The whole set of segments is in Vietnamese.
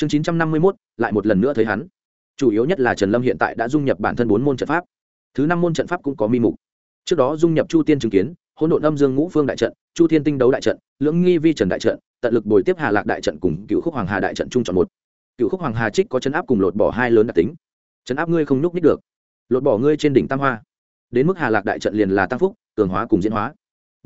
chương chín trăm năm mươi mốt, lại một lần nữa thấy hắn. Chủ yếu nhất là trần lâm hiện tại đã dung nhập bản thân bốn môn trận pháp. Thứ năm môn trận pháp cũng có mi mục. Trước đó dung nhập chu tiên chứng kiến, hỗn độn âm dương ngũ phương đại trận, chu thiên tinh đấu đại trận, lưỡng nghi vi trần đại trận, tận lực bồi tiếp hà lạc đại trận cùng cựu khúc hoàng hà đại trận chung chọn một. Cựu khúc hoàng hà trích có chấn áp cùng lột bỏ hai lớn đặc tính. Chấn áp ngươi không núc nít được. Lột bỏ ngươi trên đỉnh tam hoa. Đến mức hà lạc đại trận liền là tăng phúc, cường hóa cùng diễn hóa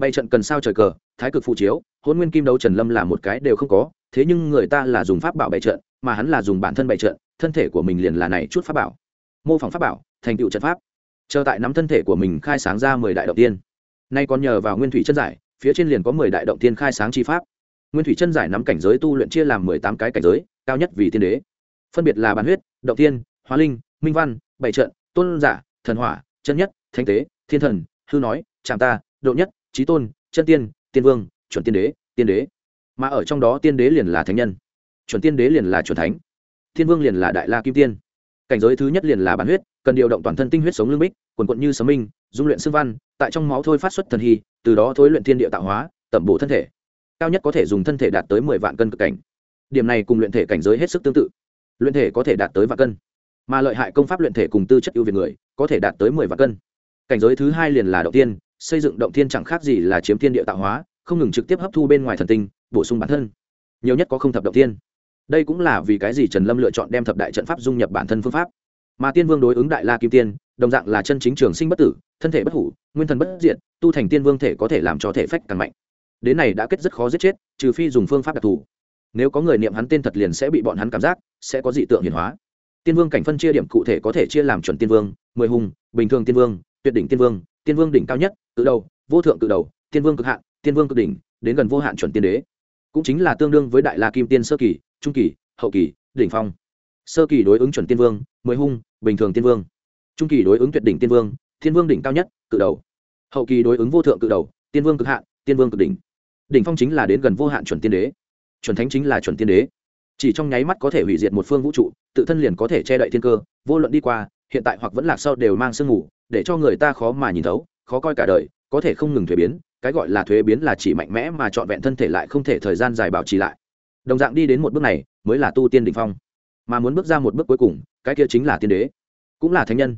bay trận cần sao trời cờ, thái cực phụ chiếu, hôn nguyên kim đấu trần lâm là một cái đều không có, thế nhưng người ta là dùng pháp bảo bày trận, mà hắn là dùng bản thân bày trận, thân thể của mình liền là này chút pháp bảo. Mô phỏng pháp bảo, thành tựu trận pháp. Chờ tại nắm thân thể của mình khai sáng ra mười đại động tiên. Nay còn nhờ vào nguyên thủy chân giải, phía trên liền có mười đại động tiên khai sáng chi pháp. Nguyên thủy chân giải nắm cảnh giới tu luyện chia làm mười tám cái cảnh giới, cao nhất vì tiên đế. Phân biệt là bản huyết, động tiên, hóa linh, minh văn bảy trận, tôn giả, thần hỏa, chân nhất, thánh tế, thiên thần, hư nói, trạm ta, độ nhất trí tôn, chân tiên tiên vương, chuẩn tiên đế tiên đế. Mà ở trong đó tiên đế liền là thánh nhân. Chuẩn tiên đế liền là chuẩn thánh. Thiên vương liền là đại la kim tiên. Cảnh giới thứ nhất liền là bản huyết, cần điều động toàn thân tinh huyết sống lương bích, quần quận như sấm minh, dung luyện sư văn, tại trong máu thôi phát xuất thần hy, từ đó thối luyện thiên địa tạo hóa, tẩm bổ thân thể. Cao nhất có thể dùng thân thể đạt tới mười vạn cân cực cảnh. Điểm này cùng luyện thể cảnh giới hết sức tương tự. Luyện thể có thể đạt tới vạn cân, mà lợi hại công pháp luyện thể cùng tư chất ưu việt người, có thể đạt tới mười vạn cân. Cảnh giới thứ hai liền là đầu tiên xây dựng động thiên chẳng khác gì là chiếm thiên địa tạo hóa, không ngừng trực tiếp hấp thu bên ngoài thần tinh, bổ sung bản thân. Nhiều nhất có không thập động thiên. Đây cũng là vì cái gì trần lâm lựa chọn đem thập đại trận pháp dung nhập bản thân phương pháp. Mà tiên vương đối ứng đại la kim tiên, đồng dạng là chân chính trường sinh bất tử, thân thể bất hủ, nguyên thần bất diệt, tu thành tiên vương thể có thể làm cho thể phách càng mạnh. Đến này đã kết rất khó giết chết, trừ phi dùng phương pháp đặc thù. Nếu có người niệm hắn tên thật liền sẽ bị bọn hắn cảm giác, sẽ có dị tượng hiển hóa. Tiên vương cảnh phân chia điểm cụ thể có thể chia làm chuẩn tiên vương, mười hùng, bình thường tiên vương, tuyệt đỉnh tiên vương tiên vương đỉnh cao nhất, cự đầu, vô thượng cự đầu, tiên vương cực hạn, tiên vương cực đỉnh, đến gần vô hạn chuẩn tiên đế. Cũng chính là tương đương với đại la kim tiên sơ kỳ, trung kỳ, hậu kỳ, đỉnh phong. Sơ kỳ đối ứng chuẩn tiên vương, mười hung, bình thường tiên vương. Trung kỳ đối ứng tuyệt đỉnh tiên vương thiên vương đỉnh cao nhất, cự đầu. Hậu kỳ đối ứng vô thượng cự đầu, tiên vương cực hạn, tiên vương cực đỉnh. Đỉnh phong chính là đến gần vô hạn chuẩn tiên đế. Chuẩn thánh chính là chuẩn tiên đế. Chỉ trong nháy mắt có thể hủy diệt một phương vũ trụ, tự thân liền có thể che đậy thiên cơ, vô luận đi qua, hiện tại hoặc vẫn lạc sau đều mang sương ngủ để cho người ta khó mà nhìn thấu, khó coi cả đời, có thể không ngừng thuế biến, cái gọi là thuế biến là chỉ mạnh mẽ mà trọn vẹn thân thể lại không thể thời gian dài bảo trì lại. Đồng dạng đi đến một bước này, mới là tu tiên đ ỉ n h phong. Mà muốn bước ra một bước cuối cùng, cái kia chính là tiên đế, cũng là thánh nhân.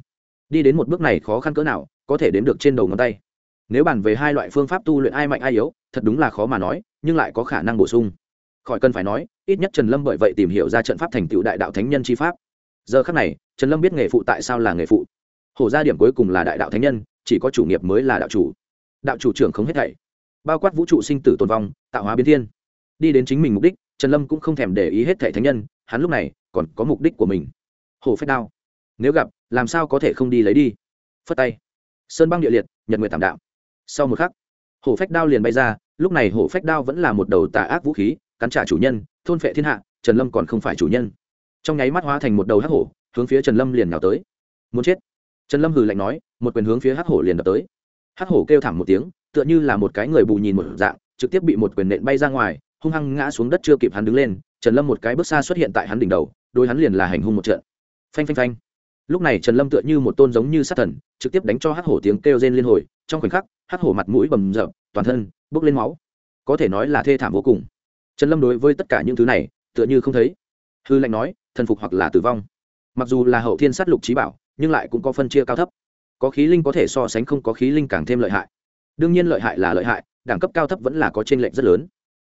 Đi đến một bước này khó khăn cỡ nào, có thể đếm được trên đầu ngón tay. Nếu bàn về hai loại phương pháp tu luyện ai mạnh ai yếu, thật đúng là khó mà nói, nhưng lại có khả năng bổ sung. Khỏi cần phải nói, ít nhất trần lâm bởi vậy tìm hiểu ra trận pháp thành tựu đại đạo thánh nhân chi pháp. Giờ khác này, trần lâm biết nghề phụ tại sao là nghề phụ hổ ra điểm cuối cùng là đại đạo thánh nhân, chỉ có chủ nghiệp mới là đạo chủ. Đạo chủ trưởng không hết thảy. Bao quát vũ trụ sinh tử tồn vong, tạo hóa biến thiên. Đi đến chính mình mục đích, trần lâm cũng không thèm để ý hết thảy thánh nhân, hắn lúc này còn có mục đích của mình. Hổ phách đao. Nếu gặp, làm sao có thể không đi lấy đi? Phất tay. Sơn băng địa liệt, nhật nguyện tảm đạo. Sau một khắc, hổ phách đao liền bay ra, lúc này hổ phách đao vẫn là một đầu tà ác vũ khí, cắn trả chủ nhân, thôn phệ thiên hạ, trần lâm còn không phải chủ nhân. Trong nháy mắt hóa thành một đầu hắc hổ, hướng phía trần lâm liền nào tới. Muốn chết trần lâm hừ lạnh nói, một quyền hướng phía hắc hổ liền đập tới. Hắc hổ kêu thảm một tiếng, tựa như là một cái người bù nhìn một dạng, trực tiếp bị một quyền nện bay ra ngoài, hung hăng ngã xuống đất chưa kịp hắn đứng lên, trần lâm một cái bước xa xuất hiện tại hắn đỉnh đầu đôi hắn liền là hành hung một trận. Phanh phanh phanh. Lúc này trần lâm tựa như một tôn giống như sát thần, trực tiếp đánh cho hắc hổ tiếng kêu rên liên hồi, trong khoảnh khắc, hắc hổ mặt mũi bầm rợp toàn thân bốc lên máu. Có thể nói là thê thảm vô cùng. Trần lâm đối với tất cả những thứ này, tựa như không thấy. Hư lệnh nói, thần phục hoặc là tử vong. Mặc dù là hậu thiên sát lục trí bảo nhưng lại cũng có phân chia cao thấp. Có khí linh có thể so sánh không có khí linh càng thêm lợi hại. Đương nhiên lợi hại là lợi hại, đẳng cấp cao thấp vẫn là có t r ê n lệch rất lớn.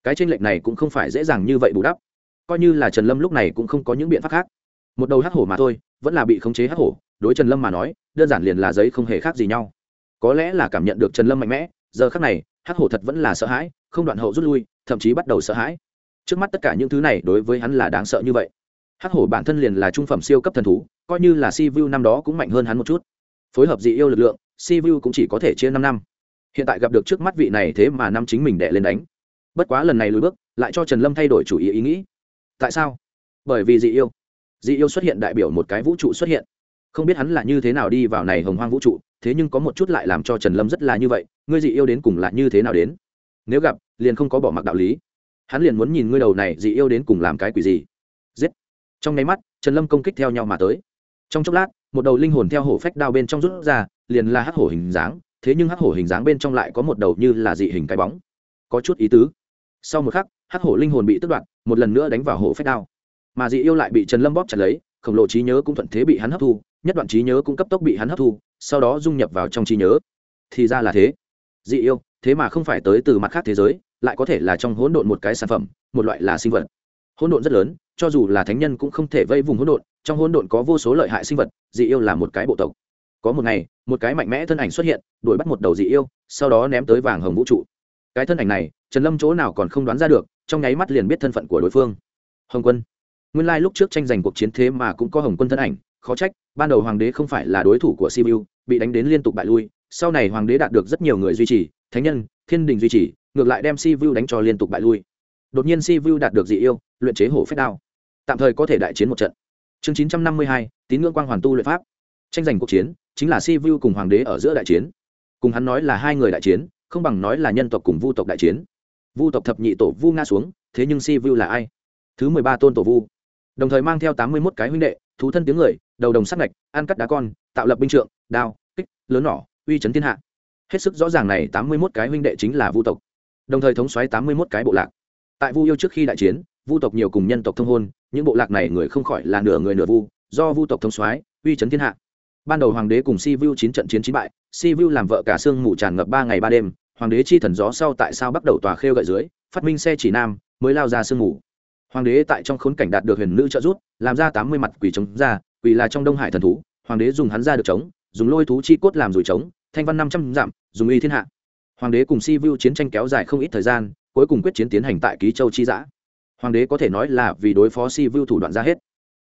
Cái t r ê n lệch này cũng không phải dễ dàng như vậy bù đắp. Coi như là trần lâm lúc này cũng không có những biện pháp khác. Một đầu hắc hổ mà thôi, vẫn là bị khống chế hắc hổ, đối trần lâm mà nói, đơn giản liền là giấy không hề khác gì nhau. Có lẽ là cảm nhận được trần lâm mạnh mẽ, giờ khác này, hắc hổ thật vẫn là sợ hãi, không đoạn hậu rút lui, thậm chí bắt đầu sợ hãi. Trước mắt tất cả những thứ này đối với hắn là đáng sợ như vậy hắc hổ bản thân liền là trung phẩm siêu cấp thần thú, coi như là si vu năm đó cũng mạnh hơn hắn một chút. Phối hợp dị yêu lực lượng si vu cũng chỉ có thể chia năm năm. Hiện tại gặp được trước mắt vị này thế mà năm chính mình đệ lên đánh. Bất quá lần này lùi bước, lại cho trần lâm thay đổi chủ ý ý nghĩ. Tại sao? Bởi vì dị yêu. Dị yêu xuất hiện đại biểu một cái vũ trụ xuất hiện. Không biết hắn là như thế nào đi vào này hồng hoang vũ trụ, thế nhưng có một chút lại làm cho trần lâm rất là như vậy, ngươi dị yêu đến cùng là như thế nào đến? Nếu gặp, liền không có bỏ mặc đạo lý. Hắn liền muốn nhìn ngươi đầu này dị yêu đến cùng làm cái quỷ gì trong nháy mắt, trần lâm công kích theo nhau mà tới. Trong chốc lát, một đầu linh hồn theo hổ phách đao bên trong rút ra, liền là hắc hổ hình dáng, thế nhưng hắc hổ hình dáng bên trong lại có một đầu như là dị hình cái bóng. Có chút ý tứ. Sau một khắc, hắc hổ linh hồn bị tức đoạn một lần nữa đánh vào hổ phách đao. Mà dị yêu lại bị trần lâm bóp chặt lấy, khổng lồ trí nhớ cũng thuận thế bị hắn hấp thu, nhất đoạn trí nhớ cũng cấp tốc bị hắn hấp thu, sau đó dung nhập vào trong trí nhớ. Thì ra là thế. Dị yêu, thế mà không phải tới từ mặt khác thế giới, lại có thể là trong hỗn độn một cái sản phẩm, một loại là sinh vật hỗn độn rất lớn, cho dù là thánh nhân cũng không thể vây vùng hỗn độn, trong hỗn độn có vô số lợi hại sinh vật, dị yêu là một cái bộ tộc. Có một ngày, một cái mạnh mẽ thân ảnh xuất hiện, đuổi bắt một đầu dị yêu, sau đó ném tới vàng hồng vũ trụ. Cái thân ảnh này, trần lâm chỗ nào còn không đoán ra được, trong nháy mắt liền biết thân phận của đối phương. Hồng quân. Nguyên lai、like、lúc trước tranh giành cuộc chiến thế mà cũng có hồng quân thân ảnh, khó trách, ban đầu hoàng đế không phải là đối thủ của sibiu, bị đánh đến liên tục bại lui, sau này hoàng đế đạt được rất nhiều người duy trì, thánh nhân, thiên đình duy trì, ngược lại đem sibiu đánh cho liên tục bại lui đột nhiên Si Vu đạt được dị yêu, luyện chế hổ phép đao. Tạm thời có thể đại chiến một trận. Chương chín trăm năm mươi hai, tín ngưỡng quang hoàn tu luyện pháp. Tranh giành cuộc chiến, chính là Si Vu cùng hoàng đế ở giữa đại chiến. Cùng hắn nói là hai người đại chiến, không bằng nói là nhân tộc cùng vu tộc đại chiến. Vu tộc thập nhị tổ vu nga xuống, thế nhưng si vu là ai? Thứ mười ba tôn tổ vu. Đồng thời mang theo tám mươi mốt cái huynh đệ, thú thân tiếng người, đầu đồng sắt ngạch, ăn cắt đá con, tạo lập binh trượng, đao, kích, lớn nỏ, uy chấn thiên hạ. Hết sức rõ ràng này tám mươi mốt cái huynh đệ chính là vu tộc. Đồng thời thống xoáy tám mươi mốt cái bộ lạc tại vu yêu trước khi đại chiến vu tộc nhiều cùng nhân tộc thông hôn những bộ lạc này người không khỏi là nửa người nửa vu do vu tộc thống soái, uy chấn thiên hạ. Ban đầu hoàng đế cùng si vu chín trận chiến chín bại si vu làm vợ cả sương mù tràn ngập ba ngày ba đêm hoàng đế chi thần gió sau tại sao bắt đầu tòa khêu gợi dưới phát minh xe chỉ nam mới lao ra sương mù. Hoàng đế tại trong khốn cảnh đạt được huyền nữ trợ rút làm ra tám mươi mặt quỷ trống ra quỷ là trong đông hải thần thú hoàng đế dùng hắn ra được trống dùng lôi thú chi cốt làm rủi trống thanh văn năm trăm dặm dùng uy thiên hạ. Hoàng đế cùng si vu chiến tranh kéo dài không ít thời gian cuối cùng quyết chiến tiến hành tại ký châu chi giã. Hoàng đế có thể nói là vì đối phó si vu thủ đoạn ra hết.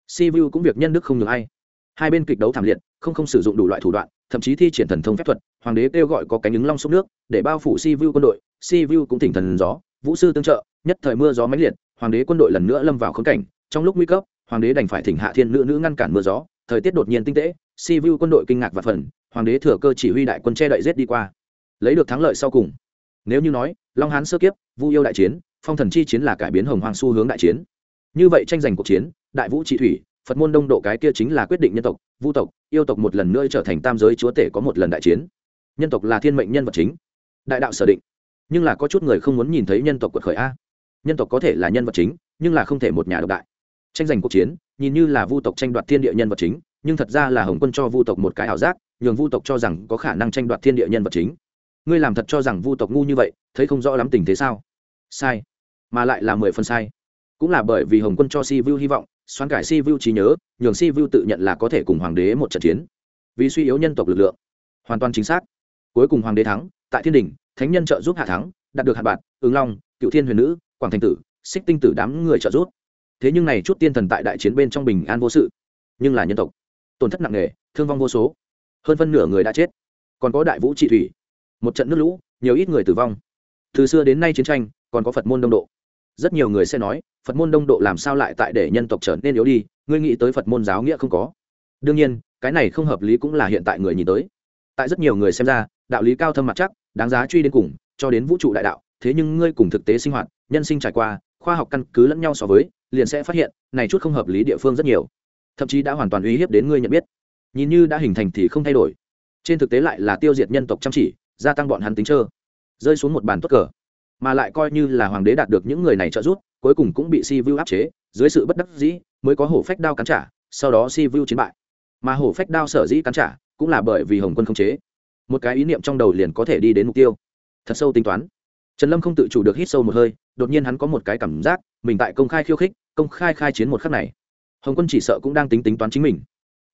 Si vu cũng việc nhân đức không ngừng ai. Hai bên kịch đấu thảm liệt, không không sử dụng đủ loại thủ đoạn, thậm chí thi triển thần thông phép thuật, hoàng đế kêu gọi có cánh ứng long sông nước, để bao phủ si vu quân đội. Si vu cũng thỉnh thần gió, vũ sư tương trợ, nhất thời mưa gió mãnh liệt, hoàng đế quân đội lần nữa lâm vào khốn cảnh. Trong lúc nguy cấp, hoàng đế đành phải thỉnh hạ thiên nữ nữ ngăn cản mưa gió, thời tiết đột nhiên tinh tế si vu quân đội kinh ngạc và phần hoàng đế thừa cơ chỉ huy đại quân che đậy rết đi qua. Lấy được thắng lợi sau cùng nếu như nói, long hán sơ kiếp, vu yêu đại chiến, phong thần chi chiến là cải biến hồng hoàng xu hướng đại chiến. Như vậy tranh giành cuộc chiến, đại vũ trị thủy, phật môn đông độ cái kia chính là quyết định nhân tộc, vu tộc, yêu tộc một lần nữa trở thành tam giới chúa tể có một lần đại chiến. Nhân tộc là thiên mệnh nhân vật chính. Đại đạo sở định. Nhưng là có chút người không muốn nhìn thấy nhân tộc quật khởi a. Nhân tộc có thể là nhân vật chính, nhưng là không thể một nhà độc đại. Tranh giành cuộc chiến, nhìn như là vu tộc tranh đoạt thiên địa nhân vật chính, nhưng thật ra là hồng quân cho vu tộc một cái ảo giác, nhường vu tộc cho rằng có khả năng tranh đoạt thiên địa nhân vật chính ngươi làm thật cho rằng vu tộc ngu như vậy, thấy không rõ lắm tình thế sao? Sai. Mà lại là mười phần sai. Cũng là bởi vì hồng quân cho si vu hy vọng, xoắn cải si vu trí nhớ, nhường si vu tự nhận là có thể cùng hoàng đế một trận chiến. Vì suy yếu nhân tộc lực lượng. Hoàn toàn chính xác. Cuối cùng hoàng đế thắng, tại thiên đình thánh nhân trợ giúp hạ thắng, đạt được hạt bạn ứng long, cựu thiên huyền nữ, quảng thành tử, xích tinh tử đám người trợ giúp. Thế nhưng này chút tiên thần tại đại chiến bên trong bình an vô sự. Nhưng là nhân tộc. Tổn thất nặng nề, thương vong vô số. Hơn phân nửa người đã chết. Còn có đại vũ trị thủy một trận nước lũ, nhiều ít người tử vong. Từ xưa đến nay chiến tranh, còn có phật môn đông độ. Rất nhiều người sẽ nói, phật môn đông độ làm sao lại tại để nhân tộc trở nên yếu đi, ngươi nghĩ tới phật môn giáo nghĩa không có? Đương nhiên, cái này không hợp lý cũng là hiện tại người nhìn tới. Tại rất nhiều người xem ra, đạo lý cao thâm mặt chắc, đáng giá truy đến cùng, cho đến vũ trụ đại đạo, thế nhưng ngươi cùng thực tế sinh hoạt, nhân sinh trải qua, khoa học căn cứ lẫn nhau so với, liền sẽ phát hiện, này chút không hợp lý địa phương rất nhiều. Thậm chí đã hoàn toàn uy hiếp đến ngươi nhận biết. Nhìn như đã hình thành thì không thay đổi. Trên thực tế lại là tiêu diệt nhân tộc chăm chỉ gia tăng bọn hắn tính trơ. Rơi xuống một bàn tốt cờ, mà lại coi như là hoàng đế đạt được những người này trợ giúp, cuối cùng cũng bị si vu áp chế, dưới sự bất đắc dĩ mới có hổ phách đao cắn trả, sau đó si vu chiến bại. Mà hổ phách đao sở dĩ cắn trả cũng là bởi vì hồng quân không chế. Một cái ý niệm trong đầu liền có thể đi đến mục tiêu. Thật sâu tính toán. Trần lâm không tự chủ được hít sâu một hơi, đột nhiên hắn có một cái cảm giác, mình tại công khai khiêu khích, công khai khai chiến một khắc này. Hồng quân chỉ sợ cũng đang tính tính toán chính mình.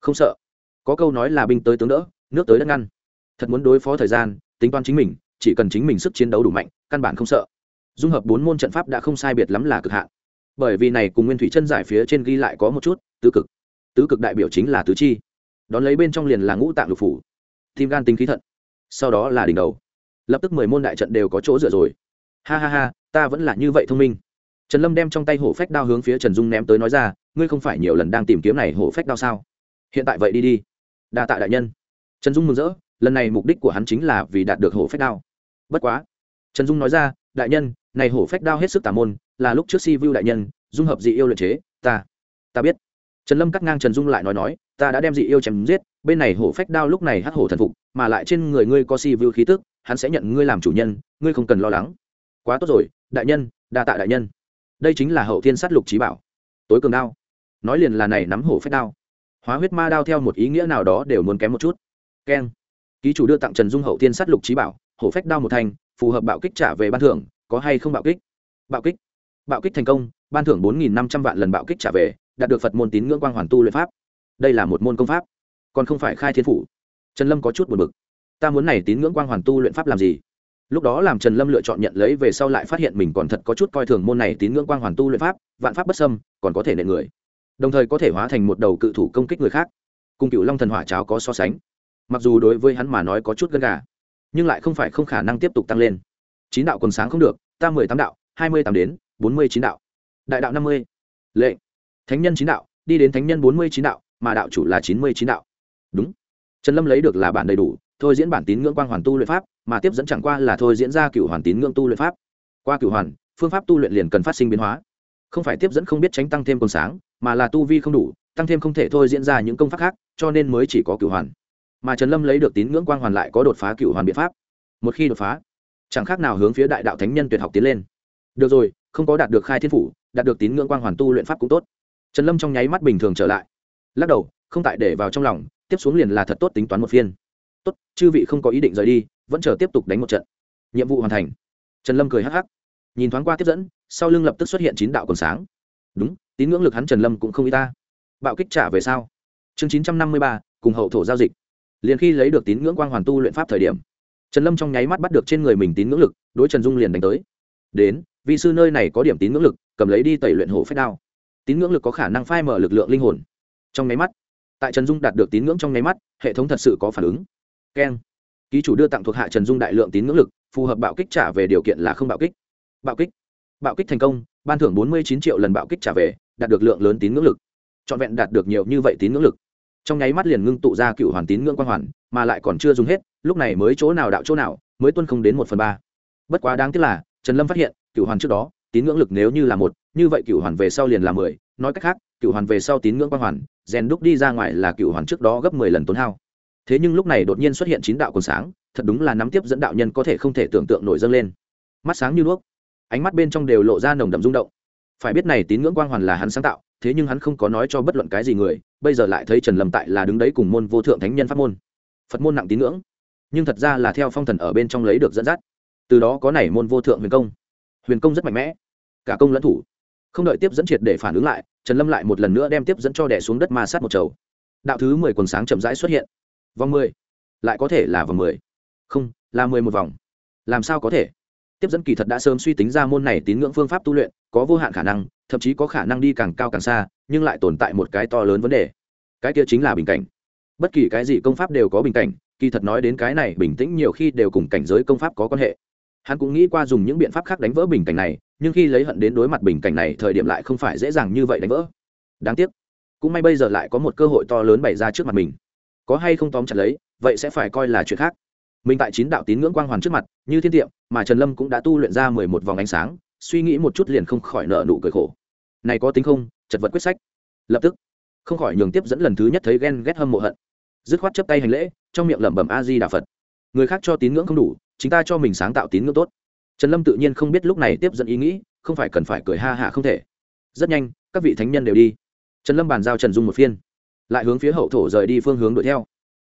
Không sợ. Có câu nói là binh tới tướng đỡ, nước tới đất ngăn. Thật muốn đối phó thời gian tính toán chính mình, chỉ cần chính mình sức chiến đấu đủ mạnh, căn bản không sợ. Dung hợp bốn môn trận pháp đã không sai biệt lắm là cực hạn. Bởi vì này cùng nguyên thủy chân giải phía trên ghi lại có một chút, tứ cực. Tứ cực đại biểu chính là tứ chi. Đón lấy bên trong liền là ngũ tạng lục phủ. Tim gan tính khí thận. Sau đó là đỉnh đầu. Lập tức mười môn đại trận đều có chỗ dựa rồi. Ha ha ha, ta vẫn là như vậy thông minh. Trần lâm đem trong tay hổ phách đao hướng phía trần dung ném tới nói ra, ngươi không phải nhiều lần đang tìm kiếm này hổ phách đao sao? Hiện tại vậy đi đi. Đa tạ đại nhân. Trần dung mừng rỡ lần này mục đích của hắn chính là vì đạt được hổ phách đao. Bất quá, trần dung nói ra, đại nhân, này hổ phách đao hết sức tà môn, là lúc trước si vu đại nhân, dung hợp dị yêu luyện chế, ta ta biết. Trần lâm cắt ngang trần dung lại nói nói, ta đã đem dị yêu chém giết, bên này hổ phách đao lúc này hắc hổ thần phục, mà lại trên người ngươi có si vu khí tức, hắn sẽ nhận ngươi làm chủ nhân, ngươi không cần lo lắng. Quá tốt rồi, đại nhân, đa tạ đại nhân. Đây chính là hậu thiên sát lục trí bảo. Tối cường đao. Nói liền là này nắm hổ phách đao. Hóa huyết ma đao theo một ý nghĩa nào đó đều muốn kém một chút. Keng ký chủ đưa tặng trần dung hậu tiên sát lục trí bảo, hổ phách đao một thành, phù hợp bạo kích trả về ban thưởng, có hay không bạo kích? Bạo kích. Bạo kích thành công, ban thưởng bốn nghìn năm trăm vạn lần bạo kích trả về, đạt được phật môn tín ngưỡng quang hoàn tu luyện pháp. Đây là một môn công pháp. Còn không phải khai thiên phủ. Trần lâm có chút buồn b ự c ta muốn này tín ngưỡng quang hoàn tu luyện pháp làm gì? Lúc đó làm trần lâm lựa chọn nhận lấy về sau lại phát hiện mình còn thật có chút coi thường môn này tín ngưỡng quang hoàn tu luyện pháp, vạn pháp bất sâm còn có thể nệ người. Đồng thời có thể hóa thành một đầu cự thủ công kích người khác. Cùng cựu long thần hỏa cháo có so sánh mặc dù đối với hắn mà nói có chút gân gà, nhưng lại không phải không khả năng tiếp tục tăng lên. Chín đạo còn sáng không được, ta mười tám đạo, hai mươi tám đến, bốn mươi chín đạo. Đại đạo năm mươi. Lệ. Thánh nhân chín đạo, đi đến thánh nhân bốn mươi chín đạo, mà đạo chủ là chín mươi chín đạo. Đúng. Trần lâm lấy được là bản đầy đủ, thôi diễn bản tín ngưỡng quang hoàn tu luyện pháp, mà tiếp dẫn chẳng qua là thôi diễn ra cựu hoàn tín ngưỡng tu luyện pháp. Qua cựu hoàn, phương pháp tu luyện liền cần phát sinh biến hóa. Không phải tiếp dẫn không biết tránh tăng thêm còn sáng, mà là tu vi không đủ, tăng thêm không thể thôi diễn ra những công pháp khác, cho nên mới chỉ có cựu hoàn mà trần lâm lấy được tín ngưỡng quang hoàn lại có đột phá cựu hoàn biện pháp. Một khi đột phá, chẳng khác nào hướng phía đại đạo thánh nhân tuyệt học tiến lên. Được rồi, không có đạt được khai thiên phủ, đạt được tín ngưỡng quang hoàn tu luyện pháp cũng tốt. Trần lâm trong nháy mắt bình thường trở lại. Lắc đầu, không tại để vào trong lòng, tiếp xuống liền là thật tốt tính toán một phiên. Tốt, chư vị không có ý định rời đi, vẫn chờ tiếp tục đánh một trận. Nhiệm vụ hoàn thành. Trần lâm cười hắc hắc. Nhìn thoáng qua tiếp dẫn, sau lưng lập tức xuất hiện chín đạo còn sáng. Đúng, tín ngưỡng lực hắn trần lâm cũng không y ta. Bạo kích trả về sau chương chín trăm năm mươi ba, cùng hậu thổ giao dịch liền khi lấy được tín ngưỡng quang hoàn tu luyện pháp thời điểm, trần lâm trong nháy mắt bắt được trên người mình tín ngưỡng lực, đối trần dung liền đánh tới. Đến, vị sư nơi này có điểm tín ngưỡng lực, cầm lấy đi tẩy luyện hổ phép đao. Tín ngưỡng lực có khả năng phai mở lực lượng linh hồn. Trong nháy mắt, tại trần dung đạt được tín ngưỡng trong nháy mắt, hệ thống thật sự có phản ứng. Keng. Ký chủ đưa tặng thuộc hạ trần dung đại lượng tín ngưỡng lực, phù hợp bạo kích trả về điều kiện là không bạo kích. Bạo kích. Bạo kích thành công, ban thưởng bốn mươi chín triệu lần bạo kích trả về, đạt được lượng lớn tín ngưỡng lực. Trọn vẹn đạt được nhiều như vậy tín ngưỡng lực trong nháy mắt liền ngưng tụ ra cựu hoàn tín ngưỡng quang hoàn, mà lại còn chưa dùng hết, lúc này mới chỗ nào đạo chỗ nào, mới tuân không đến một phần ba. Bất quá đáng tiếc là, trần lâm phát hiện, cựu hoàn trước đó, tín ngưỡng lực nếu như là một, như vậy cựu hoàn về sau liền là mười. Nói cách khác, cựu hoàn về sau tín ngưỡng quang hoàn, rèn đúc đi ra ngoài là cựu hoàn trước đó gấp mười lần tốn hao. Thế nhưng lúc này đột nhiên xuất hiện chín đạo còn sáng, thật đúng là nắm tiếp dẫn đạo nhân có thể không thể tưởng tượng nổi dâng lên. Mắt sáng như đuốc, ánh mắt bên trong đều lộ ra nồng đậm rung động. Phải biết này tín ngưỡng quang hoàn là hắn sáng tạo, thế nhưng hắn không có nói cho bất luận cái gì người bây giờ lại thấy trần lâm tại là đứng đấy cùng môn vô thượng thánh nhân pháp môn. Phật môn nặng tín ngưỡng. Nhưng thật ra là theo phong thần ở bên trong lấy được dẫn dắt. Từ đó có nảy môn vô thượng huyền công. Huyền công rất mạnh mẽ. Cả công lẫn thủ. Không đợi tiếp dẫn triệt để phản ứng lại, trần lâm lại một lần nữa đem tiếp dẫn cho đẻ xuống đất ma sát một chầu. Đạo thứ mười quần sáng chậm rãi xuất hiện. Vòng mười. Lại có thể là vòng mười. Không, là mười một vòng. Làm sao có thể? Tiếp dẫn kỳ thật đã sớm suy tính ra môn này tín ngưỡng phương pháp tu luyện, có vô hạn khả năng, thậm chí có khả năng đi càng cao càng xa, nhưng lại tồn tại một cái to lớn vấn đề. Cái kia chính là bình cảnh. Bất kỳ cái gì công pháp đều có bình cảnh, kỳ thật nói đến cái này, bình tĩnh nhiều khi đều cùng cảnh giới công pháp có quan hệ. Hắn cũng nghĩ qua dùng những biện pháp khác đánh vỡ bình cảnh này, nhưng khi lấy hận đến đối mặt bình cảnh này, thời điểm lại không phải dễ dàng như vậy đánh vỡ. Đáng tiếc, cũng may bây giờ lại có một cơ hội to lớn bày ra trước mặt mình. Có hay không tóm chặt lấy, vậy sẽ phải coi là chuyện khác mình tại chín đạo tín ngưỡng quang hoàn trước mặt, như thiên tiệm, mà trần lâm cũng đã tu luyện ra mười một vòng ánh sáng, suy nghĩ một chút liền không khỏi nợ nụ cười khổ. Này có tính không? Chật vật quyết sách. Lập tức, không khỏi nhường tiếp dẫn lần thứ nhất thấy ghen ghét hâm mộ hận. Dứt khoát chấp tay hành lễ, trong miệng lẩm bẩm a di đà phật. Người khác cho tín ngưỡng không đủ, chính ta cho mình sáng tạo tín ngưỡng tốt. Trần lâm tự nhiên không biết lúc này tiếp dẫn ý nghĩ, không phải cần phải cười ha hạ không thể. Rất nhanh, các vị thánh nhân đều đi. Trần lâm bàn giao trần dung một phiên. Lại hướng phía hậu thổ rời đi phương hướng đuổi theo.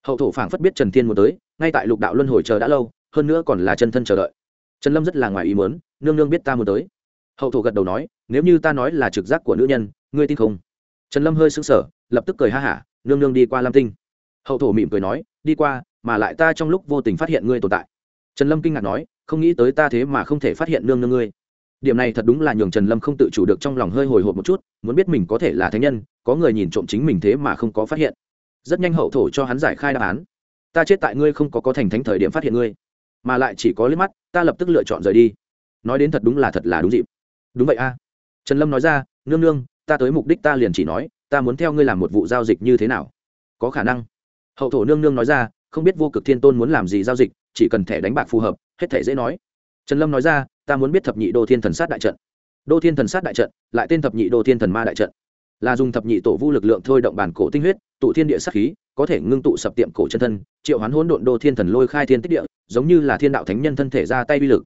Hậu thổ phảng phất biết trần thiên muốn tới ngay tại lục đạo luân hồi chờ đã lâu, hơn nữa còn là chân thân chờ đợi. Trần lâm rất là ngoài ý muốn, nương nương biết ta muốn tới. Hậu thổ gật đầu nói, nếu như ta nói là trực giác của nữ nhân, ngươi tin không? Trần lâm hơi sững sờ, lập tức cười ha hả, nương nương đi qua lam tinh. Hậu thổ mỉm cười nói, đi qua, mà lại ta trong lúc vô tình phát hiện ngươi tồn tại. Trần lâm kinh ngạc nói, không nghĩ tới ta thế mà không thể phát hiện nương nương ngươi. Điểm này thật đúng là nhường trần lâm không tự chủ được trong lòng hơi hồi hộp một chút, muốn biết mình có thể là thánh nhân, có người nhìn trộm chính mình thế mà không có phát hiện. Rất nhanh hậu thổ cho hắn giải khai đáp án ta chết tại ngươi không có có thành thánh thời điểm phát hiện ngươi, mà lại chỉ có liếc mắt, ta lập tức lựa chọn rời đi. Nói đến thật đúng là thật là đúng dịp. Đúng vậy a. Trần lâm nói ra, nương nương, ta tới mục đích ta liền chỉ nói, ta muốn theo ngươi làm một vụ giao dịch như thế nào? Có khả năng. Hậu thổ nương nương nói ra, không biết vô cực thiên tôn muốn làm gì giao dịch, chỉ cần thẻ đánh bạc phù hợp, hết thẻ dễ nói. Trần lâm nói ra, ta muốn biết thập nhị đô thiên thần sát đại trận. Đô thiên thần sát đại trận, lại tên thập nhị đô thiên thần ma đại trận. Là dùng thập nhị tổ vu lực lượng thôi động bản cổ tinh huyết, tụ thiên địa sát khí, có thể ngưng tụ sập tiệm cổ chân thân triệu hoán hỗn độn đô thiên thần lôi khai thiên tích địa, giống như là thiên đạo thánh nhân thân thể ra tay uy lực.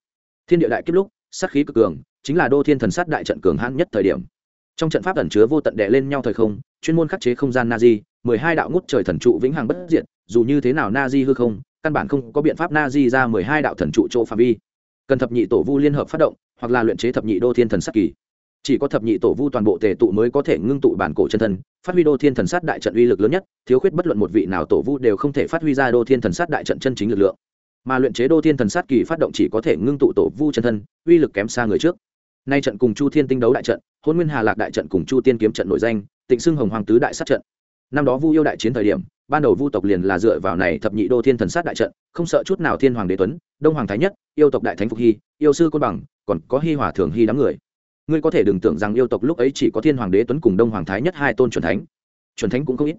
Thiên địa đại kiếp lúc, sát khí cực cường, chính là đô thiên thần sát đại trận cường hãn nhất thời điểm. Trong trận pháp ẩn chứa vô tận đè lên nhau thời không, chuyên môn khắc chế không gian na di mười hai đạo ngút trời thần trụ vĩnh hằng bất diệt, dù như thế nào na di hư không, căn bản không có biện pháp na di ra mười hai đạo thần trụ chỗ phạm vi. Cần thập nhị tổ vu liên hợp phát động, hoặc là luyện chế thập nhị đô thiên thần sắc kỳ chỉ có thập nhị tổ vu toàn bộ tề tụ mới có thể ngưng tụ bản cổ chân thân, phát huy đô thiên thần sát đại trận uy lực lớn nhất, thiếu khuyết bất luận một vị nào tổ vu đều không thể phát huy ra đô thiên thần sát đại trận chân chính lực lượng. Mà luyện chế đô thiên thần sát kỳ phát động chỉ có thể ngưng tụ tổ vu chân thân, uy lực kém xa người trước. Nay trận cùng chu thiên tinh đấu đại trận hôn nguyên hà lạc đại trận cùng chu tiên kiếm trận nội danh, tịnh xưng hồng hoàng tứ đại sát trận. Năm đó vu yêu đại chiến thời điểm, ban đầu vu tộc liền là dựa vào này thập nhị đô thiên thần sát đại trận, không sợ chút nào thiên hoàng đế tuấn, đông hoàng thái nhất, yêu tộc đại thánh phục hy, yêu sư côn bằng, còn có hy hòa thường hy đám người ngươi có thể đừng tưởng rằng yêu tộc lúc ấy chỉ có thiên hoàng đế tuấn cùng đông hoàng thái nhất hai tôn c thánh. C thánh cũng không ít.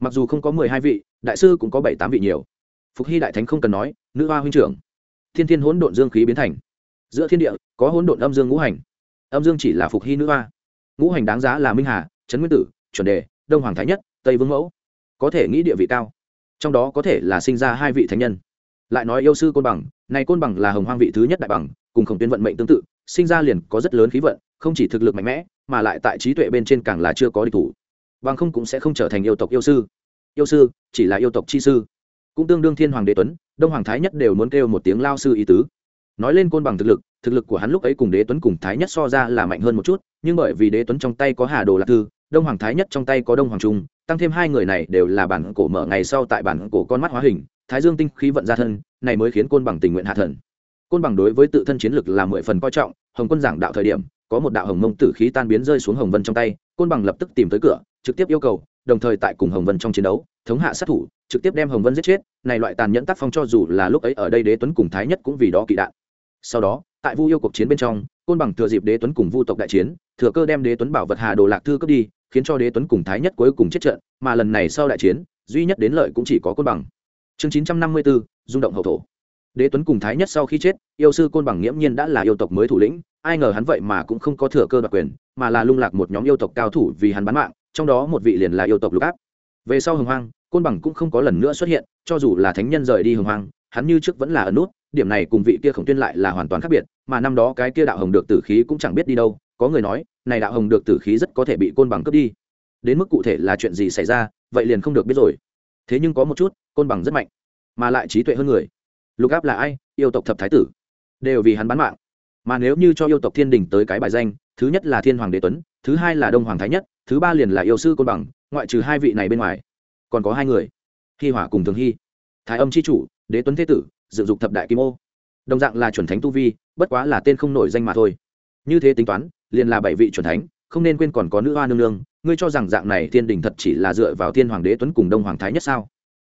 Mặc dù không có mười hai vị, đại sư cũng có bảy tám vị nhiều. Phục hy đại thánh không cần nói, nữ hoa huynh trưởng. Thiên thiên hỗn độn dương khí biến thành. Giữa thiên địa, có hỗn độn âm dương ngũ hành. Âm dương chỉ là phục hy nữ hoa. Ngũ hành đáng giá là minh hà, trấn nguyên tử, chuẩn đề, đông hoàng thái nhất, tây vương mẫu. Có thể nghĩ địa vị cao, trong đó có thể là sinh ra hai vị thánh nhân. Lại nói yêu sư côn bằng này côn bằng là hồng hoang vị thứ nhất đại bằng, cùng khổng tuyên vận mệnh tương tự sinh ra liền có rất lớn khí vận, không chỉ thực lực mạnh mẽ, mà lại tại trí tuệ bên trên càng là chưa có địch thủ. Bằng không cũng sẽ không trở thành yêu tộc yêu sư. Yêu sư, chỉ là yêu tộc chi sư. Cũng tương đương thiên hoàng đế tuấn, đông hoàng thái nhất đều muốn kêu một tiếng lao sư ý tứ. Nói lên côn bằng thực lực thực lực của hắn lúc ấy cùng đế tuấn cùng thái nhất so ra là mạnh hơn một chút, nhưng bởi vì đế tuấn trong tay có hà đồ lạc thư, đông hoàng thái nhất trong tay có đông hoàng trung, tăng thêm hai người này đều là bản cổ mở ngày sau tại bản cổ con mắt hóa hình, thái dương tinh khí vận ra thân, này mới khiến côn bằng tình nguyện hạ thần côn bằng đối với tự thân chiến lực là mười phần coi trọng, hồng quân giảng đạo thời điểm, có một đạo hồng mông tử khí tan biến rơi xuống hồng vân trong tay, côn bằng lập tức tìm tới cửa, trực tiếp yêu cầu, đồng thời tại cùng hồng vân trong chiến đấu, thống hạ sát thủ, trực tiếp đem hồng vân giết chết, này loại tàn nhẫn tác phong cho dù là lúc ấy ở đây đế tuấn cùng thái nhất cũng vì đó kỵ đạn. Sau đó, tại vu yêu cuộc chiến bên trong, côn bằng thừa dịp đế tuấn cùng vu tộc đại chiến, thừa cơ đem đế tuấn bảo vật hà đồ lạc thư cướp đi, khiến cho đế tuấn cùng thái nhất cuối cùng chết trận, mà lần này sau đại chiến, duy nhất đến lợi cũng chỉ có côn bằng. Chương chín trăm năm mươi bốn rung động hậu thổ đế tuấn cùng thái nhất sau khi chết, yêu sư côn bằng nghiễm nhiên đã là yêu tộc mới thủ lĩnh, ai ngờ hắn vậy mà cũng không có thừa cơ đoạt quyền, mà là lung lạc một nhóm yêu tộc cao thủ vì hắn bán mạng, trong đó một vị liền là yêu tộc lục áp. Về sau hồng hoang, côn bằng cũng không có lần nữa xuất hiện, cho dù là thánh nhân rời đi hồng hoang, hắn như trước vẫn là ẩn nút, điểm này cùng vị kia khổng tuyên lại là hoàn toàn khác biệt, mà năm đó cái kia đạo hồng được tử khí cũng chẳng biết đi đâu, có người nói, này đạo hồng được tử khí rất có thể bị côn bằng cướp đi. Đến mức cụ thể là chuyện gì xảy ra, vậy liền không được biết rồi. Thế nhưng có một chút, côn bằng rất mạnh, mà lại trí tuệ hơn người lục áp là ai, yêu tộc thập thái tử, đều vì hắn bán mạng. Mà nếu như cho yêu tộc thiên đình tới cái bài danh, thứ nhất là thiên hoàng đế tuấn, thứ hai là đông hoàng thái nhất, thứ ba liền là yêu sư côn bằng, ngoại trừ hai vị này bên ngoài, còn có hai người. Hy hỏa cùng thường hy thái âm c h i chủ, đế tuấn thế tử dựng dục thập đại kim ô. Đồng dạng là chuẩn thánh tu vi, bất quá là tên không nổi danh mà thôi. Như thế tính toán, liền là bảy vị chuẩn thánh, không nên quên còn có nữ hoa nương nương, ngươi cho rằng dạng này thiên đình thật chỉ là dựa vào thiên hoàng đế tuấn cùng đông hoàng thái nhất sao?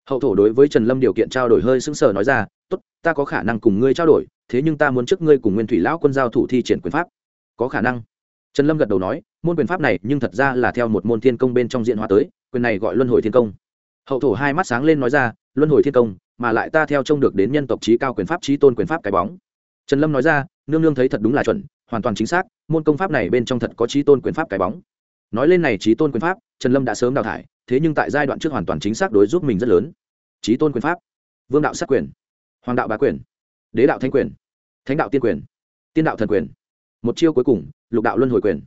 Hậu thổ đối với trần lâm điều kiện trao đổi hơi sững sờ nói ra tốt, ta có khả năng cùng ngươi trao đổi, thế nhưng ta muốn trước ngươi cùng nguyên thủy lão quân giao thủ thi triển quyền pháp. Có khả năng. Trần lâm gật đầu nói, môn quyền pháp này nhưng thật ra là theo một môn thiên công bên trong diện hóa tới, quyền này gọi luân hồi thiên công. Hậu thổ hai mắt sáng lên nói ra, luân hồi thiên công, mà lại ta theo trông được đến nhân tộc trí cao quyền pháp, trí tôn quyền pháp cái bóng. Trần lâm nói ra, nương nương thấy thật đúng là chuẩn, hoàn toàn chính xác, môn công pháp này bên trong thật có trí tôn quyền pháp cái bóng. Nói lên này trí tôn quyền pháp, trần lâm đã sớm đào thải, thế nhưng tại giai đoạn trước hoàn toàn chính xác đối giúp mình rất lớn. Trí tôn quyền pháp. Vương đạo sát quyền hoàng đạo bá quyền. Đế đạo thanh quyền. Thánh đạo tiên quyền. Tiên đạo thần quyền. Một chiêu cuối cùng, lục đạo luân hồi quyền.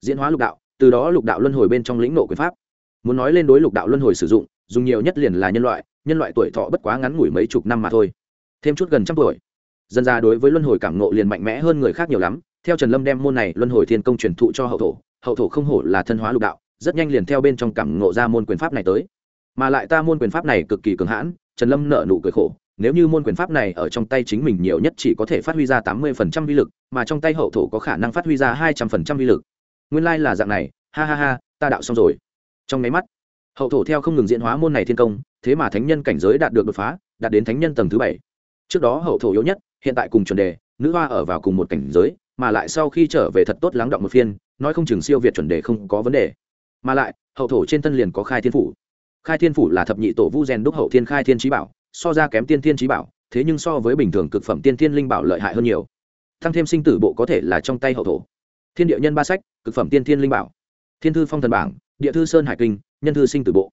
Diễn hóa lục đạo, từ đó lục đạo luân hồi bên trong lĩnh nộ quyền pháp. Muốn nói lên đối lục đạo luân hồi sử dụng, dùng nhiều nhất liền là nhân loại nhân loại tuổi thọ bất quá ngắn ngủi mấy chục năm mà thôi. Thêm chút gần trăm tuổi. Dân ra đối với luân hồi cảm nộ liền mạnh mẽ hơn người khác nhiều lắm, theo trần lâm đem môn này luân hồi thiên công truyền thụ cho hậu thổ hậu thổ không hổ là thân hóa lục đạo, rất nhanh liền theo bên trong cảm nộ ra môn quyền pháp này tới. Mà lại ta môn quyền pháp này cực kỳ cường hãn, trần lâm nợ nụ cười khổ nếu như môn quyền pháp này ở trong tay chính mình nhiều nhất chỉ có thể phát huy ra tám mươi phần trăm vi lực, mà trong tay hậu thổ có khả năng phát huy ra hai trăm phần trăm vi lực. Nguyên lai、like、là dạng này, ha ha ha, ta đạo xong rồi. Trong máy mắt, hậu thổ theo không ngừng diễn hóa môn này thiên công, thế mà thánh nhân cảnh giới đạt được đột phá, đạt đến thánh nhân tầng thứ bảy. Trước đó hậu thổ yếu nhất, hiện tại cùng chuẩn đề, nữ hoa ở vào cùng một cảnh giới, mà lại sau khi trở về thật tốt lắng động một phiên, nói không chừng siêu việt chuẩn đề không có vấn đề. Mà lại, hậu thổ trên thân liền có khai thiên phủ. Khai thiên phủ là thập nhị tổ vu rèn đúc hậu thiên khai thiên trí bảo so ra kém tiên thiên trí bảo, thế nhưng so với bình thường cực phẩm tiên thiên linh bảo lợi hại hơn nhiều. Thăng thêm sinh tử bộ có thể là trong tay hậu thổ. Thiên địa nhân ba sách, cực phẩm tiên thiên linh bảo. Thiên thư phong thần bảng, địa thư sơn hải kinh, nhân thư sinh tử bộ.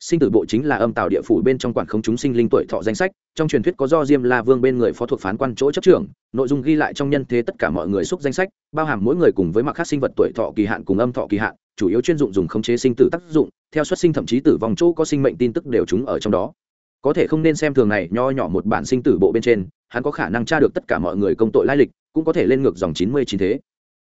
Sinh tử bộ chính là âm tạo địa phủ bên trong quản khống chúng sinh linh tuổi thọ danh sách, trong truyền thuyết có do diêm la vương bên người phó thuộc phán quan chỗ chấp trưởng, nội dung ghi lại trong nhân thế tất cả mọi người xúc danh sách, bao hàm mỗi người cùng với mặc khác sinh vật tuổi thọ kỳ hạn cùng âm thọ kỳ hạn, chủ yếu chuyên dụng dùng khống chế sinh tử tác dụng, theo xuất sinh thậm chí tử vong chỗ có sinh mệnh tin tức đều chúng ở trong đó có thể không nên xem thường này nho nhỏ một bản sinh tử bộ bên trên, hắn có khả năng tra được tất cả mọi người công tội lai lịch, cũng có thể lên ngược dòng chín mươi chín thế.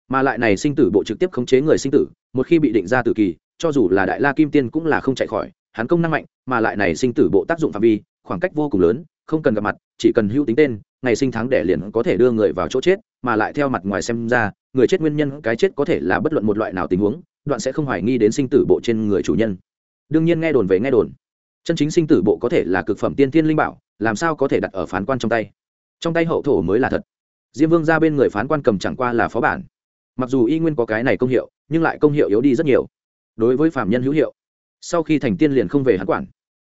Mà lại này sinh tử bộ trực tiếp khống chế người sinh tử, một khi bị định ra tử kỳ, cho dù là đại la kim tiên cũng là không chạy khỏi, hắn công năng mạnh, mà lại này sinh tử bộ tác dụng phạm vi, khoảng cách vô cùng lớn, không cần gặp mặt, chỉ cần hữu tính tên, ngày sinh tháng đẻ liền có thể đưa người vào chỗ chết, mà lại theo mặt ngoài xem ra, người chết nguyên nhân, cái chết có thể là bất luận một loại nào tình huống, đoạn sẽ không hoài nghi đến sinh tử bộ trên người chủ nhân. Đương nhiên nghe đồn về nghe đồn chân chính sinh tử bộ có thể là cực phẩm tiên thiên linh bảo, làm sao có thể đặt ở phán quan trong tay? Trong tay hậu thổ mới là thật. Diêm vương ra bên người phán quan cầm chẳng qua là phó bản. Mặc dù y nguyên có cái này công hiệu, nhưng lại công hiệu yếu đi rất nhiều. Đối với phạm nhân hữu hiệu, sau khi thành tiên liền không về hắn quản.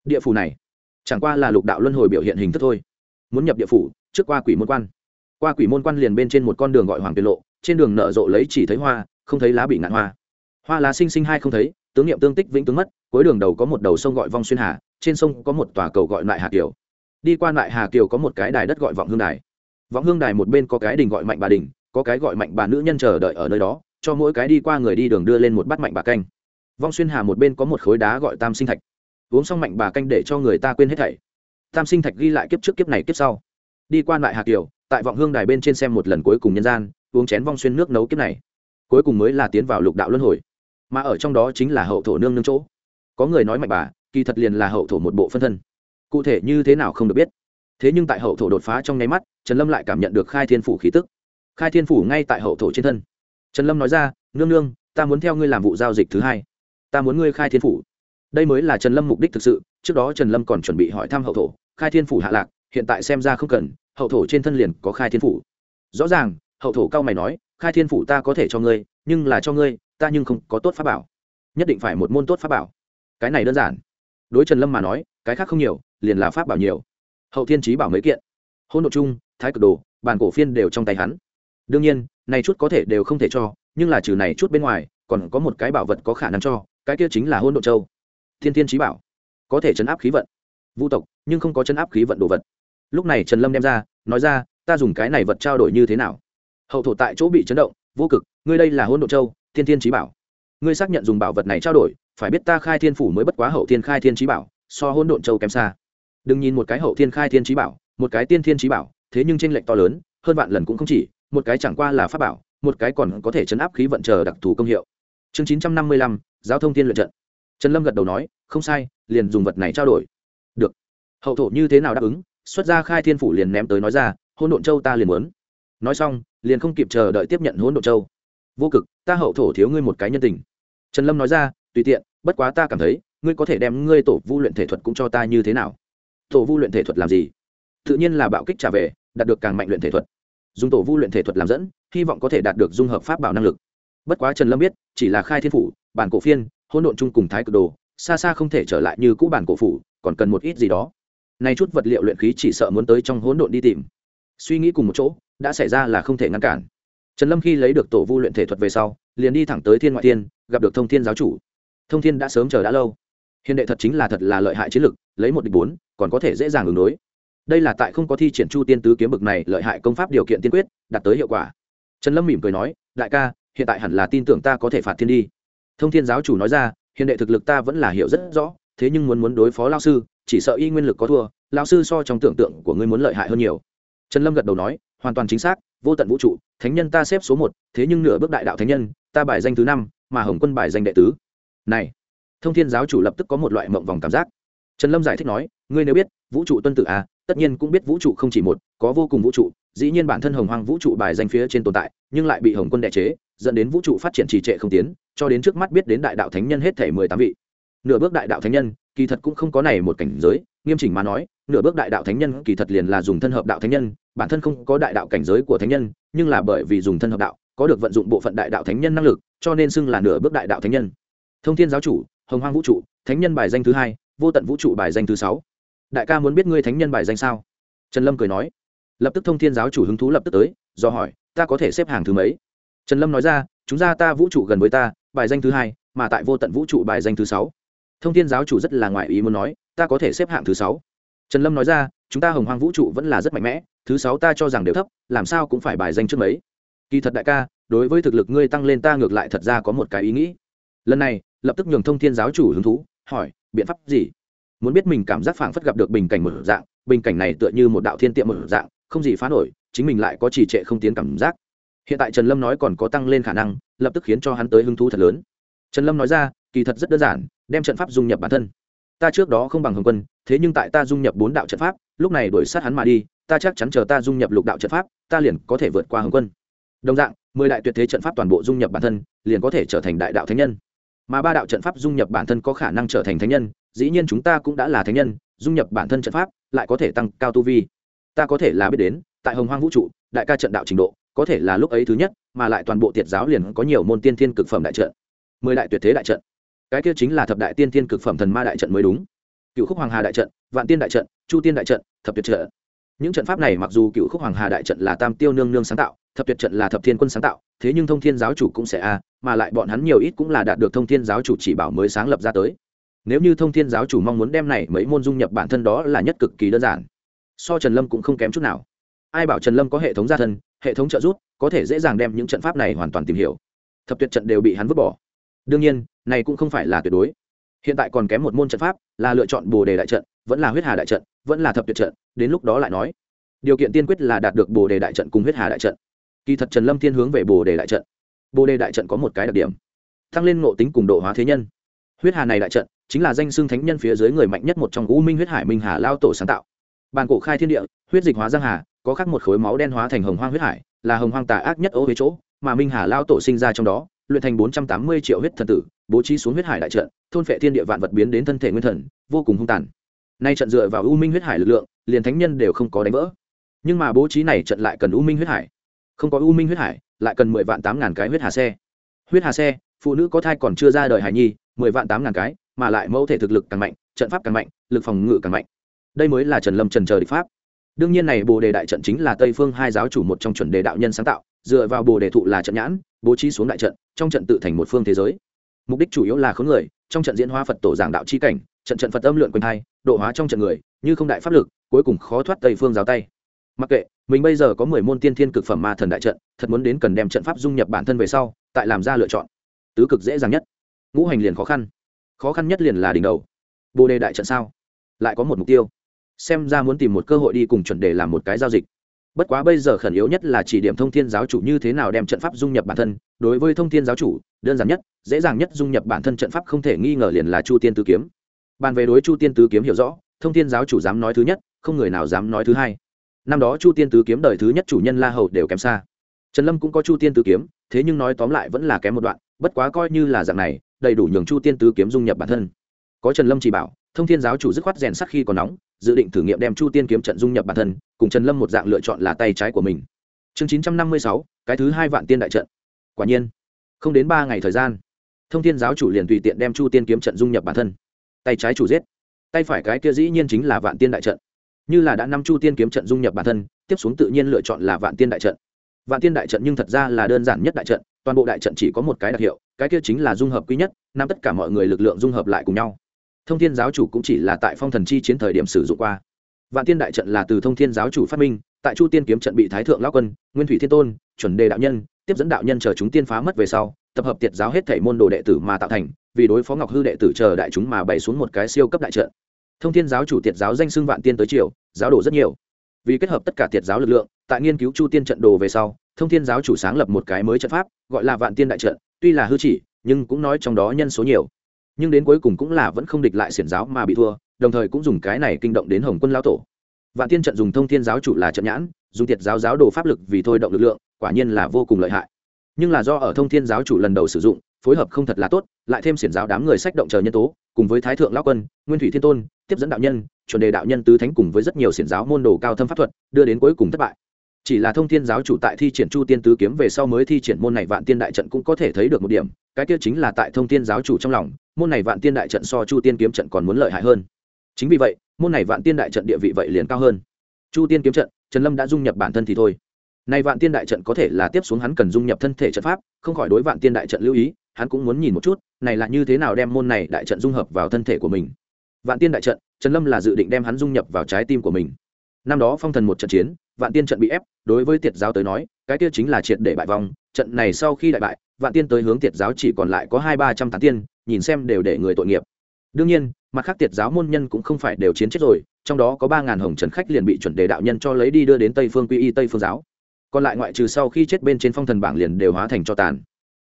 Địa phủ này, chẳng qua là lục đạo luân hồi biểu hiện hình thức thôi. Muốn nhập địa phủ, trước qua quỷ môn quan. Qua quỷ môn quan liền bên trên một con đường gọi hoàng tiền lộ, trên đường nở rộ lấy chỉ thấy hoa, không thấy lá bị ngạn hoa. Hoa lá sinh sinh hai không thấy tướng niệm tương tích vĩnh tướng mất, cuối đường đầu có một đầu sông gọi vong xuyên hà, trên sông có một tòa cầu gọi lại hà kiều. Đi qua lại hà kiều có một cái đài đất gọi vọng hương đài. Vọng hương đài một bên có cái đình gọi mạnh bà đình, có cái gọi mạnh bà nữ nhân chờ đợi ở nơi đó, cho mỗi cái đi qua người đi đường đưa lên một bát mạnh bà canh. Vong xuyên hà một bên có một khối đá gọi tam sinh thạch. Uống xong mạnh bà canh để cho người ta quên hết thảy. Tam sinh thạch ghi lại kiếp trước kiếp này kiếp sau. Đi qua lại hà kiều, tại vọng hương đài bên trên xem một lần cuối cùng nhân gian, uống chén vong xuyên nước nấu kiếp này. Cuối cùng mới là tiến vào lục đạo luân hồi mà ở trong đó chính là hậu thổ nương nương chỗ. Có người nói mạnh bà, kỳ thật liền là hậu thổ một bộ phân thân. Cụ thể như thế nào không được biết. Thế nhưng tại hậu thổ đột phá trong nháy mắt, trần lâm lại cảm nhận được khai thiên phủ khí tức. Khai thiên phủ ngay tại hậu thổ trên thân. Trần lâm nói ra, nương nương, ta muốn theo ngươi làm vụ giao dịch thứ hai. Ta muốn ngươi khai thiên phủ. Đây mới là trần lâm mục đích thực sự, trước đó trần lâm còn chuẩn bị hỏi thăm hậu thổ, khai thiên phủ hạ lạc, hiện tại xem ra không cần, hậu thổ trên thân liền có khai thiên phủ. Rõ ràng, hậu thổ cao mày nói khai thiên phủ ta có thể cho ngươi, nhưng là cho ngươi, ta nhưng không có tốt pháp bảo. Nhất định phải một môn tốt pháp bảo. Cái này đơn giản. Đối trần lâm mà nói, cái khác không nhiều, liền là pháp bảo nhiều. Hậu thiên trí bảo mấy kiện. Hôn độ chung thái cực đồ bàn cổ phiên đều trong tay hắn. Đương nhiên, này chút có thể đều không thể cho, nhưng là trừ này chút bên ngoài, còn có một cái bảo vật có khả năng cho, cái kia chính là hôn độ châu. Thiên thiên trí bảo. Có thể chấn áp khí vận. Vũ tộc, nhưng không có chấn áp khí vận đồ vật. Lúc này trần lâm đem ra, nói ra, ta dùng cái này vật trao đổi như thế nào? Hậu thổ tại chỗ bị chấn động, vô cực, ngươi đây là hôn độ châu, thiên thiên trí bảo. Ngươi xác nhận dùng bảo vật này trao đổi, phải biết ta khai thiên phủ mới bất quá hậu thiên khai thiên trí bảo, so hôn độn châu kém xa. Đừng nhìn một cái hậu thiên khai thiên trí bảo, một cái tiên thiên trí bảo, thế nhưng tranh lệch to lớn, hơn vạn lần cũng không chỉ, một cái chẳng qua là pháp bảo, một cái còn có thể chấn áp khí vận chờ đặc thù công hiệu. Chương chín trăm năm mươi lăm giao thông tiên luyện trận. Trần lâm gật đầu nói, không sai, liền dùng vật này trao đổi. Được. Hậu thổ như thế nào đáp ứng? Xuất ra khai thiên phủ liền ném tới nói ra hôn độn châu ta liền muốn. Nói xong liền không kịp chờ đợi tiếp nhận hỗn độn châu. Vô cực, ta hậu thổ thiếu ngươi một cái nhân tình. Trần lâm nói ra, tùy tiện, bất quá ta cảm thấy, ngươi có thể đem ngươi tổ vu luyện thể thuật cũng cho ta như thế nào? Tổ vu luyện thể thuật làm gì? Tự nhiên là bạo kích trả về, đạt được càng mạnh luyện thể thuật. Dùng tổ vu luyện thể thuật làm dẫn, hy vọng có thể đạt được dung hợp pháp bảo năng lực. Bất quá trần lâm biết, chỉ là khai thiên phủ, bản cổ phiên, hỗn độn chung cùng thái cực đồ, xa xa không thể trở lại như cũ bản cổ phủ, còn cần một ít gì đó. Nay chút vật liệu luyện khí chỉ sợ muốn tới trong hỗn độn đi tìm. Suy nghĩ cùng một chỗ đã xảy ra là không thể ngăn cản. Trần lâm khi lấy được tổ vu luyện thể thuật về sau, liền đi thẳng tới thiên ngoại thiên, gặp được thông thiên giáo chủ. Thông thiên đã sớm chờ đã lâu. Hiện đệ thật chính là thật là lợi hại chiến lực, lấy một địch bốn, còn có thể dễ dàng ứng đối. Đây là tại không có thi triển chu tiên tứ kiếm bực này lợi hại công pháp điều kiện tiên quyết, đạt tới hiệu quả. Trần lâm mỉm cười nói, đại ca, hiện tại hẳn là tin tưởng ta có thể phạt thiên đi. Thông thiên giáo chủ nói ra, hiện đệ thực lực ta vẫn là hiểu rất rõ, thế nhưng muốn muốn đối phó lao sư, chỉ sợ y nguyên lực có thua lao sư so trong tưởng tượng của ngươi muốn lợi hại hơn nhiều. Trần lâm gật đầu nói hoàn toàn chính xác, vô tận vũ trụ, thánh nhân ta xếp số một, thế nhưng nửa bước đại đạo thánh nhân, ta bài danh thứ năm, mà hồng quân bài danh đệ tứ. Này, thông thiên giáo chủ lập tức có một loại mộng vòng cảm giác. Trần lâm giải thích nói, ngươi nếu biết, vũ trụ tuân tự à tất nhiên cũng biết vũ trụ không chỉ một, có vô cùng vũ trụ, dĩ nhiên bản thân hồng hoang vũ trụ bài danh phía trên tồn tại, nhưng lại bị hồng quân đệ chế, dẫn đến vũ trụ phát triển trì trệ không tiến, cho đến trước mắt biết đến đại đạo thánh nhân hết thể mười tám vị. Nửa bước đại đạo thánh nhân, kỳ thật cũng không có này một cảnh giới, nghiêm chỉnh mà nói, nửa bước đại đạo thánh nhân kỳ thật liền là dùng thân hợp đạo thánh nhân bản thân không có đại đạo cảnh giới của thánh nhân, nhưng là bởi vì dùng thân hợp đạo, có được vận dụng bộ phận đại đạo thánh nhân năng lực, cho nên xưng là nửa bước đại đạo thánh nhân. Thông thiên giáo chủ, hồng hoang vũ trụ, thánh nhân bài danh thứ hai, vô tận vũ trụ bài danh thứ sáu. Đại ca muốn biết ngươi thánh nhân bài danh sao? Trần lâm cười nói. Lập tức thông thiên giáo chủ hứng thú lập tức tới, do hỏi, ta có thể xếp hàng thứ mấy? Trần lâm nói ra, chúng ra ta vũ trụ gần với ta, bài danh thứ hai, mà tại vô tận vũ trụ bài danh thứ sáu. Thông thiên giáo chủ rất là ngoại ý muốn nói, ta có thể xếp hạng thứ sáu. Trần lâm nói ra chúng ta hồng hoang vũ trụ vẫn là rất mạnh mẽ, thứ sáu ta cho rằng đều thấp, làm sao cũng phải bài danh trước mấy. Kỳ thật đại ca, đối với thực lực ngươi tăng lên ta ngược lại thật ra có một cái ý nghĩ. Lần này, lập tức nhường thông thiên giáo chủ hứng thú, hỏi, biện pháp gì? Muốn biết mình cảm giác phảng phất gặp được bình cảnh một dạng, bình cảnh này tựa như một đạo thiên tiệm một dạng, không gì phá nổi, chính mình lại có trì trệ không tiến cảm giác. Hiện tại trần lâm nói còn có tăng lên khả năng, lập tức khiến cho hắn tới hứng thú thật lớn. Trần lâm nói ra, kỳ thật rất đơn giản, đem trận pháp dung nhập bản thân. Ta trước đó không bằng hồng quân, thế nhưng tại ta dung nhập bốn đạo trận pháp lúc này đuổi sát hắn mà đi, ta chắc chắn chờ ta dung nhập lục đạo trận pháp, ta liền có thể vượt qua hồng quân. Đồng dạng, mười đại tuyệt thế trận pháp toàn bộ dung nhập bản thân, liền có thể trở thành đại đạo thánh nhân. Mà ba đạo trận pháp dung nhập bản thân có khả năng trở thành thánh nhân, dĩ nhiên chúng ta cũng đã là thánh nhân, dung nhập bản thân trận pháp lại có thể tăng cao tu vi. Ta có thể là biết đến, tại hồng hoang vũ trụ, đại ca trận đạo trình độ, có thể là lúc ấy thứ nhất, mà lại toàn bộ tiệt giáo liền có nhiều môn tiên thiên cực phẩm đại trận. Mười đại tuyệt thế đại trận. Cái kia chính là thập đại tiên thiên cực phẩm thần ma đại trận mới đúng. Cựu khúc hoàng hà đại trận, vạn tiên đại trận, chu tiên đại trận thập tuyệt trận. Những trận pháp này mặc dù cựu khúc hoàng hà đại trận là tam tiêu nương nương sáng tạo, thập tuyệt trận là thập thiên quân sáng tạo, thế nhưng thông thiên giáo chủ cũng sẽ a, mà lại bọn hắn nhiều ít cũng là đạt được thông thiên giáo chủ chỉ bảo mới sáng lập ra tới. Nếu như thông thiên giáo chủ mong muốn đem này mấy môn dung nhập bản thân đó là nhất cực kỳ đơn giản. So trần lâm cũng không kém chút nào. Ai bảo trần lâm có hệ thống gia thân, hệ thống trợ giúp, có thể dễ dàng đem những trận pháp này hoàn toàn tìm hiểu. Thập tuyệt trận đều bị hắn vứt bỏ. Đương nhiên, này cũng không phải là tuyệt đối. Hiện tại còn kém một môn trận pháp, là lựa chọn bồ đề đại trận, vẫn là huyết hà đại trận vẫn là thập tuyệt trận, đến lúc đó lại nói. Điều kiện tiên quyết là đạt được bồ đề đại trận cùng huyết hà đại trận. Kỳ thật trần lâm thiên hướng về bồ đề đại trận. Bồ đề đại trận có một cái đặc điểm, tăng lên ngộ tính cùng độ hóa thế nhân. Huyết hà này đại trận chính là danh xưng thánh nhân phía dưới người mạnh nhất một trong u minh huyết hải minh hà lao tổ sáng tạo. Bàn cổ khai thiên địa, huyết dịch hóa giang hà, có khắc một khối máu đen hóa thành hồng hoang huyết hải, là hồng hoang tà ác nhất ô huế chỗ, mà minh hà lao tổ sinh ra trong đó, luyện thành bốn trăm tám mươi triệu huyết thần tử, bố trí xuống huyết hải đại trận, thôn phệ thiên địa vạn vật biến đến thân thể nguyên thần, vô cùng hung tàn nay trận dựa vào u minh huyết hải lực lượng, liền thánh nhân đều không có đánh vỡ. Nhưng mà bố trí này trận lại cần u minh huyết hải. Không có u minh huyết hải, lại cần mười vạn tám ngàn cái huyết hà xe. Huyết hà xe, phụ nữ có thai còn chưa ra đời hài nhi, mười vạn tám ngàn cái, mà lại mẫu thể thực lực càng mạnh, trận pháp càng mạnh, lực phòng ngự càng mạnh. Đây mới là trần lâm trần chờ địch pháp. Đương nhiên này, bồ đề đại trận chính là tây phương hai giáo chủ một trong chuẩn đề đạo nhân sáng tạo, dựa vào bồ đề thụ là trận nhãn, bố trí xuống đại trận, trong trận tự thành một phương thế giới. Mục đích chủ yếu là khốn người, trong trận diễn hóa phật tổ giảng đạo c h i cảnh, trận trận phật âm lượn quanh thai độ hóa trong trận người, như không đại pháp lực, cuối cùng khó thoát tây phương giáo tay. Mặc kệ, mình bây giờ có mười môn tiên thiên cực phẩm ma thần đại trận, thật muốn đến cần đem trận pháp dung nhập bản thân về sau, tại làm ra lựa chọn. Tứ cực dễ dàng nhất. Ngũ hành liền khó khăn. Khó khăn nhất liền là đỉnh đầu. Bồ đề đại trận sao? Lại có một mục tiêu. Xem ra muốn tìm một cơ hội đi cùng chuẩn đề làm một cái giao dịch. Bất quá bây giờ khẩn yếu nhất là chỉ điểm thông thiên giáo chủ như thế nào đem trận pháp dung nhập bản thân. Đối với thông thiên giáo chủ, đơn giản nhất, dễ dàng nhất dung nhập bản thân trận pháp không thể nghi ngờ liền là chu tiên tứ kiếm bàn về đối chu tiên tứ kiếm hiểu rõ, thông thiên giáo chủ dám nói thứ nhất, không người nào dám nói thứ hai. Năm đó chu tiên tứ kiếm đời thứ nhất chủ nhân la hầu đều kém xa. Trần lâm cũng có chu tiên tứ kiếm, thế nhưng nói tóm lại vẫn là kém một đoạn, bất quá coi như là dạng này, đầy đủ nhường chu tiên tứ kiếm dung nhập bản thân. Có trần lâm chỉ bảo, thông thiên giáo chủ dứt khoát rèn sắc khi còn nóng, dự định thử nghiệm đem chu tiên kiếm trận dung nhập bản thân, cùng trần lâm một dạng lựa chọn là tay trái của mình. Chương chín trăm năm mươi sáu, cái thứ hai vạn tiên đại trận. Quả nhiên, không đến ba ngày thời gian, thông thiên giáo chủ liền tùy tiện đem chu tiên kiếm trận dung nhập bản thân tay trái chủ giết. Tay phải cái kia dĩ nhiên chính là vạn tiên đại trận. Như là đã năm chu tiên kiếm trận dung nhập bản thân, tiếp xuống tự nhiên lựa chọn là vạn tiên đại trận. Vạn tiên đại trận nhưng thật ra là đơn giản nhất đại trận, toàn bộ đại trận chỉ có một cái đặc hiệu, cái kia chính là dung hợp quý nhất, nắm tất cả mọi người lực lượng dung hợp lại cùng nhau. Thông thiên giáo chủ cũng chỉ là tại phong thần chi chiến thời điểm sử dụng qua. Vạn tiên đại trận là từ thông thiên giáo chủ phát minh, tại chu tiên kiếm trận bị thái thượng lao quân, nguyên thủy thiên tôn, chuẩn đề đạo nhân, tiếp dẫn đạo nhân chờ chúng tiên phá mất về sau, tập hợp tiệt giáo hết thể môn đồ đệ tử mà tạo thành vì đối phó ngọc hư đệ tử chờ đại chúng mà bày xuống một cái siêu cấp đại trận. Thông thiên giáo chủ tiệt giáo danh xưng vạn tiên tới triều, giáo đồ rất nhiều. Vì kết hợp tất cả tiệt giáo lực lượng, tại nghiên cứu chu tiên trận đồ về sau, thông thiên giáo chủ sáng lập một cái mới trận pháp, gọi là vạn tiên đại trận, tuy là hư chỉ, nhưng cũng nói trong đó nhân số nhiều. Nhưng đến cuối cùng cũng là vẫn không địch lại xiển giáo mà bị thua, đồng thời cũng dùng cái này kinh động đến hồng quân lao tổ. Vạn tiên trận dùng thông thiên giáo chủ là trận nhãn, dùng tiệt giáo giáo đồ pháp lực vì thôi động lực lượng, quả nhiên là vô cùng lợi hại. Nhưng là do ở thông thiên giáo chủ lần đầu sử dụng phối hợp không thật là tốt, lại thêm xiển giáo đám người sách động chờ nhân tố, cùng với thái thượng lao quân, nguyên thủy thiên tôn, tiếp dẫn đạo nhân, chuẩn đề đạo nhân tứ thánh cùng với rất nhiều xiển giáo môn đồ cao thâm pháp thuật, đưa đến cuối cùng thất bại. Chỉ là thông thiên giáo chủ tại thi triển chu tiên tứ kiếm về sau mới thi triển môn này vạn tiên đại trận cũng có thể thấy được một điểm, cái kia chính là tại thông thiên giáo chủ trong lòng, môn này vạn tiên đại trận so chu tiên kiếm trận còn muốn lợi hại hơn. Chính vì vậy, môn này vạn tiên đại trận địa vị vậy liền cao hơn. Chu tiên kiếm trận, trần lâm đã dung nhập bản thân thì thôi. Nay vạn tiên đại trận có thể là tiếp xuống hắn cần dung nhập thân thể trận pháp, không khỏi đối vạn tiên đại trận lưu ý hắn cũng muốn nhìn một chút, này là như thế nào đem môn này đại trận dung hợp vào thân thể của mình. Vạn tiên đại trận, trần lâm là dự định đem hắn dung nhập vào trái tim của mình. Năm đó phong thần một trận chiến, vạn tiên trận bị ép, đối với tiệt giáo tới nói, cái kia chính là triệt để bại vong, trận này sau khi đại bại, vạn tiên tới hướng tiệt giáo chỉ còn lại có hai ba trăm tán tiên, nhìn xem đều để người tội nghiệp. Đương nhiên, mặt khác tiệt giáo môn nhân cũng không phải đều chiến chết rồi, trong đó có ba ngàn hồng trần khách liền bị chuẩn đề đạo nhân cho lấy đi đưa đến tây phương quy y, tây phương giáo. Còn lại ngoại trừ sau khi chết bên trên phong thần bảng liền đều hóa thành cho tàn.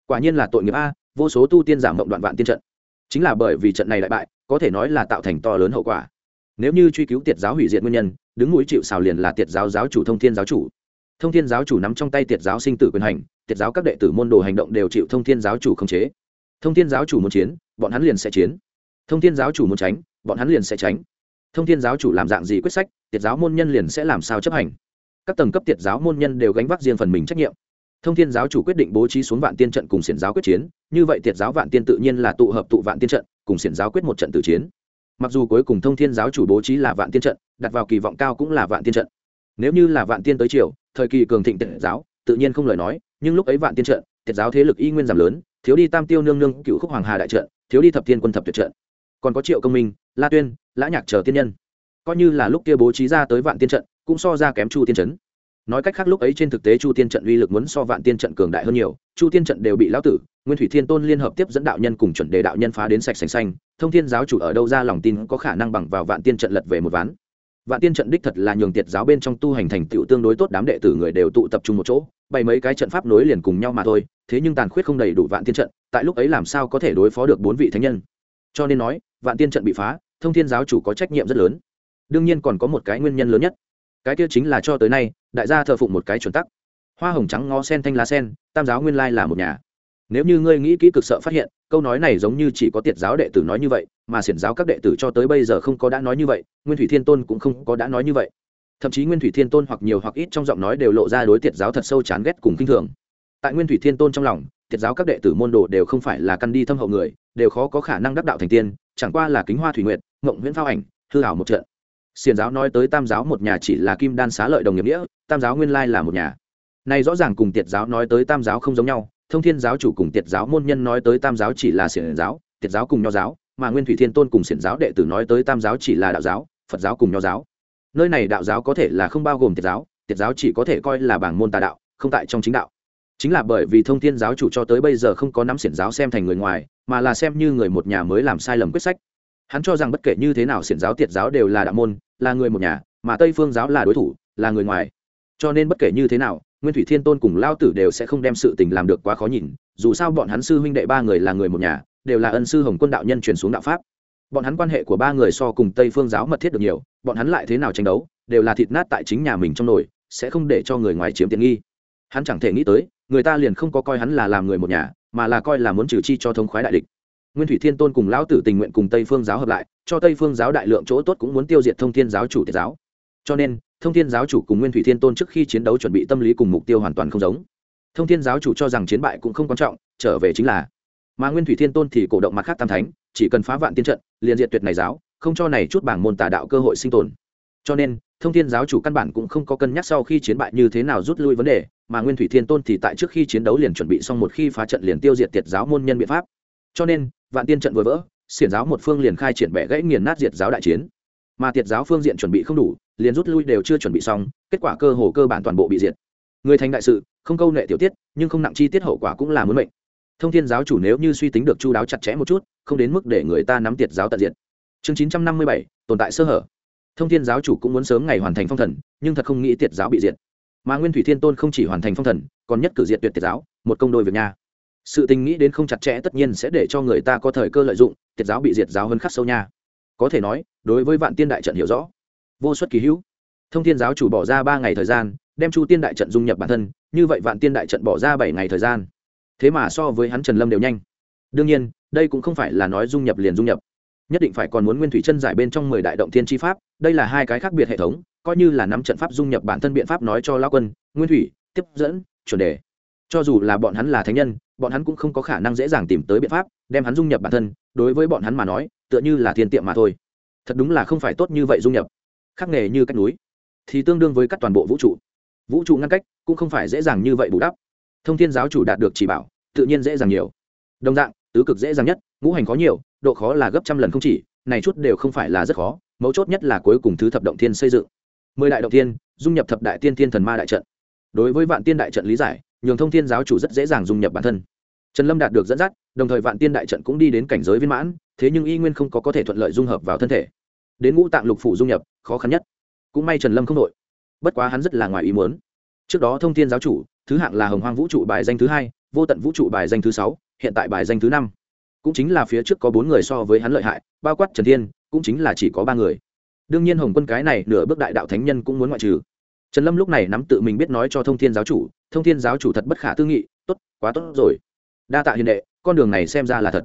Quả nhiên là tội nghiệp a vô số tu tiên giảm mộng đoạn vạn tiên trận. Chính là bởi vì trận này đại bại, có thể nói là tạo thành to lớn hậu quả. Nếu như truy cứu tiệt giáo hủy diệt nguyên nhân, đứng mũi chịu xào liền là tiệt giáo giáo chủ thông thiên giáo chủ. Thông thiên giáo chủ nắm trong tay tiệt giáo sinh tử quyền hành, tiệt giáo các đệ tử môn đồ hành động đều chịu thông thiên giáo chủ khống chế. Thông thiên giáo chủ muốn chiến, bọn hắn liền sẽ chiến. Thông thiên giáo chủ muốn tránh, bọn hắn liền sẽ tránh. Thông thiên giáo chủ làm dạng gì quyết sách, tiệt giáo môn nhân liền sẽ làm sao chấp hành. Các tầng cấp tiệt giáo môn nhân đều gánh vác riêng phần mình trách nhiệm thông thiên giáo chủ quyết định bố trí xuống vạn tiên trận cùng xiển giáo quyết chiến như vậy tiệt giáo vạn tiên tự nhiên là tụ hợp tụ vạn tiên trận cùng xiển giáo quyết một trận tử chiến. Mặc dù cuối cùng thông thiên giáo chủ bố trí là vạn tiên trận đặt vào kỳ vọng cao cũng là vạn tiên trận. Nếu như là vạn tiên tới triều, thời kỳ cường thịnh tiệt giáo tự nhiên không lời nói nhưng lúc ấy vạn tiên trận tiệt giáo thế lực y nguyên giảm lớn thiếu đi tam tiêu nương nương cựu khúc hoàng hà đại trận thiếu đi thập tiên quân thập tuyệt trận. Còn có triệu công minh la tuyên lã nhạc chờ tiên nhân. Coi như là lúc kia bố trí ra tới vạn tiên trận cũng so ra kém chu tiên trấn nói cách khác lúc ấy trên thực tế chu tiên trận uy lực muốn so vạn tiên trận cường đại hơn nhiều, chu tiên trận đều bị lão tử, nguyên thủy thiên tôn liên hợp tiếp dẫn đạo nhân cùng chuẩn đề đạo nhân phá đến sạch sành xanh, thông thiên giáo chủ ở đâu ra lòng tin có khả năng bằng vào vạn tiên trận lật về một ván. Vạn tiên trận đích thật là nhường tiệt giáo bên trong tu hành thành tựu tương đối tốt, đám đệ tử người đều tụ tập trung một chỗ, bày mấy cái trận pháp nối liền cùng nhau mà thôi, thế nhưng tàn khuyết không đầy đủ vạn tiên trận, tại lúc ấy làm sao có thể đối phó được bốn vị thánh nhân? Cho nên nói, vạn tiên trận bị phá, thông thiên giáo chủ có trách nhiệm rất lớn. Đương nhiên còn có một cái nguyên nhân lớn nhất. Cái kia chính là cho tới nay đại gia thờ phụng một cái chuẩn tắc. Hoa hồng trắng ngó sen thanh lá sen, tam giáo nguyên lai là một nhà. Nếu như ngươi nghĩ kỹ cực sợ phát hiện, câu nói này giống như chỉ có tiệt giáo đệ tử nói như vậy, mà xiển giáo các đệ tử cho tới bây giờ không có đã nói như vậy, nguyên thủy thiên tôn cũng không có đã nói như vậy. Thậm chí nguyên thủy thiên tôn hoặc nhiều hoặc ít trong giọng nói đều lộ ra đối tiệt giáo thật sâu chán ghét cùng k i n h thường. Tại nguyên thủy thiên tôn trong lòng, tiệt giáo các đệ tử môn đồ đều không phải là căn đi thâm hậu người, đều khó có khả năng đắc đạo thành tiên, chẳng qua là kính hoa thủy nguyện mộng nguyễn phao ảnh, hư hảo một trận xiền giáo nói tới tam giáo một nhà chỉ là kim đan xá lợi đồng nghiệp nghĩa, tam giáo nguyên lai là một nhà. Này rõ ràng cùng tiệt giáo nói tới tam giáo không giống nhau, thông thiên giáo chủ cùng tiệt giáo môn nhân nói tới tam giáo chỉ là xiển giáo, tiệt giáo cùng nho giáo, mà nguyên thủy thiên tôn cùng xiển giáo đệ tử nói tới tam giáo chỉ là đạo giáo, phật giáo cùng nho giáo. Nơi này đạo giáo có thể là không bao gồm tiệt giáo tiệt giáo chỉ có thể coi là bảng môn tà đạo, không tại trong chính đạo. Chính là bởi vì thông thiên giáo chủ cho tới bây giờ không có nắm xiển giáo xem thành người ngoài, mà là xem như người một nhà mới làm sai lầm quyết sách hắn cho rằng bất kể như thế nào xiển giáo tiệt giáo đều là đạo môn, là người một nhà, mà tây phương giáo là đối thủ, là người ngoài. Cho nên bất kể như thế nào, nguyên thủy thiên tôn cùng lao tử đều sẽ không đem sự tình làm được quá khó nhìn, dù sao bọn hắn sư huynh đệ ba người là người một nhà, đều là ân sư hồng quân đạo nhân truyền xuống đạo pháp. Bọn hắn quan hệ của ba người so cùng tây phương giáo mật thiết được nhiều, bọn hắn lại thế nào tranh đấu, đều là thịt nát tại chính nhà mình trong nồi, sẽ không để cho người ngoài chiếm tiện nghi. Hắn chẳng thể nghĩ tới, người ta liền không có coi hắn là làm người một nhà, mà là coi là muốn trừ chi cho thông khoái đại địch nguyên thủy thiên tôn cùng lão tử tình nguyện cùng tây phương giáo hợp lại, cho tây phương giáo đại lượng chỗ tốt cũng muốn tiêu diệt thông thiên giáo chủ tiệt giáo. Cho nên, thông thiên giáo chủ cùng nguyên thủy thiên tôn trước khi chiến đấu chuẩn bị tâm lý cùng mục tiêu hoàn toàn không giống. Thông thiên giáo chủ cho rằng chiến bại cũng không quan trọng, trở về chính là. Mà nguyên thủy thiên tôn thì cổ động mặt khác tam thánh, chỉ cần phá vạn tiên trận, liền diện tuyệt này giáo, không cho này chút bảng môn tà đạo cơ hội sinh tồn. Cho nên, thông thiên giáo chủ căn bản cũng không có cân nhắc sau khi chiến bại như thế nào rút lui vấn đề, mà nguyên thủy thiên tôn thì tại trước khi chiến đấu liền chuẩn bị xong một khi phá trận liền tiêu diệt tiệt giáo môn nhân biện pháp. Cho nên vạn tiên trận vừa vỡ, xiển giáo một phương liền khai triển bẻ gãy nghiền nát diệt giáo đại chiến. Mà tiệt giáo phương diện chuẩn bị không đủ, liền rút lui đều chưa chuẩn bị xong, kết quả cơ hồ cơ bản toàn bộ bị diệt. Người thành đại sự, không câu nệ tiểu tiết, nhưng không nặng chi tiết hậu quả cũng là muốn mệnh. Thông thiên giáo chủ nếu như suy tính được chu đáo chặt chẽ một chút, không đến mức để người ta nắm tiệt giáo tận diệt. Chương chín trăm năm mươi bảy, tồn tại sơ hở. Thông thiên giáo chủ cũng muốn sớm ngày hoàn thành phong thần, nhưng thật không nghĩ tiệt giáo bị diệt. Mà nguyên thủy thiên tôn không chỉ hoàn thành phong thần, còn nhất cử diệt tuyệt tiệt giáo, một công đôi việc nha sự tình nghĩ đến không chặt chẽ tất nhiên sẽ để cho người ta có thời cơ lợi dụng tiệt giáo bị diệt giáo hơn khắc sâu nha. Có thể nói, đối với vạn tiên đại trận hiểu rõ. Vô suất kỳ hữu. Thông thiên giáo chủ bỏ ra ba ngày thời gian, đem chu tiên đại trận dung nhập bản thân, như vậy vạn tiên đại trận bỏ ra bảy ngày thời gian. Thế mà so với hắn trần lâm đều nhanh. Đương nhiên, đây cũng không phải là nói dung nhập liền dung nhập. Nhất định phải còn muốn nguyên thủy chân giải bên trong mười đại động thiên tri pháp, đây là hai cái khác biệt hệ thống, coi như là nắm trận pháp dung nhập bản thân biện pháp nói cho lao quân, nguyên thủy, tiếp dẫn, chuẩn đề. Cho dù là bọn hắn là thánh nhân bọn hắn cũng không có khả năng dễ dàng tìm tới biện pháp đem hắn dung nhập bản thân, đối với bọn hắn mà nói, tựa như là thiên tiệm mà thôi. Thật đúng là không phải tốt như vậy dung nhập. Khắc nghề như cách núi, thì tương đương với cắt toàn bộ vũ trụ. Vũ trụ ngăn cách cũng không phải dễ dàng như vậy bù đắp. Thông thiên giáo chủ đạt được chỉ bảo, tự nhiên dễ dàng nhiều. Đồng dạng, tứ cực dễ dàng nhất, ngũ hành khó nhiều, độ khó là gấp trăm lần không chỉ, này chút đều không phải là rất khó, mấu chốt nhất là cuối cùng thứ thập động thiên xây dựng. Mười đại động thiên, dung nhập thập đại tiên thiên thần ma đại trận. Đối với vạn tiên đại trận lý giải nhường thông thiên giáo chủ rất dễ dàng dung nhập bản thân. Trần lâm đạt được dẫn dắt, đồng thời vạn tiên đại trận cũng đi đến cảnh giới viên mãn, thế nhưng y nguyên không có có thể thuận lợi dung hợp vào thân thể. Đến ngũ tạng lục phủ dung nhập, khó khăn nhất. Cũng may trần lâm không đội. Bất quá hắn rất là ngoài ý muốn. Trước đó thông thiên giáo chủ, thứ hạng là hồng hoang vũ trụ bài danh thứ hai, vô tận vũ trụ bài danh thứ sáu, hiện tại bài danh thứ năm. Cũng chính là phía trước có bốn người so với hắn lợi hại, bao quát trần thiên, cũng chính là chỉ có ba người. Đương nhiên hồng quân cái này nửa bước đại đạo thánh nhân cũng muốn ngoại trừ trần lâm lúc này nắm tự mình biết nói cho thông thiên giáo chủ, thông thiên giáo chủ thật bất khả tư nghị, tốt, quá tốt rồi. Đa tạ hiền đệ, con đường này xem ra là thật.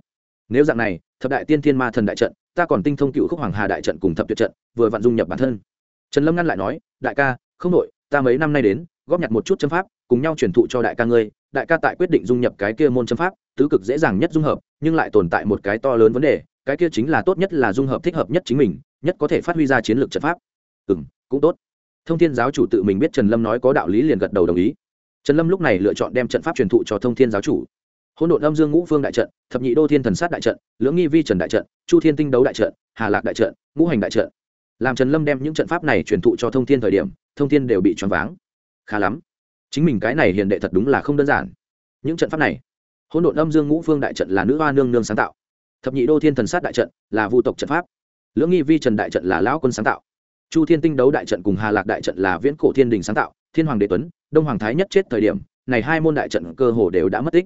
Nếu dạng này, thập đại tiên thiên ma thần đại trận, ta còn tinh thông cựu khúc hoàng hà đại trận cùng thập tuyệt trận, vừa vặn dung nhập bản thân. Trần lâm ngăn lại nói, đại ca, không đội ta mấy năm nay đến, góp nhặt một chút châm pháp, cùng nhau truyền thụ cho đại ca ngươi. Đại ca tại quyết định dung nhập cái kia môn châm pháp, tứ cực dễ dàng nhất dung hợp, nhưng lại tồn tại một cái to lớn vấn đề, cái kia chính là tốt nhất là dung hợp thích hợp nhất chính mình, nhất có thể phát huy ra chiến lược trận pháp. Ừ cũng tốt thông thiên giáo chủ tự mình biết trần lâm nói có đạo lý liền gật đầu đồng ý. Trần lâm lúc này lựa chọn đem trận pháp truyền thụ cho thông thiên giáo chủ. Hỗn độn âm dương ngũ phương đại trận, thập nhị đô thiên thần sát đại trận, lưỡng nghi vi trần đại trận, chu thiên tinh đấu đại trận, hà lạc đại trận, ngũ hành đại trận. Làm trần lâm đem những trận pháp này truyền thụ cho thông thiên thời điểm, thông thiên đều bị choáng váng. Khá lắm. Chính mình cái này hiền đệ thật đúng là không đơn giản. Những trận pháp này, hỗn độn âm dương ngũ phương đại trận là nữ hoa nương nương sáng tạo. Thập nhị đô thiên thần sát đại trận là vu tộc trận pháp. Lưỡng nghi vi trần đại trận là lão quân sáng tạo chu thiên tinh đấu đại trận cùng hà lạc đại trận là viễn cổ thiên đình sáng tạo, thiên hoàng đế tuấn, đông hoàng thái nhất chết thời điểm, này hai môn đại trận cơ hồ đều đã mất tích.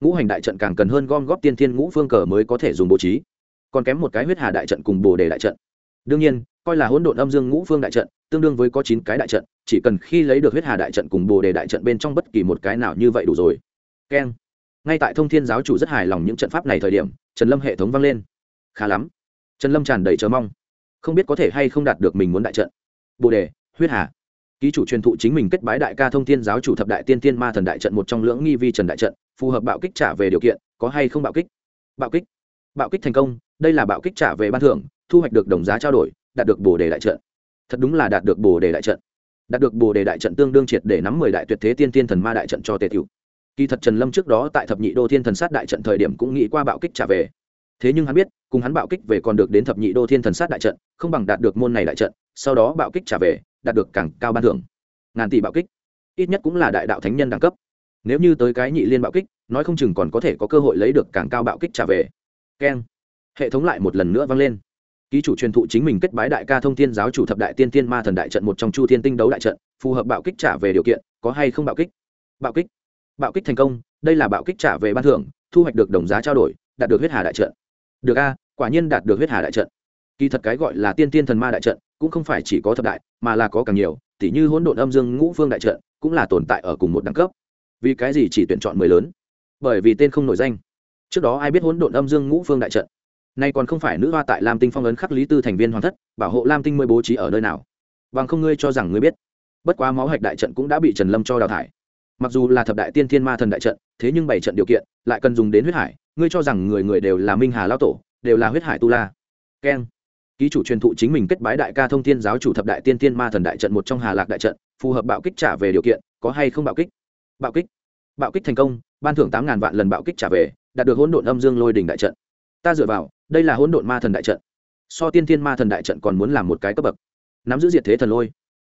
Ngũ hành đại trận càng cần hơn gom góp tiên thiên ngũ phương cờ mới có thể dùng bố trí. Còn kém một cái huyết hà đại trận cùng bồ đề đại trận. Đương nhiên, coi là hỗn độn âm dương ngũ phương đại trận, tương đương với có chín cái đại trận, chỉ cần khi lấy được huyết hà đại trận cùng bồ đề đại trận bên trong bất kỳ một cái nào như vậy đủ rồi. Keng. Ngay tại thông thiên giáo chủ rất hài lòng những trận pháp này thời điểm, trần lâm hệ thống vang lên. Khá lắm. Trần lâm tràn đầy chờ mong không biết có thể hay không đạt được mình muốn đại trận. Bồ đề, huyết hà. Ký chủ truyền thụ chính mình kết bái đại ca thông thiên giáo chủ thập đại tiên tiên ma thần đại trận một trong lưỡng nghi vi trần đại trận, phù hợp bạo kích trả về điều kiện, có hay không bạo kích? Bạo kích. Bạo kích thành công, đây là bạo kích trả về ban thưởng, thu hoạch được đồng giá trao đổi, đạt được bồ đề đại trận. Thật đúng là đạt được bồ đề đại trận. Đạt được bồ đề đại trận tương đương triệt để nắm mười đại tuyệt thế tiên tiên thần ma đại trận cho tề tiểu kỳ thật trần lâm trước đó tại thập nhị đô thiên thần sát đại trận thời điểm cũng nghĩ qua bạo kích trả về thế nhưng hắn biết, cùng hắn bạo kích về còn được đến thập nhị đô thiên thần sát đại trận, không bằng đạt được môn này đại trận, sau đó bạo kích trả về, đạt được càng cao ban thưởng. Ngàn tỷ bạo kích, ít nhất cũng là đại đạo thánh nhân đẳng cấp. Nếu như tới cái nhị liên bạo kích, nói không chừng còn có thể có cơ hội lấy được càng cao bạo kích trả về. Keng. Hệ thống lại một lần nữa vang lên. Ký chủ truyền thụ chính mình kết bái đại ca thông thiên giáo chủ thập đại tiên tiên ma thần đại trận một trong chu thiên tinh đấu đại trận, phù hợp bạo kích trả về điều kiện, có hay không bạo kích? Bạo kích. Bạo kích thành công, đây là bạo kích trả về ban thưởng, thu hoạch được đồng giá trao đổi, đạt được huyết hà đại trận được a, quả nhiên đạt được huyết hà đại trận. Kỳ thật cái gọi là tiên tiên thần ma đại trận cũng không phải chỉ có thập đại, mà là có càng nhiều, tỉ như hỗn độn âm dương ngũ phương đại trận cũng là tồn tại ở cùng một đẳng cấp. Vì cái gì chỉ tuyển chọn mười lớn? Bởi vì tên không nổi danh. Trước đó ai biết hỗn độn âm dương ngũ phương đại trận? Nay còn không phải nữ hoa tại lam tinh phong ấn khắc lý tư thành viên hoàng thất, bảo hộ lam tinh mới bố trí ở nơi nào. Bằng không ngươi cho rằng ngươi biết. Bất quá máu hạch đại trận cũng đã bị trần lâm cho đào thải. Mặc dù là thập đại tiên thiên ma thần đại trận, thế nhưng bảy trận điều kiện lại cần dùng đến huyết hải ngươi cho rằng người người đều là minh hà lao tổ, đều là huyết hải tu la. Keng. Ký chủ truyền thụ chính mình kết bái đại ca thông thiên giáo chủ thập đại tiên tiên ma thần đại trận một trong hà lạc đại trận, phù hợp bạo kích trả về điều kiện, có hay không bạo kích? Bạo kích. Bạo kích thành công, ban thưởng tám ngàn vạn lần bạo kích trả về, đạt được hỗn độn âm dương lôi đỉnh đại trận. Ta dựa vào, đây là hỗn độn ma thần đại trận. So tiên Tiên ma thần đại trận còn muốn làm một cái cấp bậc. Nắm giữ diệt thế thần lôi.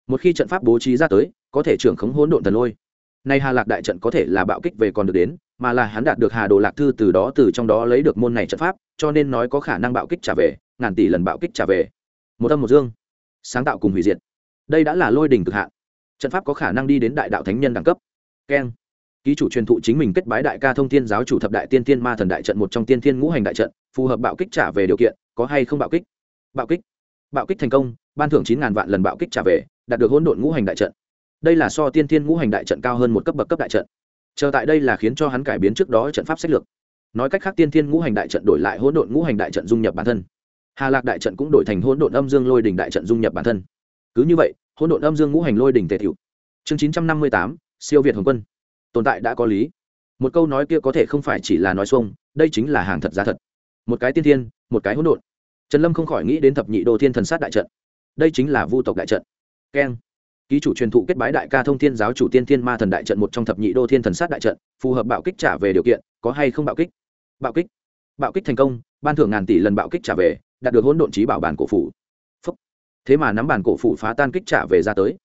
Một khi trận pháp bố trí ra tới, có thể trưởng khống hỗn độn thần lôi. Nay hà lạc đại trận có thể là bạo kích về còn được đến mà là hắn đạt được hà đồ lạc thư từ đó từ trong đó lấy được môn này trận pháp, cho nên nói có khả năng bạo kích trả về, ngàn tỷ lần bạo kích trả về. Một âm một dương. Sáng tạo cùng hủy diệt. Đây đã là lôi đỉnh cực hạn. Trận pháp có khả năng đi đến đại đạo thánh nhân đẳng cấp. Keng. Ký chủ truyền thụ chính mình kết bái đại ca thông thiên giáo chủ thập đại tiên tiên ma thần đại trận một trong tiên thiên ngũ hành đại trận, phù hợp bạo kích trả về điều kiện, có hay không bạo kích? Bạo kích. Bạo kích thành công, ban thưởng chín ngàn vạn lần bạo kích trả về, đạt được hỗn độn ngũ hành đại trận. Đây là so tiên thiên ngũ hành đại trận cao hơn một cấp bậc cấp đại trận chờ tại đây là khiến cho hắn cải biến trước đó trận pháp sách lược. Nói cách khác, tiên thiên ngũ hành đại trận đổi lại hỗn độn ngũ hành đại trận dung nhập bản thân. Hà lạc đại trận cũng đổi thành hỗn độn âm dương lôi đỉnh đại trận dung nhập bản thân. Cứ như vậy, hỗn độn âm dương ngũ hành lôi đỉnh tề thiệu chương chín trăm năm mươi tám, siêu việt hồng quân. Tồn tại đã có lý. Một câu nói kia có thể không phải chỉ là nói xuông, đây chính là hàng thật giá thật. Một cái tiên thiên, một cái hỗn độn. Trần lâm không khỏi nghĩ đến thập nhị đô thiên thần sát đại trận. Đây chính là vu tộc đại trận. Keng ký chủ truyền thụ kết bái đại ca thông thiên giáo chủ tiên thiên ma thần đại trận một trong thập nhị đô thiên thần sát đại trận, phù hợp bạo kích trả về điều kiện, có hay không bạo kích? Bạo kích. Bạo kích thành công, ban thưởng ngàn tỷ lần bạo kích trả về, đạt được hỗn độn trí bảo bản cổ phủ. Phúc. thế mà nắm bản cổ phủ phá tan kích trả về ra tới.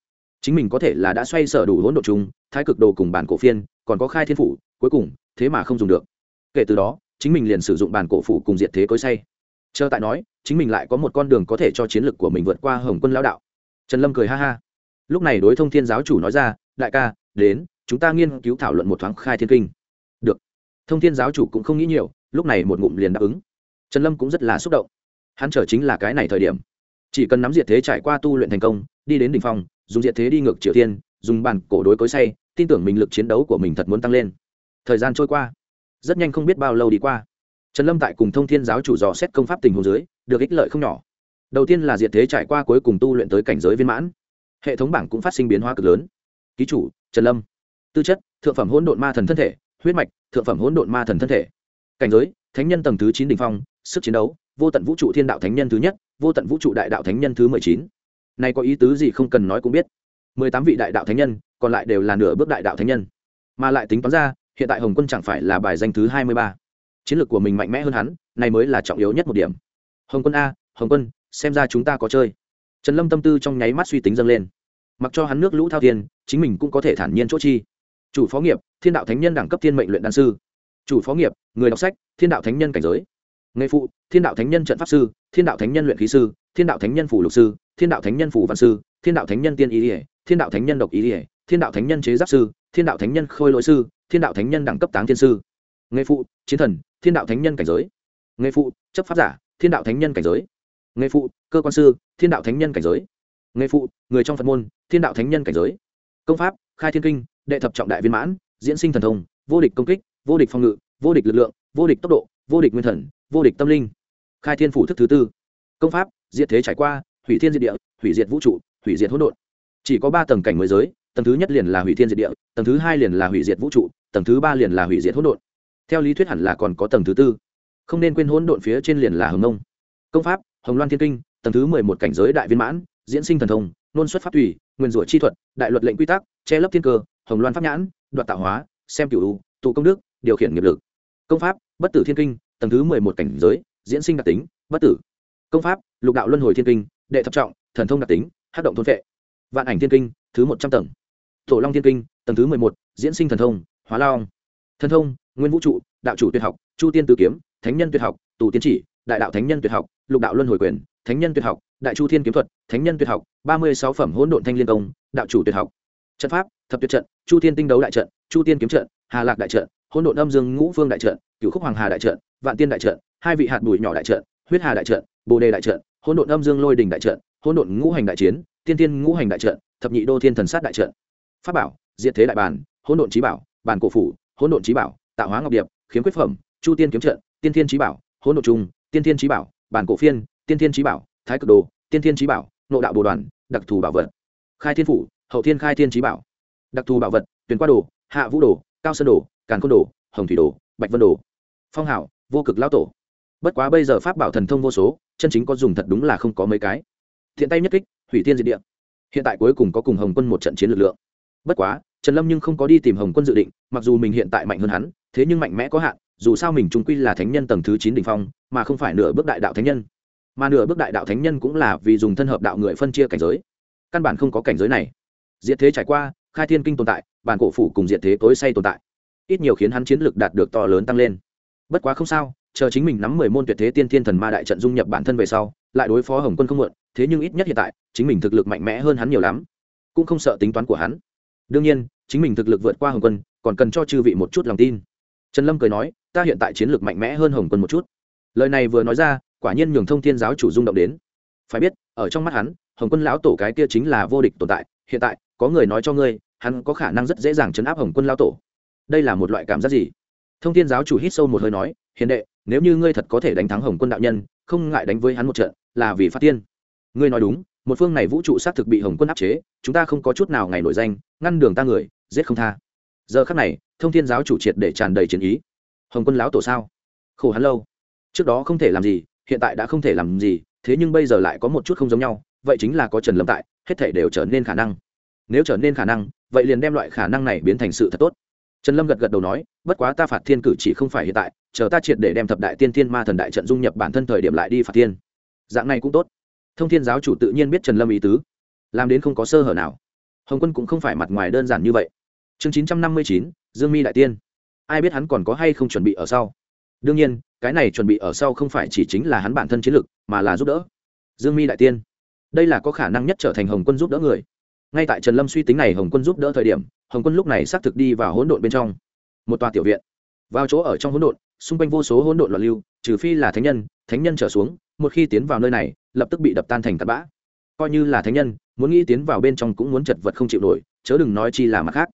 Chính mình có thể là đã xoay sở đủ hỗn độn chung thái cực đồ cùng bản cổ phiên, còn có khai thiên phủ, cuối cùng, thế mà không dùng được. Kể từ đó, chính mình liền sử dụng bản cổ phủ cùng diệt thế cối say. Chờ tại nói, chính mình lại có một con đường có thể cho chiến lược của mình vượt qua hồng quân lão đạo. Trần lâm cười ha ha lúc này đối thông thiên giáo chủ nói ra, đại ca, đến, chúng ta nghiên cứu thảo luận một thoáng khai thiên kinh. Được. Thông thiên giáo chủ cũng không nghĩ nhiều, lúc này một ngụm liền đáp ứng. Trần lâm cũng rất là xúc động. Hắn chờ chính là cái này thời điểm. Chỉ cần nắm diệt thế trải qua tu luyện thành công, đi đến đ ỉ n h phong, dùng diệt thế đi ngược triều tiên dùng bàn cổ đối cối say, tin tưởng mình lực chiến đấu của mình thật muốn tăng lên. Thời gian trôi qua. Rất nhanh không biết bao lâu đi qua. Trần lâm tại cùng thông thiên giáo chủ dò xét công pháp tình hồ dưới, được ích lợi không nhỏ. Đầu tiên là diệt thế trải qua cuối cùng tu luyện tới cảnh giới viên mãn hệ thống bảng cũng phát sinh biến hóa cực lớn. Ký chủ, trần lâm. Tư chất, thượng phẩm hỗn độn ma thần thân thể. Huyết mạch, thượng phẩm hỗn độn ma thần thân thể. Cảnh giới, thánh nhân tầng thứ chín đ ỉ n h phong, sức chiến đấu, vô tận vũ trụ thiên đạo thánh nhân thứ nhất, vô tận vũ trụ đại đạo thánh nhân thứ mười chín. Này có ý tứ gì không cần nói cũng biết. Mười tám vị đại đạo thánh nhân, còn lại đều là nửa bước đại đạo thánh nhân. Mà lại tính toán ra, hiện tại hồng quân chẳng phải là bài danh thứ hai mươi ba. Chiến lược của mình mạnh mẽ hơn hắn, này mới là trọng yếu nhất một điểm. Hồng quân a, hồng quân, xem ra chúng ta có chơi trần lâm tâm tư trong nháy mắt suy tính dâng lên mặc cho hắn nước lũ thao thiên chính mình cũng có thể thản nhiên chỗ chi chủ phó nghiệp thiên đạo thánh nhân đẳng cấp thiên mệnh luyện đan sư chủ phó nghiệp người đọc sách thiên đạo thánh nhân cảnh giới nghề phụ thiên đạo thánh nhân trận pháp sư thiên đạo thánh nhân luyện khí sư thiên đạo thánh nhân phủ lục sư thiên đạo thánh nhân phủ văn sư thiên đạo thánh nhân tiên ý ỉa thiên đạo thánh nhân độc ý ỉa thiên đạo thánh nhân chế giáp sư thiên đạo thánh nhân khôi lỗi sư thiên đạo thánh nhân đẳng cấp táng thiên sư nghề phụ chiến thần thiên đạo thánh nhân cảnh giới nghề phụ chấp pháp giả thiên đạo thánh nhân cảnh giới nghề phụ, cơ quan sư, thiên đạo thánh nhân cảnh giới. Nghề phụ, người trong phật môn, thiên đạo thánh nhân cảnh giới. Công pháp, khai thiên kinh, đệ thập trọng đại viên mãn, diễn sinh thần thông, vô địch công kích, vô địch phòng ngự, vô địch lực lượng, vô địch tốc độ, vô địch nguyên thần, vô địch tâm linh. Khai thiên phủ thức thứ tư. Công pháp, diệt thế trải qua, hủy thiên diệt địa, hủy diệt vũ trụ, hủy diệt hỗn độn. Chỉ có ba tầng cảnh mới giới, tầng thứ nhất liền là hủy thiên diệt địa, tầng thứ hai liền là hủy diệt vũ trụ, tầng thứ ba liền là hủy diệt hỗn độn. Theo lý thuyết hẳn là còn có tầng thứ tư. Không nên quên hỗn độn phía trên liền là hồng nông công pháp hồng loan thiên kinh, tầng thứ mười một cảnh giới đại viên mãn, diễn sinh thần thông, nôn xuất pháp thủy nguyên rủa chi thuật, đại luật lệnh quy tắc, che lấp thiên cơ, hồng loan pháp nhãn, đoạt tạo hóa, xem cựu tụ công đức, điều khiển nghiệp lực. Công pháp, bất tử thiên kinh, tầng thứ mười một cảnh giới, diễn sinh đặc tính, bất tử. Công pháp, lục đạo luân hồi thiên kinh, đệ thập trọng, thần thông đặc tính hát động thôn vệ vạn ảnh thiên kinh, thứ một trăm tầng. Tổ long thiên kinh, tầng thứ mười một, diễn sinh thần thông, hóa lao thần thông, nguyên vũ trụ, đạo chủ tuyệt học, chu tiên tử kiếm, thánh nhân tuyệt học, tù tiến chỉ, đại đạo thánh nhân tuyệt học lục đạo luân hồi quyền thánh nhân tuyệt học đại chu thiên kiếm thuật thánh nhân tuyệt học ba mươi sáu phẩm hỗn độn thanh liên công đạo chủ tuyệt học trận pháp thập tuyệt trận chu thiên tinh đấu đại trận chu tiên kiếm trận hà lạc đại trận hỗn độn âm dương ngũ phương đại trận cựu khúc hoàng hà đại trận vạn tiên đại trận hai vị hạt bụi nhỏ đại trận huyết hà đại trận bồ đề đại trận hỗn độn âm dương lôi đình đại trận hỗn độn ngũ hành đại chiến tiên tiên ngũ hành đại trận thập nhị đô thiên thần sát đại trận pháp bảo diệt thế đại bản hỗn độn trí bảo bản cổ phủ hỗn độn trí bảo tạo hóa ngọc điệp khiếm quyết phẩm chu tiên kiếm trận tiên thiên trí bảo hỗn độn trung tiên thiên trí bảo bản cổ phiên, tiên thiên trí bảo, thái cực đồ, tiên thiên trí bảo, nộ đạo bồ đoàn, đặc thù bảo vật. Khai thiên phủ, hậu thiên khai thiên trí bảo. Đặc thù bảo vật, tuyển qua đồ, hạ vũ đồ, cao sơn đồ, càn côn đồ, hồng thủy đồ, bạch vân đồ. Phong hảo, vô cực lao tổ. Bất quá bây giờ pháp bảo thần thông vô số, chân chính có dùng thật đúng là không có mấy cái. Thiện tay nhất kích, hủy tiên diệt địa. Hiện tại cuối cùng có cùng hồng quân một trận chiến lực lượng bất quá, trần lâm nhưng không có đi tìm hồng quân dự định, mặc dù mình hiện tại mạnh hơn hắn, thế nhưng mạnh mẽ có hạn, dù sao mình trung quy là thánh nhân tầng thứ chín đ ỉ n h phong, mà không phải nửa bước đại đạo thánh nhân. Mà nửa bước đại đạo thánh nhân cũng là vì dùng thân hợp đạo người phân chia cảnh giới. Căn bản không có cảnh giới này. Diệt thế trải qua, khai thiên kinh tồn tại, bản cổ phủ cùng diệt thế tối say tồn tại. Ít nhiều khiến hắn chiến lực đạt được to lớn tăng lên. Bất quá không sao, chờ chính mình nắm mười môn tuyệt thế tiên thiên thần ma đại trận dung nhập bản thân về sau, lại đối phó hồng quân không muộn, thế nhưng ít nhất hiện tại, chính mình thực lực mạnh mẽ hơn hắn nhiều lắm. Cũng không sợ tính toán của hắn đương nhiên, chính mình thực lực vượt qua hồng quân, còn cần cho chư vị một chút lòng tin. Trần lâm cười nói, ta hiện tại chiến lược mạnh mẽ hơn hồng quân một chút. Lời này vừa nói ra, quả nhiên nhường thông thiên giáo chủ rung động đến. Phải biết, ở trong mắt hắn, hồng quân lão tổ cái kia chính là vô địch tồn tại, hiện tại, có người nói cho ngươi, hắn có khả năng rất dễ dàng chấn áp hồng quân lão tổ. Đây là một loại cảm giác gì? Thông thiên giáo chủ hít sâu một hơi nói, hiền đệ, nếu như ngươi thật có thể đánh thắng hồng quân đạo nhân, không ngại đánh với hắn một trận, là vì phát tiên. Ngươi nói đúng một phương này vũ trụ xác thực bị hồng quân áp chế, chúng ta không có chút nào ngày nổi danh, ngăn đường ta người, giết không tha. Giờ khắc này, thông thiên giáo chủ triệt để tràn đầy chiến ý. Hồng quân lão tổ sao? Khổ hắn lâu. Trước đó không thể làm gì, hiện tại đã không thể làm gì, thế nhưng bây giờ lại có một chút không giống nhau, vậy chính là có trần lâm tại, hết thể đều trở nên khả năng. Nếu trở nên khả năng, vậy liền đem loại khả năng này biến thành sự thật tốt. Trần lâm gật gật đầu nói, bất quá ta phạt thiên cử chỉ không phải hiện tại, chờ ta triệt để đem thập đại tiên thiên ma thần đại trận dung nhập bản thân thời điểm lại đi phạt thiên. Dạng này cũng tốt thông thiên giáo chủ tự nhiên biết trần lâm ý tứ. Làm đến không có sơ hở nào. Hồng quân cũng không phải mặt ngoài đơn giản như vậy. Chương chín trăm năm mươi chín, dương mi đại tiên. Ai biết hắn còn có hay không chuẩn bị ở sau? Đương nhiên, cái này chuẩn bị ở sau không phải chỉ chính là hắn bản thân chiến lực, mà là giúp đỡ. Dương mi đại tiên. Đây là có khả năng nhất trở thành hồng quân giúp đỡ người. Ngay tại trần lâm suy tính này hồng quân giúp đỡ thời điểm, hồng quân lúc này xác thực đi vào hỗn độn bên trong. Một tòa tiểu viện. Vào chỗ ở trong hỗn độn, xung quanh vô số hỗn độn loạn lưu, trừ phi là thánh nhân thánh nhân trở xuống một khi tiến vào nơi này, lập tức bị đập tan thành tạt bã. Coi như là thánh nhân, muốn nghĩ tiến vào bên trong cũng muốn chật vật không chịu nổi, chớ đừng nói chi là mặt khác.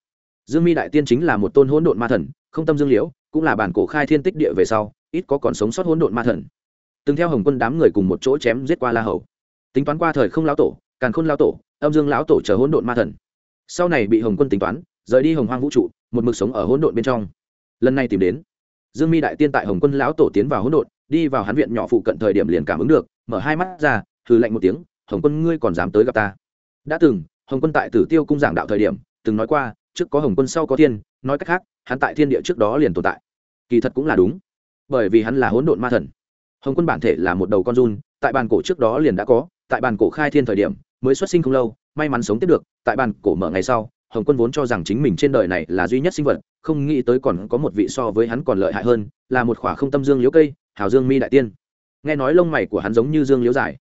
Dương mi đại tiên chính là một tôn hỗn độn ma thần, không tâm dương liễu, cũng là bản cổ khai thiên tích địa về sau, ít có còn sống sót hỗn độn ma thần. Từng theo hồng quân đám người cùng một chỗ chém giết qua la hầu. Tính toán qua thời không lão tổ, càn khôn lão tổ, âm dương lão tổ chờ hỗn độn ma thần. Sau này bị hồng quân tính toán, rời đi hồng hoang vũ trụ, một mực sống ở hỗn độn bên trong. Lần này tìm đến, dương mi đại tiên tại hồng quân lão tổ tiến vào hỗn độn đi vào hắn viện nhỏ phụ cận thời điểm liền cảm ứng được, mở hai mắt ra thử lạnh một tiếng, hồng quân, ngươi còn dám tới gặp ta? Đã từng, hồng quân tại tử tiêu cung giảng đạo thời điểm, từng nói qua, trước có hồng quân sau có thiên, nói cách khác, hắn tại thiên địa trước đó liền tồn tại. Kỳ thật cũng là đúng, bởi vì hắn là hỗn độn ma thần. Hồng quân bản thể là một đầu con run, tại bàn cổ trước đó liền đã có, tại bàn cổ khai thiên thời điểm mới xuất sinh không lâu, may mắn sống tiếp được, tại bàn cổ mở ngày sau, hồng quân vốn cho rằng chính mình trên đời này là duy nhất sinh vật, không nghĩ tới còn có một vị so với hắn còn lợi hại hơn, là một khỏa không tâm dương liễu cây hào dương mi đại tiên. Nghe nói lông mày của hắn giống như dương liễu dài.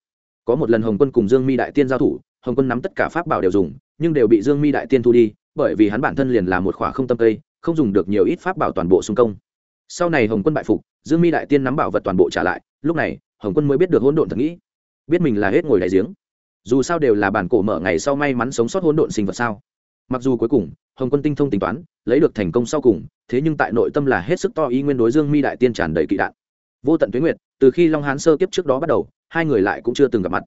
Có một lần hồng quân cùng dương mi đại tiên giao thủ, hồng quân nắm tất cả pháp bảo đều dùng, nhưng đều bị dương mi đại tiên thu đi, bởi vì hắn bản thân liền là một khỏa không tâm cây, không dùng được nhiều ít pháp bảo toàn bộ xung công. Sau này hồng quân bại phục, dương mi đại tiên nắm bảo vật toàn bộ trả lại, lúc này, hồng quân mới biết được hỗn độn thật nghĩ. Biết mình là hết ngồi đại giếng. Dù sao đều là bản cổ mở ngày sau may mắn sống sót hỗn độn sinh vật sao. Mặc dù cuối cùng, hồng quân tinh thông tính toán, lấy được thành công sau cùng, thế nhưng tại nội tâm là hết sức to ý nguyên đối dương mi đại tiên tràn đầy kỵ đạn vô tận tuyến nguyệt, từ khi long hán sơ kiếp trước đó bắt đầu, hai người lại cũng chưa từng gặp mặt.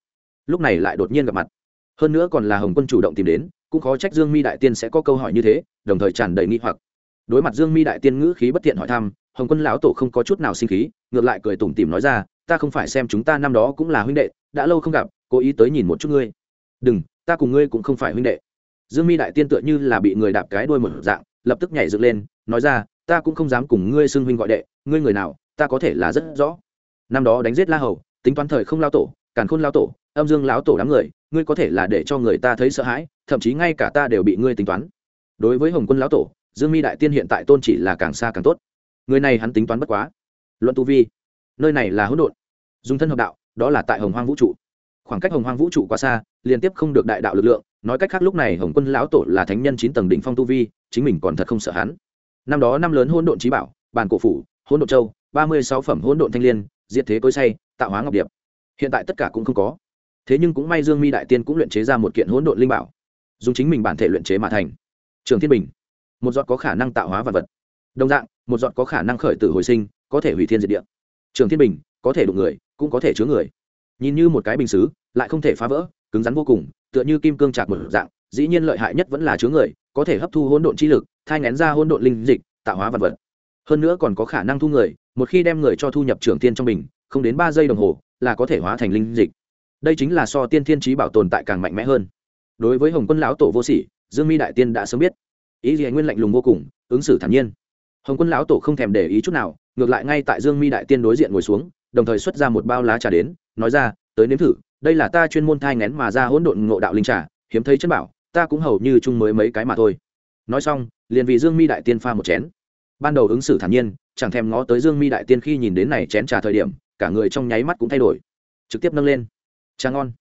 Lúc này lại đột nhiên gặp mặt. Hơn nữa còn là hồng quân chủ động tìm đến, cũng khó trách dương mi đại tiên sẽ có câu hỏi như thế, đồng thời tràn đầy nghi hoặc. Đối mặt dương mi đại tiên ngữ khí bất thiện hỏi thăm, hồng quân lão tổ không có chút nào sinh khí, ngược lại cười tủm tìm nói ra, ta không phải xem chúng ta năm đó cũng là huynh đệ, đã lâu không gặp, cố ý tới nhìn một chút ngươi. Đừng, ta cùng ngươi cũng không phải huynh đệ. Dương mi đại tiên tựa như là bị người đạp cái đuôi một dạng, lập tức nhảy dựng lên, nói ra, ta cũng không dám cùng ngươi xưng huynh gọi đệ, ngươi người nào ta có thể là rất rõ. Năm đó đánh giết la hầu, tính toán thời không lao tổ, càn khôn lao tổ, âm dương lão tổ đám người, ngươi có thể là để cho người ta thấy sợ hãi, thậm chí ngay cả ta đều bị ngươi tính toán. Đối với hồng quân lão tổ, dương mi đại tiên hiện tại tôn chỉ là càng xa càng tốt. Người này hắn tính toán bất quá. Luận tu vi, nơi này là hỗn độn. Dùng thân hợp đạo, đó là tại hồng hoang vũ trụ. Khoảng cách hồng hoang vũ trụ quá xa, liên tiếp không được đại đạo lực lượng, nói cách khác lúc này hồng quân lão tổ là thánh nhân chín tầng đỉnh phong tu vi, chính mình còn thật không sợ hắn. Năm đó năm lớn hỗn độn trí bảo, bàn cổ phủ, hỗn độn châu ba mươi sáu phẩm hỗn độn thanh liên, diệt thế cối say, tạo hóa ngọc điệp. Hiện tại tất cả cũng không có. Thế nhưng cũng may dương mi đại tiên cũng luyện chế ra một kiện hỗn độn linh bảo, dùng chính mình bản thể luyện chế mà thành. Trường thiên bình, một giọt có khả năng tạo hóa vật vật. Đồng dạng, một giọt có khả năng khởi tử hồi sinh, có thể hủy thiên diệt địa. Trường thiên bình, có thể đụng người, cũng có thể chứa người. Nhìn như một cái bình xứ, lại không thể phá vỡ, cứng rắn vô cùng, tựa như kim cương chạc một dạng, dĩ nhiên lợi hại nhất vẫn là chứa người, có thể hấp thu hỗn độn chi lực, thai ngén ra hỗn độn linh dịch, tạo hóa vật vật. Hơn nữa còn có khả năng thu người một khi đem người cho thu nhập trưởng tiên trong mình, không đến ba giây đồng hồ là có thể hóa thành linh dịch. Đây chính là so tiên thiên trí bảo tồn tại càng mạnh mẽ hơn. Đối với hồng quân lão tổ vô sỉ dương mi đại tiên đã sớm biết. Ý gì nguyên lạnh lùng vô cùng ứng xử thản nhiên. Hồng quân lão tổ không thèm để ý chút nào ngược lại ngay tại dương mi đại tiên đối diện ngồi xuống đồng thời xuất ra một bao lá trà đến nói ra tới nếm thử đây là ta chuyên môn thai ngén mà ra hỗn độn ngộ đạo linh trà hiếm thấy chân bảo ta cũng hầu như chung mới mấy cái mà thôi. Nói xong liền vì dương mi đại tiên pha một chén. Ban đầu ứng xử thản nhiên chẳng thèm ngó tới dương mi đại tiên khi nhìn đến này chén trà thời điểm, cả người trong nháy mắt cũng thay đổi. Trực tiếp nâng lên. Trà ngon.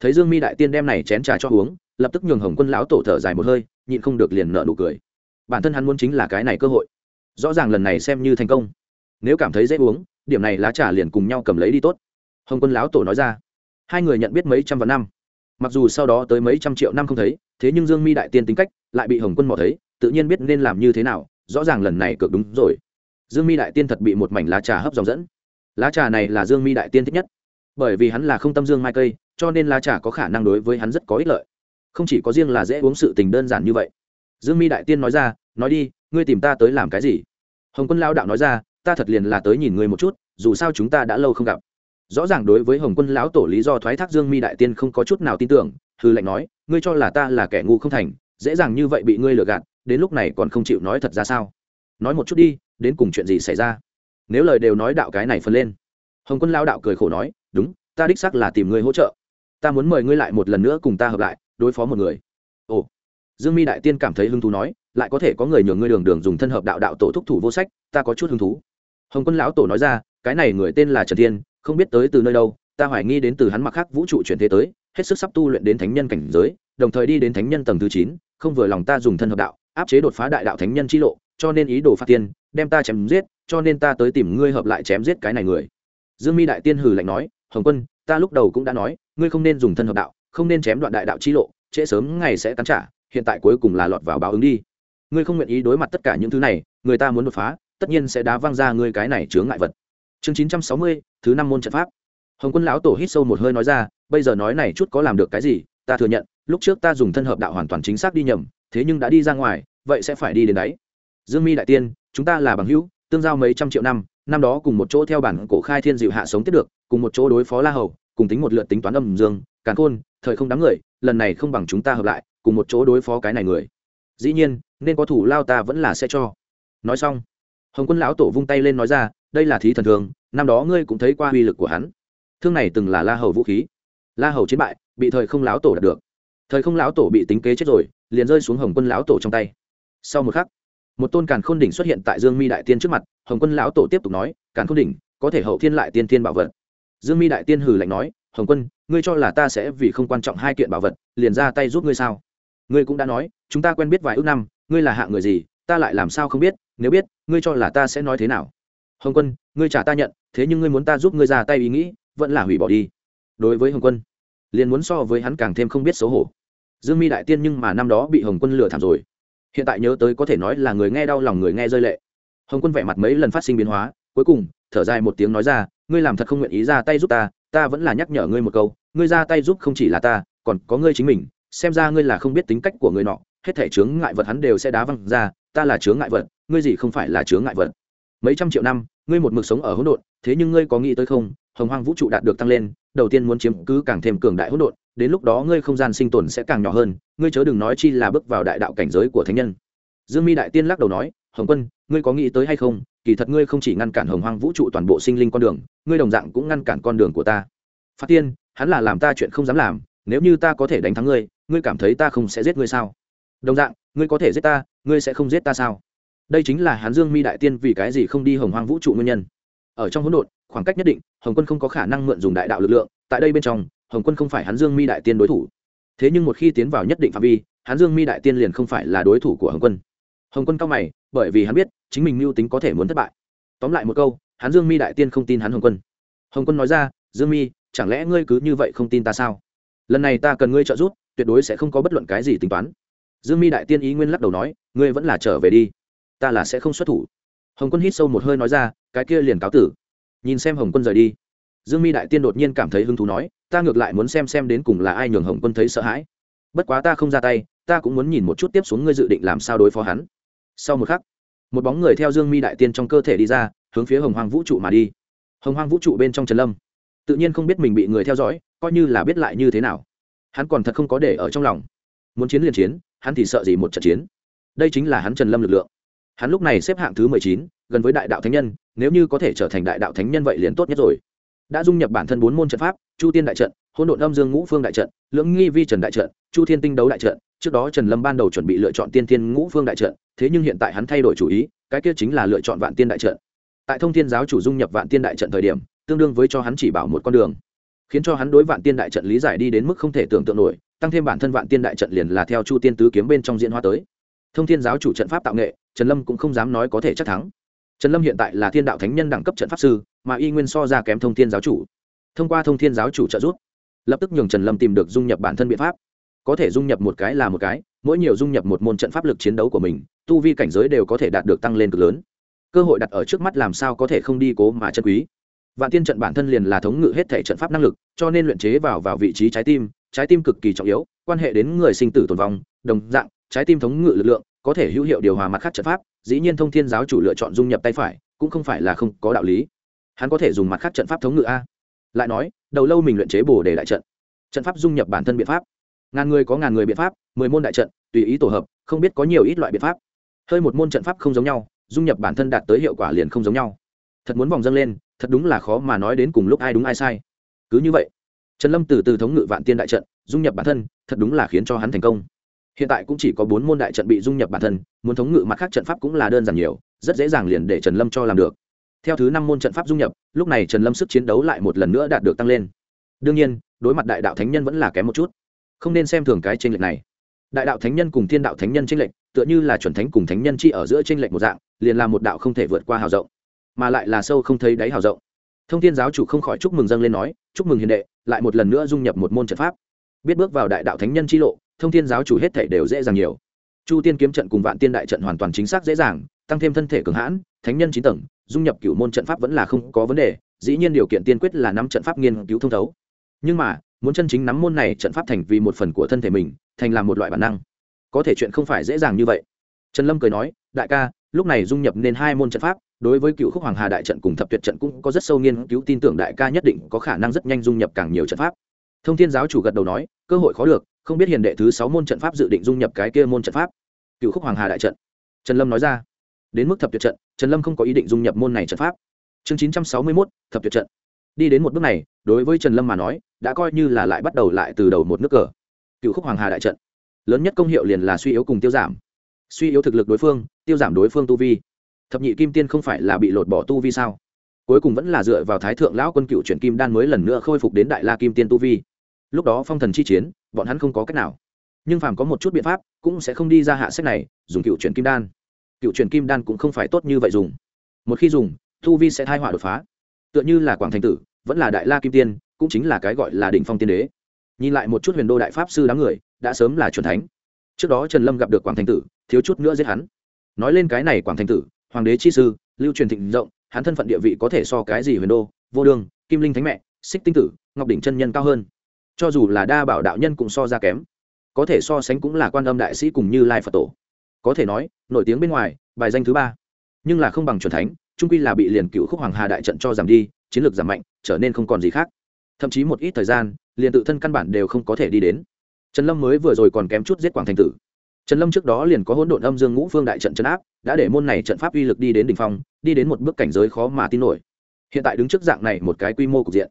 Thấy dương mi đại tiên đem này chén trà cho uống, lập tức nhường hồng quân lão tổ thở dài một hơi, nhịn không được liền nợ nụ cười. Bản thân hắn muốn chính là cái này cơ hội. Rõ ràng lần này xem như thành công. Nếu cảm thấy dễ uống, điểm này lá trà liền cùng nhau cầm lấy đi tốt. Hồng quân lão tổ nói ra. Hai người nhận biết mấy trăm vạn năm. Mặc dù sau đó tới mấy trăm triệu năm không thấy, thế nhưng dương mi đại tiên tính cách lại bị hồng quân mò thấy, tự nhiên biết nên làm như thế nào, rõ ràng lần này cược đúng rồi dương mi đại tiên thật bị một mảnh lá trà hấp dòng dẫn. Lá trà này là dương mi đại tiên thích nhất. Bởi vì hắn là không tâm dương mai cây, cho nên lá trà có khả năng đối với hắn rất có ích lợi. Không chỉ có riêng là dễ uống sự tình đơn giản như vậy. Dương mi đại tiên nói ra, nói đi, ngươi tìm ta tới làm cái gì? Hồng quân lao đạo nói ra, ta thật liền là tới nhìn ngươi một chút, dù sao chúng ta đã lâu không gặp. Rõ ràng đối với hồng quân lão tổ lý do thoái thác dương mi đại tiên không có chút nào tin tưởng, hư lệnh nói, ngươi cho là ta là kẻ ngu không thành, dễ dàng như vậy bị ngươi lừa gạt, đến lúc này còn không chịu nói thật ra sao? Nói một chút đi đến cùng chuyện gì xảy ra? Nếu lời đều nói đạo cái này phân lên. Hồng quân lao đạo cười khổ nói, đúng, ta đích xác là tìm người hỗ trợ. Ta muốn mời ngươi lại một lần nữa cùng ta hợp lại, đối phó một người. Ồ. Dương mi đại tiên cảm thấy hứng thú nói, lại có thể có người nhường ngươi đường đường dùng thân hợp đạo đạo tổ thúc thủ vô sách, ta có chút hứng thú. Hồng quân lão tổ nói ra, cái này người tên là trần thiên, không biết tới từ nơi đâu, ta hoài nghi đến từ hắn mặc khác vũ trụ chuyển thế tới, hết sức sắp tu luyện đến thánh nhân cảnh giới, đồng thời đi đến thánh nhân tầng thứ chín, không vừa lòng ta dùng thân hợp đạo, áp chế đột phá đại đạo thánh nhân chi lộ cho nên ý đồ phạt tiên, đem ta chém giết, cho nên ta tới tìm ngươi hợp lại chém giết cái này người. Dương mi đại tiên hừ lạnh nói, hồng quân, ta lúc đầu cũng đã nói, ngươi không nên dùng thân hợp đạo, không nên chém đoạn đại đạo chi lộ, trễ sớm ngày sẽ tán trả, hiện tại cuối cùng là lọt vào báo ứng đi. Ngươi không nguyện ý đối mặt tất cả những thứ này, người ta muốn đột phá, tất nhiên sẽ đá văng ra ngươi cái này chướng ngại vật. Chương chín trăm sáu mươi, thứ năm môn trận pháp. Hồng quân lão tổ hít sâu một hơi nói ra, bây giờ nói này chút có làm được cái gì, ta thừa nhận, lúc trước ta dùng thân hợp đạo hoàn toàn chính xác đi nhầm, thế nhưng đã đi ra ngoài, vậy sẽ phải đi đến đấy dương mi đại tiên, chúng ta là bằng hữu, tương giao mấy trăm triệu năm năm đó cùng một chỗ theo bản cổ khai thiên dịu hạ sống tiếp được, cùng một chỗ đối phó la hầu, cùng tính một lượt tính toán âm dương, càn khôn, thời không đám người, lần này không bằng chúng ta hợp lại, cùng một chỗ đối phó cái này người. Dĩ nhiên, nên có thủ lao ta vẫn là sẽ cho. Nói xong, hồng quân lão tổ vung tay lên nói ra, đây là thí thần thường, năm đó ngươi cũng thấy qua uy lực của hắn. Thương này từng là la hầu vũ khí. La hầu chiến bại, bị thời không lão tổ đạt được. Thời không lão tổ bị tính kế chết rồi, liền rơi xuống hồng quân lão tổ trong tay. Sau một khắc một tôn càn khôn đỉnh xuất hiện tại dương mi đại tiên trước mặt, hồng quân lão tổ tiếp tục nói, càn khôn đỉnh, có thể hậu thiên lại tiên tiên bảo vật. Dương mi đại tiên hừ lạnh nói, hồng quân, ngươi cho là ta sẽ vì không quan trọng hai kiện bảo vật, liền ra tay giúp ngươi sao? Ngươi cũng đã nói, chúng ta quen biết vài ước năm, ngươi là hạng người gì, ta lại làm sao không biết, nếu biết, ngươi cho là ta sẽ nói thế nào? Hồng quân, ngươi trả ta nhận, thế nhưng ngươi muốn ta giúp ngươi ra tay ý nghĩ, vẫn là hủy bỏ đi. Đối với hồng quân, liền muốn so với hắn càng thêm không biết xấu hổ. Dương mi đại tiên nhưng mà năm đó bị hồng quân lừa thảm rồi hiện tại nhớ tới có thể nói là người nghe đau lòng người nghe rơi lệ. Hồng quân vẻ mặt mấy lần phát sinh biến hóa, cuối cùng, thở dài một tiếng nói ra, ngươi làm thật không nguyện ý ra tay giúp ta ta vẫn là nhắc nhở ngươi một câu, ngươi ra tay giúp không chỉ là ta, còn có ngươi chính mình, xem ra ngươi là không biết tính cách của người nọ, hết thể chướng ngại vật hắn đều sẽ đá văng ra, ta là chướng ngại vật, ngươi gì không phải là chướng ngại vật. Mấy trăm triệu năm, ngươi một mực sống ở hỗn độn, thế nhưng ngươi có nghĩ tới không? Hồng hoang vũ trụ đạt được tăng lên, đầu tiên muốn chiếm cứ càng thêm cường đại hỗn độn đến lúc đó ngươi không gian sinh tồn sẽ càng nhỏ hơn, ngươi chớ đừng nói chi là bước vào đại đạo cảnh giới của thánh nhân. Dương mi đại tiên lắc đầu nói, hồng quân, ngươi có nghĩ tới hay không? Kỳ thật ngươi không chỉ ngăn cản hồng hoang vũ trụ toàn bộ sinh linh con đường, ngươi đồng dạng cũng ngăn cản con đường của ta. Phát tiên, hắn là làm ta chuyện không dám làm, nếu như ta có thể đánh thắng ngươi ngươi cảm thấy ta không sẽ giết ngươi sao? Đồng dạng, ngươi có thể giết ta, ngươi sẽ không giết ta sao? Đây chính là hắn dương mi đại tiên vì cái gì không đi hồng hoang vũ trụ nguyên nhân. Ở trong hỗn độn, khoảng cách nhất định, hồng quân không có khả năng mượn dùng đại đạo lực lượng, tại đây bên trong hồng quân không phải hắn dương mi đại tiên đối thủ. Thế nhưng một khi tiến vào nhất định phạm vi, hắn dương mi đại tiên liền không phải là đối thủ của hồng quân. Hồng quân cao mày, bởi vì hắn biết chính mình mưu tính có thể muốn thất bại. Tóm lại một câu, hắn dương mi đại tiên không tin hắn hồng quân. Hồng quân nói ra, dương mi, chẳng lẽ ngươi cứ như vậy không tin ta sao? Lần này ta cần ngươi trợ giúp, tuyệt đối sẽ không có bất luận cái gì tính toán. Dương mi đại tiên ý nguyên lắc đầu nói, ngươi vẫn là trở về đi. Ta là sẽ không xuất thủ. Hồng quân hít sâu một hơi nói ra, cái kia liền cáo tử. Nhìn xem hồng quân rời đi dương mi đại tiên đột nhiên cảm thấy hứng thú nói, ta ngược lại muốn xem xem đến cùng là ai nhường hồng quân thấy sợ hãi. Bất quá ta không ra tay, ta cũng muốn nhìn một chút tiếp xuống ngươi dự định làm sao đối phó hắn. Sau một khắc, một bóng người theo dương mi đại tiên trong cơ thể đi ra, hướng phía hồng hoang vũ trụ mà đi. Hồng hoang vũ trụ bên trong trần lâm, tự nhiên không biết mình bị người theo dõi, coi như là biết lại như thế nào, hắn còn thật không có để ở trong lòng. Muốn chiến liền chiến, hắn thì sợ gì một trận chiến. Đây chính là hắn trần lâm lực lượng. Hắn lúc này xếp hạng thứ mười chín, gần với đại đạo thánh nhân, nếu như có thể trở thành đại đạo thánh nhân vậy liền tốt nhất rồi đã dung nhập bản thân bốn môn trận pháp, chu tiên đại trận hôn độn âm dương ngũ phương đại trận, lưỡng nghi vi trần đại trận, chu thiên tinh đấu đại trận. Trước đó trần lâm ban đầu chuẩn bị lựa chọn tiên Thiên ngũ phương đại trận, thế nhưng hiện tại hắn thay đổi chủ ý, cái kia chính là lựa chọn vạn tiên đại trận. Tại thông thiên giáo chủ dung nhập vạn tiên đại trận thời điểm, tương đương với cho hắn chỉ bảo một con đường, khiến cho hắn đối vạn tiên đại trận lý giải đi đến mức không thể tưởng tượng nổi, tăng thêm bản thân vạn tiên đại trận liền là theo chu tiên tứ kiếm bên trong diễn hoa tới. Thông thiên giáo chủ trận pháp tạo nghệ, trần lâm cũng không dám nói có thể chắc thắng trần lâm hiện tại là thiên đạo thánh nhân đẳng cấp trận pháp sư, mà y nguyên so ra kém thông thiên giáo chủ. Thông qua thông thiên giáo chủ trợ giúp, lập tức nhường trần lâm tìm được dung nhập bản thân biện pháp. Có thể dung nhập một cái là một cái, mỗi nhiều dung nhập một môn trận pháp lực chiến đấu của mình, tu vi cảnh giới đều có thể đạt được tăng lên cực lớn. Cơ hội đặt ở trước mắt làm sao có thể không đi cố mà chân quý. Vạn tiên trận bản thân liền là thống ngự hết thể trận pháp năng lực, cho nên luyện chế vào vào vị trí trái tim trái tim cực kỳ trọng yếu, quan hệ đến người sinh tử tồn vong, đồng dạng, trái tim thống ngự lực lượng có thể hữu hiệu điều hòa mặt khác trận pháp dĩ nhiên thông thiên giáo chủ lựa chọn dung nhập tay phải, cũng không phải là không có đạo lý. Hắn có thể dùng mặt khác trận pháp thống ngự a. Lại nói, đầu lâu mình luyện chế bồ để đại trận. Trận pháp dung nhập bản thân biện pháp. Ngàn người có ngàn người biện pháp, mười môn đại trận, tùy ý tổ hợp, không biết có nhiều ít loại biện pháp. Hơi một môn trận pháp không giống nhau, dung nhập bản thân đạt tới hiệu quả liền không giống nhau. Thật muốn vòng dâng lên, thật đúng là khó mà nói đến cùng lúc ai đúng ai sai. Cứ như vậy, trần lâm từ từ thống ngự vạn tiên đại trận, dung nhập bản thân, thật đúng là khiến cho hắn thành công hiện tại cũng chỉ có bốn môn đại trận bị dung nhập bản thân, muốn thống ngự mặt khác trận pháp cũng là đơn giản nhiều, rất dễ dàng liền để trần lâm cho làm được. Theo thứ năm môn trận pháp dung nhập, lúc này trần lâm sức chiến đấu lại một lần nữa đạt được tăng lên. Đương nhiên, đối mặt đại đạo thánh nhân vẫn là kém một chút. Không nên xem thường cái tranh lệch này. Đại đạo thánh nhân cùng thiên đạo thánh nhân tranh lệch, tựa như là chuẩn thánh cùng thánh nhân chi ở giữa tranh lệch một dạng, liền là một đạo không thể vượt qua hào rộng, mà lại là sâu không thấy đáy hào rộng. Thông thiên giáo chủ không khỏi chúc mừng dâng lên nói, chúc mừng hiền đệ, lại một lần nữa dung nhập một môn trận pháp. Biết bước vào đại đạo thánh nhân chi lộ thông thiên giáo chủ hết thể đều dễ dàng nhiều. Chu tiên kiếm trận cùng vạn tiên đại trận hoàn toàn chính xác dễ dàng, tăng thêm thân thể cường hãn, thánh nhân chín tầng, dung nhập cựu môn trận pháp vẫn là không có vấn đề, dĩ nhiên điều kiện tiên quyết là nắm trận pháp nghiên cứu thông thấu. Nhưng mà, muốn chân chính nắm môn này trận pháp thành vì một phần của thân thể mình, thành làm một loại bản năng. Có thể chuyện không phải dễ dàng như vậy. Trần lâm cười nói, đại ca, lúc này dung nhập nên hai môn trận pháp, đối với cựu khúc hoàng hà đại trận cùng thập tuyệt trận cũng có rất sâu nghiên cứu tin tưởng đại ca nhất định có khả năng rất nhanh dung nhập càng nhiều trận pháp. Thông thiên giáo chủ gật đầu nói, cơ hội khó được không biết hiền đệ thứ sáu môn trận pháp dự định dung nhập cái kia môn trận pháp. Cựu khúc hoàng hà đại trận. Trần lâm nói ra. Đến mức thập tuyệt trận, trần lâm không có ý định dung nhập môn này trận pháp. Chương chín trăm sáu mươi mốt, thập tuyệt trận. Đi đến một bước này, đối với trần lâm mà nói, đã coi như là lại bắt đầu lại từ đầu một nước cờ. Cựu khúc hoàng hà đại trận. Lớn nhất công hiệu liền là suy yếu cùng tiêu giảm. Suy yếu thực lực đối phương, tiêu giảm đối phương tu vi. Thập nhị kim tiên không phải là bị lột bỏ tu vi sao? Cuối cùng vẫn là dựa vào thái thượng lão quân cựu chuyển kim đan mới lần nữa khôi phục đến đại la kim tiên tu vi lúc đó phong thần chi chiến, bọn hắn không có cách nào. Nhưng phàm có một chút biện pháp, cũng sẽ không đi ra hạ sách này, dùng cựu chuyển kim đan. Cựu chuyển kim đan cũng không phải tốt như vậy dùng. Một khi dùng thu vi sẽ thai họa đột phá. Tựa như là quảng thành tử, vẫn là đại la kim tiên, cũng chính là cái gọi là đỉnh phong tiên đế. Nhìn lại một chút huyền đô đại pháp sư đám người, đã sớm là c thánh. Trước đó trần lâm gặp được quảng thành tử, thiếu chút nữa giết hắn. Nói lên cái này quảng thành tử, hoàng đế chi sư, lưu truyền thịnh rộng, hắn thân phận địa vị có thể so cái gì huyền đô, vô đương, kim linh thánh mẹ, xích tinh tử, ngọc đỉnh chân nhân cao hơn cho dù là đa bảo đạo nhân cũng so ra kém. Có thể so sánh cũng là quan âm đại sĩ cùng như lai phật tổ. Có thể nói, nổi tiếng bên ngoài, bài danh thứ ba. Nhưng là không bằng c thánh trung quy là bị liền cựu khúc hoàng hà đại trận cho giảm đi, chiến lược giảm mạnh, trở nên không còn gì khác. Thậm chí một ít thời gian, liền tự thân căn bản đều không có thể đi đến. Trần lâm mới vừa rồi còn kém chút giết quảng thành tử. Trần lâm trước đó liền có hỗn độn âm dương ngũ phương đại trận trấn áp, đã để môn này trận pháp uy lực đi đến đ ỉ n h phong, đi đến một bước cảnh giới khó mà tin nổi. Hiện tại đứng trước dạng này một cái quy mô cục diện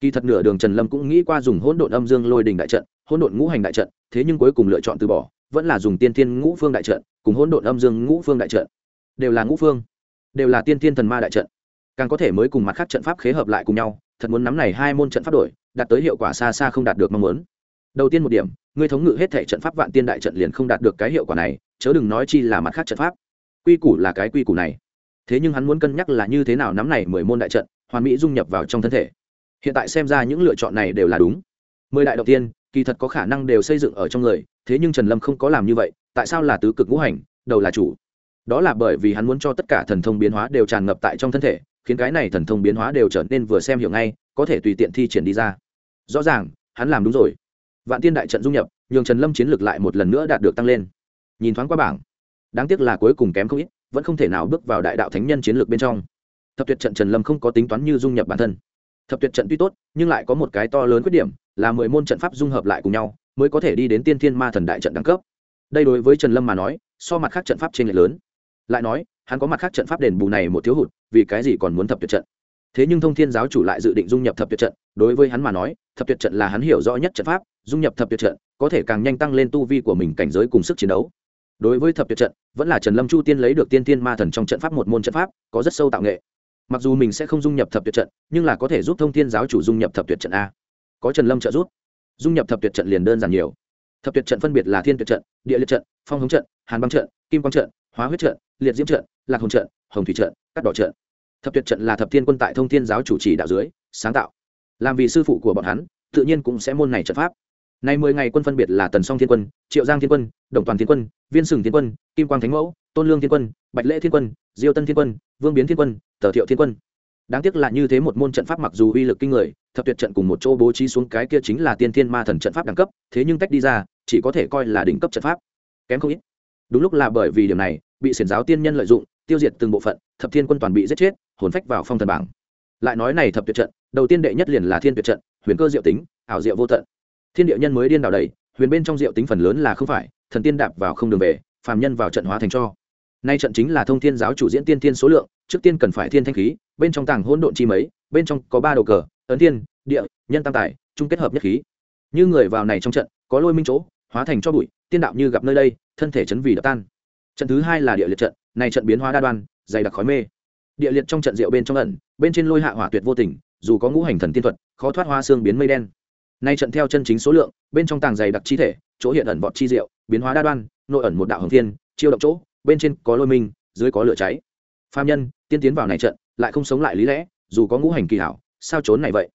kỳ thật nửa đường trần lâm cũng nghĩ qua dùng hỗn độn âm dương lôi đình đại trận, hỗn độn ngũ hành đại trận, thế nhưng cuối cùng lựa chọn từ bỏ, vẫn là dùng tiên thiên ngũ phương đại trận cùng hỗn độn âm dương ngũ phương đại trận. Đều là ngũ phương, đều là tiên thiên thần ma đại trận. Càng có thể mới cùng mặt khác trận pháp khế hợp lại cùng nhau, thật muốn nắm này hai môn trận pháp đổi, đạt tới hiệu quả xa xa không đạt được mong muốn. Đầu tiên một điểm, ngươi thống ngự hết thể trận pháp vạn tiên đại trận liền không đạt được cái hiệu quả này, chớ đừng nói chi là mặt khác trận pháp. Quy củ là cái quy củ này. Thế nhưng hắn muốn cân nhắc là như thế nào nắm này mười môn đại trận, hoàn mỹ dung nhập vào trong thân thể hiện tại xem ra những lựa chọn này đều là đúng. Mười đại đầu tiên, kỳ thật có khả năng đều xây dựng ở trong người, thế nhưng trần lâm không có làm như vậy, tại sao là tứ cực ngũ hành, đầu là chủ? Đó là bởi vì hắn muốn cho tất cả thần thông biến hóa đều tràn ngập tại trong thân thể, khiến cái này thần thông biến hóa đều trở nên vừa xem hiểu ngay, có thể tùy tiện thi triển đi ra. Rõ ràng, hắn làm đúng rồi. Vạn tiên đại trận dung nhập, nhường trần lâm chiến lược lại một lần nữa đạt được tăng lên. Nhìn thoáng qua bảng, đáng tiếc là cuối cùng kém không ít, vẫn không thể nào bước vào đại đạo thánh nhân chiến lược bên trong. Thập tuyệt trận trần lâm không có tính toán như dung nhập bản thân thập tuyệt trận tuy tốt, nhưng lại có một cái to lớn khuyết điểm, là mười môn trận pháp dung hợp lại cùng nhau, mới có thể đi đến tiên thiên ma thần đại trận đẳng cấp. Đây đối với trần lâm mà nói, so mặt khác trận pháp trên lệ lớn. Lại nói, hắn có mặt khác trận pháp đền bù này một thiếu hụt, vì cái gì còn muốn thập tuyệt trận? Thế nhưng thông thiên giáo chủ lại dự định dung nhập thập tuyệt trận, đối với hắn mà nói, thập tuyệt trận là hắn hiểu rõ nhất trận pháp, dung nhập thập tuyệt trận, có thể càng nhanh tăng lên tu vi của mình cảnh giới cùng sức chiến đấu. Đối với thập tuyệt trận, vẫn là trần lâm chu tiên lấy được tiên tiên ma thần trong trận pháp một môn trận pháp, có rất sâu tạo nghệ mặc dù mình sẽ không dung nhập thập tuyệt trận, nhưng là có thể giúp thông thiên giáo chủ dung nhập thập tuyệt trận a. Có trần lâm trợ giúp. Dung nhập thập tuyệt trận liền đơn giản nhiều. Thập tuyệt trận phân biệt là thiên tuyệt trận, địa liệt trận, phong hống trận, hàn băng trận, kim quang trận, hóa huyết trận, liệt diễm trận, lạc hồng trận, hồng thủy trận, cắt đỏ trận. Thập tuyệt trận là thập thiên quân tại thông thiên giáo chủ trì đạo dưới, sáng tạo. Làm vì sư phụ của bọn hắn, tự nhiên cũng sẽ môn này trận pháp. Nay mười ngày quân phân biệt là tần song thiên quân, triệu giang thiên quân, đồng toàn thiên quân, viên sừng thiên quân, kim quang thánh mẫu, tôn lương thiên quân, bạch lễ thiên quân, diêu tân thiên quân vương biến thiên quân, tờ thiệu thiên quân. Đáng tiếc là như thế một môn trận pháp mặc dù uy lực kinh người, thập tuyệt trận cùng một chỗ bố trí xuống cái kia chính là tiên thiên ma thần trận pháp đẳng cấp, thế nhưng tách đi ra, chỉ có thể coi là đỉnh cấp trận pháp. Kém không ít. Đúng lúc là bởi vì điều này, bị xiển giáo tiên nhân lợi dụng, tiêu diệt từng bộ phận, thập thiên quân toàn bị giết chết, hồn phách vào phong thần bảng. Lại nói này thập tuyệt trận, đầu tiên đệ nhất liền là thiên tuyệt trận, huyền cơ diệu tính, ảo diệu vô tận. Thiên địa nhân mới điên đảo đầy, huyền bên trong diệu tính phần lớn là không phải, thần tiên đạp vào không đường về, phàm nhân vào trận hóa thành cho nay trận chính là thông thiên giáo chủ diễn tiên thiên số lượng, trước tiên cần phải thiên thanh khí, bên trong tàng hỗn độn chi mấy, bên trong có ba đầu cờ, ấn thiên, địa, nhân tam tài, chung kết hợp nhất khí. Như người vào này trong trận, có lôi minh chỗ, hóa thành cho bụi, tiên đạo như gặp nơi đây, thân thể chấn vì đập tan. Trận thứ hai là địa liệt trận, này trận biến hóa đa đoan, dày đặc khói mê. Địa liệt trong trận rượu bên trong ẩn, bên trên lôi hạ hỏa tuyệt vô tình, dù có ngũ hành thần tiên thuật, khó thoát hoa xương biến mây đen. Nay trận theo chân chính số lượng, bên trong tàng dày đặc chi thể, chỗ hiện ẩn vọt chi diệu biến hóa đa đoan, nội ẩn một đạo hồng thiên, chiêu động chỗ bên trên có lôi minh, dưới có lửa cháy. Phạm nhân, tiên tiến vào này trận, lại không sống lại lý lẽ, dù có ngũ hành kỳ hảo, sao trốn này vậy?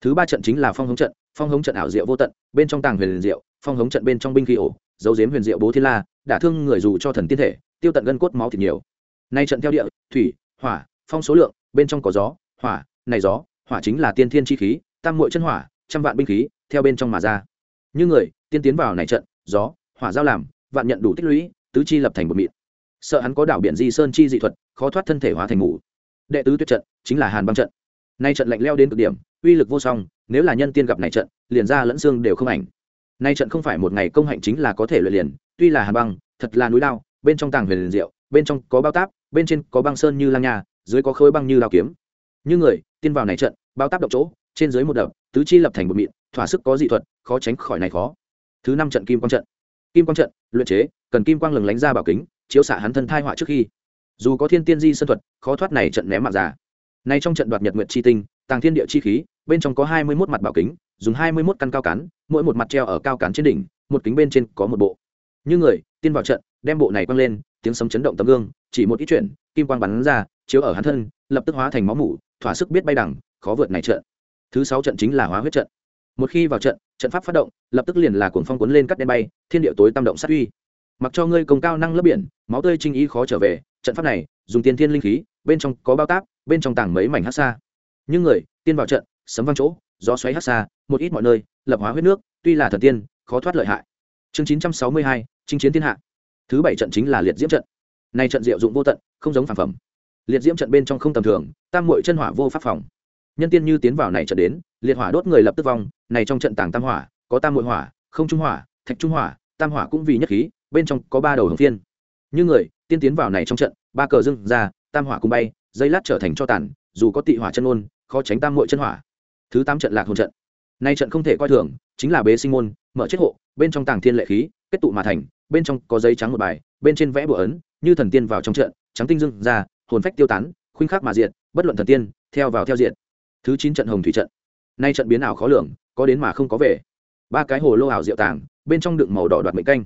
Thứ ba trận chính là phong hống trận, phong hống trận ảo diệu vô tận, bên trong tàng huyền diệu, phong hống trận bên trong binh khí ổ, dấu diếm huyền diệu bố thiên la, đả thương người dù cho thần tiên thể, tiêu tận gân cốt máu thịt nhiều. Nay trận theo địa, thủy, hỏa, phong số lượng, bên trong có gió, hỏa, này gió, hỏa chính là tiên thiên chi khí, tam muội chân hỏa, trăm vạn binh khí, theo bên trong mà ra. Như người, tiên tiến vào này trận, gió, hỏa giao làm, vạn nhận đủ tích lũy, tứ chi lập thành một mịn sợ hắn có đảo biển di sơn chi dị thuật, khó thoát thân thể hóa thành ngủ đệ tứ tuyệt trận chính là hàn băng trận. Nay trận lạnh leo đến cực điểm, uy lực vô song, nếu là nhân tiên gặp này trận, liền ra lẫn xương đều không ảnh. Nay trận không phải một ngày công hạnh chính là có thể luyện liền, tuy là hàn băng, thật là núi lao, bên trong tàng huyền liền diệu, bên trong có bao táp, bên trên có băng sơn như lang nhà dưới có khối băng như lao kiếm. Như người, tiên vào này trận, bao táp động chỗ, trên dưới một đập, tứ chi lập thành một mịn, thỏa sức có dị thuật, khó tránh khỏi này khó. Thứ năm trận kim quang trận. Kim quang trận, luyện chế, cần kim quang lừng lánh ra bảo kính chiếu xạ hắn thân thai họa trước khi. Dù có thiên tiên di sân thuật, khó thoát này trận ném mạng giả nay trong trận đoạt nhật nguyện chi tinh, tàng thiên địa chi khí, bên trong có hai mươi một mặt bảo kính, dùng hai mươi một căn cao cán, mỗi một mặt treo ở cao cán trên đỉnh, một kính bên trên có một bộ. Như người, tiên vào trận, đem bộ này quăng lên, tiếng sấm chấn động tấm gương, chỉ một ít chuyện, kim quang bắn ra, chiếu ở hắn thân, lập tức hóa thành máu mủ, thỏa sức biết bay đẳng, khó vượt này trận. Thứ sáu trận chính là hóa huyết trận. Một khi vào trận trận pháp phát động, lập tức liền là cuồng phong cuốn lên cắt đen bay, thiên địa tối tam động sát uy mặc cho ngươi công cao năng lớp biển, máu tươi trinh ý khó trở về, trận pháp này, dùng tiên thiên linh khí, bên trong có bao táp, bên trong tảng mấy mảnh hát xa. Nhưng người, tiên vào trận, sấm văng chỗ, gió xoáy hát xa, một ít mọi nơi, lập hóa huyết nước, tuy là thần tiên, khó thoát lợi hại. Chương chín trăm sáu mươi hai, chinh chiến thiên hạ. Thứ bảy trận chính là liệt diễm trận. Này trận diệu dụng vô tận, không giống phản phẩm. Liệt diễm trận bên trong không tầm thường, tam mội chân hỏa vô pháp phòng. Nhân tiên như tiến vào này trận đến, liệt hỏa đốt người lập tức vong, này trong trận tàng tam hỏa, có tam mội hỏa, không trung hỏa, thạch trung hỏa, tam hỏa cũng vì nhất khí bên trong có ba đầu hồng phiên. Như người, tiên tiến vào này trong trận, ba cờ dưng ra, tam hỏa cùng bay, dây lát trở thành cho tàn, dù có tị hỏa chân ôn khó tránh tam mội chân hỏa. Thứ tám trận lạc hồn trận. Nay trận không thể coi thường, chính là bế sinh môn, mở chết hộ, bên trong tàng thiên lệ khí, kết tụ mà thành, bên trong có giấy trắng một bài, bên trên vẽ bùa ấn, như thần tiên vào trong trận, trắng tinh dưng ra, hồn phách tiêu tán, khuynh khắc mà diện bất luận thần tiên, theo vào theo diện thứ chín trận hồng thủy trận. Nay trận biến ảo khó lường, có đến mà không có về. Ba cái hồ lô ảo diệu tàng, bên trong đựng màu đỏ đoạt mệnh canh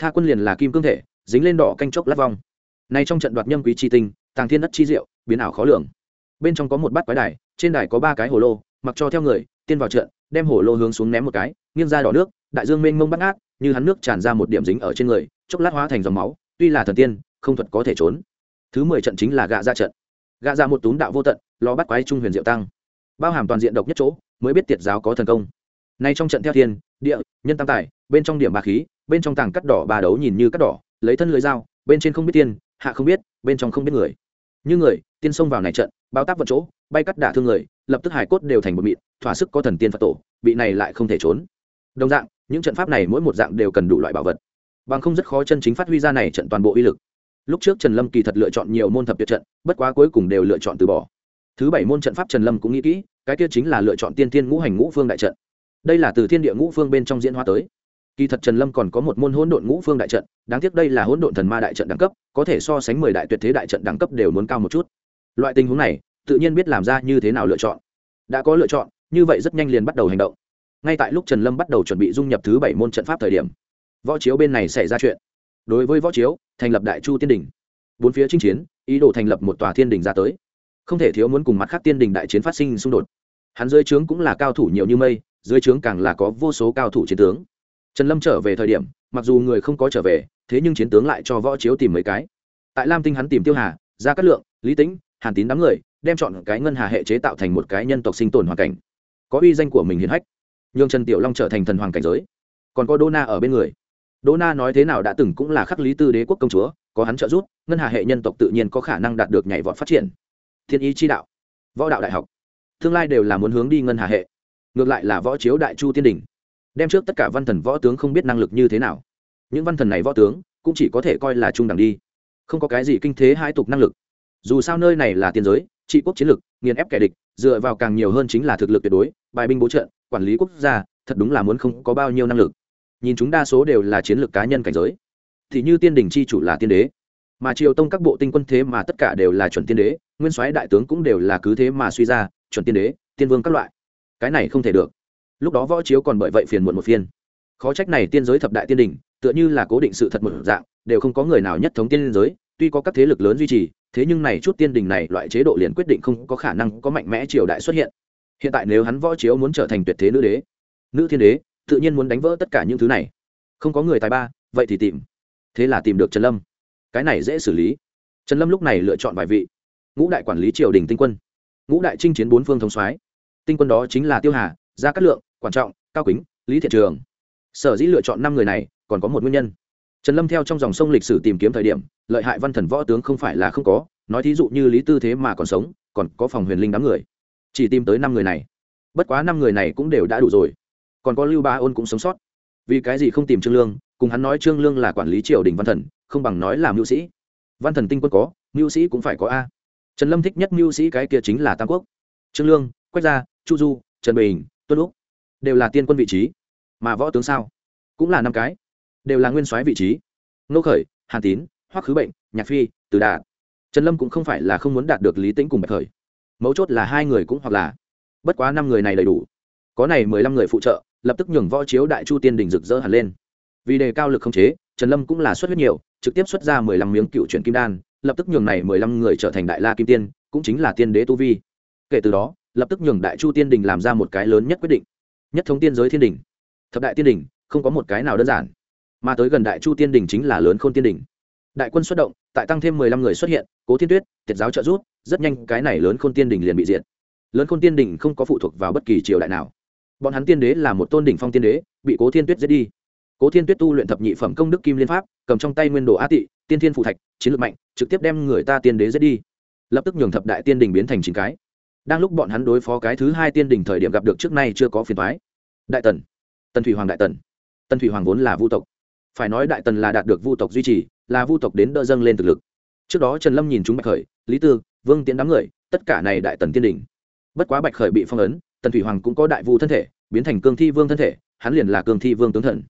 tha quân liền là kim cương thể, dính lên đỏ canh chốc lát vong. Nay trong trận đoạt nhâm quý chi tinh, tàng thiên đất chi diệu, biến ảo khó lường. Bên trong có một bát quái đài, trên đài có ba cái hồ lô, mặc cho theo người, tiên vào trận, đem hồ lô hướng xuống ném một cái, nghiêng ra đỏ nước, đại dương mênh mông bắt ngát, như hắn nước tràn ra một điểm dính ở trên người, chốc lát hóa thành dòng máu, tuy là thần tiên, không thuật có thể trốn. Thứ mười trận chính là gạ ra trận. Gạ ra một túm đạo vô tận, lo bắt quái trung huyền diệu tăng. Bao hàm toàn diện độc nhất chỗ, mới biết tiệt giáo có thần công. Nay trong trận theo thiên, địa, nhân tam tài, bên trong điểm bà khí bên trong tàng cắt đỏ bà đấu nhìn như cắt đỏ, lấy thân lưới dao, bên trên không biết tiên, hạ không biết, bên trong không biết người. Như người, tiên xông vào này trận, bao tác vật chỗ, bay cắt đả thương người, lập tức hải cốt đều thành một mịn, thỏa sức có thần tiên phật tổ bị này lại không thể trốn. Đồng dạng, những trận pháp này mỗi một dạng đều cần đủ loại bảo vật. Bằng không rất khó chân chính phát huy ra này trận toàn bộ uy lực. Lúc trước trần lâm kỳ thật lựa chọn nhiều môn thập tuyệt trận, bất quá cuối cùng đều lựa chọn từ bỏ. Thứ bảy môn trận pháp trần lâm cũng nghĩ kỹ, cái kia chính là lựa chọn tiên thiên ngũ hành ngũ phương đại trận. Đây là từ thiên địa ngũ phương bên trong diễn hóa tới kỳ thật trần lâm còn có một môn hỗn độn ngũ phương đại trận, đáng tiếc đây là hỗn độn thần ma đại trận đẳng cấp, có thể so sánh mười đại tuyệt thế đại trận đẳng cấp đều muốn cao một chút. Loại tình huống này, tự nhiên biết làm ra như thế nào lựa chọn. Đã có lựa chọn, như vậy rất nhanh liền bắt đầu hành động. Ngay tại lúc trần lâm bắt đầu chuẩn bị dung nhập thứ bảy môn trận pháp thời điểm, võ chiếu bên này xảy ra chuyện. Đối với võ chiếu, thành lập đại chu tiên đình. Bốn phía chinh chiến, ý đồ thành lập một tòa thiên đình ra tới. Không thể thiếu muốn cùng mặt khác tiên đình đại chiến phát sinh xung đột. Hắn dưới trướng cũng là cao thủ nhiều như mây, dưới trướng càng là có vô số cao thủ chiến tướng trần lâm trở về thời điểm, mặc dù người không có trở về, thế nhưng chiến tướng lại cho võ chiếu tìm mấy cái. Tại lam tinh hắn tìm tiêu hà ra cát lượng, lý tĩnh, hàn tín đám người, đem chọn cái ngân hà hệ chế tạo thành một cái nhân tộc sinh tồn hoàn cảnh. Có uy danh của mình hiến hách. Nhường trần tiểu long trở thành thần hoàng cảnh giới. Còn có đô na ở bên người. Đô na nói thế nào đã từng cũng là khắc lý tư đế quốc công chúa, có hắn trợ giúp, ngân hà hệ nhân tộc tự nhiên có khả năng đạt được nhảy vọt phát triển. Thiên ý chi đạo. Võ đạo đại học. Tương lai đều là muốn hướng đi ngân hà hệ. Ngược lại là võ chiếu đại chu tiên đình đem trước tất cả văn thần võ tướng không biết năng lực như thế nào. Những văn thần này võ tướng, cũng chỉ có thể coi là trung đẳng đi. Không có cái gì kinh thế hai tục năng lực. Dù sao nơi này là tiên giới, trị quốc chiến lực nghiền ép kẻ địch, dựa vào càng nhiều hơn chính là thực lực tuyệt đối, bài binh bố trận, quản lý quốc gia, thật đúng là muốn không có bao nhiêu năng lực. Nhìn chúng đa số đều là chiến lược cá nhân cảnh giới. Thì như tiên đình chi chủ là tiên đế. Mà triều tông các bộ tinh quân thế mà tất cả đều là chuẩn tiên đế, nguyên soái đại tướng cũng đều là cứ thế mà suy ra, chuẩn tiên đế, tiên vương các loại. Cái này không thể được lúc đó võ chiếu còn bởi vậy phiền muộn một phiên. Khó trách này tiên giới thập đại tiên đình, tựa như là cố định sự thật một dạng, đều không có người nào nhất thống tiên giới, tuy có các thế lực lớn duy trì, thế nhưng này chút tiên đình này loại chế độ liền quyết định không có khả năng có mạnh mẽ triều đại xuất hiện. Hiện tại nếu hắn võ chiếu muốn trở thành tuyệt thế nữ đế, nữ thiên đế, tự nhiên muốn đánh vỡ tất cả những thứ này. Không có người tài ba, vậy thì tìm. Thế là tìm được trần lâm. Cái này dễ xử lý. Trần lâm lúc này lựa chọn vài vị. Ngũ đại quản lý triều đình tinh quân. Ngũ đại chinh chiến bốn phương thống soái. Tinh quân đó chính là tiêu hà, gia cát lượng quan trọng, cao kính, lý thiện trường. Sở dĩ lựa chọn năm người này, còn có một nguyên nhân. Trần lâm theo trong dòng sông lịch sử tìm kiếm thời điểm, lợi hại văn thần võ tướng không phải là không có, nói thí dụ như lý tư thế mà còn sống, còn có phòng huyền linh đám người. Chỉ tìm tới năm người này. Bất quá năm người này cũng đều đã đủ rồi. Còn có lưu ba ôn cũng sống sót. Vì cái gì không tìm trương lương, cùng hắn nói trương lương là quản lý triều đình văn thần, không bằng nói là mưu sĩ. Văn thần tinh quân có, mưu sĩ cũng phải có a. Trần lâm thích nhất mưu sĩ cái kia chính là tam quốc. Trương lương, quách gia, chu du, trần bình, tuân úc đều là tiên quân vị trí, mà võ tướng sao? Cũng là năm cái, đều là nguyên soái vị trí. Nô khởi, hàn tín, hoắc khứ bệnh, nhạc phi, từ đà. Trần lâm cũng không phải là không muốn đạt được lý tĩnh cùng bạch khởi. Mấu chốt là hai người cũng hoặc là. Bất quá năm người này đầy đủ. Có này mười lăm người phụ trợ, lập tức nhường võ chiếu đại chu tiên đình rực rỡ hẳn lên. Vì đề cao lực không chế, trần lâm cũng là xuất huyết nhiều, trực tiếp xuất ra mười lăm miếng cựu chuyển kim đan, lập tức nhường này mười lăm người trở thành đại la kim tiên, cũng chính là tiên đế tu vi. Kể từ đó, lập tức nhường đại chu tiên đình làm ra một cái lớn nhất quyết định nhất thống tiên giới thiên đình. Thập đại tiên đình, không có một cái nào đơn giản. Mà tới gần đại chu tiên đình chính là lớn khôn tiên đình. Đại quân xuất động, tại tăng thêm mười lăm người xuất hiện, cố thiên tuyết, tiệt giáo trợ rút rất nhanh cái này lớn khôn tiên đình liền bị diệt. Lớn khôn tiên đình không có phụ thuộc vào bất kỳ triều đại nào. Bọn hắn tiên đế là một tôn đỉnh phong tiên đế, bị cố thiên tuyết giết đi. Cố thiên tuyết tu luyện thập nhị phẩm công đức kim liên pháp, cầm trong tay nguyên đồ á tị, tiên thiên phụ thạch, chiến lược mạnh, trực tiếp đem người ta tiên đế giết đi. Lập tức nhường thập đại tiên đình biến thành chín cái đang lúc bọn hắn đối phó cái thứ hai tiên đình thời điểm gặp được trước nay chưa có phiền thoái đại tần. Tần thủy hoàng đại tần. Tần thủy hoàng vốn là vu tộc. Phải nói đại tần là đạt được vu tộc duy trì, là vu tộc đến đỡ dâng lên thực lực. Trước đó trần lâm nhìn chúng bạch khởi, lý tư, vương tiến đám người, tất cả này đại tần tiên đình bất quá bạch khởi bị phong ấn, tần thủy hoàng cũng có đại vu thân thể, biến thành cương thi vương thân thể, hắn liền là cương thi vương tướng thần.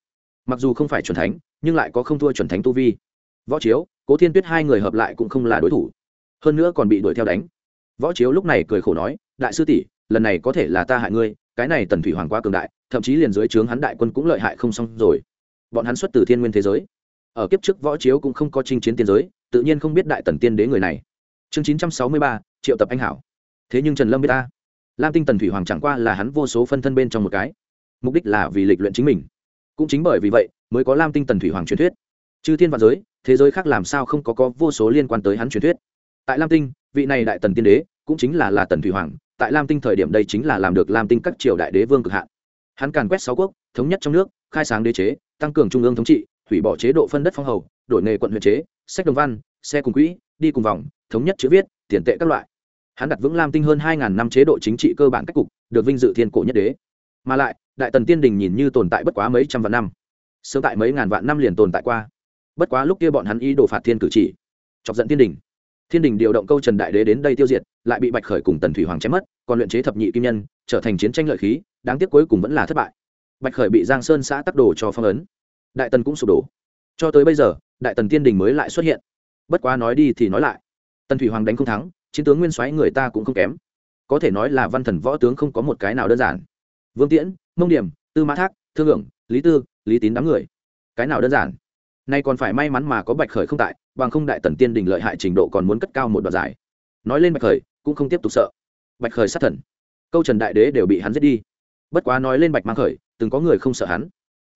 Mặc dù không phải c h u ẩ n thánh, nhưng lại có không thua c h u ẩ n thánh tu vi. Võ chiếu, cố thiên tuyết hai người hợp lại cũng không là đối thủ. Hơn nữa còn bị đuổi theo đánh võ chiếu lúc này cười khổ nói, đại sư tỷ, lần này có thể là ta hại ngươi, cái này tần thủy hoàng quá cường đại, thậm chí liền dưới trướng hắn đại quân cũng lợi hại không xong rồi. Bọn hắn xuất từ thiên nguyên thế giới. Ở kiếp trước võ chiếu cũng không có chinh chiến tiên giới, tự nhiên không biết đại tần tiên đế người này. Chương chín trăm sáu mươi ba, triệu tập anh hảo. Thế nhưng trần lâm biết ta. Lam tinh tần thủy hoàng chẳng qua là hắn vô số phân thân bên trong một cái. Mục đích là vì lịch luyện chính mình. Cũng chính bởi vì vậy, mới có lam tinh tần thủy hoàng truyền thuyết. Chư thiên vạn giới, thế giới khác làm sao không có có vô số liên quan tới hắn truyền thuyết. Tại lam tinh, vị này đại tần tiên đế cũng chính là là tần thủy hoàng, tại lam tinh thời điểm đây chính là làm được lam tinh các triều đại đế vương cực hạn. Hắn càn quét sáu quốc, thống nhất trong nước, khai sáng đế chế, tăng cường trung ương thống trị, hủy bỏ chế độ phân đất phong hầu, đổi nghề quận huyện chế, sách đồng văn, xe cùng quỹ, đi cùng vòng, thống nhất chữ viết, tiền tệ các loại. Hắn đặt vững lam tinh hơn hai ngàn năm chế độ chính trị cơ bản cách cục, được vinh dự thiên cổ nhất đế. Mà lại, đại tần tiên đình nhìn như tồn tại bất quá mấy trăm vạn năm. Sớm tại mấy ngàn vạn năm liền tồn tại qua. Bất quá lúc kia bọn hắn ý đồ phạt thiên cử chỉ. Chọc giận tiên đình thiên đình điều động câu trần đại đế đến đây tiêu diệt, lại bị bạch khởi cùng tần thủy hoàng chém mất, còn luyện chế thập nhị kim nhân, trở thành chiến tranh lợi khí, đáng tiếc cuối cùng vẫn là thất bại. Bạch khởi bị giang sơn xã tắc đồ cho phong ấn. Đại tần cũng sụp đổ. Cho tới bây giờ, đại tần tiên đình mới lại xuất hiện. Bất quá nói đi thì nói lại. Tần thủy hoàng đánh không thắng, chiến tướng nguyên soái người ta cũng không kém. Có thể nói là văn thần võ tướng không có một cái nào đơn giản. Vương tiễn, mông điểm, tư mã thác, thương hưởng, lý tư, lý tín đám người. Cái nào đơn giản? Nay còn phải may mắn mà có bạch khởi không tại bằng không đại tần tiên đình lợi hại trình độ còn muốn cất cao một đoạn giải nói lên bạch khởi, cũng không tiếp tục sợ. Bạch khởi sát thần. Câu trần đại đế đều bị hắn giết đi. Bất quá nói lên bạch mang khởi, từng có người không sợ hắn.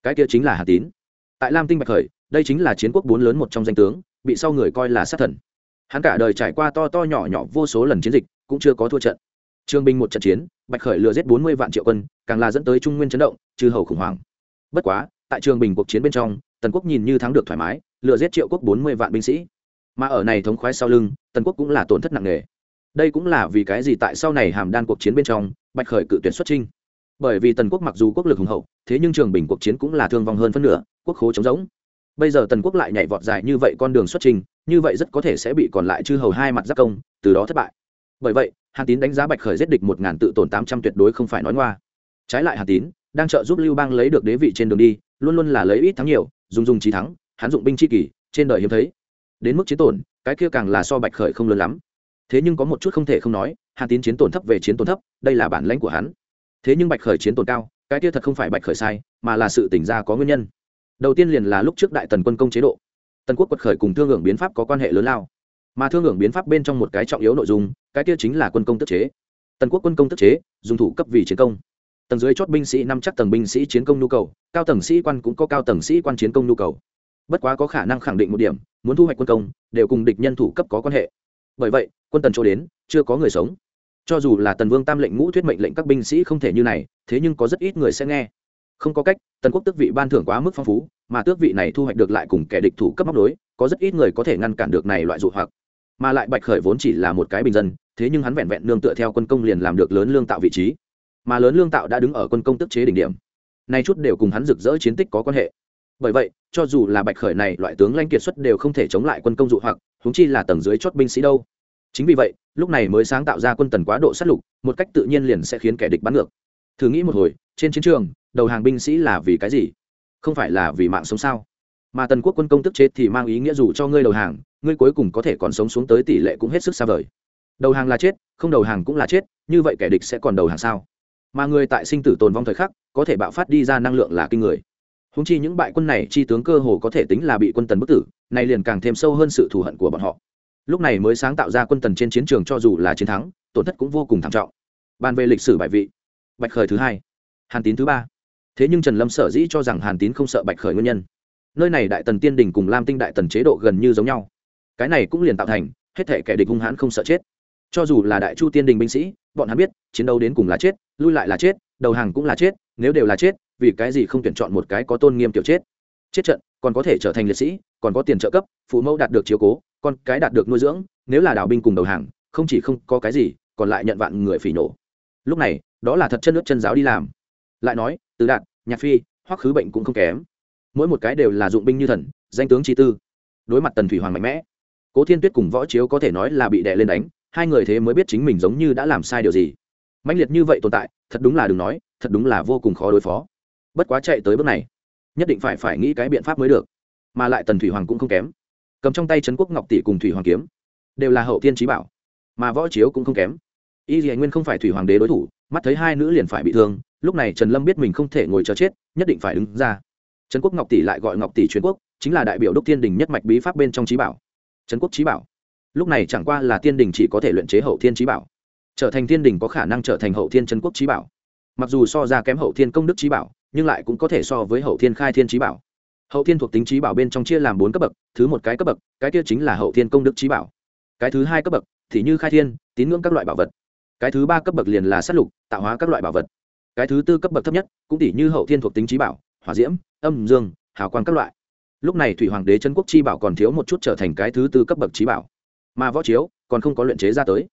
Cái kia chính là hà tín. Tại lam tinh bạch khởi, đây chính là chiến quốc bốn lớn một trong danh tướng, bị sau người coi là sát thần. Hắn cả đời trải qua to to nhỏ nhỏ vô số lần chiến dịch, cũng chưa có thua trận. Trương binh một trận chiến, bạch khởi lừa giết bốn mươi vạn triệu quân, càng là dẫn tới trung nguyên chấn động trừ hầu khủng hoảng. Bất quá, tại trường bình cuộc chiến bên trong, tần quốc nhìn như thắng được thoải mái lừa giết triệu quốc bốn mươi vạn binh sĩ. Mà ở này thống khoái sau lưng, tần quốc cũng là tổn thất nặng nề. Đây cũng là vì cái gì tại sau này hàm đan cuộc chiến bên trong, bạch khởi cự tuyển xuất trinh bởi vì tần quốc mặc dù quốc lực hùng hậu, thế nhưng trường bình cuộc chiến cũng là thương vong hơn phân nửa, quốc khố chống giống bây giờ tần quốc lại nhảy vọt dài như vậy con đường xuất trình như vậy rất có thể sẽ bị còn lại chư hầu hai mặt giáp công, từ đó thất bại. Bởi vậy, hàn tín đánh giá bạch khởi giết địch một ngàn tự tổn tám trăm tuyệt đối không phải nói ngoa. Trái lại hàn tín đang trợ giúp lưu bang lấy được đế vị trên đường đi, luôn luôn là lấy ít thắng nhiều, dùng dùng trí thắng hắn dụng binh chi kỳ, trên đời hiếm thấy. Đến mức chiến tổn cái kia càng là so bạch khởi không lớn lắm. Thế nhưng có một chút không thể không nói hàn tín chiến tổn thấp về chiến tổn thấp đây là bản lãnh của hắn. Thế nhưng bạch khởi chiến tổn cao cái kia thật không phải bạch khởi sai mà là sự tỉnh ra có nguyên nhân. Đầu tiên liền là lúc trước đại tần quân công chế độ. Tần quốc quật khởi cùng thương hưởng biến pháp có quan hệ lớn lao. Mà thương hưởng biến pháp bên trong một cái trọng yếu nội dung cái kia chính là quân công tức chế. Tần quốc quân công tức chế dùng thủ cấp vì chiến công. Tầng dưới chót binh sĩ năm chắc tầng binh sĩ chiến công nhu cầu cao tầng sĩ quan cũng có cao tầng sĩ quan chiến công nhu cầu bất quá có khả năng khẳng định một điểm, muốn thu hoạch quân công, đều cùng địch nhân thủ cấp có quan hệ. Bởi vậy, quân tần chỗ đến, chưa có người sống. Cho dù là tần vương tam lệnh ngũ thuyết mệnh lệnh các binh sĩ không thể như này, thế nhưng có rất ít người sẽ nghe. Không có cách, tần quốc tước vị ban thưởng quá mức phong phú, mà tước vị này thu hoạch được lại cùng kẻ địch thủ cấp móc đối có rất ít người có thể ngăn cản được này loại dụ hoặc. Mà lại bạch khởi vốn chỉ là một cái bình dân, thế nhưng hắn vẹn vẹn nương tựa theo quân công liền làm được lớn lương tạo vị trí. Mà lớn lương tạo đã đứng ở quân công tức chế đỉnh điểm. Nay chút đều cùng hắn rực rỡ chiến tích có quan hệ bởi vậy, cho dù là bạch khởi này, loại tướng lanh kiệt xuất đều không thể chống lại quân công dụ hoặc húng chi là tầng dưới chót binh sĩ đâu. Chính vì vậy, lúc này mới sáng tạo ra quân tần quá độ sát lục, một cách tự nhiên liền sẽ khiến kẻ địch bắn ngược. Thử nghĩ một hồi, trên chiến trường, đầu hàng binh sĩ là vì cái gì? Không phải là vì mạng sống sao? Mà tần quốc quân công tức chết thì mang ý nghĩa dù cho ngươi đầu hàng, ngươi cuối cùng có thể còn sống xuống tới tỷ lệ cũng hết sức xa vời. Đầu hàng là chết, không đầu hàng cũng là chết, như vậy kẻ địch sẽ còn đầu hàng sao? Mà người tại sinh tử tồn vong thời khắc, có thể bạo phát đi ra năng lượng là kinh người húng chi những bại quân này, chi tướng cơ hồ có thể tính là bị quân tần bức tử này liền càng thêm sâu hơn sự thù hận của bọn họ. Lúc này mới sáng tạo ra quân tần trên chiến trường cho dù là chiến thắng, tổn thất cũng vô cùng thảm trọng. Bàn về lịch sử bại vị, bạch khởi thứ hai, hàn tín thứ ba. Thế nhưng trần lâm sở dĩ cho rằng hàn tín không sợ bạch khởi nguyên nhân. Nơi này đại tần tiên đình cùng lam tinh đại tần chế độ gần như giống nhau. Cái này cũng liền tạo thành, hết thể kẻ địch hung hãn không sợ chết. Cho dù là đại chu tiên đình binh sĩ, bọn hắn biết, chiến đấu đến cùng là chết, lui lại là chết, đầu hàng cũng là chết, nếu đều là chết vì cái gì không tuyển chọn một cái có tôn nghiêm kiểu chết? Chết trận, còn có thể trở thành liệt sĩ, còn có tiền trợ cấp, phụ mẫu đạt được chiếu cố, con cái đạt được nuôi dưỡng, nếu là đào binh cùng đầu hàng, không chỉ không có cái gì, còn lại nhận vạn người phỉ nổ. Lúc này, đó là thật chân nước chân giáo đi làm. Lại nói, từ đạt, nhạc phi, hoắc khứ bệnh cũng không kém. Mỗi một cái đều là dụng binh như thần, danh tướng chi tư. Đối mặt tần thủy hoàng mạnh mẽ, cố thiên tuyết cùng võ chiếu có thể nói là bị đè lên đánh, hai người thế mới biết chính mình giống như đã làm sai điều gì. Mãnh liệt như vậy tồn tại, thật đúng là đừng nói, thật đúng là vô cùng khó đối phó bất quá chạy tới bước này, nhất định phải phải nghĩ cái biện pháp mới được, mà lại tần thủy hoàng cũng không kém. Cầm trong tay trấn quốc ngọc tỷ cùng thủy hoàng kiếm, đều là hậu tiên trí bảo, mà võ chiếu cũng không kém. Y dì nguyên không phải thủy hoàng đế đối thủ, mắt thấy hai nữ liền phải bị thương, lúc này trần lâm biết mình không thể ngồi chờ chết, nhất định phải đứng ra. Trấn quốc ngọc tỷ lại gọi ngọc tỷ truyền quốc, chính là đại biểu đốc tiên đình nhất mạch bí pháp bên trong trí bảo. Trấn quốc trí bảo. Lúc này chẳng qua là tiên đình chỉ có thể luyện chế hậu thiên trí bảo. Trở thành tiên đình có khả năng trở thành hậu thiên trấn quốc trí bảo. Mặc dù so ra kém hậu thiên công đức trí bảo nhưng lại cũng có thể so với hậu thiên khai thiên trí bảo. Hậu thiên thuộc tính trí bảo bên trong chia làm bốn cấp bậc, thứ một cái cấp bậc, cái kia chính là hậu thiên công đức trí bảo. Cái thứ hai cấp bậc thì như khai thiên, tín ngưỡng các loại bảo vật. Cái thứ ba cấp bậc liền là s á t lục, tạo hóa các loại bảo vật. Cái thứ tư cấp bậc thấp nhất cũng tỷ như hậu thiên thuộc tính trí bảo, hỏa diễm, âm dương, hào quang các loại. Lúc này thủy hoàng đế trấn quốc chi bảo còn thiếu một chút trở thành cái thứ tư cấp bậc trí bảo. Mà võ chiếu còn không có luyện chế ra tới.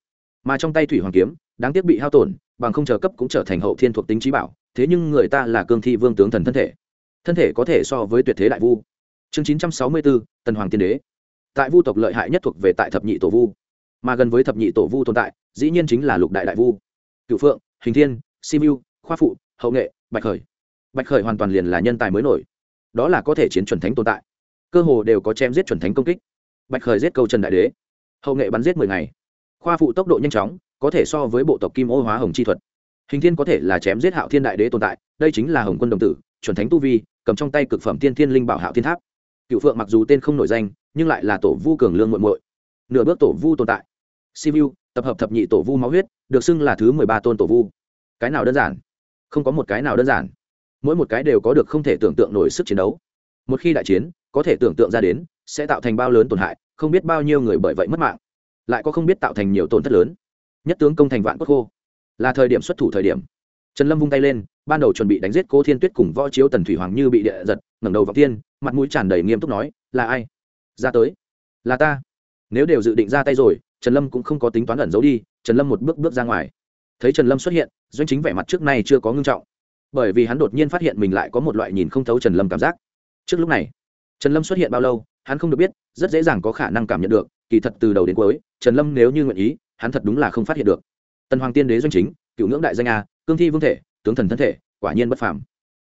Mà trong tay thủy hoàng kiếm, đáng tiếc bị hao tổn, bằng không chờ cấp cũng trở thành hậu thiên thuộc tính trí bảo thế nhưng người ta là cương thi vương tướng thần thân thể. Thân thể có thể so với tuyệt thế đại vu. Chương chín trăm sáu mươi bốn tần hoàng tiên đế. Tại vu tộc lợi hại nhất thuộc về tại thập nhị tổ vu. Mà gần với thập nhị tổ vu tồn tại, dĩ nhiên chính là lục đại đại vu. Cựu phượng, hình thiên simu khoa phụ, hậu nghệ, bạch khởi. Bạch khởi hoàn toàn liền là nhân tài mới nổi. Đó là có thể chiến chuẩn thánh tồn tại. Cơ hồ đều có chém giết chuẩn thánh công kích. Bạch khởi giết câu trần đại đế. Hậu nghệ bắn giết mười ngày. Khoa phụ tốc độ nhanh chóng, có thể so với bộ tộc kim ô hóa hồng chi thuật hình thiên có thể là chém giết hạo thiên đại đế tồn tại, đây chính là hồng quân đồng tử, chuẩn thánh tu vi, cầm trong tay cực phẩm tiên thiên linh bảo hạo thiên tháp. Cựu phượng mặc dù tên không nổi danh, nhưng lại là tổ vu cường lương muội muội. Nửa bước tổ vu tồn tại. Simu tập hợp thập nhị tổ vu máu huyết, được xưng là thứ mười ba tôn tổ vu. Cái nào đơn giản? Không có một cái nào đơn giản. Mỗi một cái đều có được không thể tưởng tượng nổi sức chiến đấu. Một khi đại chiến, có thể tưởng tượng ra đến, sẽ tạo thành bao lớn tổn hại, không biết bao nhiêu người bởi vậy mất mạng. Lại có không biết tạo thành nhiều tổn thất lớn. Nhất tướng công thành vạn quốc khô là thời điểm xuất thủ thời điểm. Trần lâm vung tay lên, ban đầu chuẩn bị đánh giết cố thiên tuyết cùng võ chiếu tần thủy hoàng như bị địa giật, ngẩng đầu vào tiên, mặt mũi tràn đầy nghiêm túc nói, là ai? Ra tới. Là ta. Nếu đều dự định ra tay rồi, trần lâm cũng không có tính toán ẩn giấu đi, trần lâm một bước bước ra ngoài. Thấy trần lâm xuất hiện, doanh chính vẻ mặt trước nay chưa có ngưng trọng. Bởi vì hắn đột nhiên phát hiện mình lại có một loại nhìn không thấu trần lâm cảm giác. Trước lúc này, trần lâm xuất hiện bao lâu, hắn không được biết, rất dễ dàng có khả năng cảm nhận được, kỳ thật từ đầu đến cuối, trần lâm nếu như nguyện ý, hắn thật đúng là không phát hiện được tần hoàng tiên đế doanh chính, cựu ngưỡng đại danh a, cương thi vương thể, tướng thần thân thể, quả nhiên bất phàm.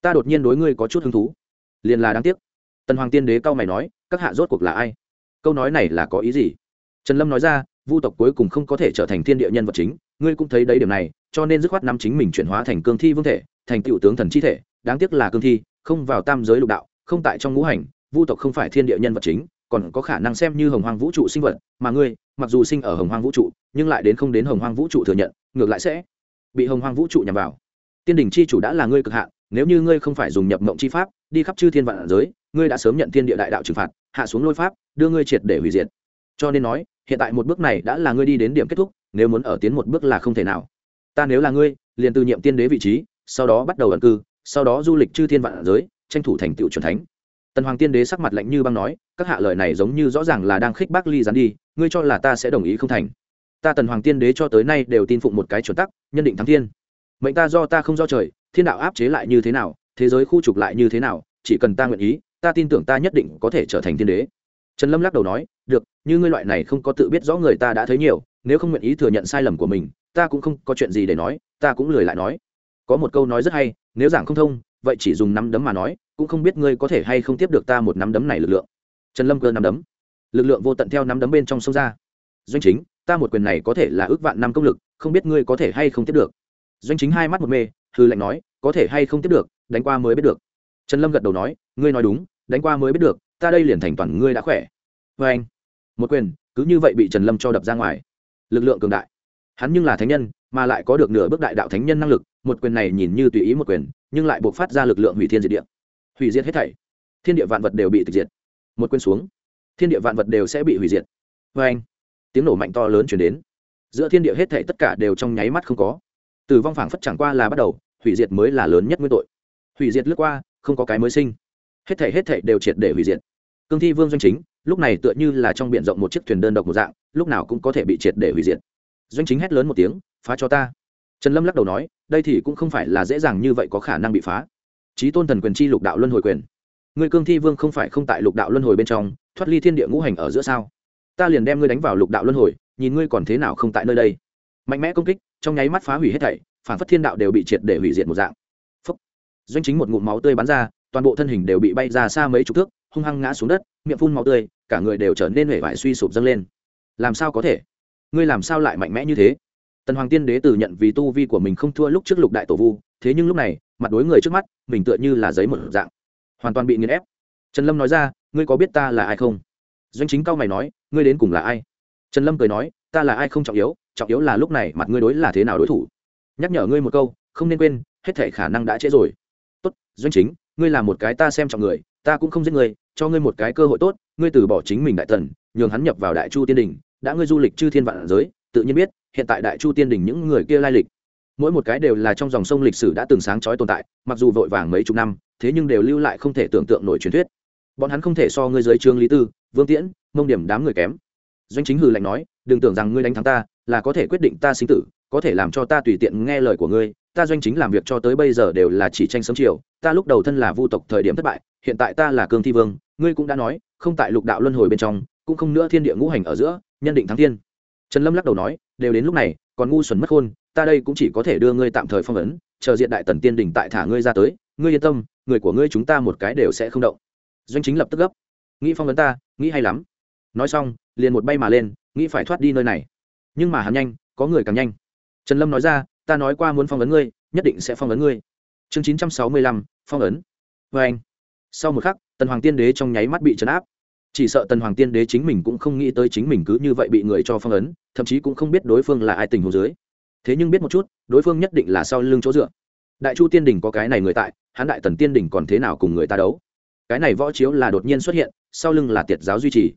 Ta đột nhiên đối ngươi có chút hứng thú. Liền là đáng tiếc. Tần hoàng tiên đế cao mày nói, các hạ rốt cuộc là ai? Câu nói này là có ý gì? Trần lâm nói ra, vu tộc cuối cùng không có thể trở thành thiên địa nhân vật chính, ngươi cũng thấy đấy điểm này, cho nên dứt khoát năm chính mình chuyển hóa thành cương thi vương thể, thành cựu tướng thần chi thể, đáng tiếc là cương thi, không vào tam giới lục đạo, không tại trong ngũ hành, vu tộc không phải thiên địa nhân vật chính, còn có khả năng xem như hồng hoang vũ trụ sinh vật, mà ngươi mặc dù sinh ở hồng hoang vũ trụ, nhưng lại đến không đến hồng hoang vũ trụ thừa nhận, ngược lại sẽ bị hồng hoang vũ trụ nhằm vào. Tiên đình chi chủ đã là ngươi cực hạn, nếu như ngươi không phải dùng nhập mộng chi pháp, đi khắp chư thiên vạn giới, ngươi đã sớm nhận thiên địa đại đạo trừng phạt, hạ xuống lôi pháp, đưa ngươi triệt để hủy diệt. Cho nên nói, hiện tại một bước này đã là ngươi đi đến điểm kết thúc, nếu muốn ở tiến một bước là không thể nào. Ta nếu là ngươi, liền từ nhiệm tiên đế vị trí, sau đó bắt đầu ẩn cư, sau đó du lịch chư thiên vạn giới, tranh thủ thành tựu c thánh tần hoàng tiên đế sắc mặt lạnh như băng nói, các hạ lời này giống như rõ ràng là đang khích bác ly dán đi, ngươi cho là ta sẽ đồng ý không thành. Ta tần hoàng tiên đế cho tới nay đều tin phụng một cái chuẩn tắc, nhân định thắng thiên. Mệnh ta do ta không do trời, thiên đạo áp chế lại như thế nào, thế giới khu trục lại như thế nào, chỉ cần ta nguyện ý, ta tin tưởng ta nhất định có thể trở thành thiên đế. Trần lâm lắc đầu nói, được, như ngươi loại này không có tự biết rõ người ta đã thấy nhiều, nếu không nguyện ý thừa nhận sai lầm của mình, ta cũng không có chuyện gì để nói, ta cũng lười lại nói. Có một câu nói rất hay, nếu giảng không thông, vậy chỉ dùng nắm đấm mà nói cũng không biết ngươi có thể hay không tiếp được ta một nắm đấm này lực lượng. Trần lâm cơ nắm đấm. Lực lượng vô tận theo nắm đấm bên trong sông ra. Doanh chính, ta một quyền này có thể là ước vạn năm công lực, không biết ngươi có thể hay không tiếp được. Doanh chính hai mắt một mê hư lệnh nói, có thể hay không tiếp được, đánh qua mới biết được. Trần lâm gật đầu nói, ngươi nói đúng, đánh qua mới biết được, ta đây liền thành toàn ngươi đã khỏe. Vê anh, một quyền, cứ như vậy bị trần lâm cho đập ra ngoài. Lực lượng cường đại. Hắn nhưng là thánh nhân, mà lại có được nửa bước đại đạo thánh nhân năng lực, một quyền này nhìn như tùy ý một quyền, nhưng lại buộc phát ra lực lượng hủy thiên diệt địa hủy diệt hết thảy. Thiên địa vạn vật đều bị tịch diệt. Một quên xuống, thiên địa vạn vật đều sẽ bị hủy diệt. Vê anh, tiếng nổ mạnh to lớn chuyển đến. Giữa thiên địa hết thảy tất cả đều trong nháy mắt không có. Từ vong phảng phất chẳng qua là bắt đầu, hủy diệt mới là lớn nhất nguyên tội. Hủy diệt lướt qua, không có cái mới sinh. Hết thảy hết thảy đều triệt để hủy diệt. Cương thi vương doanh chính, lúc này tựa như là trong biển rộng một chiếc thuyền đơn độc một dạng, lúc nào cũng có thể bị triệt để hủy diệt. Doanh chính hét lớn một tiếng, phá cho ta. Trần lâm lắc đầu nói, đây thì cũng không phải là dễ dàng như vậy có khả năng bị phá trí tôn thần quyền chi lục đạo luân hồi quyền. Ngươi cương thi vương không phải không tại lục đạo luân hồi bên trong, thoát ly thiên địa ngũ hành ở giữa sao? Ta liền đem ngươi đánh vào lục đạo luân hồi, nhìn ngươi còn thế nào không tại nơi đây. Mạnh mẽ công kích, trong nháy mắt phá hủy hết thảy, phản phất thiên đạo đều bị triệt để hủy diệt một dạng. Phúc. doanh chính một ngụm máu tươi bắn ra, toàn bộ thân hình đều bị bay ra xa mấy chục thước, hung hăng ngã xuống đất, miệng phun máu tươi, cả người đều trở nên hể vải suy sụp dâng lên. Làm sao có thể? Ngươi làm sao lại mạnh mẽ như thế? Tần hoàng tiên đế tự nhận vì tu vi của mình không thua lúc trước lục đại tổ vu, thế nhưng lúc này mặt đối người trước mắt, mình tựa như là giấy một dạng. Hoàn toàn bị nghiền ép. Trần lâm nói ra, ngươi có biết ta là ai không? Doanh chính cao mày nói, ngươi đến cùng là ai? Trần lâm cười nói, ta là ai không trọng yếu trọng yếu là lúc này mặt ngươi đối là thế nào đối thủ. Nhắc nhở ngươi một câu, không nên quên, hết thể khả năng đã trễ rồi. Tốt, doanh chính, ngươi là một cái ta xem trọng người, ta cũng không giết ngươi cho ngươi một cái cơ hội tốt, ngươi từ bỏ chính mình đại tần, nhường hắn nhập vào đại chu tiên đình, đã ngươi du lịch chư thiên vạn giới, tự nhiên biết, hiện tại đại chu tiên đình những người kia lai lịch mỗi một cái đều là trong dòng sông lịch sử đã từng sáng chói tồn tại, mặc dù vội vàng mấy chục năm, thế nhưng đều lưu lại không thể tưởng tượng nổi truyền thuyết. Bọn hắn không thể so ngươi dưới trương lý tư, vương tiễn, mông điểm đám người kém. Doanh chính hừ lạnh nói, đừng tưởng rằng ngươi đánh thắng ta, là có thể quyết định ta sinh tử, có thể làm cho ta tùy tiện nghe lời của ngươi, ta doanh chính làm việc cho tới bây giờ đều là chỉ tranh sớm chiều, ta lúc đầu thân là vu tộc thời điểm thất bại, hiện tại ta là cương thi vương, ngươi cũng đã nói, không tại lục đạo luân hồi bên trong, cũng không nữa thiên địa ngũ hành ở giữa, nhân định thắng thiên. Trần lâm lắc đầu nói, đều đến lúc này, còn ngu xuẩn mất khôn ta đây cũng chỉ có thể đưa ngươi tạm thời phong ấn, chờ diện đại tần tiên đình tại thả ngươi ra tới, ngươi yên tâm, người của ngươi chúng ta một cái đều sẽ không động. Doanh chính lập tức gấp. Nghĩ phong ấn ta, nghĩ hay lắm. Nói xong, liền một bay mà lên, nghĩ phải thoát đi nơi này. Nhưng mà hắn nhanh, có người càng nhanh. Trần lâm nói ra, ta nói qua muốn phong ấn ngươi, nhất định sẽ phong ấn ngươi. Chương chín trăm sáu mươi lăm, phong ấn. Vê anh. Sau một khắc, tần hoàng tiên đế trong nháy mắt bị trấn áp. Chỉ sợ tần hoàng tiên đế chính mình cũng không nghĩ tới chính mình cứ như vậy bị người cho phong ấn, thậm chí cũng không biết đối phương là ai tình hồ dưới thế nhưng biết một chút, đối phương nhất định là sau lưng chỗ dựa. Đại chu tiên đình có cái này người tại, hắn đại tần tiên đình còn thế nào cùng người ta đấu? Cái này võ chiếu là đột nhiên xuất hiện, sau lưng là tiệt giáo duy trì.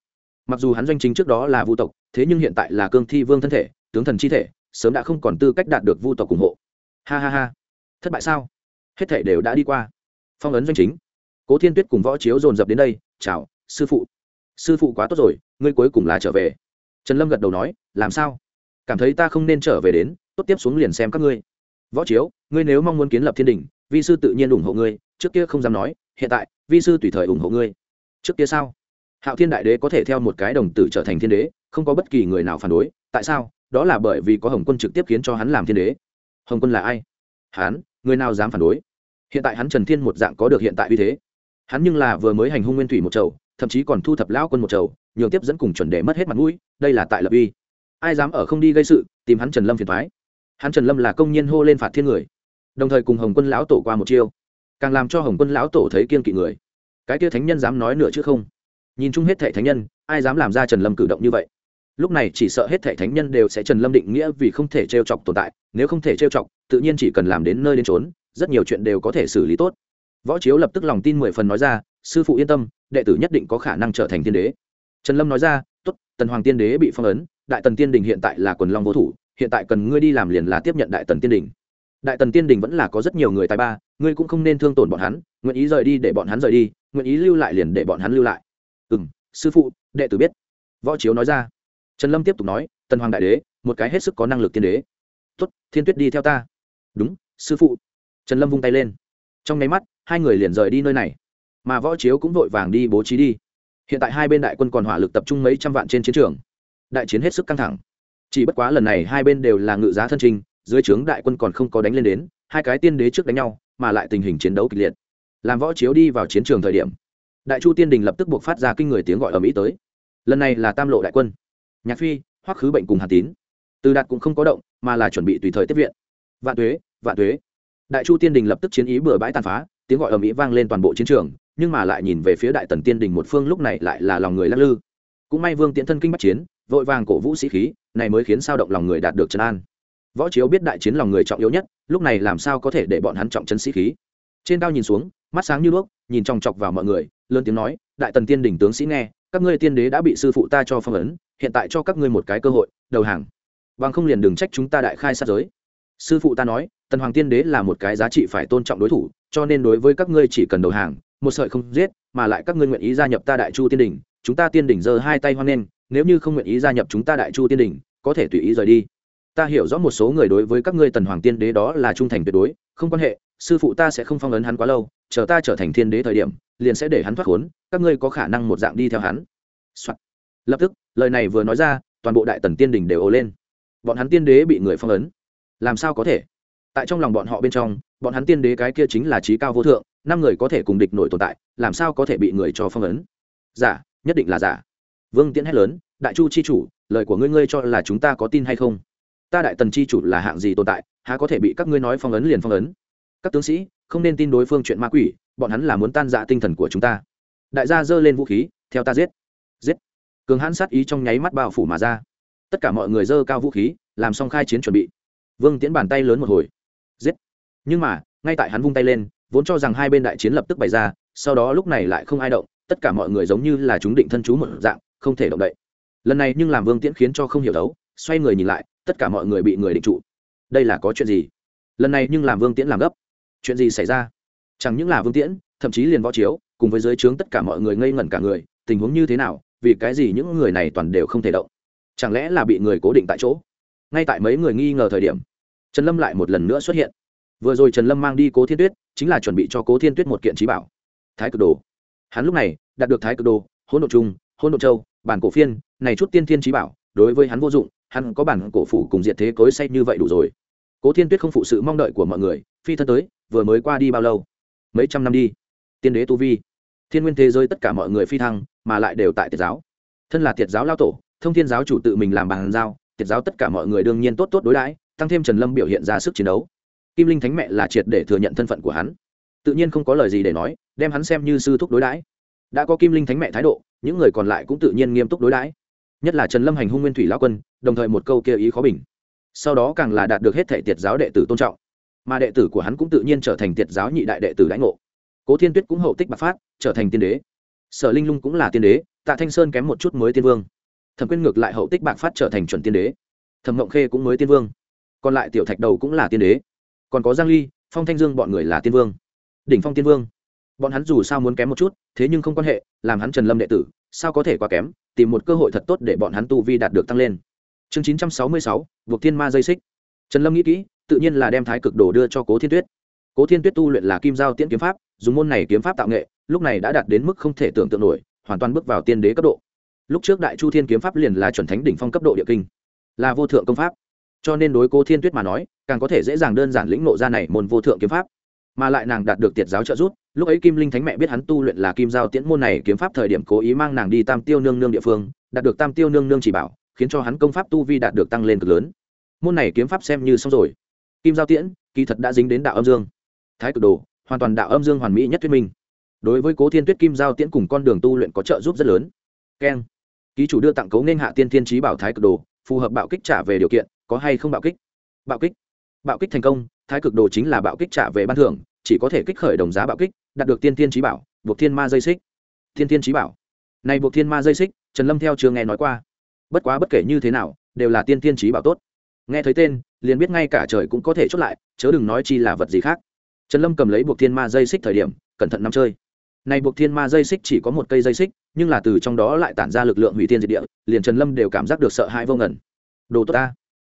Mặc dù hắn doanh chính trước đó là vu tộc, thế nhưng hiện tại là cương thi vương thân thể, tướng thần chi thể, sớm đã không còn tư cách đạt được vu tộc ủng hộ. Ha ha ha. Thất bại sao? Hết thể đều đã đi qua. Phong ấn doanh chính. Cố thiên tuyết cùng võ chiếu dồn dập đến đây, chào, sư phụ. Sư phụ quá tốt rồi, ngươi cuối cùng là trở về. Trần lâm gật đầu nói, làm sao? Cảm thấy ta không nên trở về đến tốt tiếp xuống liền xem các ngươi. Võ chiếu, ngươi nếu mong muốn kiến lập thiên đình vi sư tự nhiên ủng hộ ngươi, trước kia không dám nói, hiện tại, vi sư tùy thời ủng hộ ngươi. Trước kia sao? Hạo thiên đại đế có thể theo một cái đồng tử trở thành thiên đế, không có bất kỳ người nào phản đối, tại sao? Đó là bởi vì có hồng quân trực tiếp khiến cho hắn làm thiên đế. Hồng quân là ai? Hắn, người nào dám phản đối? Hiện tại hắn trần thiên một dạng có được hiện tại uy thế. Hắn nhưng là vừa mới hành hung nguyên thủy một chầu, thậm chí còn thu thập lão quân một chầu, nhường tiếp dẫn cùng chuẩn đề mất hết mặt mũi, đây là tại lập uy. Ai dám ở không đi gây sự, tìm hắn trần lâm phiền thoái hắn trần lâm là công nhân hô lên phạt thiên người, đồng thời cùng hồng quân lão tổ qua một chiêu, càng làm cho hồng quân lão tổ thấy kiên kỵ người. Cái kia thánh nhân dám nói nữa chứ không? Nhìn chung hết thệ thánh nhân, ai dám làm ra trần lâm cử động như vậy? Lúc này chỉ sợ hết thệ thánh nhân đều sẽ trần lâm định nghĩa vì không thể trêu chọc tồn tại, nếu không thể trêu chọc, tự nhiên chỉ cần làm đến nơi đến trốn rất nhiều chuyện đều có thể xử lý tốt. Võ chiếu lập tức lòng tin mười phần nói ra, sư phụ yên tâm, đệ tử nhất định có khả năng trở thành tiên đế. Trần lâm nói ra t ố t tần hoàng tiên đế bị phong ấn, đại tần tiên đình hiện tại là quần long vô thủ hiện tại cần ngươi đi làm liền là tiếp nhận đại tần tiên đình. Đại tần tiên đình vẫn là có rất nhiều người tài ba, ngươi cũng không nên thương tổn bọn hắn, nguyện ý rời đi để bọn hắn rời đi, nguyện ý lưu lại liền để bọn hắn lưu lại. Ừ m sư phụ, đệ tử biết. Võ chiếu nói ra. Trần lâm tiếp tục nói, tần hoàng đại đế, một cái hết sức có năng lực tiên đế. Tuất thiên tuyết đi theo ta. Đúng, sư phụ. Trần lâm vung tay lên. Trong nháy mắt, hai người liền rời đi nơi này. Mà võ chiếu cũng vội vàng đi bố trí đi. Hiện tại hai bên đại quân còn hỏa lực tập trung mấy trăm vạn trên chiến trường. Đại chiến hết sức căng thẳng chỉ bất quá lần này hai bên đều là ngự giá thân trình, dưới trướng đại quân còn không có đánh lên đến, hai cái tiên đế trước đánh nhau, mà lại tình hình chiến đấu kịch liệt. Làm võ chiếu đi vào chiến trường thời điểm, đại chu tiên đình lập tức buộc phát ra kinh người tiếng gọi ở mỹ tới. Lần này là tam lộ đại quân, nhạc phi, hoắc khứ bệnh cùng hà tín. Từ đạt cũng không có động, mà là chuẩn bị tùy thời tiếp viện. Vạn thuế vạn thuế đại chu tiên đình lập tức chiến ý bừa bãi tàn phá, tiếng gọi ở mỹ vang lên toàn bộ chiến trường, nhưng mà lại nhìn về phía đại tần tiên đình một phương lúc này lại là lòng người lắc lư. Cũng may vương tiễn thân kinh bắt chiến vội vàng cổ vũ sĩ khí này mới khiến sao động lòng người đạt được trấn an. Võ chiếu biết đại chiến lòng người trọng yếu nhất lúc này làm sao có thể để bọn hắn trọng chân sĩ khí? Trên cao nhìn xuống mắt sáng như đuốc nhìn chòng chọc vào mọi người lớn tiếng nói đại tần tiên đỉnh tướng sĩ nghe các ngươi tiên đế đã bị sư phụ ta cho phong ấn hiện tại cho các ngươi một cái cơ hội đầu hàng. Bằng không liền đừng trách chúng ta đại khai sát giới. Sư phụ ta nói tần hoàng tiên đế là một cái giá trị phải tôn trọng đối thủ cho nên đối với các ngươi chỉ cần đầu hàng một sợi không giết mà lại các ngươi nguyện ý gia nhập ta đại chu tiên đỉnh, chúng ta tiên đỉnh giơ hai tay hoan nghênh nếu như không nguyện ý gia nhập chúng ta đại chu tiên đình, có thể tùy ý rời đi. Ta hiểu rõ một số người đối với các ngươi tần hoàng tiên đế đó là trung thành tuyệt đối, không quan hệ, sư phụ ta sẽ không phong ấn hắn quá lâu, chờ ta trở thành thiên đế thời điểm, liền sẽ để hắn thoát khốn, các ngươi có khả năng một dạng đi theo hắn、Soạn. lập tức, lời này vừa nói ra, toàn bộ đại tần tiên đình đều ồ lên. Bọn hắn tiên đế bị người phong ấn. Làm sao có thể? Tại trong lòng bọn họ bên trong, bọn hắn tiên đế cái kia chính là trí cao vô thượng, năm người có thể cùng địch nổi tồn tại, làm sao có thể bị người cho phong ấn? Giả, nhất định là giả vương tiễn hét lớn, đại chu c h i chủ, lời của ngươi ngươi cho là chúng ta có tin hay không? Ta đại tần c h i chủ là hạng gì tồn tại, há có thể bị các ngươi nói phong ấn liền phong ấn? Các tướng sĩ, không nên tin đối phương chuyện ma quỷ, bọn hắn là muốn tan dạ tinh thần của chúng ta. Đại gia giơ lên vũ khí, theo ta giết giết. Cường hãn sát ý trong nháy mắt bao phủ mà ra. Tất cả mọi người giơ cao vũ khí, làm xong khai chiến chuẩn bị. Vương tiễn bàn tay lớn một hồi, giết. Nhưng mà, ngay tại hắn vung tay lên, vốn cho rằng hai bên đại chiến lập tức bày ra, sau đó lúc này lại không ai động, tất cả mọi người giống như là chúng định thân chú một dạng không thể động đậy. Lần này nhưng làm vương tiễn khiến cho không hiểu đấu, xoay người nhìn lại, tất cả mọi người bị người định trụ. Đây là có chuyện gì? Lần này nhưng làm vương tiễn làm gấp. Chuyện gì xảy ra? Chẳng những là vương tiễn, thậm chí liền võ chiếu, cùng với dưới trướng tất cả mọi người ngây ngẩn cả người, tình huống như thế nào, vì cái gì những người này toàn đều không thể động? Chẳng lẽ là bị người cố định tại chỗ? Ngay tại mấy người nghi ngờ thời điểm, trần lâm lại một lần nữa xuất hiện. Vừa rồi trần lâm mang đi cố thiên tuyết, chính là chuẩn bị cho cố thiên tuyết một kiện trí bảo. Thái cực đồ. Hắn lúc này đạt được thái cực đồ, hỗn độ trung, hỗn độ châu bản cổ phiên, này chút tiên thiên trí bảo, đối với hắn vô dụng, hắn có bản cổ phủ cùng diện thế cối say như vậy đủ rồi. Cố thiên tuyết không phụ sự mong đợi của mọi người, phi thân tới, vừa mới qua đi bao lâu? Mấy trăm năm đi. Tiên đế tu vi. Thiên nguyên thế giới tất cả mọi người phi thăng, mà lại đều tại tiệt giáo. Thân là tiệt giáo lao tổ, thông thiên giáo chủ tự mình làm bàn giao, tiệt giáo tất cả mọi người đương nhiên tốt tốt đối đãi, tăng thêm trần lâm biểu hiện ra sức chiến đấu. Kim linh thánh mẹ là triệt để thừa nhận thân phận của hắn. Tự nhiên không có lời gì để nói, đem hắn xem như sư thúc đối đãi. Đã có kim linh thánh mẹ thái độ những người còn lại cũng tự nhiên nghiêm túc đối đãi. Nhất là trần lâm hành hung nguyên thủy lao quân, đồng thời một câu kia ý khó bình. Sau đó càng là đạt được hết thể tiệt giáo đệ tử tôn trọng. Mà đệ tử của hắn cũng tự nhiên trở thành tiệt giáo nhị đại đệ tử lãnh ngộ. Cố thiên tuyết cũng hậu tích bạc phát, trở thành tiên đế. Sở linh lung cũng là tiên đế, tạ thanh sơn kém một chút mới tiên vương. Thẩm quyên ngược lại hậu tích bạc phát trở thành chuẩn tiên đế. Thẩm ngộng khê cũng mới tiên vương. Còn lại tiểu thạch đầu cũng là tiên đế. Còn có giang ly, phong thanh dương bọn người là tiên vương. Đỉnh phong tiên vương bọn hắn dù sao muốn kém một chút thế nhưng không quan hệ làm hắn trần lâm đệ tử sao có thể quá kém tìm một cơ hội thật tốt để bọn hắn tu vi đạt được tăng lên. Chương 966, buộc thiên ma dây xích. Trần lâm nghĩ kỹ tự nhiên là đem thái cực đồ đưa cho cố thiên tuyết. Cố thiên tuyết tu luyện là kim giao tiễn kiếm pháp dùng môn này kiếm pháp tạo nghệ lúc này đã đạt đến mức không thể tưởng tượng nổi hoàn toàn bước vào tiên đế cấp độ. Lúc trước đại chu thiên kiếm pháp liền là chuẩn thánh đỉnh phong cấp độ địa kinh là vô thượng công pháp. Cho nên đối Cố thiên tuyết mà nói càng có thể dễ dàng đơn giản lĩnh nộ ra này môn vô thượng kiếm pháp mà lại nàng đạt được tiệt giáo trợ giúp lúc ấy kim linh thánh mẹ biết hắn tu luyện là kim giao tiễn môn này kiếm pháp thời điểm cố ý mang nàng đi tam tiêu nương nương địa phương, đạt được tam tiêu nương nương chỉ bảo, khiến cho hắn công pháp tu vi đạt được tăng lên cực lớn. Môn này kiếm pháp xem như xong rồi. Kim giao tiễn, kỳ thật đã dính đến đạo âm dương. Thái cực đồ, hoàn toàn đạo âm dương hoàn mỹ nhất thuyết minh. Đối với cố thiên tuyết, kim giao tiễn cùng con đường tu luyện có trợ giúp rất lớn. Keng. Ký chủ đưa tặng cấu nên hạ tiên thiên trí bảo thái cực đồ, phù hợp bạo kích trả về điều kiện, có hay không bạo kích? Bạo kích. Bạo kích thành công, thái cực đồ chính là bạo kích trả về ban thưởng, chỉ có thể kích khởi đồng giá bạo kích đạt được tiên tiên trí bảo, buộc thiên ma dây xích. Thiên tiên trí bảo. Này buộc thiên ma dây xích, trần lâm theo chưa nghe nói qua. Bất quá bất kể như thế nào, đều là tiên tiên trí bảo tốt. Nghe thấy tên, liền biết ngay cả trời cũng có thể chốt lại, chớ đừng nói chi là vật gì khác. Trần lâm cầm lấy buộc thiên ma dây xích thời điểm, cẩn thận nắm chơi. Này buộc thiên ma dây xích chỉ có một cây dây xích, nhưng là từ trong đó lại tản ra lực lượng hủy thiên diệt địa, liền trần lâm đều cảm giác được sợ hãi vô ngẩn đồ tốt ta.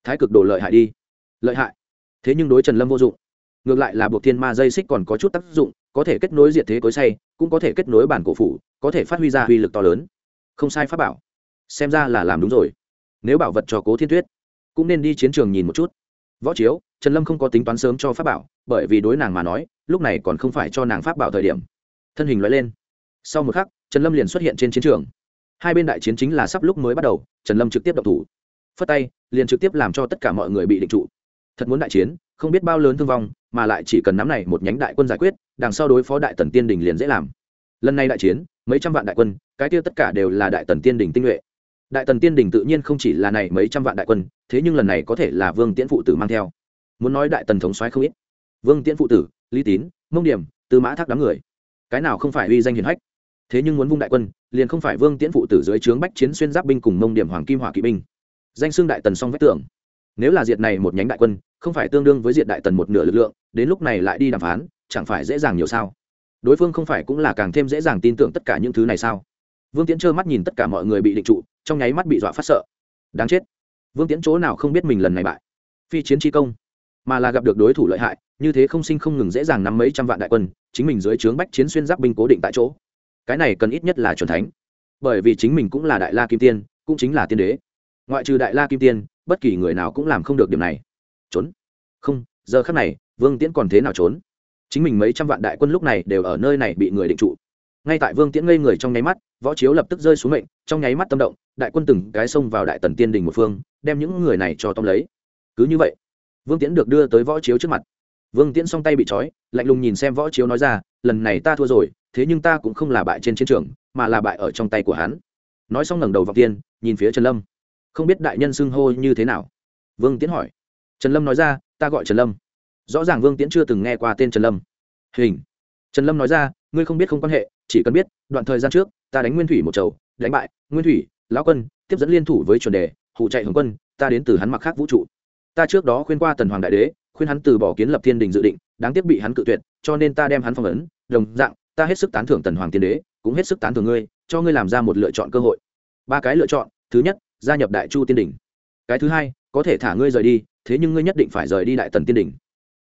Thái cực đồ lợi hại đi. Lợi hại. Thế nhưng đối trần lâm vô dụng. Ngược lại là buộc thiên ma dây xích còn có chút tác dụng có thể kết nối diệt thế cối say, cũng có thể kết nối bản cổ phủ, có thể phát huy ra uy lực to lớn. Không sai pháp bảo. Xem ra là làm đúng rồi. Nếu bảo vật cho cố thiên tuyết, cũng nên đi chiến trường nhìn một chút. Võ chiếu, trần lâm không có tính toán sớm cho pháp bảo, bởi vì đối nàng mà nói, lúc này còn không phải cho nàng pháp bảo thời điểm. Thân hình loại lên. Sau một khắc, trần lâm liền xuất hiện trên chiến trường. Hai bên đại chiến chính là sắp lúc mới bắt đầu, trần lâm trực tiếp đập thủ. Phất tay, liền trực tiếp làm cho tất cả mọi người bị định trụ thật muốn đại chiến, không biết bao lớn thương vong, mà lại chỉ cần nắm này một nhánh đại quân giải quyết, đằng sau đối phó đại tần tiên đình liền dễ làm. Lần này đại chiến, mấy trăm vạn đại quân, cái tiêu tất cả đều là đại tần tiên đình tinh nhuệ. Đại tần tiên đình tự nhiên không chỉ là này mấy trăm vạn đại quân, thế nhưng lần này có thể là vương tiễn phụ tử mang theo. Muốn nói đại tần thống soái không ít. Vương tiễn phụ tử, lý tín, mông điểm, tư mã thác đám người. Cái nào không phải uy danh hiển hách? Thế nhưng muốn vung đại quân, liền không phải vương tiễn phụ tử dưới trướng bách chiến xuyên giáp binh cùng mông điểm hoàng kim hỏa kỵ binh. Danh xương đại tần song vách tưởng nếu là diệt này một nhánh đại quân, không phải tương đương với diệt đại tần một nửa lực lượng, đến lúc này lại đi đàm phán, chẳng phải dễ dàng nhiều sao? Đối phương không phải cũng là càng thêm dễ dàng tin tưởng tất cả những thứ này sao? Vương tiễn trơ mắt nhìn tất cả mọi người bị định trụ, trong nháy mắt bị dọa phát sợ. Đáng chết. Vương tiễn chỗ nào không biết mình lần này bại. Phi chiến tri công. Mà là gặp được đối thủ lợi hại, như thế không sinh không ngừng dễ dàng nắm mấy trăm vạn đại quân, chính mình dưới trướng bách chiến xuyên giáp binh cố định tại chỗ. Cái này cần ít nhất là c thánh. Bởi vì chính mình cũng là đại la kim tiên, cũng chính là tiên đế. Ngoại trừ đại la kim tiên bất kỳ người nào cũng làm không được điểm này. Trốn. Không, giờ khắc này, vương tiễn còn thế nào trốn? Chính mình mấy trăm vạn đại quân lúc này đều ở nơi này bị người định trụ. Ngay tại vương tiễn ngây người trong nháy mắt, võ chiếu lập tức rơi xuống mệnh, trong nháy mắt tâm động, đại quân từng cái xông vào đại tần tiên đình một phương, đem những người này cho tóm lấy. Cứ như vậy, vương tiễn được đưa tới võ chiếu trước mặt. Vương tiễn song tay bị trói, lạnh lùng nhìn xem võ chiếu nói ra, lần này ta thua rồi, thế nhưng ta cũng không là bại trên chiến trường, mà là bại ở trong tay của hắn. Nói xong ngẩng đầu vào tiên, nhìn phía trần lâm không biết đại nhân xưng hô như thế nào. Vương tiễn hỏi. Trần lâm nói ra, ta gọi trần lâm. Rõ ràng vương tiễn chưa từng nghe qua tên trần lâm. Hình. Trần lâm nói ra, ngươi không biết không quan hệ, chỉ cần biết, đoạn thời gian trước, ta đánh nguyên thủy một chầu, đánh bại nguyên thủy, lão quân, tiếp dẫn liên thủ với chuẩn đề, hụ chạy hướng quân, ta đến từ hắn mặc khác vũ trụ. Ta trước đó khuyên qua tần hoàng đại đế, khuyên hắn từ bỏ kiến lập thiên đình dự định, đáng tiếc bị hắn cự tuyệt, cho nên ta đem hắn phong ấn, đồng dạng, ta hết sức tán thưởng tần hoàng tiên đế, cũng hết sức tán thưởng ngươi, cho ngươi làm ra một lựa chọn cơ hội. Ba cái lựa chọn, thứ nhất gia nhập đại chu tiên đình. Cái thứ hai, có thể thả ngươi rời đi, thế nhưng ngươi nhất định phải rời đi đại tần tiên đình.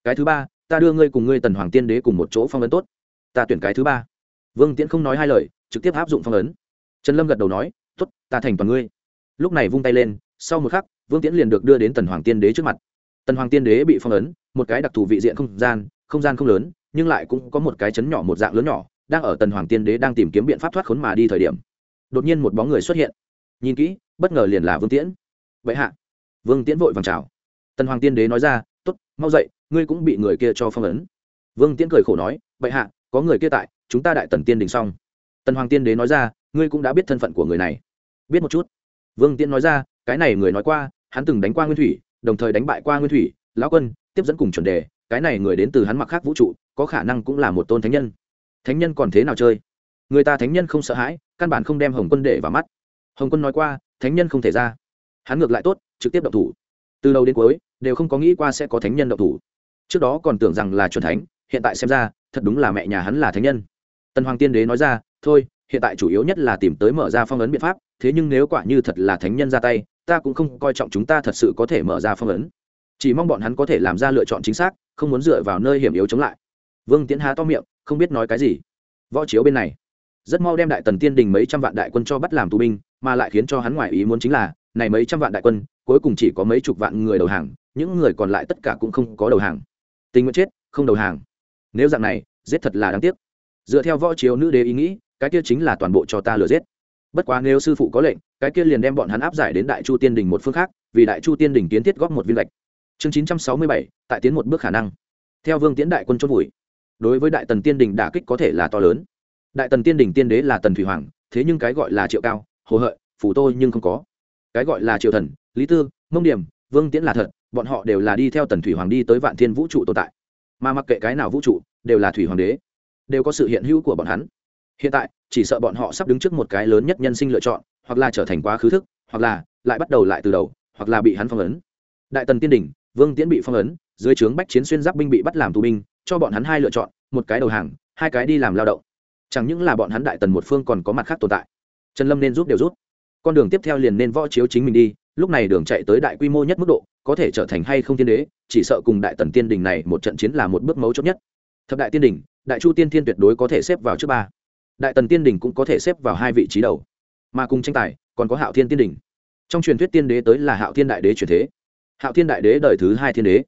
Cái thứ ba, ta đưa ngươi cùng ngươi tần hoàng tiên đế cùng một chỗ phong ấn tốt. Ta tuyển cái thứ ba. Vương tiễn không nói hai lời, trực tiếp áp dụng phong ấn. Trần lâm gật đầu nói t ố t ta thành toàn ngươi. Lúc này vung tay lên, sau một khắc, vương tiễn liền được đưa đến tần hoàng tiên đế trước mặt. Tần hoàng tiên đế bị phong ấn, một cái đặc thù vị diện không gian không gian không lớn, nhưng lại cũng có một cái chấn nhỏ một dạng lớn nhỏ, đang ở tần hoàng tiên đế đang tìm kiếm biện pháp thoát khốn mà đi thời điểm. Đột nhiên một bóng người xuất hiện. Nhìn kỹ bất ngờ liền là vương tiễn vậy hạ vương tiễn vội vàng chào tần hoàng tiên đế nói ra t ố t mau dậy ngươi cũng bị người kia cho phong ấn vương tiễn cười khổ nói vậy hạ có người kia tại chúng ta đại tần tiên đình xong tần hoàng tiên đế nói ra ngươi cũng đã biết thân phận của người này biết một chút vương tiễn nói ra cái này người nói qua hắn từng đánh qua nguyên thủy đồng thời đánh bại qua nguyên thủy lão quân tiếp dẫn cùng chuẩn đề cái này người đến từ hắn mặc khác vũ trụ có khả năng cũng là một tôn thánh nhân thánh nhân còn thế nào chơi người ta thánh nhân không sợ hãi căn bản không đem hồng quân để vào mắt hồng quân nói qua thánh nhân không thể ra. Hắn ngược lại tốt, trực tiếp động thủ. Từ đầu đến cuối, đều không có nghĩ qua sẽ có thánh nhân động thủ. Trước đó còn tưởng rằng là chuẩn thánh, hiện tại xem ra, thật đúng là mẹ nhà hắn là thánh nhân. Tần hoàng tiên đế nói ra, thôi, hiện tại chủ yếu nhất là tìm tới mở ra phong ấn biện pháp, thế nhưng nếu quả như thật là thánh nhân ra tay, ta cũng không coi trọng chúng ta thật sự có thể mở ra phong ấn. Chỉ mong bọn hắn có thể làm ra lựa chọn chính xác, không muốn dựa vào nơi hiểm yếu chống lại. Vương tiến há to miệng, không biết nói cái gì. Võ chiếu bên này rất mau đem đại tần tiên đình mấy trăm vạn đại quân cho bắt làm tù binh, mà lại khiến cho hắn ngoài ý muốn chính là, này mấy trăm vạn đại quân, cuối cùng chỉ có mấy chục vạn người đầu hàng, những người còn lại tất cả cũng không có đầu hàng. Tình nguyện chết, không đầu hàng. Nếu dạng này, giết thật là đáng tiếc. Dựa theo võ chiếu nữ đế ý nghĩ, cái kia chính là toàn bộ cho ta lừa giết. Bất quá nếu sư phụ có lệnh, cái kia liền đem bọn hắn áp giải đến đại chu tiên đình một phương khác, vì đại chu tiên đình kiến thiết góp một viên lệch. Chương chín trăm sáu mươi bảy, tại tiến một bước khả năng. Theo vương tiến đại quân chốt vùi. Đối với đại tần tiên đình đả kích có thể là to lớn đại tần tiên đình tiên đế là tần thủy hoàng, thế nhưng cái gọi là triệu cao, hồ hợi phủ tôi nhưng không có. Cái gọi là triệu thần, lý tư, mông điểm, vương tiễn là thật, bọn họ đều là đi theo tần thủy hoàng đi tới vạn thiên vũ trụ tồn tại. Mà mặc kệ cái nào vũ trụ, đều là thủy hoàng đế. Đều có sự hiện hữu của bọn hắn. Hiện tại, chỉ sợ bọn họ sắp đứng trước một cái lớn nhất nhân sinh lựa chọn, hoặc là trở thành quá khứ thức, hoặc là lại bắt đầu lại từ đầu, hoặc là bị hắn phong ấn. Đại tần tiên đình vương tiễn bị phong ấn, dưới trướng bách chiến xuyên giáp binh bị bắt làm tù binh, cho bọn hắn hai lựa chọn, một cái đầu hàng, hai cái đi làm lao động chẳng những là bọn hắn đại tần một phương còn có mặt khác tồn tại. Trần lâm nên rút đều rút con đường tiếp theo liền nên võ chiếu chính mình đi, lúc này đường chạy tới đại quy mô nhất mức độ, có thể trở thành hay không tiên đế, chỉ sợ cùng đại tần tiên đình này một trận chiến là một bước mấu chốt nhất. Thập đại tiên đình, đại chu tiên thiên tuyệt đối có thể xếp vào trước ba. Đại tần tiên đình cũng có thể xếp vào hai vị trí đầu. Mà cùng tranh tài, còn có hạo thiên tiên đình. Trong truyền thuyết tiên đế tới là hạo thiên đại đế truyền thế. Hạo thiên đại đế đời thứ hai thiên đế.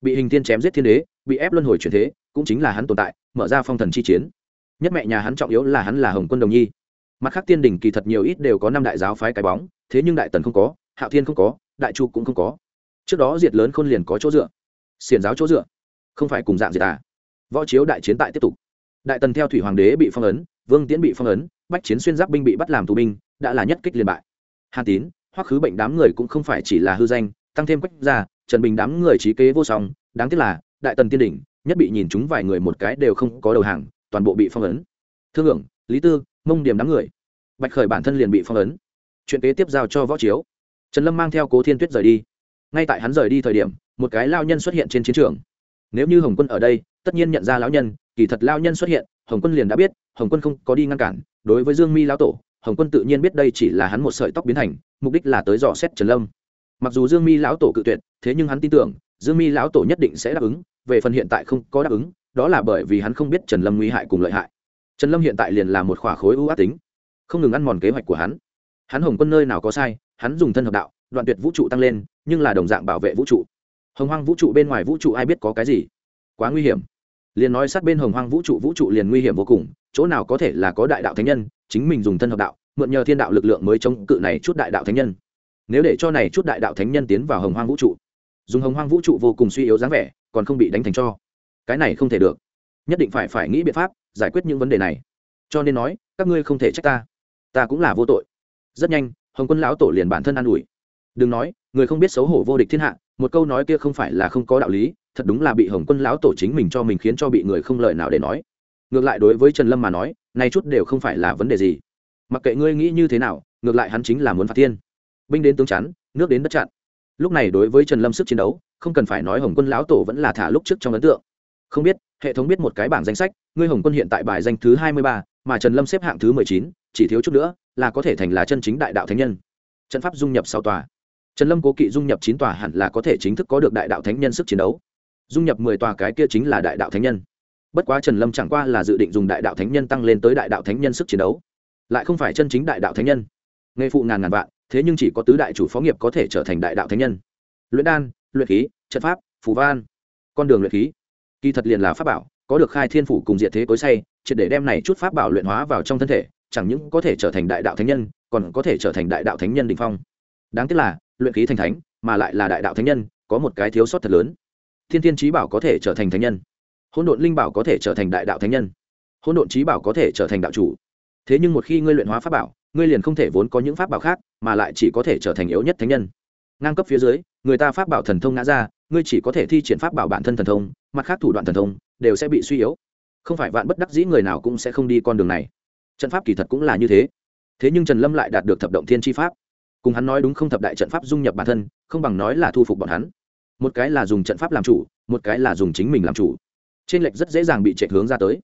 Bị hình tiên chém giết thiên đế, bị ép luân hồi truyền thế, cũng chính là hắn tồn tại, mở ra phong thần chi chiến nhất mẹ nhà hắn trọng yếu là hắn là hồng quân đồng nhi. Mặt khác tiên đình kỳ thật nhiều ít đều có năm đại giáo phái cái bóng, thế nhưng đại tần không có, hạo thiên không có, đại chu cũng không có. Trước đó diệt lớn khôn liền có chỗ dựa. Xiển giáo chỗ dựa. Không phải cùng dạng diệt à. Võ chiếu đại chiến tại tiếp tục. Đại tần theo thủy hoàng đế bị phong ấn, vương tiễn bị phong ấn, bách chiến xuyên giáp binh bị bắt làm tù binh, đã là nhất kích liên bại. Hàn tín, hoắc khứ bệnh đám người cũng không phải chỉ là hư danh, tăng thêm quách gia, trần bình đám người trí kế vô song, đáng tiếc là đại tần tiên đỉnh, nhất bị nhìn chúng vài người một cái đều không có đầu hàng toàn bộ bị phong ấn. Thương hưởng lý tư, mông điểm đám người. Bạch khởi bản thân liền bị phong ấn. Chuyện kế tiếp giao cho võ chiếu. Trần lâm mang theo cố thiên tuyết rời đi. Ngay tại hắn rời đi thời điểm, một cái lao nhân xuất hiện trên chiến trường. Nếu như hồng quân ở đây, tất nhiên nhận ra lão nhân, kỳ thật lao nhân xuất hiện, hồng quân liền đã biết, hồng quân không có đi ngăn cản. Đối với dương mi lão tổ, hồng quân tự nhiên biết đây chỉ là hắn một sợi tóc biến thành, mục đích là tới dò xét trần lâm. Mặc dù dương mi lão tổ cự tuyệt, thế nhưng hắn tin tưởng, dương mi lão tổ nhất định sẽ đáp ứng, về phần hiện tại không có đáp ứng đó là bởi vì hắn không biết trần lâm nguy hại cùng lợi hại. Trần lâm hiện tại liền là một khỏa khối ưu ác tính, không ngừng ăn mòn kế hoạch của hắn. Hắn hồng quân nơi nào có sai, hắn dùng thân hợp đạo, đoạn tuyệt vũ trụ tăng lên, nhưng là đồng dạng bảo vệ vũ trụ. Hồng hoang vũ trụ bên ngoài vũ trụ ai biết có cái gì? Quá nguy hiểm. Liền nói sát bên hồng hoang vũ trụ vũ trụ liền nguy hiểm vô cùng, chỗ nào có thể là có đại đạo thánh nhân, chính mình dùng thân hợp đạo, mượn nhờ thiên đạo lực lượng mới chống cự này chút đại đạo thánh nhân. Nếu để cho này chút đại đạo thánh nhân tiến vào hồng hoang vũ trụ, dùng hồng hoang vũ trụ vô cùng suy yếu dáng vẻ, còn không bị đánh thành cho cái này không thể được. Nhất định phải phải nghĩ biện pháp giải quyết những vấn đề này. Cho nên nói, các ngươi không thể trách ta. Ta cũng là vô tội. Rất nhanh, hồng quân lão tổ liền bản thân an ủi. Đừng nói, người không biết xấu hổ vô địch thiên hạ, một câu nói kia không phải là không có đạo lý, thật đúng là bị hồng quân lão tổ chính mình cho mình khiến cho bị người không lời nào để nói. Ngược lại đối với trần lâm mà nói, nay chút đều không phải là vấn đề gì. Mặc kệ ngươi nghĩ như thế nào, ngược lại hắn chính là muốn phạt thiên. Binh đến tướng chắn, nước đến đất chặn. Lúc này đối với trần lâm sức chiến đấu, không cần phải nói hồng quân lão tổ vẫn là thả lúc trước trong ấn tượng không biết, hệ thống biết một cái bảng danh sách, ngươi hồng quân hiện tại bài danh thứ hai mươi ba, mà trần lâm xếp hạng thứ mười chín, chỉ thiếu chút nữa là có thể thành là chân chính đại đạo thánh nhân. Trận pháp dung nhập sau tòa. Trần lâm cố kỵ dung nhập chín tòa hẳn là có thể chính thức có được đại đạo thánh nhân sức chiến đấu. Dung nhập mười tòa cái kia chính là đại đạo thánh nhân. Bất quá trần lâm chẳng qua là dự định dùng đại đạo thánh nhân tăng lên tới đại đạo thánh nhân sức chiến đấu, lại không phải chân chính đại đạo thánh nhân. Nghề phụ ngàn ngàn vạn, thế nhưng chỉ có tứ đại chủ phó nghiệp có thể trở thành đại đạo thánh nhân. Luyện đan, luyện khí, trận pháp, phù van con đường luyện khí kỳ thật liền là pháp bảo, có được khai thiên phủ cùng diệt thế cối say, triệt để đem này chút pháp bảo luyện hóa vào trong thân thể, chẳng những có thể trở thành đại đạo thánh nhân, còn có thể trở thành đại đạo thánh nhân đình phong. Đáng tiếc là, luyện khí thành thánh, mà lại là đại đạo thánh nhân, có một cái thiếu sót thật lớn. Thiên thiên trí bảo có thể trở thành thánh nhân. Hỗn độn linh bảo có thể trở thành đại đạo thánh nhân. Hỗn độn trí bảo có thể trở thành đạo chủ. Thế nhưng một khi ngươi luyện hóa pháp bảo, ngươi liền không thể vốn có những pháp bảo khác, mà lại chỉ có thể trở thành yếu nhất thánh nhân. Ngang cấp phía dưới, người ta pháp bảo thần thông ngã ra ngươi chỉ có thể thi triển pháp bảo bản thân thần thông, mặt khác thủ đoạn thần thông đều sẽ bị suy yếu. Không phải vạn bất đắc dĩ người nào cũng sẽ không đi con đường này. Trận pháp kỳ thật cũng là như thế. Thế nhưng trần lâm lại đạt được thập động thiên tri pháp. Cùng hắn nói đúng không thập đại trận pháp dung nhập bản thân, không bằng nói là thu phục bọn hắn. Một cái là dùng trận pháp làm chủ, một cái là dùng chính mình làm chủ. Trên lệch rất dễ dàng bị chạy hướng ra tới.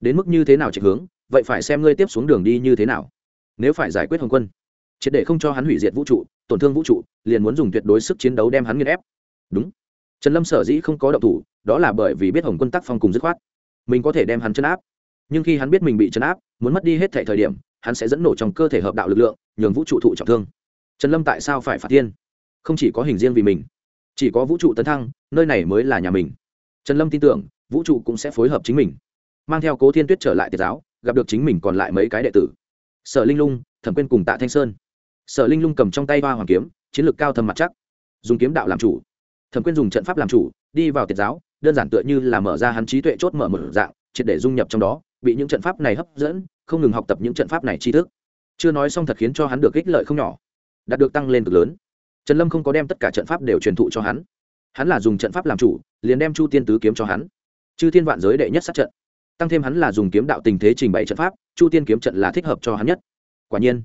Đến mức như thế nào chạy hướng, vậy phải xem ngươi tiếp xuống đường đi như thế nào. Nếu phải giải quyết hồng quân, triệt để không cho hắn hủy diệt vũ trụ, tổn thương vũ trụ, liền muốn dùng tuyệt đối sức chiến đấu đem hắn nghiên ép. Đúng trần lâm sở dĩ không có động thủ, đó là bởi vì biết hồng quân tác phong cùng dứt khoát. Mình có thể đem hắn chân áp. Nhưng khi hắn biết mình bị chấn áp, muốn mất đi hết thể thời điểm, hắn sẽ dẫn nổ trong cơ thể hợp đạo lực lượng, nhường vũ trụ thụ trọng thương. Trần lâm tại sao phải phạt tiên? Không chỉ có hình riêng vì mình, chỉ có vũ trụ tấn thăng, nơi này mới là nhà mình. Trần lâm tin tưởng, vũ trụ cũng sẽ phối hợp chính mình. Mang theo cố thiên tuyết trở lại tiệt giáo, gặp được chính mình còn lại mấy cái đệ tử. Sở linh lung, thẩm quyên cùng tạ thanh sơn. Sở linh lung cầm trong tay hoa hoàng kiếm, chiến lược cao thầm mặt chắc, dùng kiếm đạo làm chủ thẩm quyên dùng trận pháp làm chủ, đi vào tiệt giáo, đơn giản tựa như là mở ra hắn trí tuệ chốt mở mở dạng, triệt để dung nhập trong đó, bị những trận pháp này hấp dẫn, không ngừng học tập những trận pháp này tri thức. Chưa nói xong thật khiến cho hắn được ích lợi không nhỏ, đạt được tăng lên cực lớn. Trần lâm không có đem tất cả trận pháp đều truyền thụ cho hắn. Hắn là dùng trận pháp làm chủ, liền đem chu tiên tứ kiếm cho hắn. Chư thiên vạn giới đệ nhất sát trận. Tăng thêm hắn là dùng kiếm đạo tình thế trình bày trận pháp, chu tiên kiếm trận là thích hợp cho hắn nhất. Quả nhiên,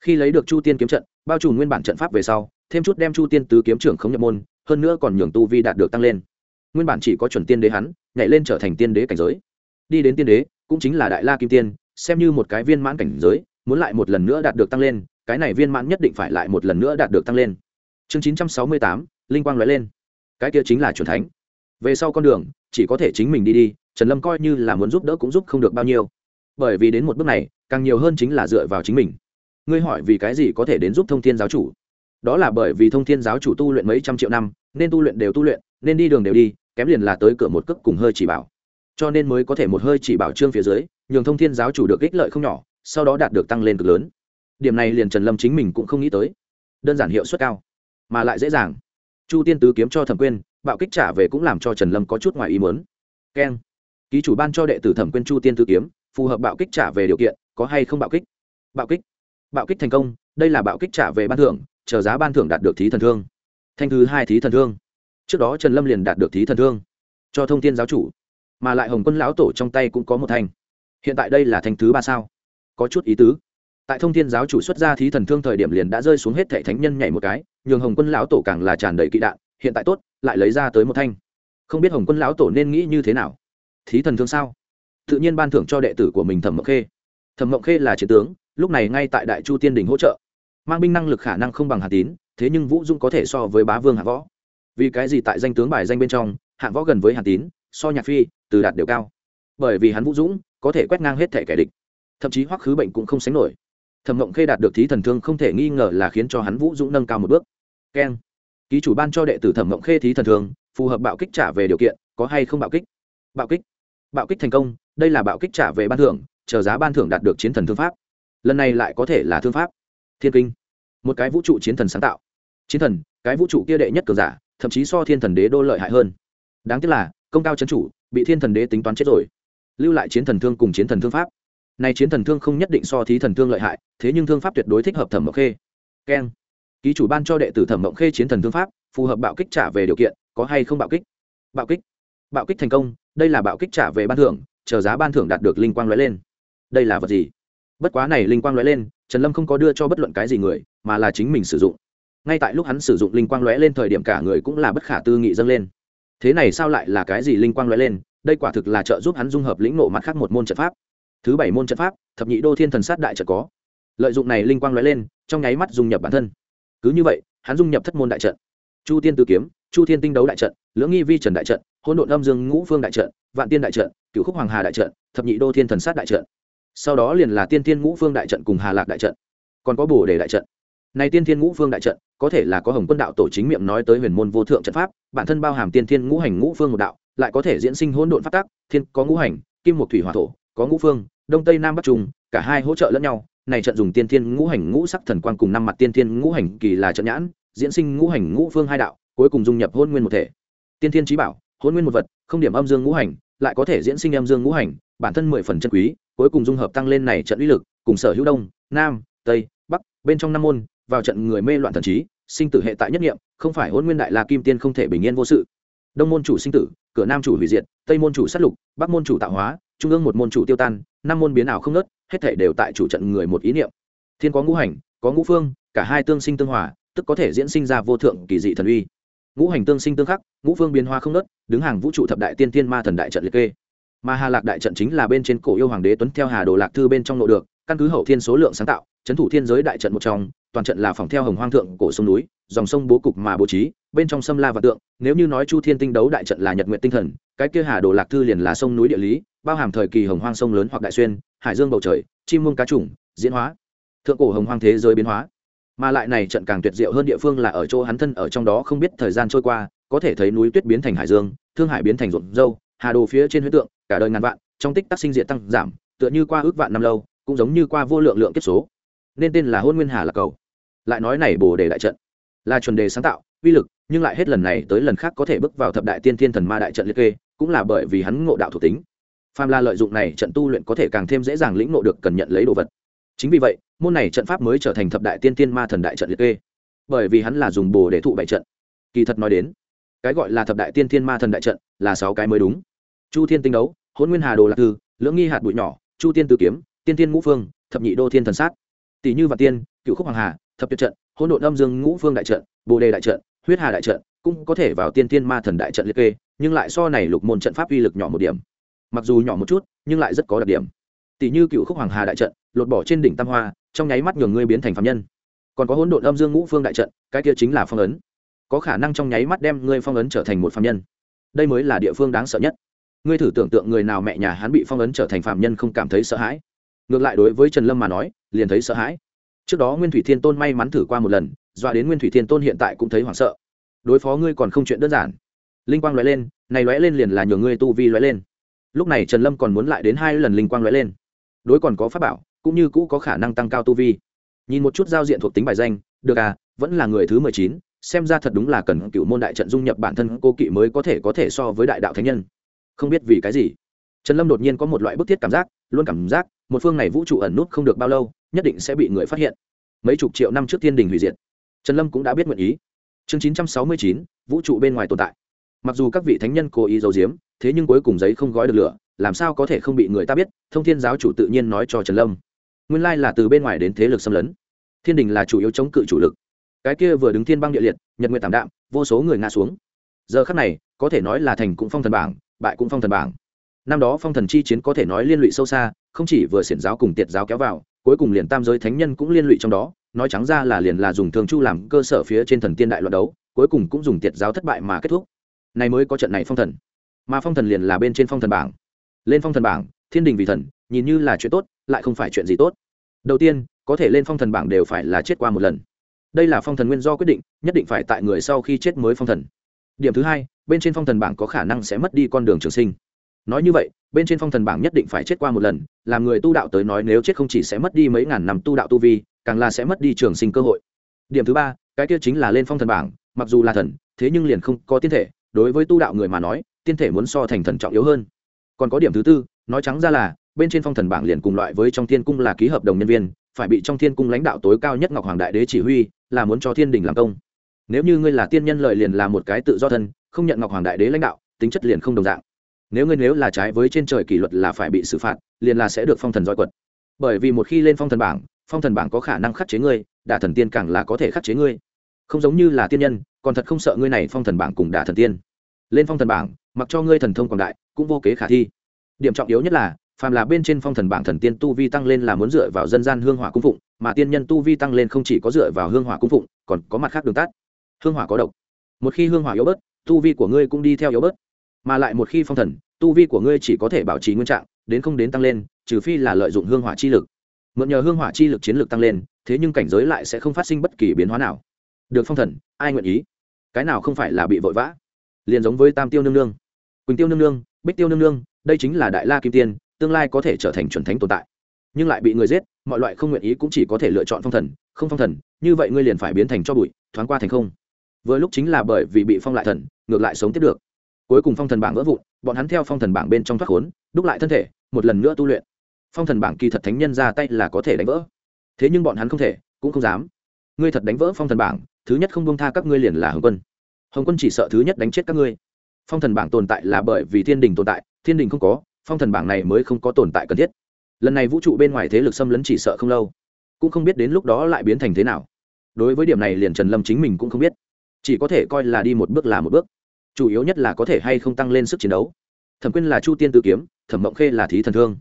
khi lấy được chu tiên kiếm trận, bao trùm nguyên bản trận pháp về sau, thêm chút đem chu tiên tứ kiếm trưởng không nhập môn hơn nữa còn nhường tu vi đạt được tăng lên. Nguyên bản chỉ có chuẩn tiên đế hắn, nhảy lên trở thành tiên đế cảnh giới. Đi đến tiên đế, cũng chính là đại la kim tiên, xem như một cái viên mãn cảnh giới, muốn lại một lần nữa đạt được tăng lên, cái này viên mãn nhất định phải lại một lần nữa đạt được tăng lên. Chương chín trăm sáu mươi tám, linh quang nói lên. Cái kia chính là c thánh. Về sau con đường, chỉ có thể chính mình đi đi, trần lâm coi như là muốn giúp đỡ cũng giúp không được bao nhiêu. Bởi vì đến một bước này, càng nhiều hơn chính là dựa vào chính mình. Ngươi hỏi vì cái gì có thể đến giúp thông thiên giáo chủ? Đó là bởi vì thông thiên giáo chủ tu luyện mấy trăm triệu năm, nên tu luyện đều tu luyện, nên đi đường đều đi, kém liền là tới cửa một cước cùng hơi chỉ bảo. Cho nên mới có thể một hơi chỉ bảo trương phía dưới, nhường thông thiên giáo chủ được ích lợi không nhỏ, sau đó đạt được tăng lên cực lớn. Điểm này liền trần lâm chính mình cũng không nghĩ tới. Đơn giản hiệu suất cao, mà lại dễ dàng. Chu tiên tứ kiếm cho thẩm quyên, bạo kích trả về cũng làm cho trần lâm có chút ngoài ý mớn keng. Ký chủ ban cho đệ tử thẩm quyên chu tiên tứ kiếm, phù hợp bạo kích trả về điều kiện, có hay không bạo kích? Bạo kích. Bạo kích thành công, đây là bạo kích trả về ban thưởng chờ giá ban thưởng đạt được thí thần thương. Thanh thứ hai thí thần thương. Trước đó trần lâm liền đạt được thí thần thương. Cho thông tin giáo chủ. Mà lại hồng quân lão tổ trong tay cũng có một thanh. Hiện tại đây là thanh thứ ba sao? Có chút ý tứ. Tại thông thiên giáo chủ xuất ra thí thần thương thời điểm liền đã rơi xuống hết thệ thánh nhân nhảy một cái, nhường hồng quân lão tổ càng là tràn đầy kỵ đạn, hiện tại tốt, lại lấy ra tới một thanh. Không biết hồng quân lão tổ nên nghĩ như thế nào? Thí thần thương sao? Tự nhiên ban thưởng cho đệ tử của mình thẩm mộng khê. Thẩm mộng khê là chiến tướng, lúc này ngay tại đại chu tiên đình hỗ trợ mang binh năng lực khả năng không bằng hà tín, thế nhưng vũ dung có thể so với bá vương hạ võ. Vì cái gì tại danh tướng bài danh bên trong hạng võ gần với hà tín, so nhạc phi, từ đạt đều cao? Bởi vì hắn vũ dũng có thể quét ngang hết thể kẻ địch. Thậm chí hoắc khứ bệnh cũng không sánh nổi. Thẩm mộng khê đạt được thí thần thương không thể nghi ngờ là khiến cho hắn vũ dũng nâng cao một bước. Keng. Ký chủ ban cho đệ tử thẩm mộng khê thí thần thương, phù hợp bạo kích trả về điều kiện, có hay không bạo kích? Bạo kích. Bạo kích thành công, đây là bạo kích trả về ban thưởng, chờ giá ban thưởng đạt được chiến thần thương pháp. Lần này lại có thể là thương pháp thiên kinh. Một cái vũ trụ chiến thần sáng tạo. Chiến thần, cái vũ trụ kia đệ nhất cường giả, thậm chí so thiên thần đế đô lợi hại hơn. Đáng tiếc là, công cao chấn chủ, bị thiên thần đế tính toán chết rồi. Lưu lại chiến thần thương cùng chiến thần thương pháp. Nay chiến thần thương không nhất định so thí thần thương lợi hại, thế nhưng thương pháp tuyệt đối thích hợp thẩm mộng khê. Keng. Ký chủ ban cho đệ tử thẩm mộng khê chiến thần thương pháp, phù hợp bạo kích trả về điều kiện, có hay không bạo kích? Bạo kích. Bạo kích thành công, đây là bạo kích trả về ban thưởng, chờ giá ban thưởng đạt được linh quang lóe lên. Đây là vật gì? Bất quá này linh quang lóe lên, trần lâm không có đưa cho bất luận cái gì người, mà là chính mình sử dụng. Ngay tại lúc hắn sử dụng linh quang lóe lên thời điểm cả người cũng là bất khả tư nghị dâng lên. Thế này sao lại là cái gì linh quang lóe lên? Đây quả thực là trợ giúp hắn dung hợp lĩnh nộ mặt khác một môn trận pháp. Thứ bảy môn trận pháp, thập nhị đô thiên thần sát đại trận có. Lợi dụng này linh quang lóe lên, trong nháy mắt dung nhập bản thân. Cứ như vậy, hắn dung nhập thất môn đại trận. Chu tiên tư kiếm, chu thiên tinh đấu đại trận, lưỡng nghi vi trần đại trận hôn độn âm dương ngũ phương đại trận, vạn tiên đại trận cựu khúc hoàng hà đại trận, thập nhị đô thiên thần sát đại trận sau đó liền là tiên thiên ngũ phương đại trận cùng hà lạc đại trận, còn có bồ đề đại trận. Này tiên thiên ngũ phương đại trận, có thể là có hồng quân đạo tổ chính miệng nói tới huyền môn vô thượng trận pháp, bản thân bao hàm tiên thiên ngũ hành ngũ phương một đạo, lại có thể diễn sinh hỗn độn phát tác thiên có ngũ hành, kim một thủy hỏa thổ, có ngũ phương, đông tây nam bắc trung, cả hai hỗ trợ lẫn nhau. Này trận dùng tiên thiên ngũ hành ngũ sắc thần quang cùng năm mặt tiên thiên ngũ hành kỳ là trận nhãn, diễn sinh ngũ hành ngũ phương hai đạo, cuối cùng dung nhập hôn nguyên một thể. Tiên thiên trí bảo, hôn nguyên một vật, không điểm âm dương ngũ hành lại có thể diễn sinh âm dương ngũ hành, bản thân mười phần chân quý, cuối cùng dung hợp tăng lên này trận uy lực, cùng sở hữu đông, nam, tây, bắc, bên trong năm môn, vào trận người mê loạn thần trí, sinh tử hệ tại nhất nghiệm, không phải hôn nguyên đại la kim tiên không thể bình yên vô sự. Đông môn chủ sinh tử, cửa nam chủ hủy diệt, tây môn chủ sát lục, bắc môn chủ tạo hóa, trung ương một môn chủ tiêu tan, năm môn biến ảo không nớt hết thể đều tại chủ trận người một ý niệm. Thiên có ngũ hành, có ngũ phương, cả hai tương sinh tương hòa, tức có thể diễn sinh ra vô thượng kỳ dị thần uy ngũ hành tương sinh tương khắc, ngũ phương biến hoa không nớt đứng hàng vũ trụ thập đại tiên tiên ma thần đại trận liệt kê. Mà hà lạc đại trận chính là bên trên cổ yêu hoàng đế tuấn theo hà đồ lạc thư bên trong nội được, căn cứ hậu thiên số lượng sáng tạo trấn thủ thiên giới đại trận một trong, toàn trận là phòng theo hồng hoang thượng cổ sông núi, dòng sông bố cục mà bố trí, bên trong sâm la và tượng, nếu như nói chu thiên tinh đấu đại trận là nhật nguyện tinh thần, cái kia hà đồ lạc thư liền là sông núi địa lý, bao hàm thời kỳ hồng hoang sông lớn hoặc đại xuyên, hải dương bầu trời, chim muông cá trùng, diễn hóa. Thượng cổ hồng hoang thế giới biến hóa mà lại này trận càng tuyệt diệu hơn địa phương là ở chỗ hắn thân ở trong đó không biết thời gian trôi qua, có thể thấy núi tuyết biến thành hải dương, thương hải biến thành ruộng dâu, hà đồ phía trên huyết tượng, cả đời ngàn vạn, trong tích tắc sinh diện tăng giảm, tựa như qua ước vạn năm lâu, cũng giống như qua vô lượng lượng kiếp số. Nên tên là hôn nguyên hà là cầu. Lại nói này bồ đề đại trận là chuẩn đề sáng tạo, uy lực, nhưng lại hết lần này tới lần khác có thể bước vào thập đại tiên thiên thần ma đại trận liệt kê, cũng là bởi vì hắn ngộ đạo thuộc tính. Phàm là lợi dụng này trận tu luyện có thể càng thêm dễ dàng lĩnh ngộ được cần nhận lấy đồ vật. Chính vì vậy môn này trận pháp mới trở thành thập đại tiên tiên ma thần đại trận liệt kê. Bởi vì hắn là dùng bồ để thụ bảy trận. Kỳ thật nói đến, cái gọi là thập đại tiên tiên ma thần đại trận là sáu cái mới đúng. Chu thiên tinh đấu hôn nguyên hà đồ lạc thư, lưỡng nghi hạt bụi nhỏ, chu tiên tử kiếm, tiên tiên ngũ phương, thập nhị đô thiên thần sát, tỷ như và tiên, cựu khúc hoàng hà, thập tuyệt trận, hỗn độn âm dương ngũ phương đại trận, bồ đề đại trận, huyết hà đại trận cũng có thể vào tiên tiên ma thần đại trận liệt kê, nhưng lại so này lục môn trận pháp uy lực nhỏ một điểm. Mặc dù nhỏ một chút, nhưng lại rất có đặc điểm. Tỷ như cựu khúc hoàng hà đại trận, lột bỏ trên đỉnh tam hoa trong nháy mắt nhường ngươi biến thành phạm nhân. Còn có hỗn độn âm dương ngũ phương đại trận, cái kia chính là phong ấn. Có khả năng trong nháy mắt đem ngươi phong ấn trở thành một phạm nhân. Đây mới là địa phương đáng sợ nhất. Ngươi thử tưởng tượng người nào mẹ nhà hắn bị phong ấn trở thành phạm nhân không cảm thấy sợ hãi. Ngược lại đối với trần lâm mà nói, liền thấy sợ hãi. Trước đó nguyên thủy thiên tôn may mắn thử qua một lần, dọa đến nguyên thủy thiên tôn hiện tại cũng thấy hoảng sợ. Đối phó ngươi còn không chuyện đơn giản. Linh quang lóe lên, này lóe lên liền là nhường ngươi tu vi lóe lên. Lúc này trần lâm còn muốn lại đến hai lần linh quang lóe lên. Đối còn có pháp bảo cũng như cũ có khả năng tăng cao tu vi. Nhìn một chút giao diện thuộc tính bài danh, được à vẫn là người thứ mười chín, xem ra thật đúng là cần cựu môn đại trận dung nhập bản thân cô kỵ mới có thể có thể so với đại đạo thánh nhân. Không biết vì cái gì, trần lâm đột nhiên có một loại bức thiết cảm giác, luôn cảm giác, một phương này vũ trụ ẩn nút không được bao lâu, nhất định sẽ bị người phát hiện. Mấy chục triệu năm trước thiên đình hủy diệt. Trần lâm cũng đã biết nguyện ý. Chương chín trăm sáu mươi chín, vũ trụ bên ngoài tồn tại. Mặc dù các vị thánh nhân cố ý giấu giếm, thế nhưng cuối cùng giấy không gói được lửa, làm sao có thể không bị người ta biết, thông thiên giáo chủ tự nhiên nói cho trần lâm nguyên lai là từ bên ngoài đến thế lực xâm lấn. Thiên đình là chủ yếu chống cự chủ lực. Cái kia vừa đứng thiên băng địa liệt, nhật nguyện tảm đạm, vô số người ngã xuống. Giờ khắc này, có thể nói là thành cũng phong thần bảng, bại cũng phong thần bảng. Năm đó phong thần chi chiến có thể nói liên lụy sâu xa, không chỉ vừa xiển giáo cùng tiệt giáo kéo vào, cuối cùng liền tam giới thánh nhân cũng liên lụy trong đó, nói trắng ra là liền là dùng thường chu làm cơ sở phía trên thần tiên đại loạn đấu, cuối cùng cũng dùng tiệt giáo thất bại mà kết thúc. Này mới có trận này phong thần. Mà phong thần liền là bên trên phong thần bảng. Lên phong thần bảng, thiên đình vì thần nhìn như là chuyện tốt, lại không phải chuyện gì tốt. Đầu tiên, có thể lên phong thần bảng đều phải là chết qua một lần. Đây là phong thần nguyên do quyết định, nhất định phải tại người sau khi chết mới phong thần. Điểm thứ hai, bên trên phong thần bảng có khả năng sẽ mất đi con đường trường sinh. Nói như vậy, bên trên phong thần bảng nhất định phải chết qua một lần, làm người tu đạo tới nói nếu chết không chỉ sẽ mất đi mấy ngàn năm tu đạo tu vi, càng là sẽ mất đi trường sinh cơ hội. Điểm thứ ba, cái kia chính là lên phong thần bảng, mặc dù là thần, thế nhưng liền không có tiên thể, đối với tu đạo người mà nói, tiên thể muốn so thành thần trọng yếu hơn. Còn có điểm thứ tư, nói trắng ra là bên trên phong thần bảng liền cùng loại với trong thiên cung là ký hợp đồng nhân viên, phải bị trong thiên cung lãnh đạo tối cao nhất ngọc hoàng đại đế chỉ huy, là muốn cho thiên đình làm công. Nếu như ngươi là tiên nhân lợi liền là một cái tự do thân, không nhận ngọc hoàng đại đế lãnh đạo, tính chất liền không đồng dạng. Nếu ngươi nếu là trái với trên trời kỷ luật là phải bị xử phạt, liền là sẽ được phong thần roi quật. Bởi vì một khi lên phong thần bảng, phong thần bảng có khả năng khắc chế ngươi, đả thần tiên càng là có thể khắc chế ngươi. Không giống như là tiên nhân, còn thật không sợ ngươi này phong thần bảng cùng đả thần tiên. Lên phong thần bảng, mặc cho ngươi thần thông quảng đại, cũng vô kế khả thi. Điểm trọng yếu nhất là phàm là bên trên phong thần bảng thần tiên tu vi tăng lên là muốn dựa vào dân gian hương hỏa cung phụng, mà tiên nhân tu vi tăng lên không chỉ có dựa vào hương hỏa cung phụng, còn có mặt khác đường tắt. Hương hỏa có độc. Một khi hương hỏa yếu bớt, tu vi của ngươi cũng đi theo yếu bớt. Mà lại một khi phong thần, tu vi của ngươi chỉ có thể bảo trì nguyên trạng, đến không đến tăng lên, trừ phi là lợi dụng hương hỏa chi lực. Mượn nhờ hương hỏa chi lực chiến lược tăng lên, thế nhưng cảnh giới lại sẽ không phát sinh bất kỳ biến hóa nào. Được phong thần, ai nguyện ý? Cái nào không phải là bị vội vã? Liền giống với tam tiêu nương nương. Quỳnh tiêu nương nương, bích tiêu nương nương, đây chính là đại la kim tiên tương lai có thể trở thành chuẩn thánh tồn tại. Nhưng lại bị người giết, mọi loại không nguyện ý cũng chỉ có thể lựa chọn phong thần, không phong thần, như vậy ngươi liền phải biến thành cho bụi, thoáng qua thành không. Vừa lúc chính là bởi vì bị phong lại thần, ngược lại sống tiếp được. Cuối cùng phong thần bảng vỡ vụn, bọn hắn theo phong thần bảng bên trong thoát khốn, đúc lại thân thể, một lần nữa tu luyện. Phong thần bảng kỳ thật thánh nhân ra tay là có thể đánh vỡ. Thế nhưng bọn hắn không thể, cũng không dám. Ngươi thật đánh vỡ phong thần bảng, thứ nhất không bông tha các ngươi liền là hồng quân. Hồng quân chỉ sợ thứ nhất đánh chết các ngươi. Phong thần bảng tồn tại là bởi vì thiên đình tồn tại, thiên đình không có phong thần bảng này mới không có tồn tại cần thiết. Lần này vũ trụ bên ngoài thế lực xâm lấn chỉ sợ không lâu, cũng không biết đến lúc đó lại biến thành thế nào. Đối với điểm này liền trần lâm chính mình cũng không biết, chỉ có thể coi là đi một bước là một bước. Chủ yếu nhất là có thể hay không tăng lên sức chiến đấu. Thẩm quyên là chu tiên tự kiếm, thẩm mộng khê là thí thần thương.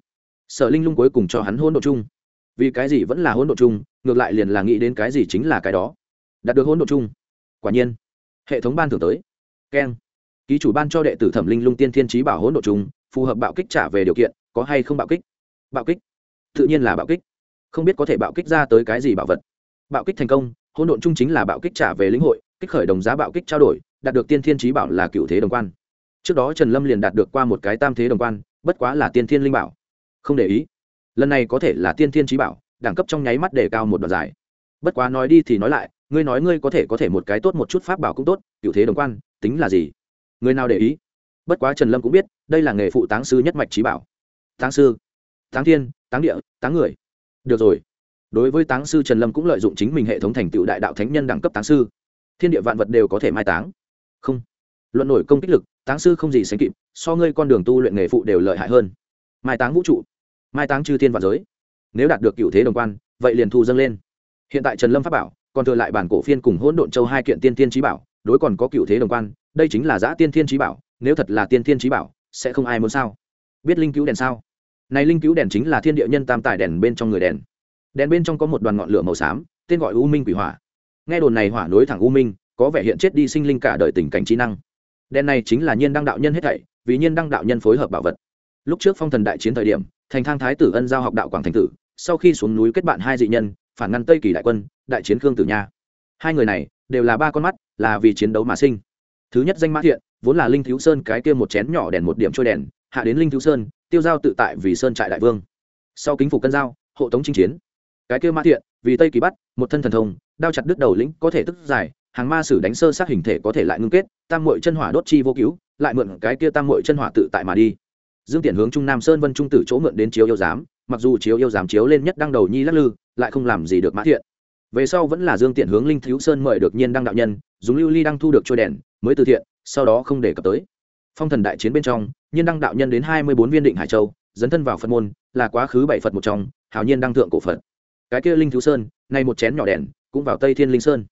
Sở linh lung cuối cùng cho hắn hôn độ chung. Vì cái gì vẫn là hôn độ chung, ngược lại liền là nghĩ đến cái gì chính là cái đó. Đạt được hôn độ chung. Quả nhiên, hệ thống ban thưởng tới. Keng. Ký chủ ban cho đệ tử thẩm linh lung tiên thiên trí bảo hỗn độ chung phù hợp bạo kích trả về điều kiện, có hay không bạo kích? Bạo kích? Tự nhiên là bạo kích. Không biết có thể bạo kích ra tới cái gì bảo vật. Bạo kích thành công, hỗn độn chung chính là bạo kích trả về lĩnh hội, kích khởi đồng giá bạo kích trao đổi, đạt được tiên thiên trí bảo là cựu thế đồng quan. Trước đó trần lâm liền đạt được qua một cái tam thế đồng quan, bất quá là tiên thiên linh bảo. Không để ý. Lần này có thể là tiên thiên trí bảo, đẳng cấp trong nháy mắt để cao một đoạn dài. Bất quá nói đi thì nói lại, ngươi nói ngươi có thể có thể một cái tốt một chút pháp bảo cũng tốt, cựu thế đồng quan, tính là gì? Người nào để ý? Bất quá trần lâm cũng biết, đây là nghề phụ táng sư nhất mạch trí bảo. Táng sư, táng thiên, táng địa, táng người. Được rồi. Đối với táng sư trần lâm cũng lợi dụng chính mình hệ thống thành tựu đại đạo thánh nhân đẳng cấp táng sư. Thiên địa vạn vật đều có thể mai táng. Không. Luận nổi công kích lực, táng sư không gì sánh kịp, so ngươi con đường tu luyện nghề phụ đều lợi hại hơn. Mai táng vũ trụ, mai táng chư thiên vạn giới. Nếu đạt được cựu thế đồng quan, vậy liền thu dâng lên. Hiện tại trần lâm pháp bảo, còn thừa lại bản cổ phiên cùng hỗn độn châu hai kiện tiên tiên trí bảo, đối còn có cựu thế đồng quan, đây chính là giã tiên thiên trí bảo nếu thật là tiên thiên trí bảo, sẽ không ai muốn sao? Biết linh cứu đèn sao? Này linh cứu đèn chính là thiên địa nhân tam tài đèn bên trong người đèn. Đèn bên trong có một đoàn ngọn lửa màu xám, tên gọi u minh quỷ hỏa. Nghe đồn này hỏa nối thẳng u minh, có vẻ hiện chết đi sinh linh cả đời tình cảnh trí năng. Đèn này chính là nhiên đăng đạo nhân hết thảy, vì nhiên đăng đạo nhân phối hợp bảo vật. Lúc trước phong thần đại chiến thời điểm, thành thang thái tử ân giao học đạo quảng thành tử, sau khi xuống núi kết bạn hai dị nhân, phản ngăn tây kỳ đại quân, đại chiến khương tử nha. Hai người này đều là ba con mắt, là vì chiến đấu mà sinh. Thứ nhất danh mã thiện vốn là linh thiếu sơn cái kia một chén nhỏ đèn một điểm trôi đèn, hạ đến linh thiếu sơn, tiêu giao tự tại vì sơn trại đại vương. Sau kính phục cân giao, hộ tống chinh chiến. Cái kia ma thiện, vì tây kỳ bắt, một thân thần thông, đao chặt đứt đầu lĩnh có thể tức giải, hàng ma sử đánh sơ sát hình thể có thể lại ngưng kết, tam mội chân hỏa đốt chi vô cứu, lại mượn cái kia tam mội chân hỏa tự tại mà đi. Dương tiện hướng trung nam sơn vân trung tử chỗ mượn đến chiếu yêu giám, mặc dù chiếu yêu giám chiếu lên nhất đăng đầu nhi lắc lư, lại không làm gì được mã thiện về sau vẫn là dương tiện hướng linh thiếu sơn mời được nhiên đăng đạo nhân, dùng lưu ly đăng thu được trôi đèn, mới từ thiện, sau đó không để cập tới. Phong thần đại chiến bên trong, nhiên đăng đạo nhân đến hai mươi bốn viên định hải châu, dấn thân vào phật môn, là quá khứ bảy phật một trong, hào nhiên đăng thượng cổ phật. Cái kia linh thiếu sơn, nay một chén nhỏ đèn, cũng vào tây thiên linh sơn.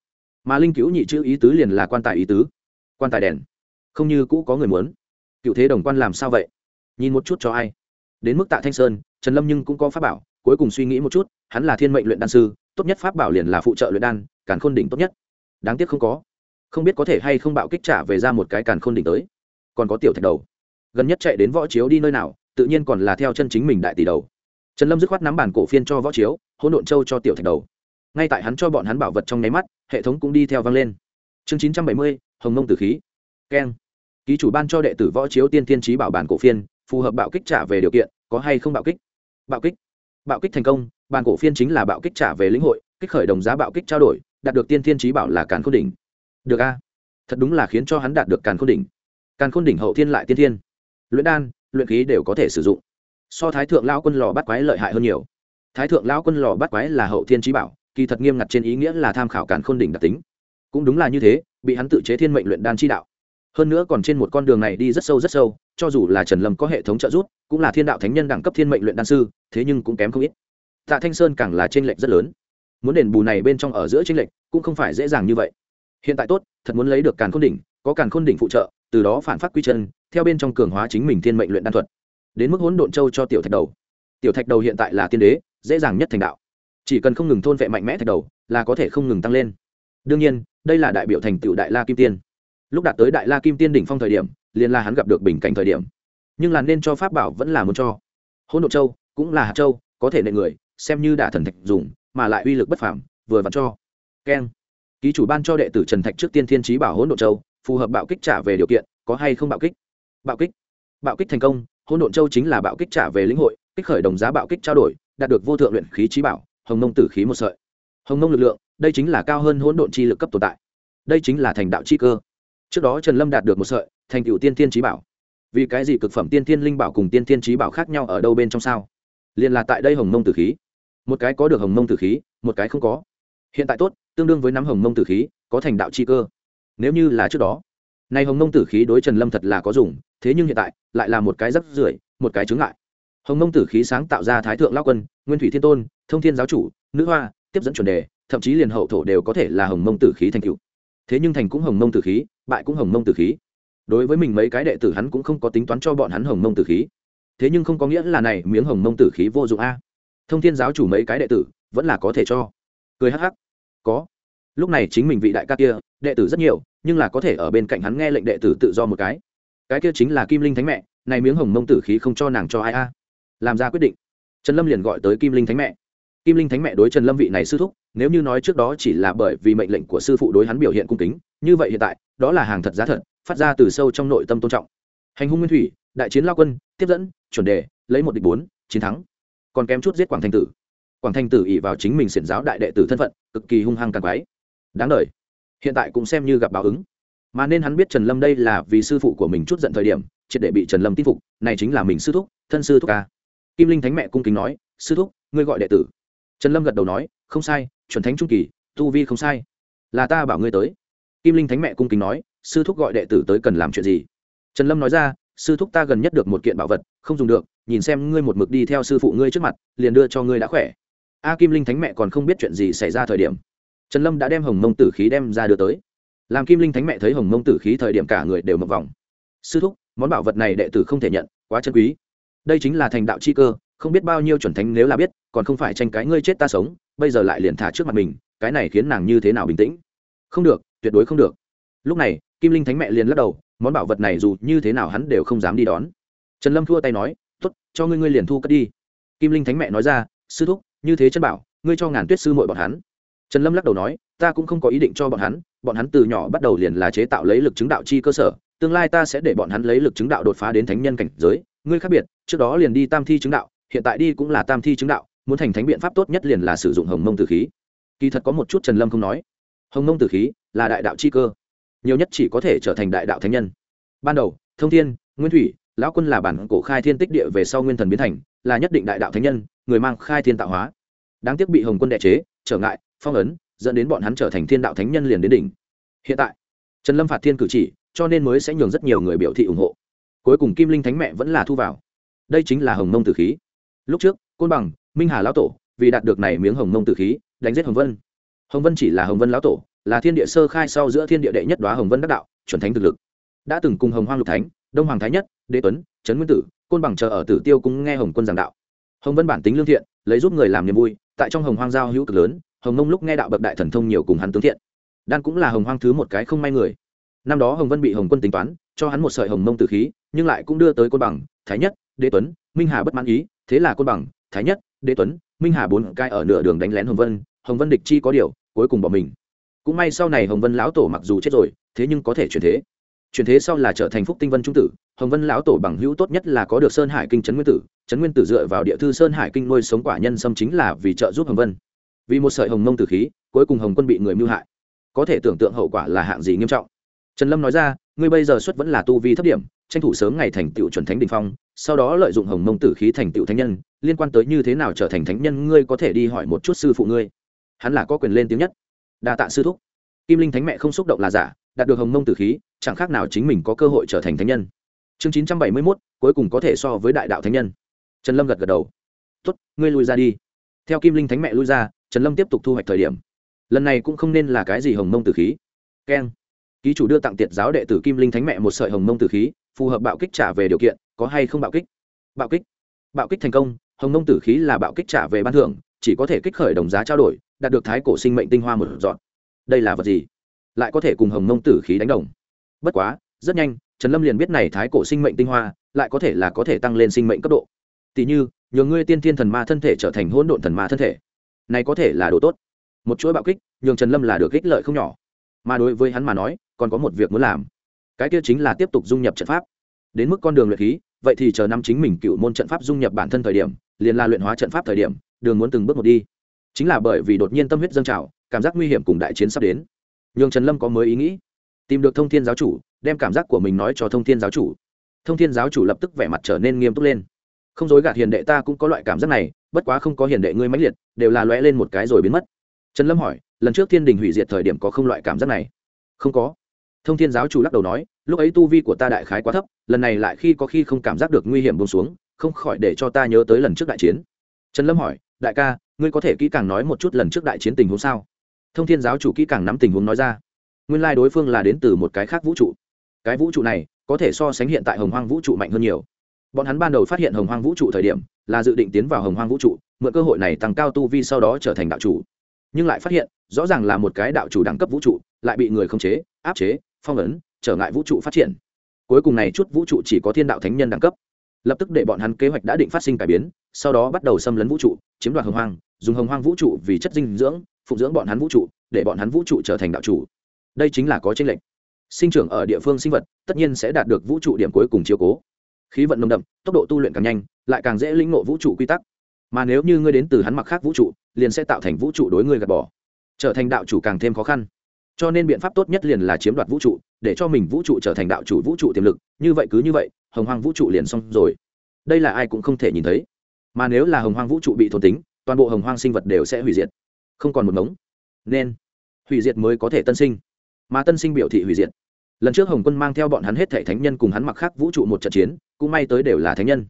Mà linh cứu nhị chữ ý tứ liền là quan tài ý tứ, quan tài đèn. Không như cũ có người muốn. Cựu thế đồng quan làm sao vậy? Nhìn một chút cho ai. Đến mức tạ thanh sơn, trần lâm nhưng cũng có pháp bảo, cuối cùng suy nghĩ một chút, hắn là thiên mệnh luyện đan sư tốt nhất pháp bảo liền là phụ trợ luyện đan, càn khôn đỉnh tốt nhất. Đáng tiếc không có. Không biết có thể hay không bạo kích trả về ra một cái càn khôn đỉnh tới. Còn có tiểu thạch đầu. Gần nhất chạy đến võ chiếu đi nơi nào, tự nhiên còn là theo chân chính mình đại tỷ đầu. Trần lâm dứt khoát nắm bản cổ phiên cho võ chiếu, hỗn độn châu cho tiểu thạch đầu. Ngay tại hắn cho bọn hắn bảo vật trong nháy mắt, hệ thống cũng đi theo vang lên. Chương chín trăm bảy mươi, hồng mông tử khí. Keng. Ký chủ ban cho đệ tử võ chiếu tiên tiên trí bảo bản cổ phiên, phù hợp bạo kích trả về điều kiện, có hay không bạo kích? Bạo kích. Bạo kích thành công bàn cổ phiên chính là bạo kích trả về lĩnh hội, kích khởi đồng giá bạo kích trao đổi, đạt được tiên thiên trí bảo là càn khôn đỉnh. Được a. Thật đúng là khiến cho hắn đạt được càn khôn đỉnh. Càn khôn đỉnh hậu thiên lại tiên thiên. Luyện đan, luyện khí đều có thể sử dụng. So thái thượng lao quân lò bắt quái lợi hại hơn nhiều. Thái thượng lao quân lò bắt quái là hậu thiên trí bảo, kỳ thật nghiêm ngặt trên ý nghĩa là tham khảo càn khôn đỉnh đặc tính. Cũng đúng là như thế, bị hắn tự chế thiên mệnh luyện đan chi đạo. Hơn nữa còn trên một con đường này đi rất sâu rất sâu, cho dù là trần lâm có hệ thống trợ giúp, cũng là thiên đạo thánh nhân đẳng cấp thiên mệnh luyện đan sư, thế nhưng cũng kém không ít tạ thanh sơn càng là t r ê n lệch rất lớn. Muốn đền bù này bên trong ở giữa t r ê n lệch cũng không phải dễ dàng như vậy. Hiện tại tốt, thật muốn lấy được càn khôn đỉnh, có càn khôn đỉnh phụ trợ, từ đó phản phát quy chân, theo bên trong cường hóa chính mình thiên mệnh luyện đan thuật. Đến mức hỗn độn châu cho tiểu thạch đầu. Tiểu thạch đầu hiện tại là tiên đế, dễ dàng nhất thành đạo. Chỉ cần không ngừng thôn vệ mạnh mẽ thạch đầu, là có thể không ngừng tăng lên. Đương nhiên, đây là đại biểu thành tựu đại la kim tiên. Lúc đạt tới đại la kim tiên đỉnh phong thời điểm, liền là hắn gặp được bình cảnh thời điểm. Nhưng là nên cho pháp bảo vẫn là muốn cho. Hỗn độ châu cũng là hạt châu, có thể nệ người xem như đả thần thạch dùng, mà lại uy lực bất phàm, vừa vặn cho. Keng. Ký chủ ban cho đệ tử trần thạch trước tiên thiên trí bảo hỗn độ châu, phù hợp bạo kích trả về điều kiện, có hay không bạo kích? Bạo kích. Bạo kích thành công, hỗn độn châu chính là bạo kích trả về lĩnh hội, kích khởi đồng giá bạo kích trao đổi, đạt được vô thượng luyện khí trí bảo, hồng nông tử khí một sợi. Hồng nông lực lượng, đây chính là cao hơn hỗn độn chi lực cấp tồn tại. Đây chính là thành đạo chi cơ. Trước đó trần lâm đạt được một sợi, thành cựu tiên tiên trí bảo. Vì cái gì cực phẩm tiên tiên linh bảo cùng tiên tiên trí bảo khác nhau ở đâu bên trong sao? Liền là tại đây hồng nông tử khí một cái có được hồng mông tử khí, một cái không có. Hiện tại tốt, tương đương với nắm hồng mông tử khí, có thành đạo chi cơ. Nếu như là trước đó nay hồng mông tử khí đối trần lâm thật là có dùng, thế nhưng hiện tại, lại là một cái rắc rưởi, một cái chướng ngại. Hồng mông tử khí sáng tạo ra thái thượng lao quân, nguyên thủy thiên tôn, thông thiên giáo chủ, nữ hoa, tiếp dẫn chuẩn đề, thậm chí liền hậu thổ đều có thể là hồng mông tử khí thành cựu thế nhưng thành cũng hồng mông tử khí, bại cũng hồng mông tử khí. Đối với mình mấy cái đệ tử hắn cũng không có tính toán cho bọn hắn hồng mông tử khí. Thế nhưng không có nghĩa là này miếng hồng mông tử khí vô dụng a thông thiên giáo chủ mấy cái đệ tử, vẫn là có thể cho. Cười hắc hắc. Có. Lúc này chính mình vị đại ca kia, đệ tử rất nhiều, nhưng là có thể ở bên cạnh hắn nghe lệnh đệ tử tự do một cái. Cái kia chính là kim linh thánh mẹ, này miếng hồng mông tử khí không cho nàng cho ai a. Làm ra quyết định. Trần lâm liền gọi tới kim linh thánh mẹ. Kim linh thánh mẹ đối trần lâm vị này sư thúc, nếu như nói trước đó chỉ là bởi vì mệnh lệnh của sư phụ đối hắn biểu hiện cung kính, như vậy hiện tại, đó là hàng thật giá thật, phát ra từ sâu trong nội tâm tôn trọng. Hành hung nguyên thủy, đại chiến lao quân, tiếp dẫn, chuẩn đề, lấy một địch bốn, chiến thắng còn kém chút giết quảng thanh tử. Quảng thanh tử ỉ vào chính mình xiển giáo đại đệ tử thân phận, cực kỳ hung hăng càng quái. Đáng đời. Hiện tại cũng xem như gặp báo ứng. Mà nên hắn biết trần lâm đây là vì sư phụ của mình chút giận thời điểm, triệt để bị trần lâm tin phục, này chính là mình sư thúc, thân sư thúc ca. Kim linh thánh mẹ cung kính nói, sư thúc, ngươi gọi đệ tử. Trần lâm gật đầu nói, không sai, chuẩn thánh trung kỳ, tu vi không sai. Là ta bảo ngươi tới. Kim linh thánh mẹ cung kính nói, sư thúc gọi đệ tử tới cần làm chuyện gì? Trần lâm nói ra sư thúc ta gần nhất được một kiện bảo vật, không dùng được, nhìn xem ngươi một mực đi theo sư phụ ngươi trước mặt, liền đưa cho ngươi đã khỏe. A kim linh thánh mẹ còn không biết chuyện gì xảy ra thời điểm, trần lâm đã đem hồng mông tử khí đem ra đưa tới. Làm kim linh thánh mẹ thấy hồng mông tử khí thời điểm cả người đều mập vòng. Sư thúc, món bảo vật này đệ tử không thể nhận, quá chân quý. Đây chính là thành đạo chi cơ, không biết bao nhiêu chuẩn thánh nếu là biết, còn không phải tranh cái ngươi chết ta sống, bây giờ lại liền thả trước mặt mình, cái này khiến nàng như thế nào bình tĩnh? Không được, tuyệt đối không được. Lúc này, kim linh thánh mẹ liền lắc đầu món bảo vật này dù như thế nào hắn đều không dám đi đón. Trần lâm thua tay nói t ố t cho ngươi ngươi liền thu cất đi. Kim linh thánh mẹ nói ra, sư thúc, như thế chân bảo, ngươi cho ngàn tuyết sư mội bọn hắn. Trần lâm lắc đầu nói, ta cũng không có ý định cho bọn hắn bọn hắn từ nhỏ bắt đầu liền là chế tạo lấy lực chứng đạo chi cơ sở, tương lai ta sẽ để bọn hắn lấy lực chứng đạo đột phá đến thánh nhân cảnh giới. Ngươi khác biệt, trước đó liền đi tam thi chứng đạo, hiện tại đi cũng là tam thi chứng đạo, muốn thành thánh biện pháp tốt nhất liền là sử dụng hồng mông tử khí. Kỳ thật có một chút trần lâm không nói. Hồng mông tử khí là đại đạo chi cơ nhiều nhất chỉ có thể trở thành đại đạo thánh nhân. Ban đầu, thông thiên, nguyên thủy, lão quân là bản cổ khai thiên tích địa về sau nguyên thần biến thành, là nhất định đại đạo thánh nhân, người mang khai thiên tạo hóa. Đáng tiếc bị hồng quân đệ chế, trở ngại, phong ấn, dẫn đến bọn hắn trở thành thiên đạo thánh nhân liền đến đỉnh. Hiện tại, trần lâm phạt thiên cử chỉ, cho nên mới sẽ nhường rất nhiều người biểu thị ủng hộ. Cuối cùng kim linh thánh mẹ vẫn là thu vào. Đây chính là hồng mông tử khí. Lúc trước, côn bằng, minh hà lão tổ, vì đạt được này miếng hồng mông tử khí, đánh giết hồng vân. Hồng vân chỉ là hồng vân lão tổ là thiên địa sơ khai sau giữa thiên địa đệ nhất đoá hồng vân đắc đạo, chuẩn thánh thực lực. Đã từng cùng hồng hoang lục thánh, đông hoàng thái nhất, đế tuấn, trấn nguyên tử, côn bằng chờ ở tử tiêu cũng nghe hồng quân giảng đạo. Hồng vân bản tính lương thiện, lấy giúp người làm niềm vui, tại trong hồng hoang giao hữu cực lớn, hồng mông lúc nghe đạo bậc đại thần thông nhiều cùng hắn tướng thiện. Đan cũng là hồng hoang thứ một cái không may người. Năm đó hồng vân bị hồng quân tính toán, cho hắn một sợi hồng mông tử khí, nhưng lại cũng đưa tới côn bằng, thái nhất, đế tuấn, minh hà bất mãn ý, thế là côn bằng, thái nhất, đế tuấn, minh hà bốn cai ở nửa đường đánh lén hồng vân hồng vân địch chi có điều, cuối cùng bỏ mình cũng may sau này hồng vân lão tổ mặc dù chết rồi, thế nhưng có thể chuyển thế. Chuyển thế sau là trở thành phúc tinh vân trung tử, hồng vân lão tổ bằng hữu tốt nhất là có được sơn hải kinh trấn nguyên tử. Trấn nguyên tử dựa vào địa thư sơn hải kinh nuôi sống quả nhân xâm chính là vì trợ giúp hồng vân. Vì một sợi hồng mông tử khí, cuối cùng hồng quân bị người mưu hại. Có thể tưởng tượng hậu quả là hạng gì nghiêm trọng. Trần lâm nói ra, ngươi bây giờ xuất vẫn là tu vi thấp điểm, tranh thủ sớm ngày thành tựu chuẩn thánh đình phong, sau đó lợi dụng hồng mông tử khí thành tựu thánh nhân, liên quan tới như thế nào trở thành thánh nhân, ngươi có thể đi hỏi một chút sư phụ ngươi. Hắn là có quyền lên tiếng nhất đa tạ sư thúc. Kim linh thánh mẹ không xúc động là giả, đạt được hồng mông tử khí, chẳng khác nào chính mình có cơ hội trở thành thánh nhân. Chương chín trăm bảy mươi mốt, cuối cùng có thể so với đại đạo thánh nhân. Trần lâm gật gật đầu. Tuất ngươi lui ra đi. Theo kim linh thánh mẹ lui ra, trần lâm tiếp tục thu hoạch thời điểm. Lần này cũng không nên là cái gì hồng mông tử khí. Keng. Ký chủ đưa tặng tiệt giáo đệ tử kim linh thánh mẹ một sợi hồng mông tử khí, phù hợp bạo kích trả về điều kiện, có hay không bạo kích? Bạo kích. Bạo kích thành công, hồng mông tử khí là bạo kích trả về ban thưởng, chỉ có thể kích khởi đồng giá trao đổi đạt được thái cổ sinh mệnh tinh hoa một dọn. Đây là vật gì? Lại có thể cùng hồng mông tử khí đánh đồng. Bất quá, rất nhanh, trần lâm liền biết này thái cổ sinh mệnh tinh hoa lại có thể là có thể tăng lên sinh mệnh cấp độ. Tỷ như nhường ngươi tiên thiên thần ma thân thể trở thành hỗn độn thần ma thân thể. Này có thể là đồ tốt. Một chuỗi bạo kích, nhường trần lâm là được kích lợi không nhỏ. Mà đối với hắn mà nói, còn có một việc muốn làm. Cái kia chính là tiếp tục dung nhập trận pháp. Đến mức con đường luyện khí, vậy thì chờ năm chính mình cựu môn trận pháp dung nhập bản thân thời điểm, liền là luyện hóa trận pháp thời điểm, đường muốn từng bước một đi chính là bởi vì đột nhiên tâm huyết dâng trào, cảm giác nguy hiểm cùng đại chiến sắp đến. Nhường trần lâm có mới ý nghĩ, tìm được thông thiên giáo chủ, đem cảm giác của mình nói cho thông thiên giáo chủ. Thông thiên giáo chủ lập tức vẻ mặt trở nên nghiêm túc lên. Không dối gạt hiền đệ ta cũng có loại cảm giác này, bất quá không có hiền đệ ngươi mãnh liệt, đều là lóe lên một cái rồi biến mất. Trần lâm hỏi, lần trước thiên đình hủy diệt thời điểm có không loại cảm giác này? Không có. Thông thiên giáo chủ lắc đầu nói, lúc ấy tu vi của ta đại khái quá thấp, lần này lại khi có khi không cảm giác được nguy hiểm bông xuống, không khỏi để cho ta nhớ tới lần trước đại chiến. Trần lâm hỏi, đại ca ngươi có thể kỹ càng nói một chút lần trước đại chiến tình huống sao? Thông thiên giáo chủ kỹ càng nắm tình huống nói ra. Nguyên lai đối phương là đến từ một cái khác vũ trụ. Cái vũ trụ này có thể so sánh hiện tại hồng hoang vũ trụ mạnh hơn nhiều. Bọn hắn ban đầu phát hiện hồng hoang vũ trụ thời điểm là dự định tiến vào hồng hoang vũ trụ, mượn cơ hội này tăng cao tu vi sau đó trở thành đạo chủ. Nhưng lại phát hiện, rõ ràng là một cái đạo chủ đẳng cấp vũ trụ, lại bị người khống chế, áp chế, phong ấn, trở ngại vũ trụ phát triển. Cuối cùng này chút vũ trụ chỉ có thiên đạo thánh nhân đẳng cấp. Lập tức để bọn hắn kế hoạch đã định phát sinh cải biến, sau đó bắt đầu xâm lấn vũ trụ, chiếm đoạt hồng hoang dùng hồng hoang vũ trụ vì chất dinh dưỡng, phụng dưỡng bọn hắn vũ trụ, để bọn hắn vũ trụ trở thành đạo chủ. Đây chính là có tranh lệch. Sinh trưởng ở địa phương sinh vật, tất nhiên sẽ đạt được vũ trụ điểm cuối cùng chiếu cố. Khí vận nồng đậm, tốc độ tu luyện càng nhanh, lại càng dễ lĩnh ngộ vũ trụ quy tắc. Mà nếu như ngươi đến từ hắn mặc khác vũ trụ, liền sẽ tạo thành vũ trụ đối ngươi gạt bỏ. Trở thành đạo chủ càng thêm khó khăn. Cho nên biện pháp tốt nhất liền là chiếm đoạt vũ trụ, để cho mình vũ trụ trở thành đạo chủ vũ trụ tiềm lực. Như vậy cứ như vậy, hồng hoang vũ trụ liền xong rồi. Đây là ai cũng không thể nhìn thấy. Mà nếu là hồng hoang vũ trụ bị thôn tính toàn bộ hồng hoang sinh vật đều sẽ hủy diệt, không còn một mống nên, hủy diệt mới có thể tân sinh. Mà tân sinh biểu thị hủy diệt. Lần trước hồng quân mang theo bọn hắn hết thảy thánh nhân cùng hắn mặc khác vũ trụ một trận chiến, cũng may tới đều là thánh nhân.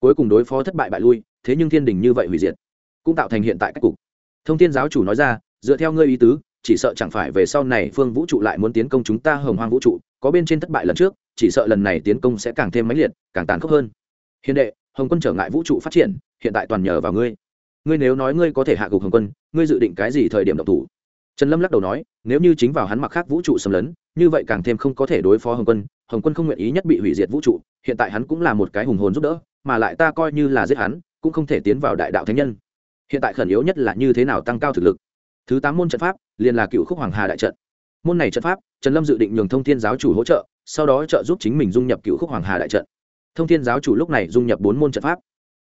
Cuối cùng đối phó thất bại bại lui, thế nhưng thiên đình như vậy hủy diệt, cũng tạo thành hiện tại cách cục. Thông thiên giáo chủ nói ra, dựa theo ngươi ý tứ, chỉ sợ chẳng phải về sau này phương vũ trụ lại muốn tiến công chúng ta hồng hoang vũ trụ, có bên trên thất bại lần trước, chỉ sợ lần này tiến công sẽ càng thêm mãnh liệt, càng tàn khốc hơn. Hiện đệ, hồng quân trở ngại vũ trụ phát triển, hiện tại toàn nhờ vào ngươi ngươi nếu nói ngươi có thể hạ gục hồng quân, ngươi dự định cái gì thời điểm độc thủ? Trần lâm lắc đầu nói, nếu như chính vào hắn mặc khác vũ trụ xâm lấn, như vậy càng thêm không có thể đối phó hồng quân. Hồng quân không nguyện ý nhất bị hủy diệt vũ trụ, hiện tại hắn cũng là một cái hùng hồn giúp đỡ, mà lại ta coi như là giết hắn, cũng không thể tiến vào đại đạo thánh nhân. Hiện tại khẩn yếu nhất là như thế nào tăng cao thực lực. Thứ tám môn trận pháp, liền là cựu khúc hoàng hà đại trận. Môn này trận pháp, trần lâm dự định nhường thông thiên giáo chủ hỗ trợ, sau đó trợ giúp chính mình dung nhập cựu khúc hoàng hà đại trận. Thông thiên giáo chủ lúc này dung nhập bốn môn trận pháp.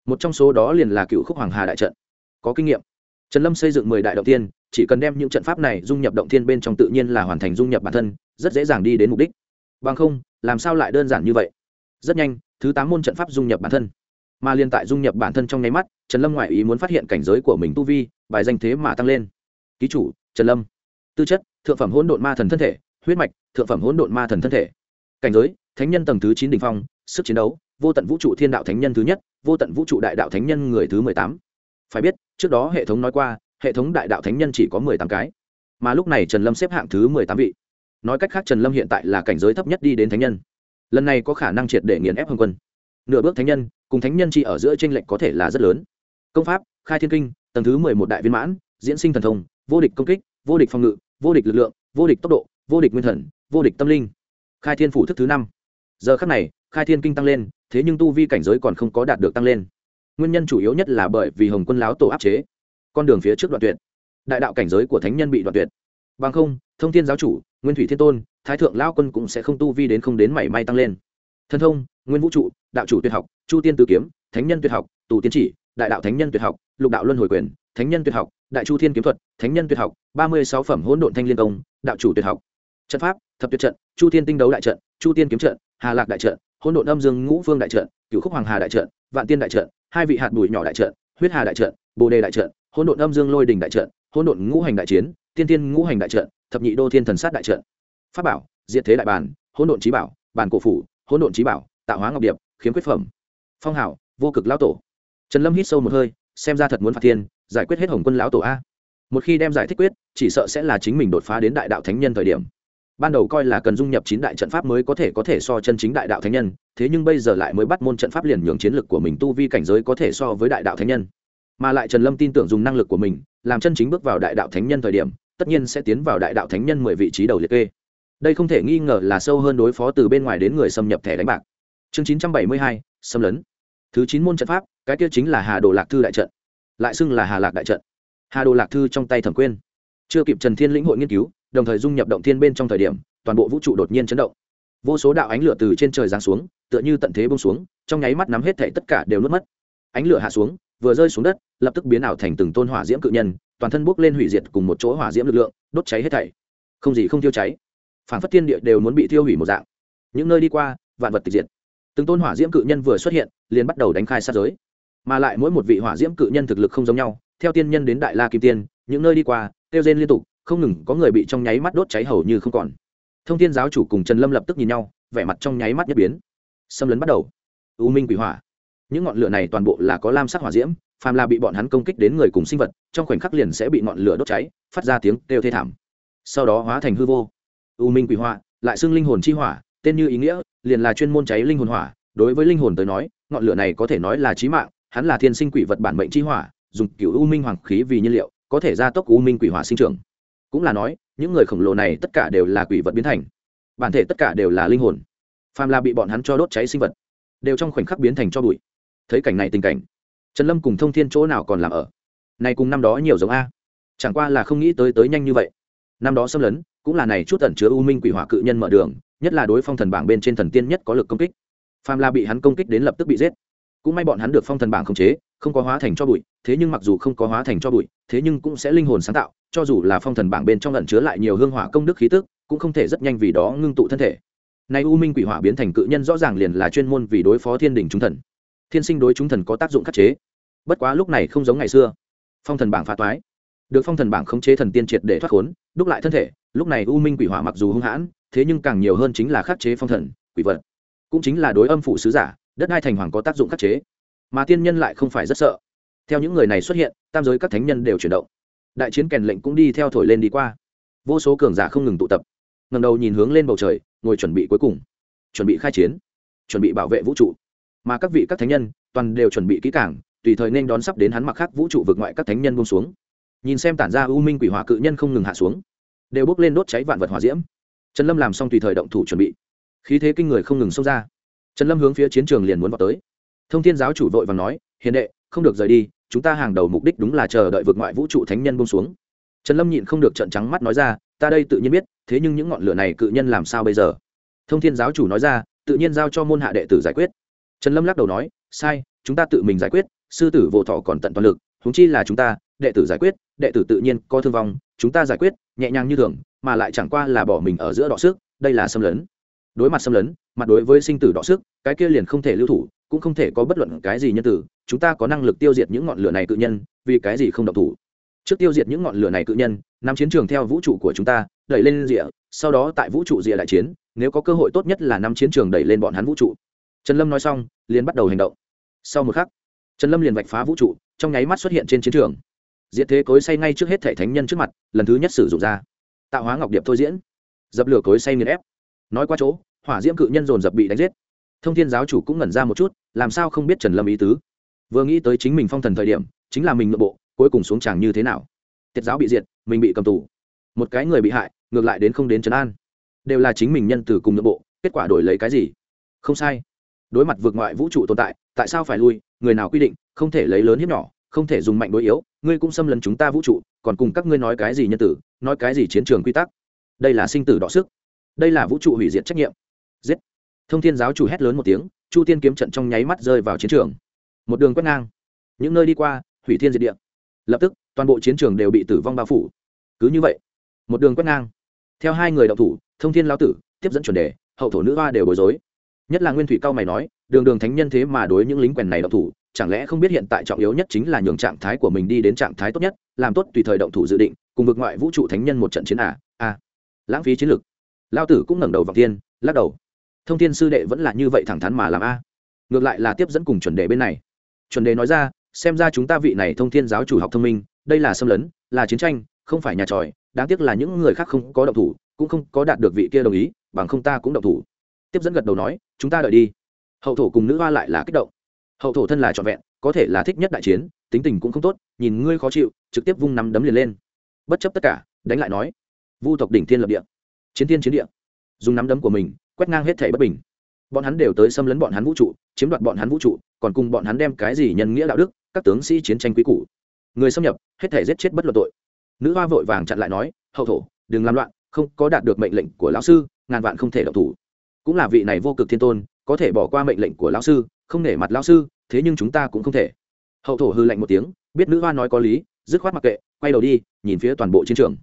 Một trong số đó liền là cựu khúc hoàng hà đại trận có kinh nghiệm. Trần lâm xây dựng mười đại động tiên chỉ cần đem những trận pháp này dung nhập động thiên bên trong tự nhiên là hoàn thành dung nhập bản thân, rất dễ dàng đi đến mục đích. Bằng không, làm sao lại đơn giản như vậy? Rất nhanh, thứ tám môn trận pháp dung nhập bản thân. Mà liên tại dung nhập bản thân trong nháy mắt, trần lâm ngoại ý muốn phát hiện cảnh giới của mình tu vi, bài danh thế mà tăng lên. Ký chủ, trần lâm. Tư chất, thượng phẩm hỗn độn ma thần thân thể, huyết mạch, thượng phẩm hỗn độn ma thần thân thể. Cảnh giới, thánh nhân tầng thứ chín đ ỉ n h phong, sức chiến đấu, vô tận vũ trụ thiên đạo thánh nhân thứ nhất, vô tận vũ trụ đại đạo thánh nhân người thứ mười tám. Phải biết trước đó hệ thống nói qua, hệ thống đại đạo thánh nhân chỉ có mười tám cái. Mà lúc này trần lâm xếp hạng thứ mười tám vị. Nói cách khác trần lâm hiện tại là cảnh giới thấp nhất đi đến thánh nhân. Lần này có khả năng triệt để nghiền ép hồng quân. Nửa bước thánh nhân, cùng thánh nhân chỉ ở giữa tranh lệch có thể là rất lớn. Công pháp, khai thiên kinh, tầng thứ mười một đại viên mãn, diễn sinh thần thông, vô địch công kích, vô địch phòng ngự, vô địch lực lượng, vô địch tốc độ, vô địch nguyên thần, vô địch tâm linh. Khai thiên phủ thức thứ năm. Giờ khắc này, khai thiên kinh tăng lên, thế nhưng tu vi cảnh giới còn không có đạt được tăng lên nguyên nhân chủ yếu nhất là bởi vì hồng quân láo tổ áp chế. Con đường phía trước đoạn tuyệt. Đại đạo cảnh giới của thánh nhân bị đoạn tuyệt. Bằng không, thông thiên giáo chủ, nguyên thủy thiên tôn, thái thượng lao quân cũng sẽ không tu vi đến không đến mảy may tăng lên. Thân thông, nguyên vũ trụ, đạo chủ tuyệt học, chu tiên tử kiếm, thánh nhân tuyệt học, tù tiến chỉ, đại đạo thánh nhân tuyệt học, lục đạo luân hồi quyền, thánh nhân tuyệt học, đại chu thiên kiếm thuật, thánh nhân tuyệt học, ba mươi sáu phẩm hỗn độn thanh liên công, đạo chủ tuyệt học. Trận pháp, thập tuyệt trận, chu thiên tinh đấu đại trận, chu tiên kiếm trận, hà lạc đại trận, hỗn độn âm dương ngũ phương đại trận cựu khúc hoàng hà đại trận, vạn tiên đại trận hai vị hạt bụi nhỏ đại trận, huyết hà đại trận, bồ đề đại trận, hỗn độn âm dương lôi đình đại trận, hỗn độn ngũ hành đại chiến, tiên tiên ngũ hành đại trận, thập nhị đô thiên thần sát đại trận. Pháp bảo, diệt thế đại bàn hỗn độn trí bảo bàn cổ phủ, hỗn độn trí bảo, tạo hóa ngọc điệp, khiếm quyết phẩm. Phong hảo vô cực lão tổ. Trần lâm hít sâu một hơi, xem ra thật muốn phạt thiên giải quyết hết hồng quân lão tổ a. Một khi đem giải thích quyết, chỉ sợ sẽ là chính mình đột phá đến đại đạo thánh nhân thời điểm ban đầu coi là cần dung nhập chín đại trận pháp mới có thể có thể so chân chính đại đạo thánh nhân, thế nhưng bây giờ lại mới bắt môn trận pháp liền nhường chiến lực của mình tu vi cảnh giới có thể so với đại đạo thánh nhân. Mà lại trần lâm tin tưởng dùng năng lực của mình, làm chân chính bước vào đại đạo thánh nhân thời điểm, tất nhiên sẽ tiến vào đại đạo thánh nhân mười vị trí đầu liệt kê. Đây không thể nghi ngờ là sâu hơn đối phó từ bên ngoài đến người xâm nhập thẻ đánh bạc. Chương chín trăm bảy mươi hai, xâm lấn. Thứ chín môn trận pháp, cái kia chính là hà đồ lạc thư đại trận, lại xưng là hà lạc đại trận. Hà đồ lạc thư trong tay thẩm quyên chưa kịp trần thiên lĩnh hội nghiên cứu đồng thời dung nhập động thiên bên trong thời điểm, toàn bộ vũ trụ đột nhiên chấn động. Vô số đạo ánh lửa từ trên trời giáng xuống, tựa như tận thế bông xuống, trong nháy mắt nắm hết thảy tất cả đều nuốt mất. Ánh lửa hạ xuống, vừa rơi xuống đất, lập tức biến ảo thành từng tôn hỏa diễm cự nhân, toàn thân bốc lên hủy diệt cùng một chỗ hỏa diễm lực lượng, đốt cháy hết thảy. Không gì không tiêu cháy. Phản phất thiên địa đều muốn bị tiêu hủy một dạng. Những nơi đi qua, vạn vật tịch diệt. Từng tôn hỏa diễm cự nhân vừa xuất hiện, liền bắt đầu đánh khai sát giới. Mà lại mỗi một vị hỏa diễm cự nhân thực lực không giống nhau, theo tiên nhân đến đại la kim tiên, những nơi đi qua tiêu rên liên tục không ngừng có người bị trong nháy mắt đốt cháy hầu như không còn. Thông thiên giáo chủ cùng trần lâm lập tức nhìn nhau, vẻ mặt trong nháy mắt nhất biến. Xâm lấn bắt đầu. U minh quỷ hỏa. Những ngọn lửa này toàn bộ là có lam sắc hỏa diễm, phàm là bị bọn hắn công kích đến người cùng sinh vật, trong khoảnh khắc liền sẽ bị ngọn lửa đốt cháy, phát ra tiếng kêu thê thảm. Sau đó hóa thành hư vô. U minh quỷ hỏa, lại xưng linh hồn chi hỏa, tên như ý nghĩa, liền là chuyên môn cháy linh hồn hỏa. Đối với linh hồn tới nói, ngọn lửa này có thể nói là chí mạng, hắn là thiên sinh quỷ vật bản mệnh chi hỏa, dùng cựu u minh hoàng khí vì nhiên liệu, có thể gia tốc u minh quỷ hỏa sinh trưởng cũng là nói, những người khổng lồ này tất cả đều là quỷ vật biến thành. Bản thể tất cả đều là linh hồn. Phàm là bị bọn hắn cho đốt cháy sinh vật, đều trong khoảnh khắc biến thành cho bụi. Thấy cảnh này tình cảnh, trần lâm cùng thông thiên chỗ nào còn làm ở? Này cùng năm đó nhiều giống a. Chẳng qua là không nghĩ tới tới nhanh như vậy. Năm đó xâm lấn, cũng là này chút ẩn chứa u minh quỷ hỏa cự nhân mở đường, nhất là đối phong thần bảng bên trên thần tiên nhất có lực công kích. Phàm la bị hắn công kích đến lập tức bị giết. Cũng may bọn hắn được phong thần bảng khống chế không có hóa thành cho bụi, thế nhưng mặc dù không có hóa thành cho bụi, thế nhưng cũng sẽ linh hồn sáng tạo, cho dù là phong thần bảng bên trong lẩn chứa lại nhiều hương hỏa công đức khí tức, cũng không thể rất nhanh vì đó ngưng tụ thân thể. Nay u minh quỷ hỏa biến thành cự nhân rõ ràng liền là chuyên môn vì đối phó thiên đình chúng thần. Thiên sinh đối chúng thần có tác dụng khắc chế. Bất quá lúc này không giống ngày xưa. Phong thần bảng phá toái. Được phong thần bảng khống chế thần tiên triệt để thoát khốn, đúc lại thân thể, lúc này u minh quỷ hỏa mặc dù hung hãn, thế nhưng càng nhiều hơn chính là khắc chế phong thần, quỷ vật. Cũng chính là đối âm phụ sứ giả, đất hai thành hoàng có tác dụng khắc chế mà tiên nhân lại không phải rất sợ. Theo những người này xuất hiện, tam giới các thánh nhân đều chuyển động. Đại chiến kèn lệnh cũng đi theo thổi lên đi qua. Vô số cường giả không ngừng tụ tập ngầm đầu nhìn hướng lên bầu trời, ngồi chuẩn bị cuối cùng. Chuẩn bị khai chiến, chuẩn bị bảo vệ vũ trụ. Mà các vị các thánh nhân, toàn đều chuẩn bị kỹ cảng tùy thời nên đón sắp đến hắn mặc khác vũ trụ vượt ngoại các thánh nhân bông xuống. Nhìn xem tản ra u minh quỷ hỏa cự nhân không ngừng hạ xuống, đều bốc lên đốt cháy vạn vật hỏa diễm. Trần lâm làm xong tùy thời động thủ chuẩn bị. Khí thế kinh người không ngừng xông ra. Trần lâm hướng phía chiến trường liền muốn vào tới thông thiên giáo chủ vội và nói, hiền đệ, không được rời đi, chúng ta hàng đầu mục đích đúng là chờ đợi vượt ngoại vũ trụ thánh nhân bông xuống. Trần lâm nhịn không được trận trắng mắt nói ra, ta đây tự nhiên biết, thế nhưng những ngọn lửa này cự nhân làm sao bây giờ? Thông thiên giáo chủ nói ra, tự nhiên giao cho môn hạ đệ tử giải quyết. Trần lâm lắc đầu nói, sai, chúng ta tự mình giải quyết, sư tử vô thọ còn tận toàn lực húng chi là chúng ta, đệ tử giải quyết, đệ tử tự nhiên có thương vong, chúng ta giải quyết, nhẹ nhàng như thường, mà lại chẳng qua là bỏ mình ở giữa đọ sức, đây là xâm lấn. Đối mặt xâm lấn, mặt đối với sinh tử đọ sức, cái kia liền không thể lưu thủ cũng không thể có bất luận cái gì nhân tử chúng ta có năng lực tiêu diệt những ngọn lửa này cự nhân, vì cái gì không độc thủ? Trước tiêu diệt những ngọn lửa này cự nhân nằm chiến trường theo vũ trụ của chúng ta, đẩy lên rìa, sau đó tại vũ trụ rìa đại chiến, nếu có cơ hội tốt nhất là nằm chiến trường đẩy lên bọn hắn vũ trụ. Trần lâm nói xong, liền bắt đầu hành động. Sau một khắc, trần lâm liền vạch phá vũ trụ, trong nháy mắt xuất hiện trên chiến trường. Diệt thế cối say ngay trước hết thể thánh nhân trước mặt, lần thứ nhất sử dụng ra. Tạo hóa ngọc điệp thôi diễn. Dập lửa cối say nghiền ép. Nói qua chỗ, hỏa diễm cự nhân dồn dập bị đánh giết thông thiên giáo chủ cũng ngẩn ra một chút, làm sao không biết trần lâm ý tứ? Vừa nghĩ tới chính mình phong thần thời điểm, chính là mình nội bộ, cuối cùng xuống tràng như thế nào? Tiết giáo bị diệt, mình bị cầm tù. Một cái người bị hại, ngược lại đến không đến trấn an. Đều là chính mình nhân từ cùng nội bộ, kết quả đổi lấy cái gì? Không sai. Đối mặt vượt ngoại vũ trụ tồn tại tại sao phải lui? Người nào quy định, không thể lấy lớn hiếp nhỏ, không thể dùng mạnh đối yếu, ngươi cũng xâm lấn chúng ta vũ trụ, còn cùng các ngươi nói cái gì nhân tử, nói cái gì chiến trường quy tắc? Đây là sinh tử đọ sức. Đây là vũ trụ hủy diệt trách nhiệm. Giết thông thiên giáo chủ hét lớn một tiếng, chu tiên kiếm trận trong nháy mắt rơi vào chiến trường. Một đường quét ngang. Những nơi đi qua, hủy thiên diệt địa. Lập tức, toàn bộ chiến trường đều bị tử vong bao phủ. Cứ như vậy, một đường quét ngang. Theo hai người đậu thủ, thông thiên lao tử tiếp dẫn chuẩn đề, hậu thổ nữ hoa đều bối rối. Nhất là nguyên thủy cao mày nói, đường đường thánh nhân thế mà đối những lính quèn này động thủ, chẳng lẽ không biết hiện tại trọng yếu nhất chính là nhường trạng thái của mình đi đến trạng thái tốt nhất, làm tốt tùy thời động thủ dự định, cùng vực ngoại vũ trụ thánh nhân một trận chiến à à. Lãng phí chiến lược lao tử cũng ngẩng đầu vào tiên lắc đầu thông Thiên sư đệ vẫn là như vậy thẳng thắn mà làm a. Ngược lại là tiếp dẫn cùng chuẩn đề bên này. Chuẩn đề nói ra, xem ra chúng ta vị này thông thiên giáo chủ học thông minh, đây là xâm lấn, là chiến tranh, không phải nhà tròi, đáng tiếc là những người khác không có động thủ, cũng không có đạt được vị kia đồng ý, bằng không ta cũng động thủ. Tiếp dẫn gật đầu nói, chúng ta đợi đi. Hậu thổ cùng nữ hoa lại là kích động. Hậu thổ thân là trọn vẹn, có thể là thích nhất đại chiến, tính tình cũng không tốt, nhìn ngươi khó chịu, trực tiếp vung nắm đấm liền lên. Bất chấp tất cả, đánh lại nói, vu tộc đỉnh thiên lập địa, chiến thiên chiến địa. Dùng nắm đấm của mình quét ngang hết thể bất bình. Bọn hắn đều tới xâm lấn bọn hắn vũ trụ, chiếm đoạt bọn hắn vũ trụ, còn cùng bọn hắn đem cái gì nhân nghĩa đạo đức, các tướng sĩ chiến tranh quý cũ người xâm nhập, hết thể giết chết bất luận tội. Nữ hoa vội vàng chặn lại nói, hậu thổ, đừng làm loạn, không có đạt được mệnh lệnh của lão sư, ngàn vạn không thể động thủ. Cũng là vị này vô cực thiên tôn, có thể bỏ qua mệnh lệnh của lão sư, không nể mặt lão sư, thế nhưng chúng ta cũng không thể. Hậu thổ hư lạnh một tiếng, biết nữ hoa nói có lý, dứt khoát mặc kệ, quay đầu đi, nhìn phía toàn bộ chiến trường.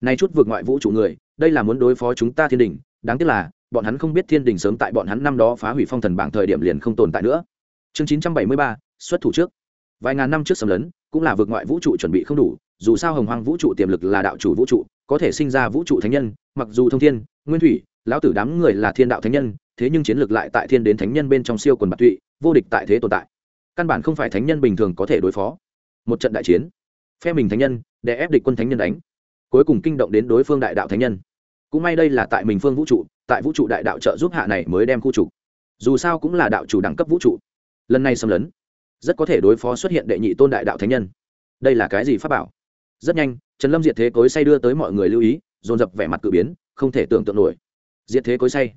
Nay chút vượt ngoại vũ trụ người, đây là muốn đối phó chúng ta thiên đình, đáng tiếc là bọn hắn không biết thiên đình sớm tại bọn hắn năm đó phá hủy phong thần bảng thời điểm liền không tồn tại nữa. Chương chín trăm bảy mươi ba, xuất thủ trước. Vài ngàn năm trước xâm lấn, cũng là vượt ngoại vũ trụ chuẩn bị không đủ, dù sao hồng hoang vũ trụ tiềm lực là đạo chủ vũ trụ, có thể sinh ra vũ trụ thánh nhân, mặc dù thông thiên, nguyên thủy, lão tử đám người là thiên đạo thánh nhân, thế nhưng chiến lược lại tại thiên đến thánh nhân bên trong siêu quần bạc tụy, vô địch tại thế tồn tại. Căn bản không phải thánh nhân bình thường có thể đối phó. Một trận đại chiến, phe mình thánh nhân để ép địch quân thánh nhân đánh. Cuối cùng kinh động đến đối phương đại đạo thánh nhân cũng may đây là tại mình phương vũ trụ, tại vũ trụ đại đạo trợ giúp hạ này mới đem khu trục dù sao cũng là đạo chủ đẳng cấp vũ trụ. Lần này xâm lấn, rất có thể đối phó xuất hiện đệ nhị tôn đại đạo thánh nhân. Đây là cái gì pháp bảo? Rất nhanh, trần lâm diệt thế cối say đưa tới mọi người lưu ý, dồn dập vẻ mặt cự biến, không thể tưởng tượng nổi. Diệt thế cối say.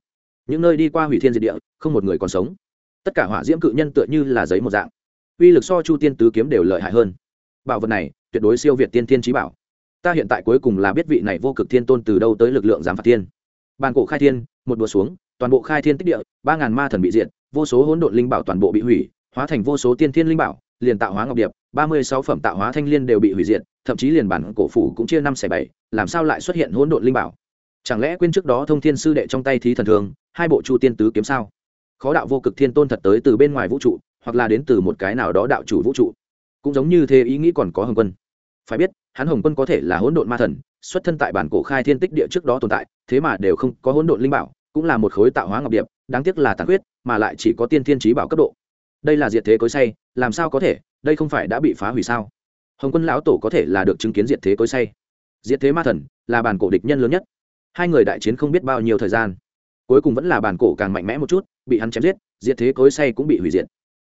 Những nơi đi qua hủy thiên diệt địa, không một người còn sống. Tất cả hỏa diễm cự nhân tựa như là giấy một dạng. Uy lực so chu tiên tứ kiếm đều lợi hại hơn. Bảo vật này, tuyệt đối siêu việt tiên thiên trí bảo ta hiện tại cuối cùng là biết vị này vô cực thiên tôn từ đâu tới lực lượng giám phạt tiên bàn cổ khai thiên, một đùa xuống, toàn bộ khai thiên tích địa, ba ngàn ma thần bị diện vô số hỗn độn linh bảo toàn bộ bị hủy, hóa thành vô số tiên thiên linh bảo, liền tạo hóa ngọc điệp, ba mươi sáu phẩm tạo hóa thanh liên đều bị hủy diệt, thậm chí liền bản cổ phủ cũng chia năm xẻ bảy, làm sao lại xuất hiện hỗn độn linh bảo? Chẳng lẽ quên trước đó thông thiên sư đệ trong tay thí thần thường, hai bộ chu tiên tứ kiếm sao? Khó đạo vô cực thiên tôn thật tới từ bên ngoài vũ trụ, hoặc là đến từ một cái nào đó đạo chủ vũ trụ. Cũng giống như thế ý nghĩ còn có hồng quân. Phải biết hắn hồng quân có thể là hỗn độn ma thần, xuất thân tại bản cổ khai thiên tích địa trước đó tồn tại, thế mà đều không có hỗn độn linh bảo, cũng là một khối tạo hóa ngọc điệp, đáng tiếc là tàn huyết mà lại chỉ có tiên thiên trí bảo cấp độ. Đây là diệt thế cối say, làm sao có thể, đây không phải đã bị phá hủy sao? Hồng quân lão tổ có thể là được chứng kiến diệt thế cối say. Diệt thế ma thần là bản cổ địch nhân lớn nhất. Hai người đại chiến không biết bao nhiêu thời gian. Cuối cùng vẫn là bản cổ càng mạnh mẽ một chút, bị hắn chém giết, diệt thế cối say cũng bị hủy diệt.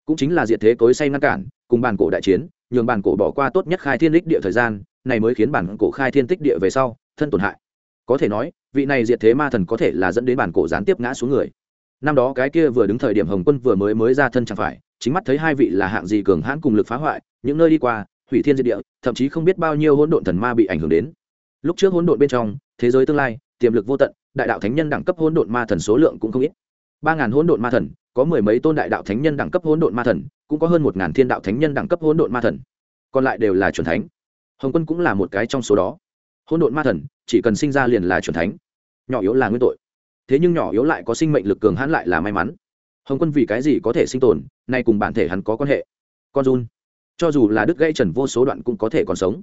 Cũng chính là diệt thế cối say ngăn cản, cùng bản cổ đại chiến, nhường bản cổ bỏ qua tốt nhất khai thiên đích địa thời gian này mới khiến bản cổ khai thiên tích địa về sau, thân tổn hại. Có thể nói, vị này diệt thế ma thần có thể là dẫn đến bản cổ gián tiếp ngã xuống người. Năm đó cái kia vừa đứng thời điểm hồng quân vừa mới mới ra thân chẳng phải, chính mắt thấy hai vị là hạng gì cường hãn cùng lực phá hoại, những nơi đi qua, hủy thiên diệt địa, thậm chí không biết bao nhiêu hỗn độn thần ma bị ảnh hưởng đến. Lúc trước hỗn độn bên trong, thế giới tương lai, tiềm lực vô tận, đại đạo thánh nhân đẳng cấp hỗn độn ma thần số lượng cũng không ít. Ba ngàn hỗn độn ma thần, có mười mấy tôn đại đạo thánh nhân đẳng cấp hỗn độn ma thần, cũng có hơn một ngàn thiên đạo thánh nhân đẳng cấp hỗn độn ma thần. Còn lại đều là chuẩn thánh hồng quân cũng là một cái trong số đó. Hỗn độn ma thần, chỉ cần sinh ra liền là truyền thánh. Nhỏ yếu là nguyên tội. Thế nhưng nhỏ yếu lại có sinh mệnh lực cường hãn lại là may mắn. Hồng quân vì cái gì có thể sinh tồn, nay cùng bản thể hắn có quan hệ. Con run. Cho dù là đứt gãy trần vô số đoạn cũng có thể còn sống.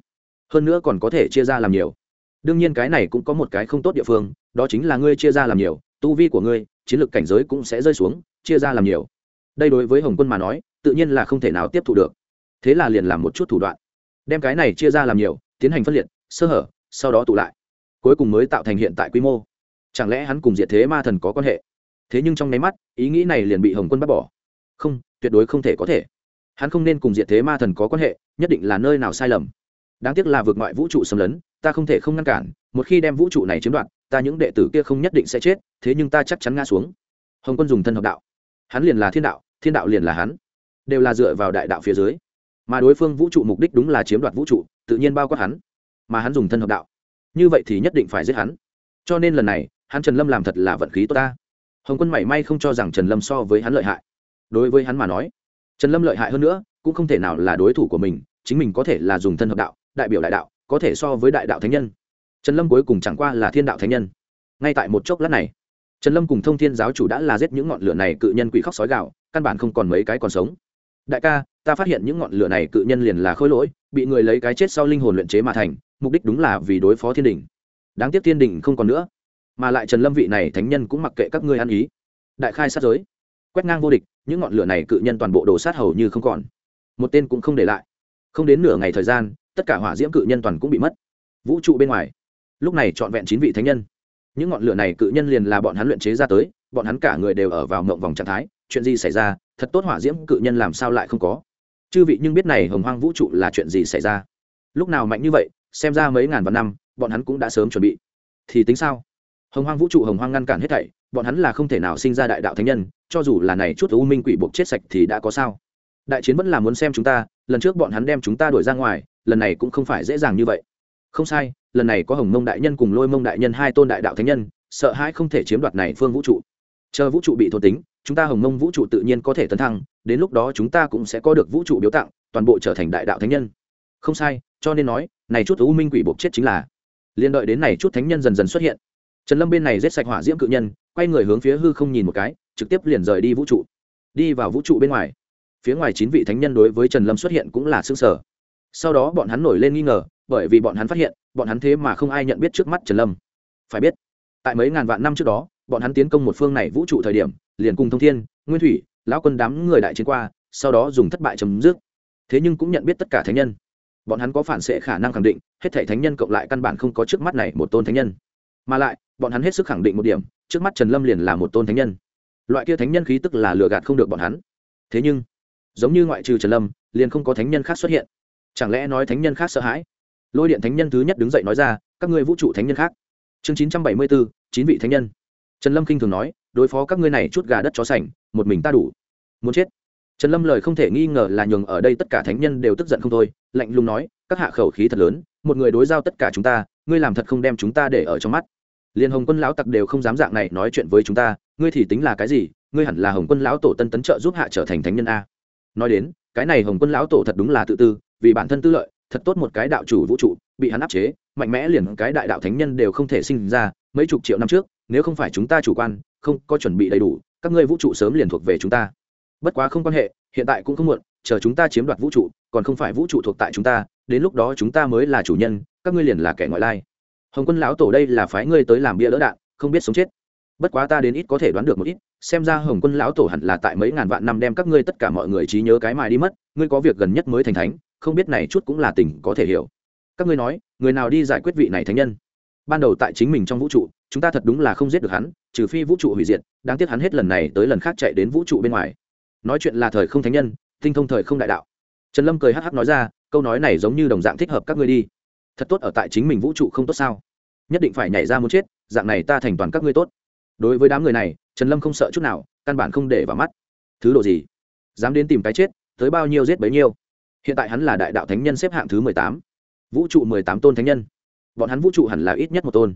Hơn nữa còn có thể chia ra làm nhiều. Đương nhiên cái này cũng có một cái không tốt địa phương, đó chính là ngươi chia ra làm nhiều, tu vi của ngươi, chiến lược cảnh giới cũng sẽ rơi xuống, chia ra làm nhiều. Đây đối với hồng quân mà nói, tự nhiên là không thể nào tiếp thu được. Thế là liền làm một chút thủ đoạn đem cái này chia ra làm nhiều, tiến hành phân liệt, sơ hở, sau đó tụ lại. Cuối cùng mới tạo thành hiện tại quy mô. Chẳng lẽ hắn cùng diệt thế ma thần có quan hệ? Thế nhưng trong nháy mắt, ý nghĩ này liền bị hồng quân bắt bỏ. Không, tuyệt đối không thể có thể. Hắn không nên cùng diệt thế ma thần có quan hệ, nhất định là nơi nào sai lầm. Đáng tiếc là vượt ngoại vũ trụ xâm lấn, ta không thể không ngăn cản, một khi đem vũ trụ này chiếm đoạt, ta những đệ tử kia không nhất định sẽ chết, thế nhưng ta chắc chắn ngã xuống. Hồng quân dùng thân hợp đạo. Hắn liền là thiên đạo thiên đạo liền là hắn. Đều là dựa vào đại đạo phía dưới mà đối phương vũ trụ mục đích đúng là chiếm đoạt vũ trụ, tự nhiên bao quát hắn, mà hắn dùng thân hợp đạo. Như vậy thì nhất định phải giết hắn. Cho nên lần này, hắn trần lâm làm thật là vận khí tốt ta. Hồng quân mảy may không cho rằng trần lâm so với hắn lợi hại. Đối với hắn mà nói, trần lâm lợi hại hơn nữa, cũng không thể nào là đối thủ của mình, chính mình có thể là dùng thân hợp đạo, đại biểu đại đạo, có thể so với đại đạo thánh nhân. Trần lâm cuối cùng chẳng qua là thiên đạo thánh nhân. Ngay tại một chốc lát này, trần lâm cùng thông thiên giáo chủ đã là giết những ngọn lửa này cự nhân quỷ khóc sói gạo căn bản không còn mấy cái còn sống. Đại ca ta phát hiện những ngọn lửa này cự nhân liền là khôi lỗi, bị người lấy cái chết sau linh hồn luyện chế mà thành, mục đích đúng là vì đối phó thiên đình. Đáng tiếc thiên đình không còn nữa, mà lại trần lâm vị này thánh nhân cũng mặc kệ các ngươi ăn ý. Đại khai sát giới, quét ngang vô địch, những ngọn lửa này cự nhân toàn bộ đổ sát hầu như không còn. Một tên cũng không để lại. Không đến nửa ngày thời gian, tất cả hỏa diễm cự nhân toàn cũng bị mất. Vũ trụ bên ngoài, lúc này trọn vẹn chín vị thánh nhân. Những ngọn lửa này cự nhân liền là bọn hắn luyện chế ra tới, bọn hắn cả người đều ở vào mộng vòng trạng thái, chuyện gì xảy ra, thật tốt hỏa diễm cự nhân làm sao lại không có chư vị nhưng biết này hồng hoang vũ trụ là chuyện gì xảy ra? Lúc nào mạnh như vậy, xem ra mấy ngàn vạn năm, bọn hắn cũng đã sớm chuẩn bị. Thì tính sao? Hồng hoang vũ trụ hồng hoang ngăn cản hết thảy, bọn hắn là không thể nào sinh ra đại đạo thánh nhân, cho dù là này chút u minh quỷ buộc chết sạch thì đã có sao? Đại chiến vẫn là muốn xem chúng ta, lần trước bọn hắn đem chúng ta đuổi ra ngoài, lần này cũng không phải dễ dàng như vậy. Không sai, lần này có hồng mông đại nhân cùng lôi mông đại nhân hai tôn đại đạo thánh nhân, sợ hãi không thể chiếm đoạt này phương vũ trụ. Chờ vũ trụ bị thôn tính, chúng ta hồng mông vũ trụ tự nhiên có thể tấn thăng đến lúc đó chúng ta cũng sẽ có được vũ trụ biếu tặng, toàn bộ trở thành đại đạo thánh nhân. Không sai, cho nên nói, này chút u minh quỷ buộc chết chính là. Liên đợi đến này chút thánh nhân dần dần xuất hiện. Trần lâm bên này giết sạch hỏa diễm cự nhân, quay người hướng phía hư không nhìn một cái, trực tiếp liền rời đi vũ trụ. Đi vào vũ trụ bên ngoài. Phía ngoài chín vị thánh nhân đối với trần lâm xuất hiện cũng là xương sở sau đó bọn hắn nổi lên nghi ngờ, bởi vì bọn hắn phát hiện, bọn hắn thế mà không ai nhận biết trước mắt trần lâm. Phải biết, tại mấy ngàn vạn năm trước đó, bọn hắn tiến công một phương này vũ trụ thời điểm, liền cùng thông thiên, nguyên thủy lão quân đám người đại chiến qua, sau đó dùng thất bại chấm dứt. Thế nhưng cũng nhận biết tất cả thánh nhân. Bọn hắn có phản xệ khả năng khẳng định, hết thể thánh nhân cộng lại căn bản không có trước mắt này một tôn thánh nhân. Mà lại, bọn hắn hết sức khẳng định một điểm, trước mắt trần lâm liền là một tôn thánh nhân. Loại kia thánh nhân khí tức là lừa gạt không được bọn hắn. Thế nhưng, giống như ngoại trừ trần lâm, liền không có thánh nhân khác xuất hiện. Chẳng lẽ nói thánh nhân khác sợ hãi? Lôi điện thánh nhân thứ nhất đứng dậy nói ra, các ngươi vũ trụ thánh nhân khác. Chương chín trăm bảy mươi bốn, chín vị thánh nhân. Trần lâm k i n h thường nói, đối phó các ngươi này chút gà đất chó sành một mình ta đủ. Muốn chết. Trần lâm lời không thể nghi ngờ là nhường ở đây tất cả thánh nhân đều tức giận không thôi, lạnh lùng nói, các hạ khẩu khí thật lớn, một người đối giao tất cả chúng ta, ngươi làm thật không đem chúng ta để ở trong mắt. Liền hồng quân lão tặc đều không dám dạng này nói chuyện với chúng ta, ngươi thì tính là cái gì, ngươi hẳn là hồng quân lão tổ tân tấn trợ giúp hạ trở thành thánh nhân a. Nói đến, cái này hồng quân lão tổ thật đúng là tự tư, vì bản thân tư lợi, thật tốt một cái đạo chủ vũ trụ, bị hắn áp chế, mạnh mẽ liền cái đại đạo thánh nhân đều không thể sinh ra, mấy chục triệu năm trước, nếu không phải chúng ta chủ quan, không có chuẩn bị đầy đủ các ngươi vũ trụ sớm liền thuộc về chúng ta. Bất quá không quan hệ, hiện tại cũng không muộn, chờ chúng ta chiếm đoạt vũ trụ, còn không phải vũ trụ thuộc tại chúng ta, đến lúc đó chúng ta mới là chủ nhân, các ngươi liền là kẻ ngoại lai. Hồng quân lão tổ đây là phái ngươi tới làm bia đỡ đạn, không biết sống chết. Bất quá ta đến ít có thể đoán được một ít, xem ra hồng quân lão tổ hẳn là tại mấy ngàn vạn năm đem các ngươi tất cả mọi người trí nhớ cái mài đi mất, ngươi có việc gần nhất mới thành thánh, không biết này chút cũng là tình có thể hiểu. Các ngươi nói, người nào đi giải quyết vị này thánh nhân? Ban đầu tại chính mình trong vũ trụ chúng ta thật đúng là không giết được hắn, trừ phi vũ trụ hủy diệt, đáng tiếc hắn hết lần này tới lần khác chạy đến vũ trụ bên ngoài. Nói chuyện là thời không thánh nhân, tinh thông thời không đại đạo. Trần lâm cười hắc hắc nói ra, câu nói này giống như đồng dạng thích hợp các ngươi đi. Thật tốt ở tại chính mình vũ trụ không tốt sao? Nhất định phải nhảy ra muốn chết, dạng này ta thành toàn các ngươi tốt. Đối với đám người này, trần lâm không sợ chút nào, căn bản không để vào mắt. Thứ độ gì? Dám đến tìm cái chết, tới bao nhiêu giết bấy nhiêu. Hiện tại hắn là đại đạo thánh nhân xếp hạng thứ mười tám. Vũ trụ mười tám tôn thánh nhân. Bọn hắn vũ trụ hẳn là ít nhất một tôn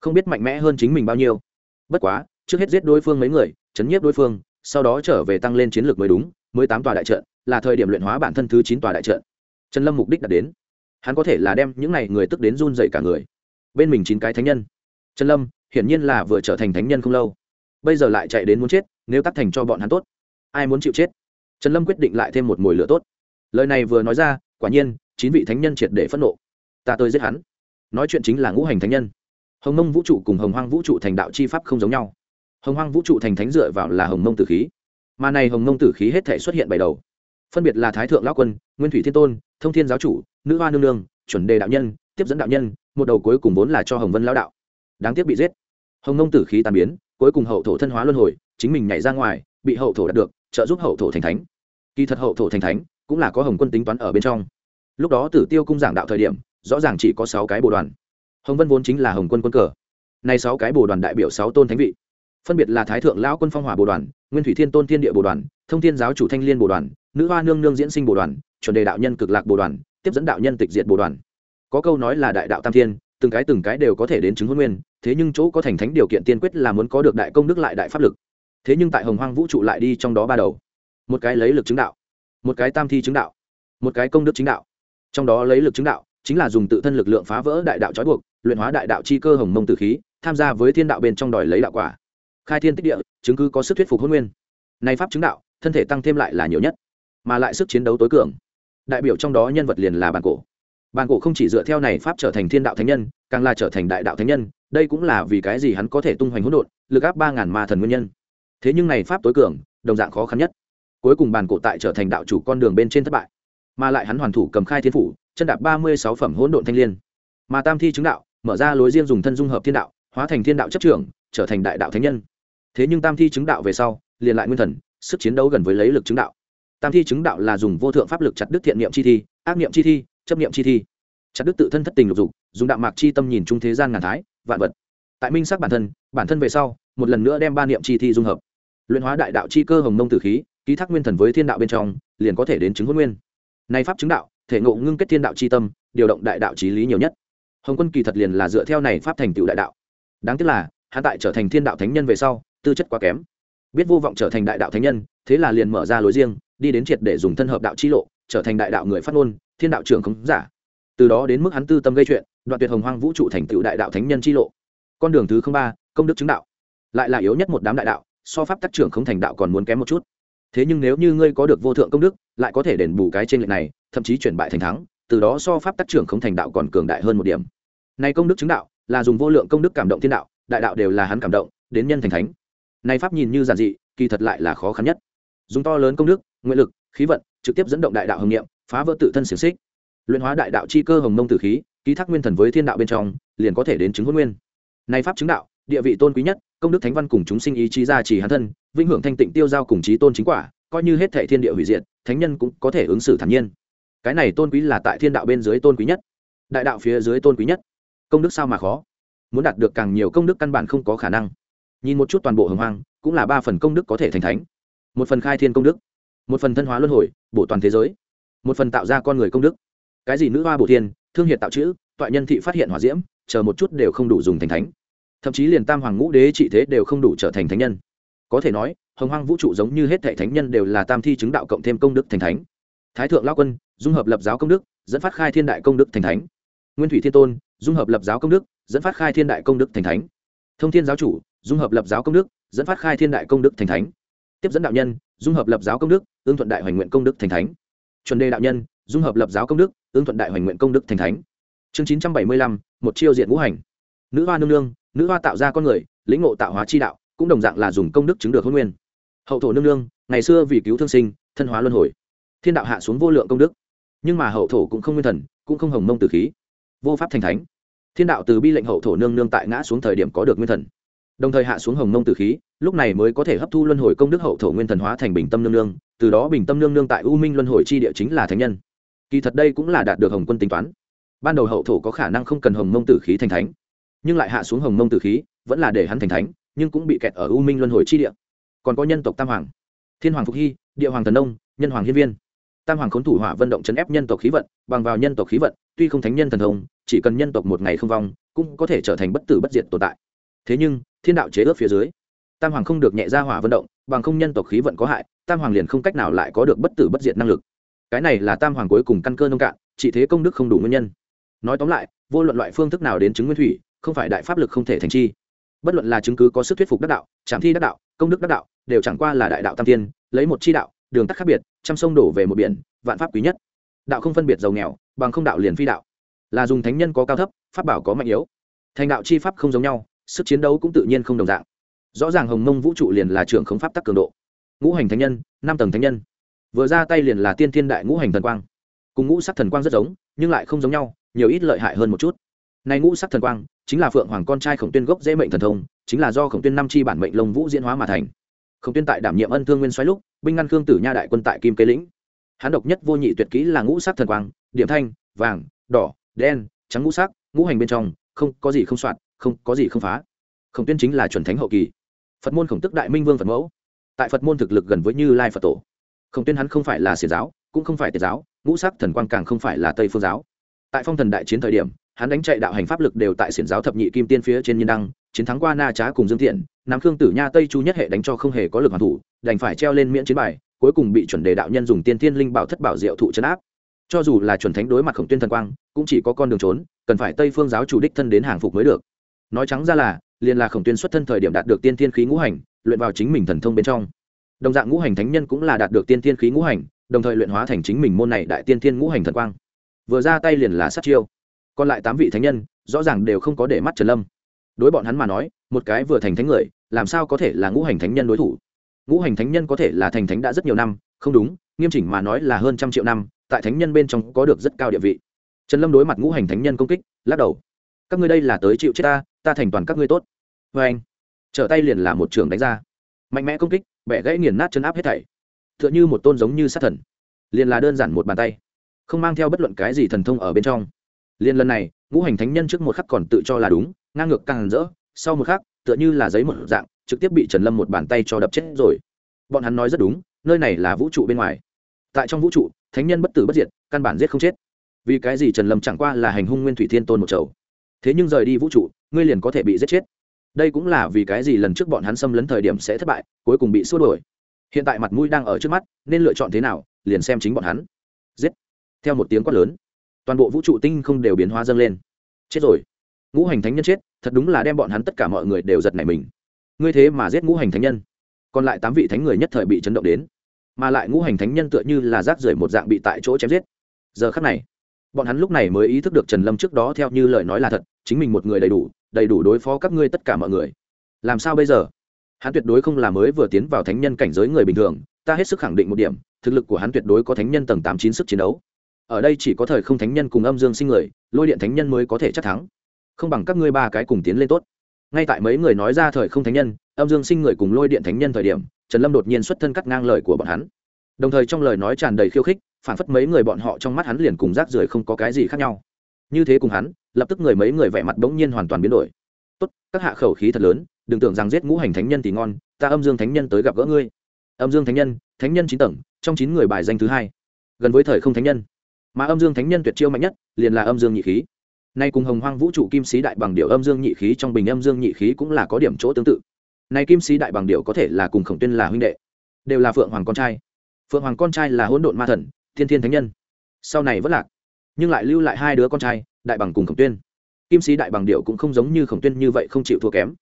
không biết mạnh mẽ hơn chính mình bao nhiêu. Bất quá, trước hết giết đối phương mấy người, chấn nhiếp đối phương, sau đó trở về tăng lên chiến lược mới đúng, mới tám tòa đại trận, là thời điểm luyện hóa bản thân thứ chín tòa đại trận. Trần lâm mục đích đạt đến. Hắn có thể là đem những n à y người tức đến run dậy cả người. Bên mình chín cái thánh nhân. Trần lâm, hiển nhiên là vừa trở thành thánh nhân không lâu. Bây giờ lại chạy đến muốn chết, nếu tắt thành cho bọn hắn tốt, ai muốn chịu chết? Trần lâm quyết định lại thêm một mồi lửa tốt. Lời này vừa nói ra, quả nhiên, chín vị thánh nhân triệt để phẫn nộ. Ta tới giết hắn. Nói chuyện chính là ngũ hành thánh nhân hồng mông vũ trụ cùng hồng hoang vũ trụ thành đạo chi pháp không giống nhau. Hồng hoang vũ trụ thành thánh dựa vào là hồng mông tử khí. Mà này hồng mông tử khí hết thể xuất hiện bảy đầu. Phân biệt là thái thượng lão quân, nguyên thủy thiên tôn, thông thiên giáo chủ, nữ hoa nương nương, chuẩn đề đạo nhân, tiếp dẫn đạo nhân, một đầu cuối cùng vốn là cho hồng vân lão đạo. Đáng tiếc bị giết. Hồng mông tử khí tàn biến, cuối cùng hậu thổ thân hóa luân hồi, chính mình nhảy ra ngoài, bị hậu thổ đạt được, trợ giúp hậu thổ thành thánh. Kỳ thật hậu thổ thành thánh cũng là có hồng quân tính toán ở bên trong. Lúc đó tử tiêu cung giảng đạo thời điểm, rõ ràng chỉ có sáu cái bộ đoàn hồng vân vốn chính là hồng quân quân cờ. Nay sáu cái bồ đoàn đại biểu sáu tôn thánh vị. Phân biệt là thái thượng lão quân phong hỏa bồ đoàn, nguyên thủy thiên tôn thiên địa bồ đoàn, thông thiên giáo chủ thanh liên bồ đoàn, nữ hoa nương nương diễn sinh bồ đoàn, chuẩn đề đạo nhân cực lạc bồ đoàn, tiếp dẫn đạo nhân tịch diệt bồ đoàn. Có câu nói là đại đạo tam thiên, từng cái từng cái đều có thể đến chứng huân nguyên, thế nhưng chỗ có thành thánh điều kiện tiên quyết là muốn có được đại công đức lại đại pháp lực. Thế nhưng tại hồng hoang vũ trụ lại đi trong đó ba đầu. Một cái lấy lực chứng đạo, một cái tam thi chứng đạo, một cái công đức chính đạo. Trong đó lấy lực chứng đạo chính là dùng tự thân lực lượng phá vỡ đại đạo trói buộc luyện hóa đại đạo chi cơ hồng mông tử khí, tham gia với thiên đạo bên trong đòi lấy đạo quả. Khai thiên tích địa, chứng cứ có sức thuyết phục hôn nguyên. Nay pháp chứng đạo, thân thể tăng thêm lại là nhiều nhất, mà lại sức chiến đấu tối cường. Đại biểu trong đó nhân vật liền là bàn cổ. Bàn cổ không chỉ dựa theo này pháp trở thành thiên đạo thánh nhân, càng là trở thành đại đạo thánh nhân, đây cũng là vì cái gì hắn có thể tung hoành hỗn độn, lực áp ba ngàn ma thần nguyên nhân. Thế nhưng này pháp tối cường, đồng dạng khó khăn nhất. Cuối cùng bàn cổ tại trở thành đạo chủ con đường bên trên thất bại, mà lại hắn hoàn thủ cầm khai thiên phủ, chân đạp ba mươi sáu phẩm hỗn độn thanh l i ê n mà tam thi chứng đạo mở ra lối riêng dùng thân dung hợp thiên đạo, hóa thành thiên đạo chấp trưởng, trở thành đại đạo thánh nhân. Thế nhưng tam thi chứng đạo về sau, liền lại nguyên thần, sức chiến đấu gần với lấy lực chứng đạo. Tam thi chứng đạo là dùng vô thượng pháp lực chặt đức thiện niệm chi thi, ác niệm chi thi, chấp niệm chi thi. Chặt đức tự thân thất tình lục dục, dùng đạo mạc chi tâm nhìn chung thế gian ngàn thái, vạn vật. Tại minh sắc bản thân bản thân về sau, một lần nữa đem ba niệm chi thi dung hợp. Luyện hóa đại đạo chi cơ hồng nông tử khí, ký thác nguyên thần với thiên đạo bên trong, liền có thể đến chứng huấn nguyên. Nay pháp chứng đạo, thể ngộ ngưng kết thiên đạo chi tâm, điều động đại đạo trí lý nhiều nhất hồng quân kỳ thật liền là dựa theo này pháp thành tựu đại đạo đáng tiếc là hạ tại trở thành thiên đạo thánh nhân về sau tư chất quá kém biết vô vọng trở thành đại đạo thánh nhân thế là liền mở ra lối riêng đi đến triệt để dùng thân hợp đạo chi lộ trở thành đại đạo người phát ngôn thiên đạo trưởng khống giả từ đó đến mức hắn tư tâm gây chuyện đoạn tuyệt hồng hoang vũ trụ thành tựu đại đạo thánh nhân chi lộ con đường thứ ba công đức chứng đạo lại là yếu nhất một đám đại đạo so pháp tác trưởng không thành đạo còn muốn kém một chút thế nhưng nếu như ngươi có được vô thượng công đức lại có thể đền bù cái trên lệnh này thậm chí chuyển bại thành thắng từ đó so pháp tác trưởng không thành đạo còn cường đại hơn một điểm này công đức chứng đạo, là dùng vô lượng công đức cảm động thiên đạo, đại đạo đều là hắn cảm động, đến nhân thành thánh. Này pháp nhìn như giản dị, kỳ thật lại là khó khăn nhất. Dùng to lớn công đức, nguyện lực, khí vận, trực tiếp dẫn động đại đạo hồng nghiệm phá vỡ tự thân xiềng xích. Luyện hóa đại đạo chi cơ hồng mông tử khí, ký thác nguyên thần với thiên đạo bên trong, liền có thể đến chứng hôn nguyên. Này pháp chứng đạo, địa vị tôn quý nhất, công đức thánh văn cùng chúng sinh ý chí gia trì hắn thân, vinh hưởng thanh tịnh tiêu giao cùng chí tôn chính quả, coi như hết thảy thiên địa hủy diệt, thánh nhân cũng có thể ứng xử thản nhiên. Cái này tôn quý là tại thiên đạo bên dưới tôn quý nhất. Đại đạo phía dưới tôn quý nhất công đức sao mà khó? Muốn đạt được càng nhiều công đức căn bản không có khả năng. Nhìn một chút toàn bộ hồng hoang, cũng là ba phần công đức có thể thành thánh. Một phần khai thiên công đức, một phần thân hóa luân hồi, bổ toàn thế giới. Một phần tạo ra con người công đức. Cái gì nữ hoa bổ thiên, thương hiệt tạo chữ, toại nhân thị phát hiện hỏa diễm, chờ một chút đều không đủ dùng thành thánh. Thậm chí liền tam hoàng ngũ đế trị thế đều không đủ trở thành thánh nhân. Có thể nói, hồng hoang vũ trụ giống như hết thệ thánh nhân đều là tam thi chứng đạo cộng thêm công đức thành thánh. Thái thượng lao quân, dung hợp lập giáo công đức, dẫn phát khai thiên đại công đức thành thánh. Nguyên thủy thiên tôn dung hợp lập giáo công đức, dẫn phát khai thiên đại công đức thành thánh. Thông thiên giáo chủ, dung hợp lập giáo công đức, dẫn phát khai thiên đại công đức thành thánh. Tiếp dẫn đạo nhân, dung hợp lập giáo công đức, ương thuận đại hoành nguyện công đức thành thánh. Chuẩn đề đạo nhân, dung hợp lập giáo công đức, ương thuận đại hoành nguyện công đức thành thánh. Chương chín trăm bảy mươi lăm, một chiêu diện ngũ hành. Nữ hoa nương nương, nữ hoa tạo ra con người, lĩnh ngộ tạo hóa chi đạo, cũng đồng dạng là dùng công đức chứng được hôn nguyên. Hậu thổ nương nương, ngày xưa vì cứu thương sinh, thân hóa luân hồi. Thiên đạo hạ xuống vô lượng công đức. Nhưng mà hậu thổ cũng không nguyên thần, cũng không hồng mông từ khí vô pháp thành thánh. Thiên đạo từ bi lệnh hậu thổ nương nương tại ngã xuống thời điểm có được nguyên thần. Đồng thời hạ xuống hồng mông tử khí, lúc này mới có thể hấp thu luân hồi công đức hậu thổ nguyên thần hóa thành bình tâm nương nương, từ đó bình tâm nương nương tại u minh luân hồi chi địa chính là thánh nhân. Kỳ thật đây cũng là đạt được hồng quân tính toán. Ban đầu hậu thổ có khả năng không cần hồng mông tử khí thành thánh, nhưng lại hạ xuống hồng mông tử khí, vẫn là để hắn thành thánh, nhưng cũng bị kẹt ở u minh luân hồi chi địa. Còn có nhân tộc tam hoàng, thiên hoàng phục hy, địa hoàng thần nông, nhân hoàng hiên viên tam hoàng khốn thủ hỏa vận động chấn ép nhân tộc khí vận, bằng vào nhân tộc khí vận, tuy không thánh nhân thần thông, chỉ cần nhân tộc một ngày không vong, cũng có thể trở thành bất tử bất diệt tồn tại. Thế nhưng, thiên đạo chế ước phía dưới, tam hoàng không được nhẹ ra hỏa vận động, bằng không nhân tộc khí vận có hại, tam hoàng liền không cách nào lại có được bất tử bất diệt năng lực. Cái này là tam hoàng cuối cùng căn cơ nông cạn, chỉ thế công đức không đủ nguyên nhân. Nói tóm lại, vô luận loại phương thức nào đến chứng nguyên thủy, không phải đại pháp lực không thể thành chi. Bất luận là chứng cứ có sức thuyết phục đắc đạo, trảm thi đắc đạo, công đức đắc đạo, đều chẳng qua là đại đạo tam tiên, lấy một chi đạo đường tắt khác biệt, trăm sông đổ về một biển, vạn pháp quý nhất. Đạo không phân biệt giàu nghèo, bằng không đạo liền phi đạo. Là dùng thánh nhân có cao thấp, pháp bảo có mạnh yếu. Thành đạo chi pháp không giống nhau, sức chiến đấu cũng tự nhiên không đồng dạng. Rõ ràng hồng mông vũ trụ liền là trưởng không pháp tắc cường độ. Ngũ hành thánh nhân, năm tầng thánh nhân. Vừa ra tay liền là tiên thiên đại ngũ hành thần quang. Cùng ngũ sắc thần quang rất giống, nhưng lại không giống nhau, nhiều ít lợi hại hơn một chút. Này ngũ sắc thần quang, chính là phượng hoàng con trai khổng tuyên gốc dễ mệnh thần thông, chính là do khổng tuyên năm chi bản mệnh lông vũ diễn hóa mà thành khổng tuyên tại đảm nhiệm ân thương nguyên xoáy lúc, binh ngăn khương tử nha đại quân tại kim kế lĩnh. Hắn độc nhất vô nhị tuyệt kỹ là ngũ sắc thần quang, điểm thanh, vàng, đỏ, đen, trắng ngũ sắc, ngũ hành bên trong, không có gì không soạn không có gì không phá. Khổng tuyên chính là chuẩn thánh hậu kỳ. Phật môn khổng tức đại minh vương phật mẫu. Tại phật môn thực lực gần với như lai phật tổ. Khổng tuyên hắn không phải là xiển giáo, cũng không phải tiệt giáo, ngũ sắc thần quang càng không phải là tây phương giáo. Tại phong thần đại chiến thời điểm, hắn đánh chạy đạo hành pháp lực đều tại xiển giáo thập nhị kim tiên phía trên nhân đăng, chiến thắng qua na trá cùng dương thiện nắm khương tử nha tây chu nhất hệ đánh cho không hề có lực hoàn thủ, đành phải treo lên miễn chiến bài, cuối cùng bị chuẩn đề đạo nhân dùng tiên thiên linh bảo thất bảo diệu thụ chấn áp. Cho dù là chuẩn thánh đối mặt khổng tuyên thần quang, cũng chỉ có con đường trốn, cần phải tây phương giáo chủ đích thân đến hàng phục mới được. Nói trắng ra là, liền là khổng tuyên xuất thân thời điểm đạt được tiên thiên khí ngũ hành, luyện vào chính mình thần thông bên trong. Đồng dạng ngũ hành thánh nhân cũng là đạt được tiên thiên khí ngũ hành, đồng thời luyện hóa thành chính mình môn này đại tiên thiên ngũ hành thần quang. Vừa ra tay liền là sát chiêu. Còn lại tám vị thánh nhân, rõ ràng đều không có để mắt trần lâm. Đối bọn hắn mà nói, một cái vừa thành thánh người làm sao có thể là ngũ hành thánh nhân đối thủ? Ngũ hành thánh nhân có thể là thành thánh đã rất nhiều năm, không đúng, nghiêm chỉnh mà nói là hơn trăm triệu năm, tại thánh nhân bên trong có được rất cao địa vị. Trần lâm đối mặt ngũ hành thánh nhân công kích, lắc đầu. Các ngươi đây là tới chịu chết ta ta thành toàn các ngươi tốt. Vê anh, trở tay liền là một trường đánh ra. Mạnh mẽ công kích, bẻ gãy nghiền nát chân áp hết thảy. T h ư ợ n h ư một tôn giống như sát thần, liền là đơn giản một bàn tay, không mang theo bất luận cái gì thần thông ở bên trong. Liền lần này, ngũ hành thánh nhân trước một khắc còn tự cho là đúng, ngang ngược càng rỡ, sau một khắc tựa như là giấy một dạng, trực tiếp bị trần lâm một bàn tay cho đập chết rồi. Bọn hắn nói rất đúng, nơi này là vũ trụ bên ngoài. Tại trong vũ trụ, thánh nhân bất tử bất diệt, căn bản giết không chết. Vì cái gì trần lâm chẳng qua là hành hung nguyên thủy thiên tôn một chầu. Thế nhưng rời đi vũ trụ, ngươi liền có thể bị giết chết. Đây cũng là vì cái gì lần trước bọn hắn xâm lấn thời điểm sẽ thất bại, cuối cùng bị xua đổi hiện tại mặt mũi đang ở trước mắt, nên lựa chọn thế nào, liền xem chính bọn hắn. Giết. Theo một tiếng quát lớn, toàn bộ vũ trụ tinh không đều biến hóa dâng lên. Chết rồi. Ngũ hành thánh nhân chết thật đúng là đem bọn hắn tất cả mọi người đều giật nảy mình. Ngươi thế mà giết ngũ hành thánh nhân. Còn lại tám vị thánh người nhất thời bị chấn động đến, mà lại ngũ hành thánh nhân tựa như là rác rưởi một dạng bị tại chỗ chém giết. Giờ khắc này, bọn hắn lúc này mới ý thức được trần lâm trước đó theo như lời nói là thật, chính mình một người đầy đủ đầy đủ đối phó các ngươi tất cả mọi người. Làm sao bây giờ? Hắn tuyệt đối không là mới vừa tiến vào thánh nhân cảnh giới người bình thường, ta hết sức khẳng định một điểm, thực lực của hắn tuyệt đối có thánh nhân tầng tám chín sức chiến đấu. Ở đây chỉ có thời không thánh nhân cùng âm dương sinh người, lôi điện thánh nhân mới có thể chắc thắng không bằng các ngươi ba cái cùng tiến lên tốt. Ngay tại mấy người nói ra thời không thánh nhân, âm dương sinh người cùng lôi điện thánh nhân thời điểm, trần lâm đột nhiên xuất thân cắt ngang lời của bọn hắn. Đồng thời trong lời nói tràn đầy khiêu khích, phản phất mấy người bọn họ trong mắt hắn liền cùng rác rưởi không có cái gì khác nhau. Như thế cùng hắn, lập tức người mấy người vẻ mặt bỗng nhiên hoàn toàn biến đổi. Tốt, các hạ khẩu khí thật lớn, đừng tưởng rằng giết ngũ hành thánh nhân thì ngon, ta âm dương thánh nhân tới gặp gỡ ngươi. Âm dương thánh nhân thánh nhân chín tầng, trong chín người bài danh thứ hai. Gần với thời không thánh nhân. Mà âm dương thánh nhân tuyệt chiêu mạnh nhất, liền là âm dương nhị khí nay cùng hồng hoang vũ trụ kim sĩ đại bằng điệu âm dương nhị khí trong bình âm dương nhị khí cũng là có điểm chỗ tương tự. Nay kim sĩ đại bằng điệu có thể là cùng khổng tuyên là huynh đệ, đều là phượng hoàng con trai. Phượng hoàng con trai là hỗn độn ma thần, thiên thiên thánh nhân. Sau này vẫn lạc, nhưng lại lưu lại hai đứa con trai, đại bằng cùng khổng tuyên. Kim sĩ đại bằng điệu cũng không giống như khổng tuyên như vậy không chịu thua kém.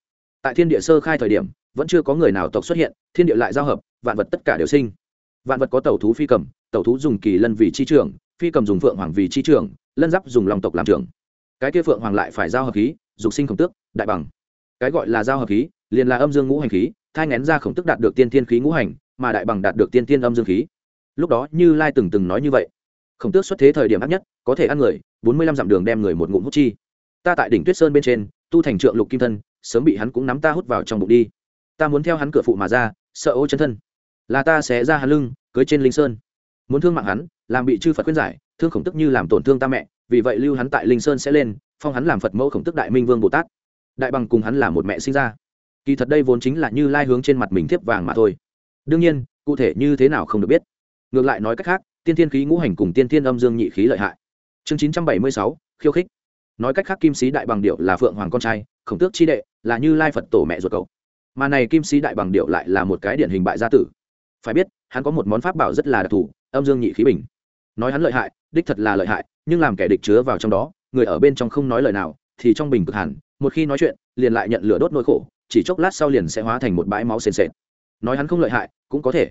Tại thiên địa sơ khai thời điểm, vẫn chưa có người nào tộc xuất hiện, thiên địa lại giao hợp, vạn vật tất cả đều sinh. Vạn vật có tàu thú phi cầm tàu thú dùng kỳ lân vì chi trưởng, phi cầm dùng phượng hoàng vì chi trưởng, lân giáp dùng lòng tộc làm trưởng cái kia phượng hoàng lại phải giao hợp khí, dục sinh khổng tước, đại bằng. Cái gọi là giao hợp khí, liền là âm dương ngũ hành khí, thai ngén ra khổng tức đạt được tiên thiên khí ngũ hành, mà đại bằng đạt được tiên thiên âm dương khí. Lúc đó, như lai từng từng nói như vậy. Khổng tước xuất thế thời điểm ác nhất, có thể ăn người, bốn mươi lăm dặm đường đem người một ngụm hút chi. Ta tại đỉnh tuyết sơn bên trên, tu thành trượng lục kim thân, sớm bị hắn cũng nắm ta hút vào trong bụng đi. Ta muốn theo hắn cửa phụ mà ra, sợ ô chân thân. Là ta sẽ ra hắn lưng, cưới trên linh sơn. Muốn thương mạng hắn, làm bị chư phật khuyên giải, thương khổng tức như làm tổn thương ta mẹ vì vậy lưu hắn tại linh sơn sẽ lên, phong hắn làm phật mẫu khổng tức đại minh vương bồ tát. Đại bằng cùng hắn là một mẹ sinh ra. Kỳ thật đây vốn chính là như lai hướng trên mặt mình thiếp vàng mà thôi. Đương nhiên, cụ thể như thế nào không được biết. Ngược lại nói cách khác, tiên thiên khí ngũ hành cùng tiên thiên âm dương nhị khí lợi hại. Chương chín trăm bảy mươi sáu, khiêu khích. Nói cách khác kim sĩ đại bằng điệu là phượng hoàng con trai, khổng tước chi đệ, là như lai phật tổ mẹ ruột cậu. Mà này kim sĩ đại bằng điệu lại là một cái điển hình bại gia tử. Phải biết, hắn có một món pháp bảo rất là đặc thù, âm dương nhị khí bình. Nói hắn lợi hại, đích thật là lợi hại nhưng làm kẻ địch chứa vào trong đó, người ở bên trong không nói lời nào, thì trong bình cực hẳn, một khi nói chuyện, liền lại nhận lửa đốt nỗi khổ, chỉ chốc lát sau liền sẽ hóa thành một bãi máu sền sệt. Nói hắn không lợi hại, cũng có thể.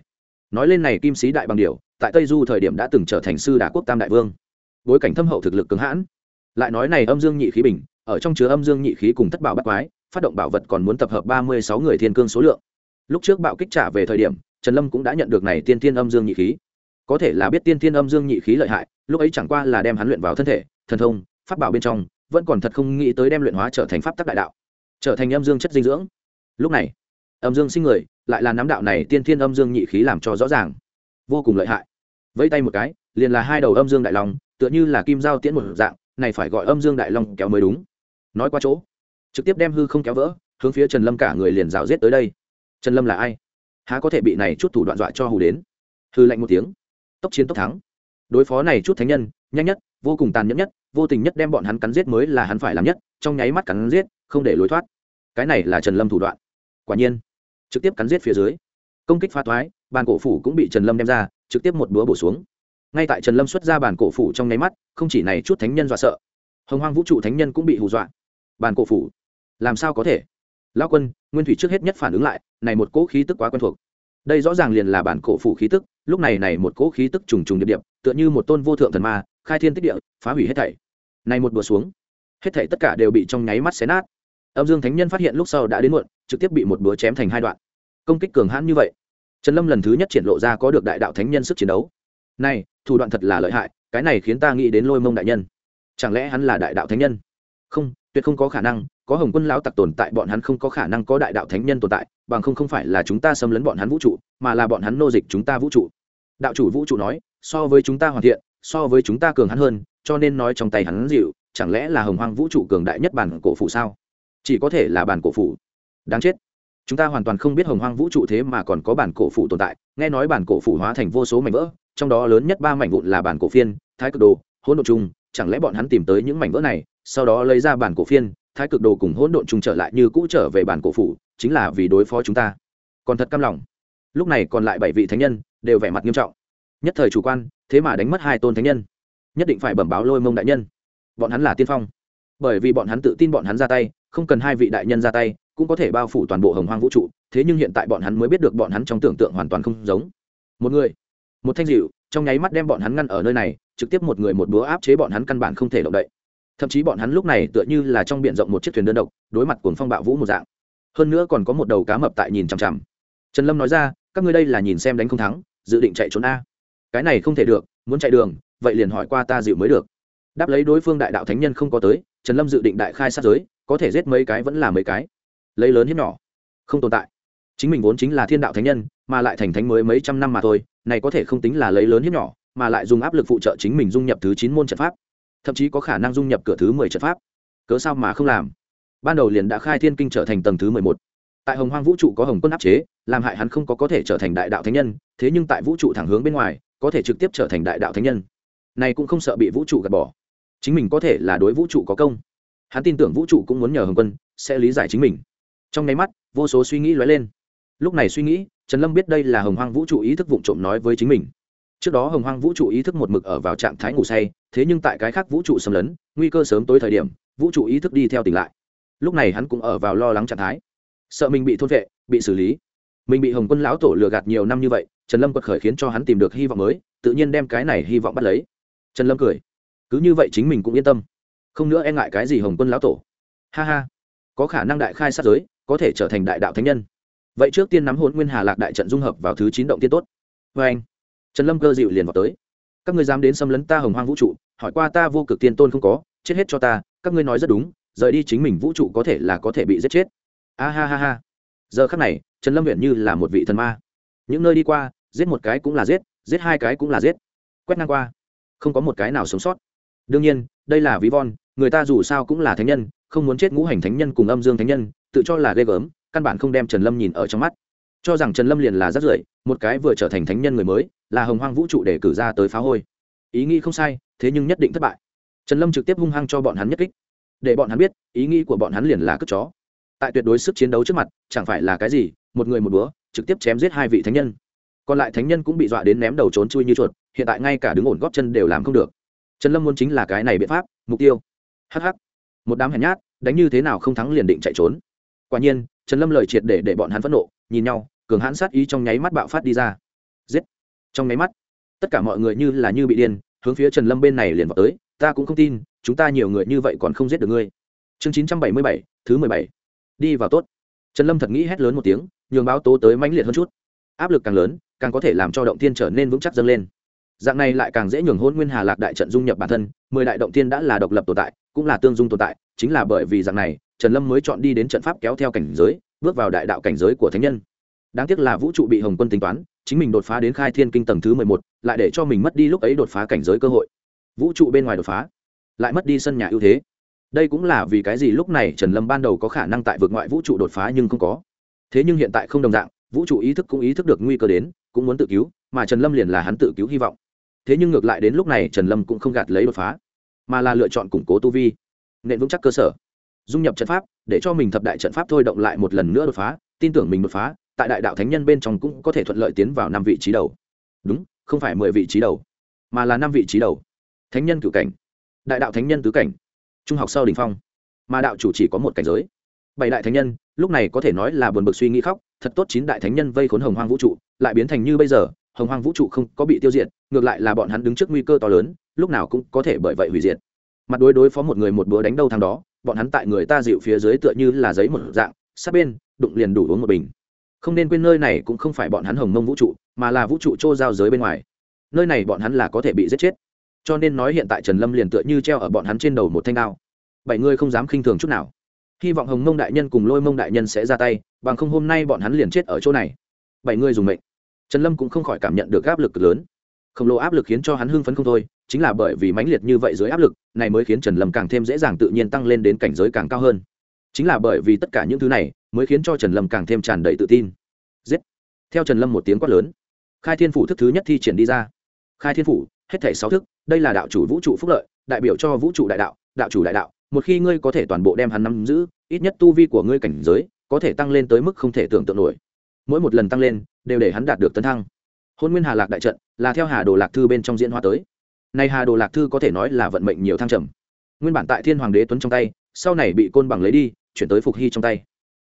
Nói lên này kim sĩ đại bằng điều, tại tây du thời điểm đã từng trở thành sư đà quốc tam đại vương. Bối cảnh thâm hậu thực lực cứng hãn. Lại nói này âm dương nhị khí bình, ở trong chứa âm dương nhị khí cùng thất bảo bắt quái, phát động bảo vật còn muốn tập hợp ba mươi sáu người thiên cương số lượng. Lúc trước bạo kích trả về thời điểm, trần lâm cũng đã nhận được này tiên tiên âm dương nhị khí. Có thể là biết tiên tiên âm dương nhị khí lợi hại lúc ấy chẳng qua là đem hắn luyện vào thân thể, thần thông, pháp bảo bên trong, vẫn còn thật không nghĩ tới đem luyện hóa trở thành pháp tắc đại đạo, trở thành âm dương chất dinh dưỡng. Lúc này, âm dương sinh người lại là nắm đạo này tiên thiên âm dương nhị khí làm cho rõ ràng. Vô cùng lợi hại. Vẫy tay một cái, liền là hai đầu âm dương đại long, tựa như là kim giao tiễn một dạng, này phải gọi âm dương đại long kéo mới đúng. Nói qua chỗ, trực tiếp đem hư không kéo vỡ, hướng phía trần lâm cả người liền rào rết tới đây. Trần lâm là ai? Há có thể bị này chút thủ đoạn dọa cho hù đến? Hư lạnh một tiếng. Tốc chiến tốc thắng đối phó này chút thánh nhân, nhanh nhất, vô cùng tàn nhẫn nhất, vô tình nhất đem bọn hắn cắn giết mới là hắn phải làm nhất, trong nháy mắt cắn giết, không để lối thoát. Cái này là trần lâm thủ đoạn. Quả nhiên, trực tiếp cắn giết phía dưới. Công kích phá thoái, bàn cổ phủ cũng bị trần lâm đem ra, trực tiếp một búa bổ xuống. Ngay tại trần lâm xuất ra bàn cổ phủ trong nháy mắt, không chỉ này chút thánh nhân dọa sợ, hồng hoang vũ trụ thánh nhân cũng bị hù dọa. Bàn cổ phủ, làm sao có thể? Lao quân, nguyên thủy trước hết nhất phản ứng lại, này một cỗ khí tức quá quen thuộc. Đây rõ ràng liền là bản cổ phủ khí tức, lúc này này một cỗ khí tức trùng trùng điệp điệp tựa như một tôn vô thượng thần ma, khai thiên tích địa, phá hủy hết thảy. Này một bữa xuống, hết thảy tất cả đều bị trong nháy mắt xé nát. Âm dương thánh nhân phát hiện lúc sau đã đến muộn, trực tiếp bị một búa chém thành hai đoạn. Công kích cường hãn như vậy, trần lâm lần thứ nhất triển lộ ra có được đại đạo thánh nhân sức chiến đấu. Này, thủ đoạn thật là lợi hại, cái này khiến ta nghĩ đến lôi mông đại nhân. Chẳng lẽ hắn là đại đạo thánh nhân? Không, tuyệt không có khả năng, có hồng quân lão tặc tồn tại bọn hắn không có khả năng có đại đạo thánh nhân tồn tại, bằng không không phải là chúng ta xâm lấn bọn hắn vũ trụ, mà là bọn hắn nô dịch chúng ta vũ trụ. Đạo chủ vũ trụ nói so với chúng ta hoàn thiện, so với chúng ta cường hắn hơn, cho nên nói trong tay hắn dịu, chẳng lẽ là hồng hoang vũ trụ cường đại nhất bản cổ phủ sao? Chỉ có thể là bản cổ phủ. Đáng chết. Chúng ta hoàn toàn không biết hồng hoang vũ trụ thế mà còn có bản cổ phủ tồn tại. Nghe nói bản cổ phủ hóa thành vô số mảnh vỡ, trong đó lớn nhất ba mảnh vụn là bản cổ phiên, thái cực đồ, hỗn độn chung chẳng lẽ bọn hắn tìm tới những mảnh vỡ này, sau đó lấy ra bản cổ phiên, thái cực đồ cùng hỗn độn chung trở lại như cũ trở về bản cổ phủ, chính là vì đối phó chúng ta. Còn thật căm lòng. Lúc này còn lại bảy vị thánh nhân, đều vẻ mặt nghiêm trọng nhất thời chủ quan, thế mà đánh mất hai tôn thánh nhân. Nhất định phải bẩm báo lôi mông đại nhân. Bọn hắn là tiên phong. Bởi vì bọn hắn tự tin bọn hắn ra tay, không cần hai vị đại nhân ra tay, cũng có thể bao phủ toàn bộ hồng hoang vũ trụ, thế nhưng hiện tại bọn hắn mới biết được bọn hắn trong tưởng tượng hoàn toàn không giống. Một người, một thanh dịu, trong nháy mắt đem bọn hắn ngăn ở nơi này, trực tiếp một người một búa áp chế bọn hắn căn bản không thể động đậy. Thậm chí bọn hắn lúc này tựa như là trong b i ể n rộng một chiếc thuyền đơn độc, đối mặt cuồng phong bạo vũ một dạng. Hơn nữa còn có một đầu cá mập tại nhìn chằm chằm. Trần lâm nói ra, các ngươi đây là nhìn xem đánh không thắng, dự định chạy trốn a cái này không thể được, muốn chạy đường, vậy liền hỏi qua ta dịu mới được. Đáp lấy đối phương đại đạo thánh nhân không có tới, trần lâm dự định đại khai sát giới, có thể giết mấy cái vẫn là mấy cái. Lấy lớn hiếp nhỏ. Không tồn tại. Chính mình vốn chính là thiên đạo thánh nhân, mà lại thành thánh mới mấy trăm năm mà thôi, này có thể không tính là lấy lớn hiếp nhỏ, mà lại dùng áp lực phụ trợ chính mình dung nhập thứ chín môn trận pháp. Thậm chí có khả năng dung nhập cửa thứ mười trận pháp. Cớ sao mà không làm? Ban đầu liền đã khai thiên kinh trở thành tầng thứ mười một. Tại hồng hoang vũ trụ có hồng quân áp chế, làm hại hắn không có có thể trở thành đại đạo thánh nhân, thế nhưng tại vũ trụ thẳng hướng bên ngoài có thể trực tiếp trở thành đại đạo thánh nhân. Này cũng không sợ bị vũ trụ gạt bỏ. Chính mình có thể là đối vũ trụ có công. Hắn tin tưởng vũ trụ cũng muốn nhờ hồng quân, sẽ lý giải chính mình. Trong nháy mắt, vô số suy nghĩ lóe lên. Lúc này suy nghĩ, trần lâm biết đây là hồng hoang vũ trụ ý thức vụ trộm nói với chính mình. Trước đó hồng hoang vũ trụ ý thức một mực ở vào trạng thái ngủ say, thế nhưng tại cái khác vũ trụ xâm lấn, nguy cơ sớm tối thời điểm, vũ trụ ý thức đi theo tỉnh lại. Lúc này hắn cũng ở vào lo lắng trạng thái. Sợ mình bị thôn vệ, bị xử lý. Mình bị hồng quân lão tổ lừa gạt nhiều năm như vậy trần lâm quật khởi khiến cho hắn tìm được hy vọng mới, tự nhiên đem cái này hy vọng bắt lấy. Trần lâm cười. Cứ như vậy chính mình cũng yên tâm. Không nữa e ngại cái gì hồng quân lão tổ. Ha ha. Có khả năng đại khai sát giới, có thể trở thành đại đạo thánh nhân. Vậy trước tiên nắm hôn nguyên hà lạc đại trận dung hợp vào thứ chín động tiên tốt. Vê anh, trần lâm cơ dịu liền vào tới. Các ngươi dám đến xâm lấn ta hồng hoang vũ trụ, hỏi qua ta vô cực tiên tôn không có, chết hết cho ta, các ngươi nói rất đúng, rời đi chính mình vũ trụ có thể là có thể bị giết chết. A ha ha ha. Giờ khắc này, trần lâm huyện như là một vị thần ma những nơi đi qua, giết một cái cũng là giết giết hai cái cũng là giết. Quét ngang qua. Không có một cái nào sống sót. Đương nhiên, đây là ví von, người ta dù sao cũng là thánh nhân, không muốn chết ngũ hành thánh nhân cùng âm dương thánh nhân, tự cho là ghê gớm, căn bản không đem trần lâm nhìn ở trong mắt. Cho rằng trần lâm liền là rất rưởi, một cái vừa trở thành thánh nhân người mới, là hồng hoang vũ trụ để cử ra tới phá hôi. Ý nghĩ không sai, thế nhưng nhất định thất bại. Trần lâm trực tiếp hung hăng cho bọn hắn nhất kích. Để bọn hắn biết, ý nghĩ của bọn hắn liền là cất chó. Tại tuyệt đối sức chiến đấu trước mặt, chẳng phải là cái gì một người một búa, trực tiếp chém giết hai vị thánh nhân. Còn lại thánh nhân cũng bị dọa đến ném đầu trốn chui như chuột, hiện tại ngay cả đứng ổn góp chân đều làm không được. Trần lâm muốn chính là cái này biện pháp, mục tiêu. Hh một đám hèn nhát, đánh như thế nào không thắng liền định chạy trốn. Quả nhiên, trần lâm lời triệt để để bọn hắn phẫn nộ, nhìn nhau, cường hãn sát ý trong nháy mắt bạo phát đi ra. Giết. Trong nháy mắt, tất cả mọi người như là như bị điên, hướng phía trần lâm bên này liền vào tới, ta cũng không tin, chúng ta nhiều người như vậy còn không giết được ngươi. Chương chín trăm bảy mươi bảy, thứ mười bảy. Đi vào tốt. Trần lâm thật nghĩ hét lớn một tiếng nhường báo tố tới mãnh liệt hơn chút. Áp lực càng lớn, càng có thể làm cho động tiên trở nên vững chắc dâng lên. Dạng này lại càng dễ nhường hôn nguyên hà lạc đại trận dung nhập bản thân, mười đại động tiên đã là độc lập tồn tại, cũng là tương dung tồn tại, chính là bởi vì dạng này, trần lâm mới chọn đi đến trận pháp kéo theo cảnh giới, bước vào đại đạo cảnh giới của thánh nhân. Đáng tiếc là vũ trụ bị hồng quân tính toán, chính mình đột phá đến khai thiên kinh tầng thứ mười một, lại để cho mình mất đi lúc ấy đột phá cảnh giới cơ hội. Vũ trụ bên ngoài đột phá, lại mất đi sân nhà ưu thế. Đây cũng là vì cái gì lúc này trần lâm ban đầu có khả năng tại vượt ngoại vũ trụ đột phá nhưng không có thế nhưng hiện tại không đồng dạng, vũ trụ ý thức cũng ý thức được nguy cơ đến, cũng muốn tự cứu, mà trần lâm liền là hắn tự cứu hy vọng. Thế nhưng ngược lại đến lúc này trần lâm cũng không gạt lấy đột phá, mà là lựa chọn củng cố tu vi, nền vững chắc cơ sở. Dung nhập trận pháp, để cho mình thập đại trận pháp thôi động lại một lần nữa đột phá, tin tưởng mình đột phá, tại đại đạo thánh nhân bên trong cũng có thể thuận lợi tiến vào năm vị trí đầu. Đúng, không phải mười vị trí đầu, mà là năm vị trí đầu. Thánh nhân cửu cảnh, đại đạo thánh nhân tứ cảnh, trung học sau đình phong, mà đạo chủ chỉ có một cảnh giới bảy đại thánh nhân, lúc này có thể nói là buồn bực suy nghĩ khóc, thật tốt chín đại thánh nhân vây khốn hồng hoang vũ trụ, lại biến thành như bây giờ, hồng hoang vũ trụ không có bị tiêu diệt, ngược lại là bọn hắn đứng trước nguy cơ to lớn, lúc nào cũng có thể bởi vậy hủy diệt. Mặt đối đối phó một người một bữa đánh đâu thằng đó, bọn hắn tại người ta dịu phía dưới tựa như là giấy một dạng, sát bên, đụng liền đủ uống một bình. Không nên quên nơi này cũng không phải bọn hắn hồng mông vũ trụ, mà là vũ trụ chô giao giới bên ngoài. Nơi này bọn hắn là có thể bị giết chết. Cho nên nói hiện tại trần lâm liền tựa như treo ở bọn hắn trên đầu một thanh đao. Bảy người không dám khinh thường chút nào hy vọng hồng mông đại nhân cùng lôi mông đại nhân sẽ ra tay, bằng không hôm nay bọn hắn liền chết ở chỗ này. Bảy người dùng mệnh. Trần lâm cũng không khỏi cảm nhận được áp lực lớn. Khổng lồ áp lực khiến cho hắn hưng phấn không thôi, chính là bởi vì mãnh liệt như vậy dưới áp lực, này mới khiến trần lâm càng thêm dễ dàng tự nhiên tăng lên đến cảnh giới càng cao hơn. Chính là bởi vì tất cả những thứ này, mới khiến cho trần lâm càng thêm tràn đầy tự tin. Giết! Theo trần lâm một tiếng quát lớn, khai thiên phủ thức thứ nhất thi triển đi ra. Khai thiên phủ, hết thể sáu thức, đây là đạo chủ vũ trụ phúc lợi, đại biểu cho vũ trụ đại đạo đạo chủ đại đạo một khi ngươi có thể toàn bộ đem hắn nắm giữ, ít nhất tu vi của ngươi cảnh giới có thể tăng lên tới mức không thể tưởng tượng nổi. Mỗi một lần tăng lên, đều để hắn đạt được tấn thăng. Hôn nguyên hà lạc đại trận là theo hà đồ lạc thư bên trong diễn hóa tới. Nay hà đồ lạc thư có thể nói là vận mệnh nhiều thăng trầm. Nguyên bản tại thiên hoàng đế tuấn trong tay, sau này bị côn bằng lấy đi, chuyển tới phục hy trong tay.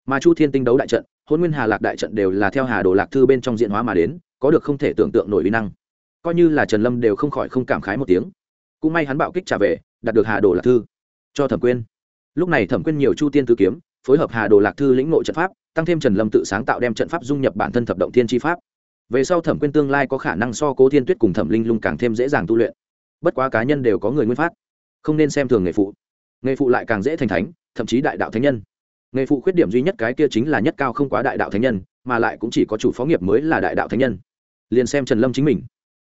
Mà chu thiên tinh đấu đại trận, hôn nguyên hà lạc đại trận đều là theo hà đồ lạc thư bên trong diễn hóa mà đến, có được không thể tưởng tượng nổi uy năng. Coi như là trần lâm đều không khỏi không cảm khái một tiếng. Cũng may hắn bạo kích trả về, đạt được hà đồ lạc thư cho thẩm quyên. Lúc này thẩm quyên nhiều chu tiên tứ kiếm, phối hợp hà đồ lạc thư lĩnh nội trận pháp, tăng thêm trần lâm tự sáng tạo đem trận pháp dung nhập bản thân thập động thiên tri pháp. Về sau thẩm quyên tương lai có khả năng so cố thiên tuyết cùng thẩm linh lung càng thêm dễ dàng tu luyện. Bất quá cá nhân đều có người nguyên phát, không nên xem thường nghề phụ. Nghề phụ lại càng dễ thành thánh, thậm chí đại đạo thánh nhân. Nghề phụ khuyết điểm duy nhất cái kia chính là nhất cao không quá đại đạo thánh nhân, mà lại cũng chỉ có chủ phó nghiệp mới là đại đạo thánh nhân. Liền xem trần lâm chính mình.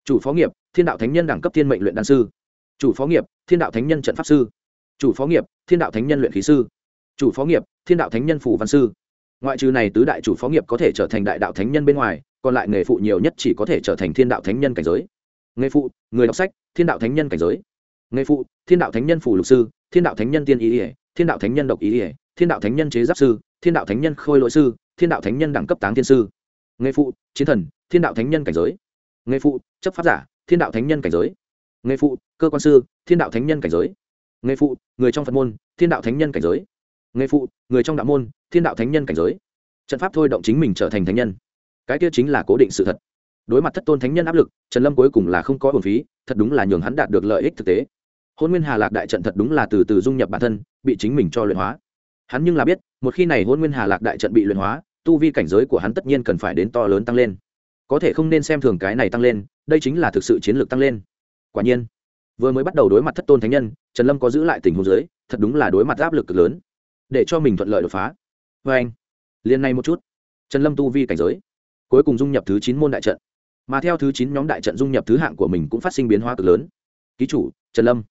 Chủ phó nghiệp, thiên đạo thánh nhân đẳng cấp thiên mệnh luyện đan sư. Chủ phó nghiệp, thiên đạo thánh nhân trận pháp sư chủ phó nghiệp thiên đạo thánh nhân luyện khí sư chủ phó nghiệp thiên đạo thánh nhân phủ văn sư ngoại trừ này tứ đại chủ phó nghiệp có thể trở thành đại đạo thánh nhân bên ngoài còn lại nghề phụ nhiều nhất chỉ có thể trở thành thiên đạo thánh nhân cảnh giới nghề phụ người đọc sách thiên đạo thánh nhân cảnh giới nghề phụ thiên đạo thánh nhân phủ lục sư thiên đạo thánh nhân tiên ý ỉa thiên đạo thánh nhân độc ý ỉa thiên đạo thánh nhân chế giáp sư thiên đạo thánh nhân khôi lỗi sư thiên đạo thánh nhân đẳng cấp táng thiên sư nghề phụ chiến thần thiên đạo thánh nhân cảnh giới nghề phụ chấp pháp giả thiên đạo thánh nhân cảnh giới nghề phụ cơ quan sư thiên đạo thánh nhân cảnh giới nghề phụ, người trong phật môn, thiên đạo thánh nhân cảnh giới. Nghề phụ, người trong đạo môn, thiên đạo thánh nhân cảnh giới. Trận pháp thôi động chính mình trở thành thánh nhân. Cái kia chính là cố định sự thật. Đối mặt thất tôn thánh nhân áp lực, trần lâm cuối cùng là không có hồn phí, thật đúng là nhường hắn đạt được lợi ích thực tế. Hôn nguyên hà lạc đại trận thật đúng là từ từ dung nhập bản thân, bị chính mình cho luyện hóa. Hắn nhưng là biết, một khi này hôn nguyên hà lạc đại trận bị luyện hóa, tu vi cảnh giới của hắn tất nhiên cần phải đến to lớn tăng lên. Có thể không nên xem thường cái này tăng lên, đây chính là thực sự chiến lược tăng lên. Quả nhiên vừa mới bắt đầu đối mặt thất tôn thánh nhân, trần lâm có giữ lại tình huống giới thật đúng là đối mặt áp lực cực lớn. Để cho mình thuận lợi đột phá. Vê anh, liền này một chút. Trần lâm tu vi cảnh giới, cuối cùng dung nhập thứ chín môn đại trận. Mà theo thứ chín nhóm đại trận dung nhập thứ hạng của mình cũng phát sinh biến hóa cực lớn. Ký chủ, trần lâm.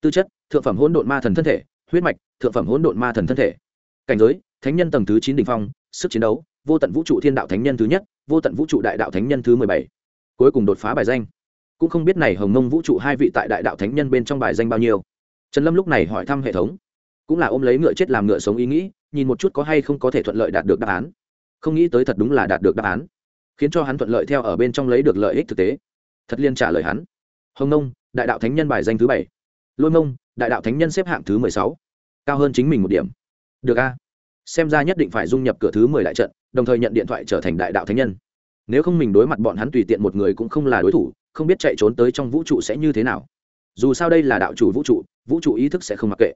Tư chất, thượng phẩm hỗn độn ma thần thân thể. Huyết mạch, thượng phẩm hỗn độn ma thần thân thể. Cảnh giới, thánh nhân tầng thứ chín đình phong, sức chiến đấu, vô tận vũ trụ thiên đạo thánh nhân thứ nhất, vô tận vũ trụ đại đạo thánh nhân thứ mười bảy. Cuối cùng đột phá bài danh cũng không biết này hồng mông vũ trụ hai vị tại đại đạo thánh nhân bên trong bài danh bao nhiêu. Trần lâm lúc này hỏi thăm hệ thống, cũng là ôm lấy ngựa chết làm ngựa sống ý nghĩ, nhìn một chút có hay không có thể thuận lợi đạt được đáp án. Không nghĩ tới thật đúng là đạt được đáp án, khiến cho hắn thuận lợi theo ở bên trong lấy được lợi ích thực tế. Thật liên trả lời hắn. Hồng nông đại đạo thánh nhân bài danh thứ bảy. Lôi mông, đại đạo thánh nhân xếp hạng thứ mười sáu. Cao hơn chính mình một điểm. Được a. Xem ra nhất định phải dung nhập cửa thứ mười đại trận, đồng thời nhận điện thoại trở thành đại đạo thánh nhân. Nếu không mình đối mặt bọn hắn tùy tiện một người cũng không là đối thủ không biết chạy trốn tới trong vũ trụ sẽ như thế nào. Dù sao đây là đạo chủ vũ trụ vũ trụ ý thức sẽ không mặc kệ.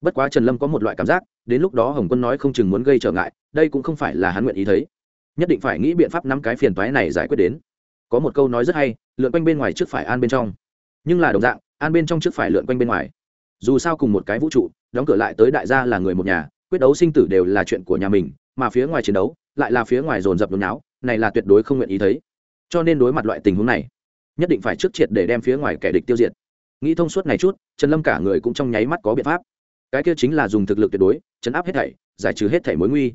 Bất quá trần lâm có một loại cảm giác, đến lúc đó hồng quân nói không chừng muốn gây trở ngại, đây cũng không phải là hắn nguyện ý thấy. Nhất định phải nghĩ biện pháp năm cái phiền toái này giải quyết đến. Có một câu nói rất hay, lượn quanh bên ngoài trước phải an bên trong. Nhưng là đồng dạng, an bên trong trước phải lượn quanh bên ngoài. Dù sao cùng một cái vũ trụ, đóng cửa lại tới đại gia là người một nhà, quyết đấu sinh tử đều là chuyện của nhà mình, mà phía ngoài chiến đấu, lại là phía ngoài dồn dập nhốn náo này là tuyệt đối không nguyện ý thấy. Cho nên đối mặt loại tình huống này nhất định phải trước triệt để đem phía ngoài kẻ địch tiêu diệt. Nghĩ thông suốt này chút, trần lâm cả người cũng trong nháy mắt có biện pháp. Cái kia chính là dùng thực lực tuyệt đối, chấn áp hết thảy, giải trừ hết thảy mối nguy.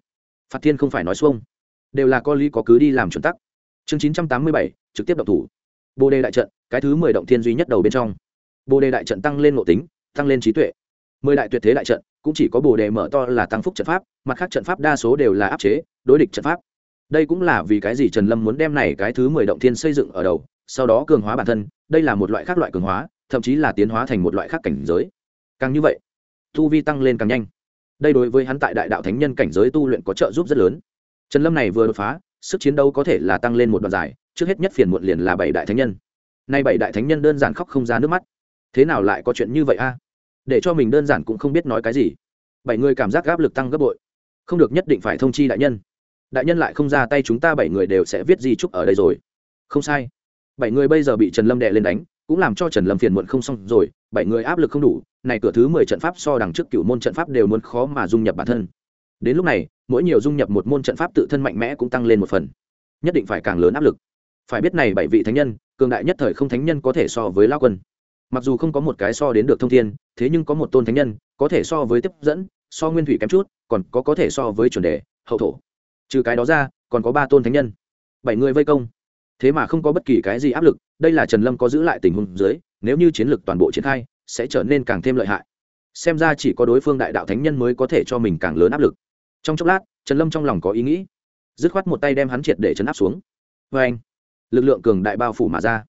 Phạt thiên không phải nói xuông. Đều là có lý có cứ đi làm chuẩn tắc. Chương chín trăm tám mươi bảy, trực tiếp động thủ. Bồ đề đại trận, cái thứ mười động thiên duy nhất đầu bên trong. Bồ đề đại trận tăng lên ngộ tính, tăng lên trí tuệ. Mười đại tuyệt thế đại trận, cũng chỉ có bồ đề mở to là tăng phúc trận pháp, mặt khác trận pháp đa số đều là áp chế, đối địch trận pháp. Đây cũng là vì cái gì trần lâm muốn đem này cái thứ mười động thiên xây dựng ở đầu sau đó cường hóa bản thân, đây là một loại khác loại cường hóa, thậm chí là tiến hóa thành một loại khác cảnh giới. Càng như vậy, tu vi tăng lên càng nhanh. Đây đối với hắn tại đại đạo thánh nhân cảnh giới tu luyện có trợ giúp rất lớn. Trần lâm này vừa đột phá, sức chiến đấu có thể là tăng lên một đoạn dài, trước hết nhất phiền muộn liền là bảy đại thánh nhân. Nay bảy đại thánh nhân đơn giản khóc không ra nước mắt. Thế nào lại có chuyện như vậy a? Để cho mình đơn giản cũng không biết nói cái gì. Bảy người cảm giác áp lực tăng gấp bội. Không được nhất định phải thông chi đại nhân. Đại nhân lại không ra tay chúng ta, bảy người đều sẽ viết di trúc ở đây rồi. Không sai bảy người bây giờ bị trần lâm đệ lên đánh, cũng làm cho trần lâm phiền muộn không xong rồi, bảy người áp lực không đủ, này cửa thứ mười trận pháp so đằng trước cựu môn trận pháp đều muốn khó mà dung nhập bản thân. Đến lúc này, mỗi nhiều dung nhập một môn trận pháp tự thân mạnh mẽ cũng tăng lên một phần. Nhất định phải càng lớn áp lực. Phải biết này bảy vị thánh nhân, cường đại nhất thời không thánh nhân có thể so với lao quân. Mặc dù không có một cái so đến được thông thiên, thế nhưng có một tôn thánh nhân, có thể so với tiếp dẫn, so nguyên thủy kém chút, còn có có thể so với chuẩn đề, hậu thổ. Trừ cái đó ra, còn có ba tôn thánh nhân. Bảy người vây công thế mà không có bất kỳ cái gì áp lực, đây là trần lâm có giữ lại tình huống dưới, nếu như chiến lược toàn bộ triển khai, sẽ trở nên càng thêm lợi hại. Xem ra chỉ có đối phương đại đạo thánh nhân mới có thể cho mình càng lớn áp lực. Trong chốc lát, trần lâm trong lòng có ý nghĩ. Dứt khoát một tay đem hắn triệt để chấn áp xuống. Vê anh, lực lượng cường đại bao phủ mà ra.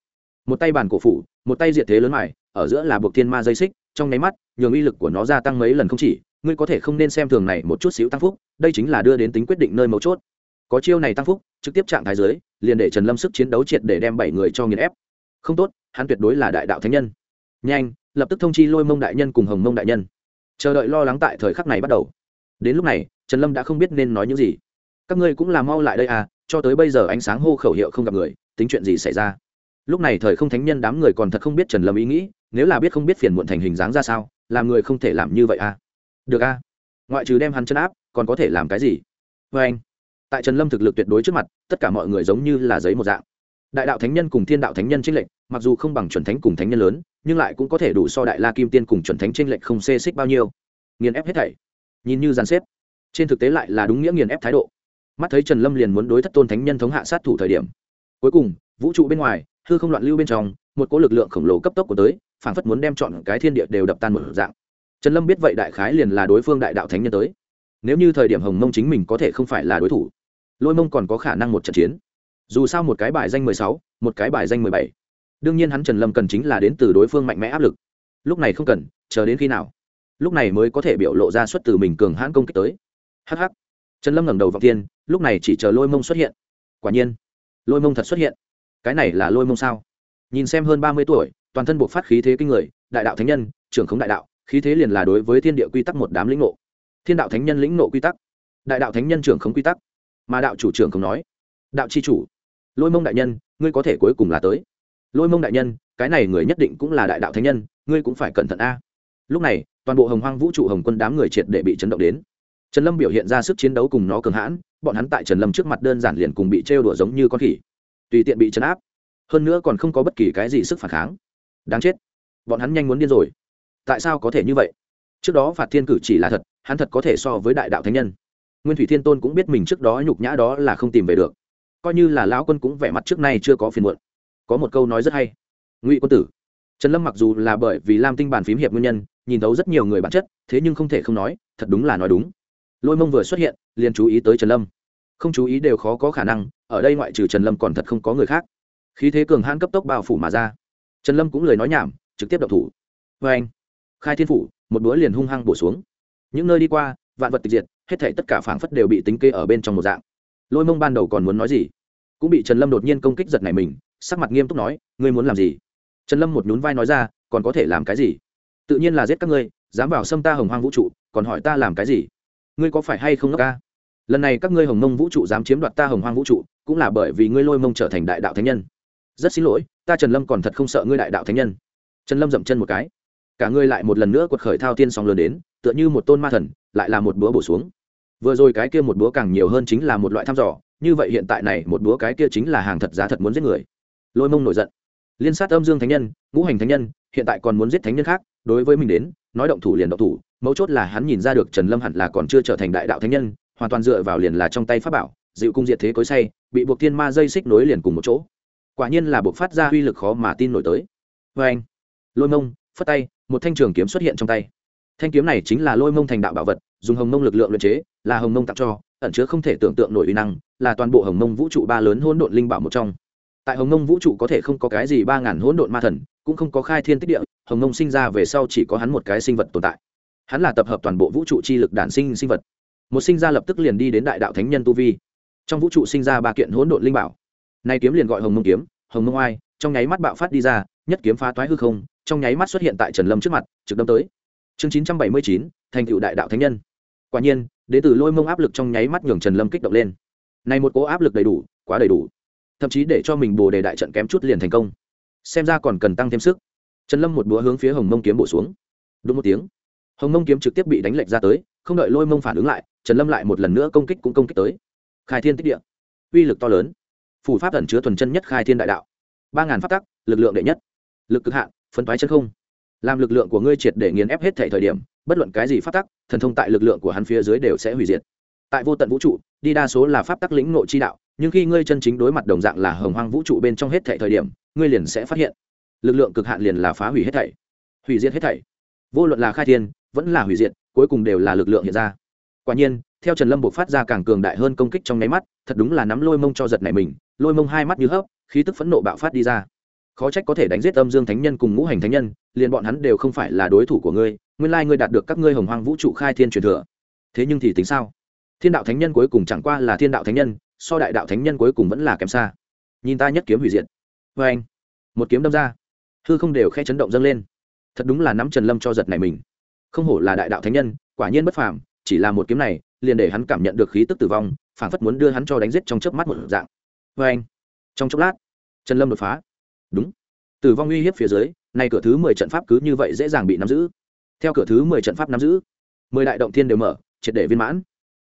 Một tay bàn cổ phủ, một tay diệt thế lớn mải ở giữa là buộc thiên ma dây xích, trong nháy mắt, nhường uy lực của nó gia tăng mấy lần không chỉ. Ngươi có thể không nên xem thường này một chút xíu tăng phúc, đây chính là đưa đến tính quyết định nơi mấu chốt có chiêu này tăng phúc, trực tiếp trạng thái giới liền để trần lâm sức chiến đấu triệt để đem bảy người cho nghiền ép. Không tốt, hắn tuyệt đối là đại đạo thánh nhân. Nhanh, lập tức thông chi lôi mông đại nhân cùng hồng mông đại nhân. Chờ đợi lo lắng tại thời khắc này bắt đầu. Đến lúc này, trần lâm đã không biết nên nói những gì. Các ngươi cũng là mau lại đây à cho tới bây giờ ánh sáng hô khẩu hiệu không gặp người, tính chuyện gì xảy ra? Lúc này thời không thánh nhân đám người còn thật không biết trần lâm ý nghĩ, nếu là biết không biết phiền muộn thành hình dáng ra sao, làm người không thể làm như vậy à? Được à? Ngoại trừ đem hắn chân áp, còn có thể làm cái gì? Vê anh tại trần lâm thực lực tuyệt đối trước mặt, tất cả mọi người giống như là giấy một dạng. Đại đạo thánh nhân cùng thiên đạo thánh nhân trinh lệnh mặc dù không bằng chuẩn thánh cùng thánh nhân lớn, nhưng lại cũng có thể đủ so đại la kim tiên cùng chuẩn thánh trinh lệnh không xê xích bao nhiêu. Nghiền ép hết thảy. Nhìn như dàn xếp. Trên thực tế lại là đúng nghĩa nghiền ép thái độ. Mắt thấy trần lâm liền muốn đối thất tôn thánh nhân thống hạ sát thủ thời điểm. Cuối cùng, vũ trụ bên ngoài, hư không loạn lưu bên trong, một cỗ lực lượng khổng lồ cấp tốc của tới, phảng phất muốn đem chọn cái thiên địa đều đập tan một dạng. Trần lâm biết vậy đại khái liền là đối phương đại đạo thánh nhân tới. Nếu như thời điểm hồng mông chính mình có thể không phải là đối thủ lôi mông còn có khả năng một trận chiến. Dù sao một cái bài danh mười sáu, một cái bài danh mười bảy. Đương nhiên hắn trần lâm cần chính là đến từ đối phương mạnh mẽ áp lực. Lúc này không cần, chờ đến khi nào? Lúc này mới có thể biểu lộ ra xuất từ mình cường hãn công kích tới. Hh trần lâm ngẩng đầu vào tiên lúc này chỉ chờ lôi mông xuất hiện. Quả nhiên, lôi mông thật xuất hiện. Cái này là lôi mông sao? Nhìn xem hơn ba mươi tuổi, toàn thân buộc phát khí thế kinh người, đại đạo thánh nhân, trưởng khống đại đạo, khí thế liền là đối với thiên địa quy tắc một đám lĩnh ngộ. Thiên đạo thánh nhân lĩnh ngộ quy tắc. Đại đạo thánh nhân trưởng khống quy tắc mà đạo chủ trưởng không nói. Đạo c h i chủ, lôi mông đại nhân, ngươi có thể cuối cùng là tới. Lôi mông đại nhân, cái này người nhất định cũng là đại đạo thánh nhân, ngươi cũng phải cẩn thận a. Lúc này, toàn bộ hồng hoang vũ trụ hồng quân đám người triệt để bị chấn động đến. Trần lâm biểu hiện ra sức chiến đấu cùng nó cường hãn, bọn hắn tại trần lâm trước mặt đơn giản liền cùng bị trêu đùa giống như con khỉ. Tùy tiện bị chấn áp. Hơn nữa còn không có bất kỳ cái gì sức phản kháng. Đáng chết. Bọn hắn nhanh muốn điên rồi. Tại sao có thể như vậy? Trước đó phạt thiên cử chỉ là thật, hắn thật có thể so với đại đạo thánh nhân nguyên thủy thiên tôn cũng biết mình trước đó nhục nhã đó là không tìm về được. Coi như là lão quân cũng vẻ mặt trước nay chưa có phiền muộn. Có một câu nói rất hay. Ngụy quân tử, trần lâm mặc dù là bởi vì lam tinh bàn phím hiệp nguyên nhân, nhìn thấu rất nhiều người bản chất, thế nhưng không thể không nói, thật đúng là nói đúng. Lôi mông vừa xuất hiện, liền chú ý tới trần lâm. Không chú ý đều khó có khả năng, ở đây ngoại trừ trần lâm còn thật không có người khác. Khí thế cường hãn cấp tốc bao phủ mà ra. Trần lâm cũng lời nói nhảm, trực tiếp đập thủ. Vê anh khai thiên phủ, một búa liền hung hăng bổ xuống. Những nơi đi qua, vạn vật tịch diệt hết thể tất cả phảng phất đều bị tính kê ở bên trong một dạng. Lôi mông ban đầu còn muốn nói gì? Cũng bị trần lâm đột nhiên công kích giật này mình, sắc mặt nghiêm túc nói, ngươi muốn làm gì? Trần lâm một nhún vai nói ra, còn có thể làm cái gì? Tự nhiên là giết các ngươi, dám vào xâm ta hồng hoang vũ trụ, còn hỏi ta làm cái gì? Ngươi có phải hay không ngốc ca? Lần này các ngươi hồng mông vũ trụ dám chiếm đoạt ta hồng hoang vũ trụ, cũng là bởi vì ngươi lôi mông trở thành đại đạo thánh nhân. Rất xin lỗi, ta trần lâm còn thật không sợ ngươi đại đạo thánh nhân. Trần lâm dậm chân một cái cả ngươi lại một lần nữa quật khởi thao tiên song lớn đến, tựa như một tôn ma thần, lại là một búa bổ xuống. Vừa rồi cái kia một búa càng nhiều hơn chính là một loại thăm dò, như vậy hiện tại này một búa cái kia chính là hàng thật giá thật muốn giết người. Lôi mông nổi giận. Liên sát âm dương thánh nhân, ngũ hành thánh nhân, hiện tại còn muốn giết thánh nhân khác, đối với mình đến, nói động thủ liền động thủ, mấu chốt là hắn nhìn ra được trần lâm hẳn là còn chưa trở thành đại đạo thánh nhân, hoàn toàn dựa vào liền là trong tay pháp bảo, dịu cung diệt thế cối say, bị buộc thiên ma dây xích nối liền cùng một chỗ. Quả nhiên là buộc phát ra uy lực khó mà tin nổi tới. Vê anh lôi mông phất tay, một thanh trường kiếm xuất hiện trong tay. Thanh kiếm này chính là lôi mông thành đạo bảo vật, dùng hồng mông lực lượng luyện chế, là hồng mông tặng cho, ẩn chứa không thể tưởng tượng nổi uy năng, là toàn bộ hồng mông vũ trụ ba lớn hỗn độn linh bảo một trong. Tại hồng mông vũ trụ có thể không có cái gì ba ngàn hỗn độn ma thần, cũng không có khai thiên tích địa, hồng mông sinh ra về sau chỉ có hắn một cái sinh vật tồn tại. Hắn là tập hợp toàn bộ vũ trụ chi lực đản sinh sinh vật. Một sinh ra lập tức liền đi đến đại đạo thánh nhân tu vi. Trong vũ trụ sinh ra ba kiện hỗn độn linh bảo. Nay kiếm liền gọi hồng mông kiếm, hồng mông oai, trong nháy mắt bạo phát đi ra nhất kiếm phá toái hư không, trong nháy mắt xuất hiện tại trần lâm trước mặt, trực đâm tới. Chương chín trăm bảy mươi chín, thành cựu đại đạo thánh nhân. Quả nhiên đến từ lôi mông áp lực trong nháy mắt nhường trần lâm kích động lên. Này một cố áp lực đầy đủ, quá đầy đủ. Thậm chí để cho mình bồ đề đại trận kém chút liền thành công. Xem ra còn cần tăng thêm sức. Trần lâm một búa hướng phía hồng mông kiếm bổ xuống. Đúng một tiếng, hồng mông kiếm trực tiếp bị đánh lệch ra tới, không đợi lôi mông phản ứng lại, trần lâm lại một lần nữa công kích cũng công kích tới. Khai thiên tích địa, uy lực to lớn. Phủ pháp ẩn chứa thuần chân nhất khai thiên đại đạo. Ba ngàn pháp tắc, lực lượng đệ nhất lực cực hạn, phân thoái chân không. Làm lực lượng của ngươi triệt để nghiền ép hết thể thời điểm, bất luận cái gì pháp tắc, thần thông tại lực lượng của hắn phía dưới đều sẽ hủy diệt. Tại vô tận vũ trụ, đi đa số là pháp tắc lĩnh nội chi đạo, nhưng khi ngươi chân chính đối mặt đồng dạng là hồng hoang vũ trụ bên trong hết thể thời điểm, ngươi liền sẽ phát hiện, lực lượng cực hạn liền là phá hủy hết thảy, hủy diệt hết thảy. Vô luận là khai thiên, vẫn là hủy diệt, cuối cùng đều là lực lượng hiện ra. Quả nhiên, theo trần lâm buộc phát ra càng cường đại hơn công kích trong nháy mắt, thật đúng là nắm lôi mông cho giật này mình, lôi mông hai mắt như hấp khí tức phẫn nộ bạo phát đi ra khó trách có thể đánh giết âm dương thánh nhân cùng ngũ hành thánh nhân, liền bọn hắn đều không phải là đối thủ của ngươi, nguyên lai ngươi đạt được các ngươi hồng hoang vũ trụ khai thiên truyền thừa. Thế nhưng thì tính sao? Thiên đạo thánh nhân cuối cùng chẳng qua là thiên đạo thánh nhân, so đại đạo thánh nhân cuối cùng vẫn là kém xa. Nhìn ta nhất kiếm hủy diệt. Vê anh, một kiếm đâm ra, hư không đều khe chấn động dâng lên. Thật đúng là nắm trần lâm cho giật này mình. Không hổ là đại đạo thánh nhân, quả nhiên bất phàm, chỉ là một kiếm này, liền để hắn cảm nhận được khí tức tử vong, phảng phất muốn đưa hắn cho đánh giết trong chớp mắt một dạng. Vê anh, trong chốc lát, trần lâm đột phá đúng. Tử vong uy hiếp phía dưới, nay cửa thứ mười trận pháp cứ như vậy dễ dàng bị nắm giữ. Theo cửa thứ mười trận pháp nắm giữ, mười đại động thiên đều mở, triệt để viên mãn.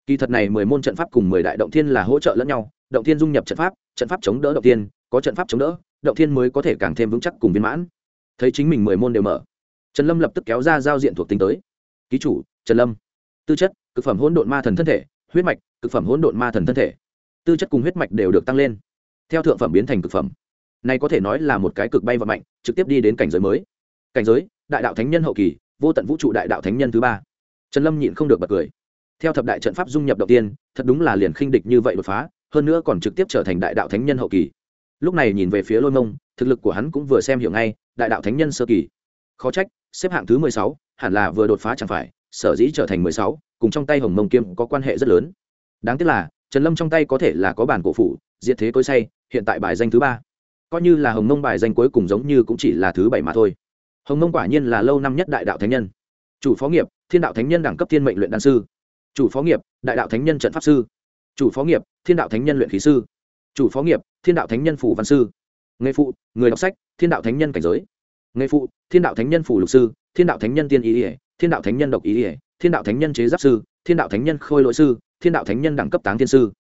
Kỳ thật này mười môn trận pháp cùng mười đại động thiên là hỗ trợ lẫn nhau, động thiên dung nhập trận pháp trận pháp chống đỡ động thiên, có trận pháp chống đỡ, động thiên mới có thể càng thêm vững chắc cùng viên mãn. Thấy chính mình mười môn đều mở, trần lâm lập tức kéo ra giao diện thuộc tính tới. Ký chủ, trần lâm. Tư chất, cực phẩm hỗn độn ma thần thân thể, huyết mạch, cực phẩm hỗn độn ma thần thân thể. Tư chất cùng huyết mạch đều được tăng lên, theo thượng phẩm biến thành cực phẩm này có thể nói là một cái cực bay và mạnh, trực tiếp đi đến cảnh giới mới. Cảnh giới, đại đạo thánh nhân hậu kỳ, vô tận vũ trụ đại đạo thánh nhân thứ ba. Trần lâm nhịn không được bật cười. Theo thập đại trận pháp dung nhập đầu tiên, thật đúng là liền khinh địch như vậy đột phá, hơn nữa còn trực tiếp trở thành đại đạo thánh nhân hậu kỳ. Lúc này nhìn về phía lôi mông, thực lực của hắn cũng vừa xem hiểu ngay, đại đạo thánh nhân sơ kỳ. Khó trách, xếp hạng thứ mười sáu, hẳn là vừa đột phá chẳng phải, sở dĩ trở thành mười sáu, cùng trong tay hồng mông kiêm có quan hệ rất lớn. Đáng tiếc là, trần lâm trong tay có thể là có bản cổ phủ, diệt thế cối say, hiện tại bài danh thứ ba coi như là hồng mông bài danh cuối cùng giống như cũng chỉ là thứ bảy mà thôi hồng mông quả nhiên là lâu năm nhất đại đạo thánh nhân chủ phó nghiệp thiên đạo thánh nhân đẳng cấp thiên mệnh luyện đan sư chủ phó nghiệp đại đạo thánh nhân trận pháp sư chủ phó nghiệp thiên đạo thánh nhân luyện khí sư chủ phó nghiệp thiên đạo thánh nhân phủ văn sư nghề phụ người đọc sách thiên đạo thánh nhân cảnh giới nghề phụ thiên đạo thánh nhân phủ lục sư thiên đạo thánh nhân tiên ý ỉa thiên đạo thánh nhân độc ý ỉa thiên đạo thánh nhân chế giáp sư thiên đạo thánh nhân khôi lỗi sư thiên đạo thánh nhân đẳng cấp táng thiên sư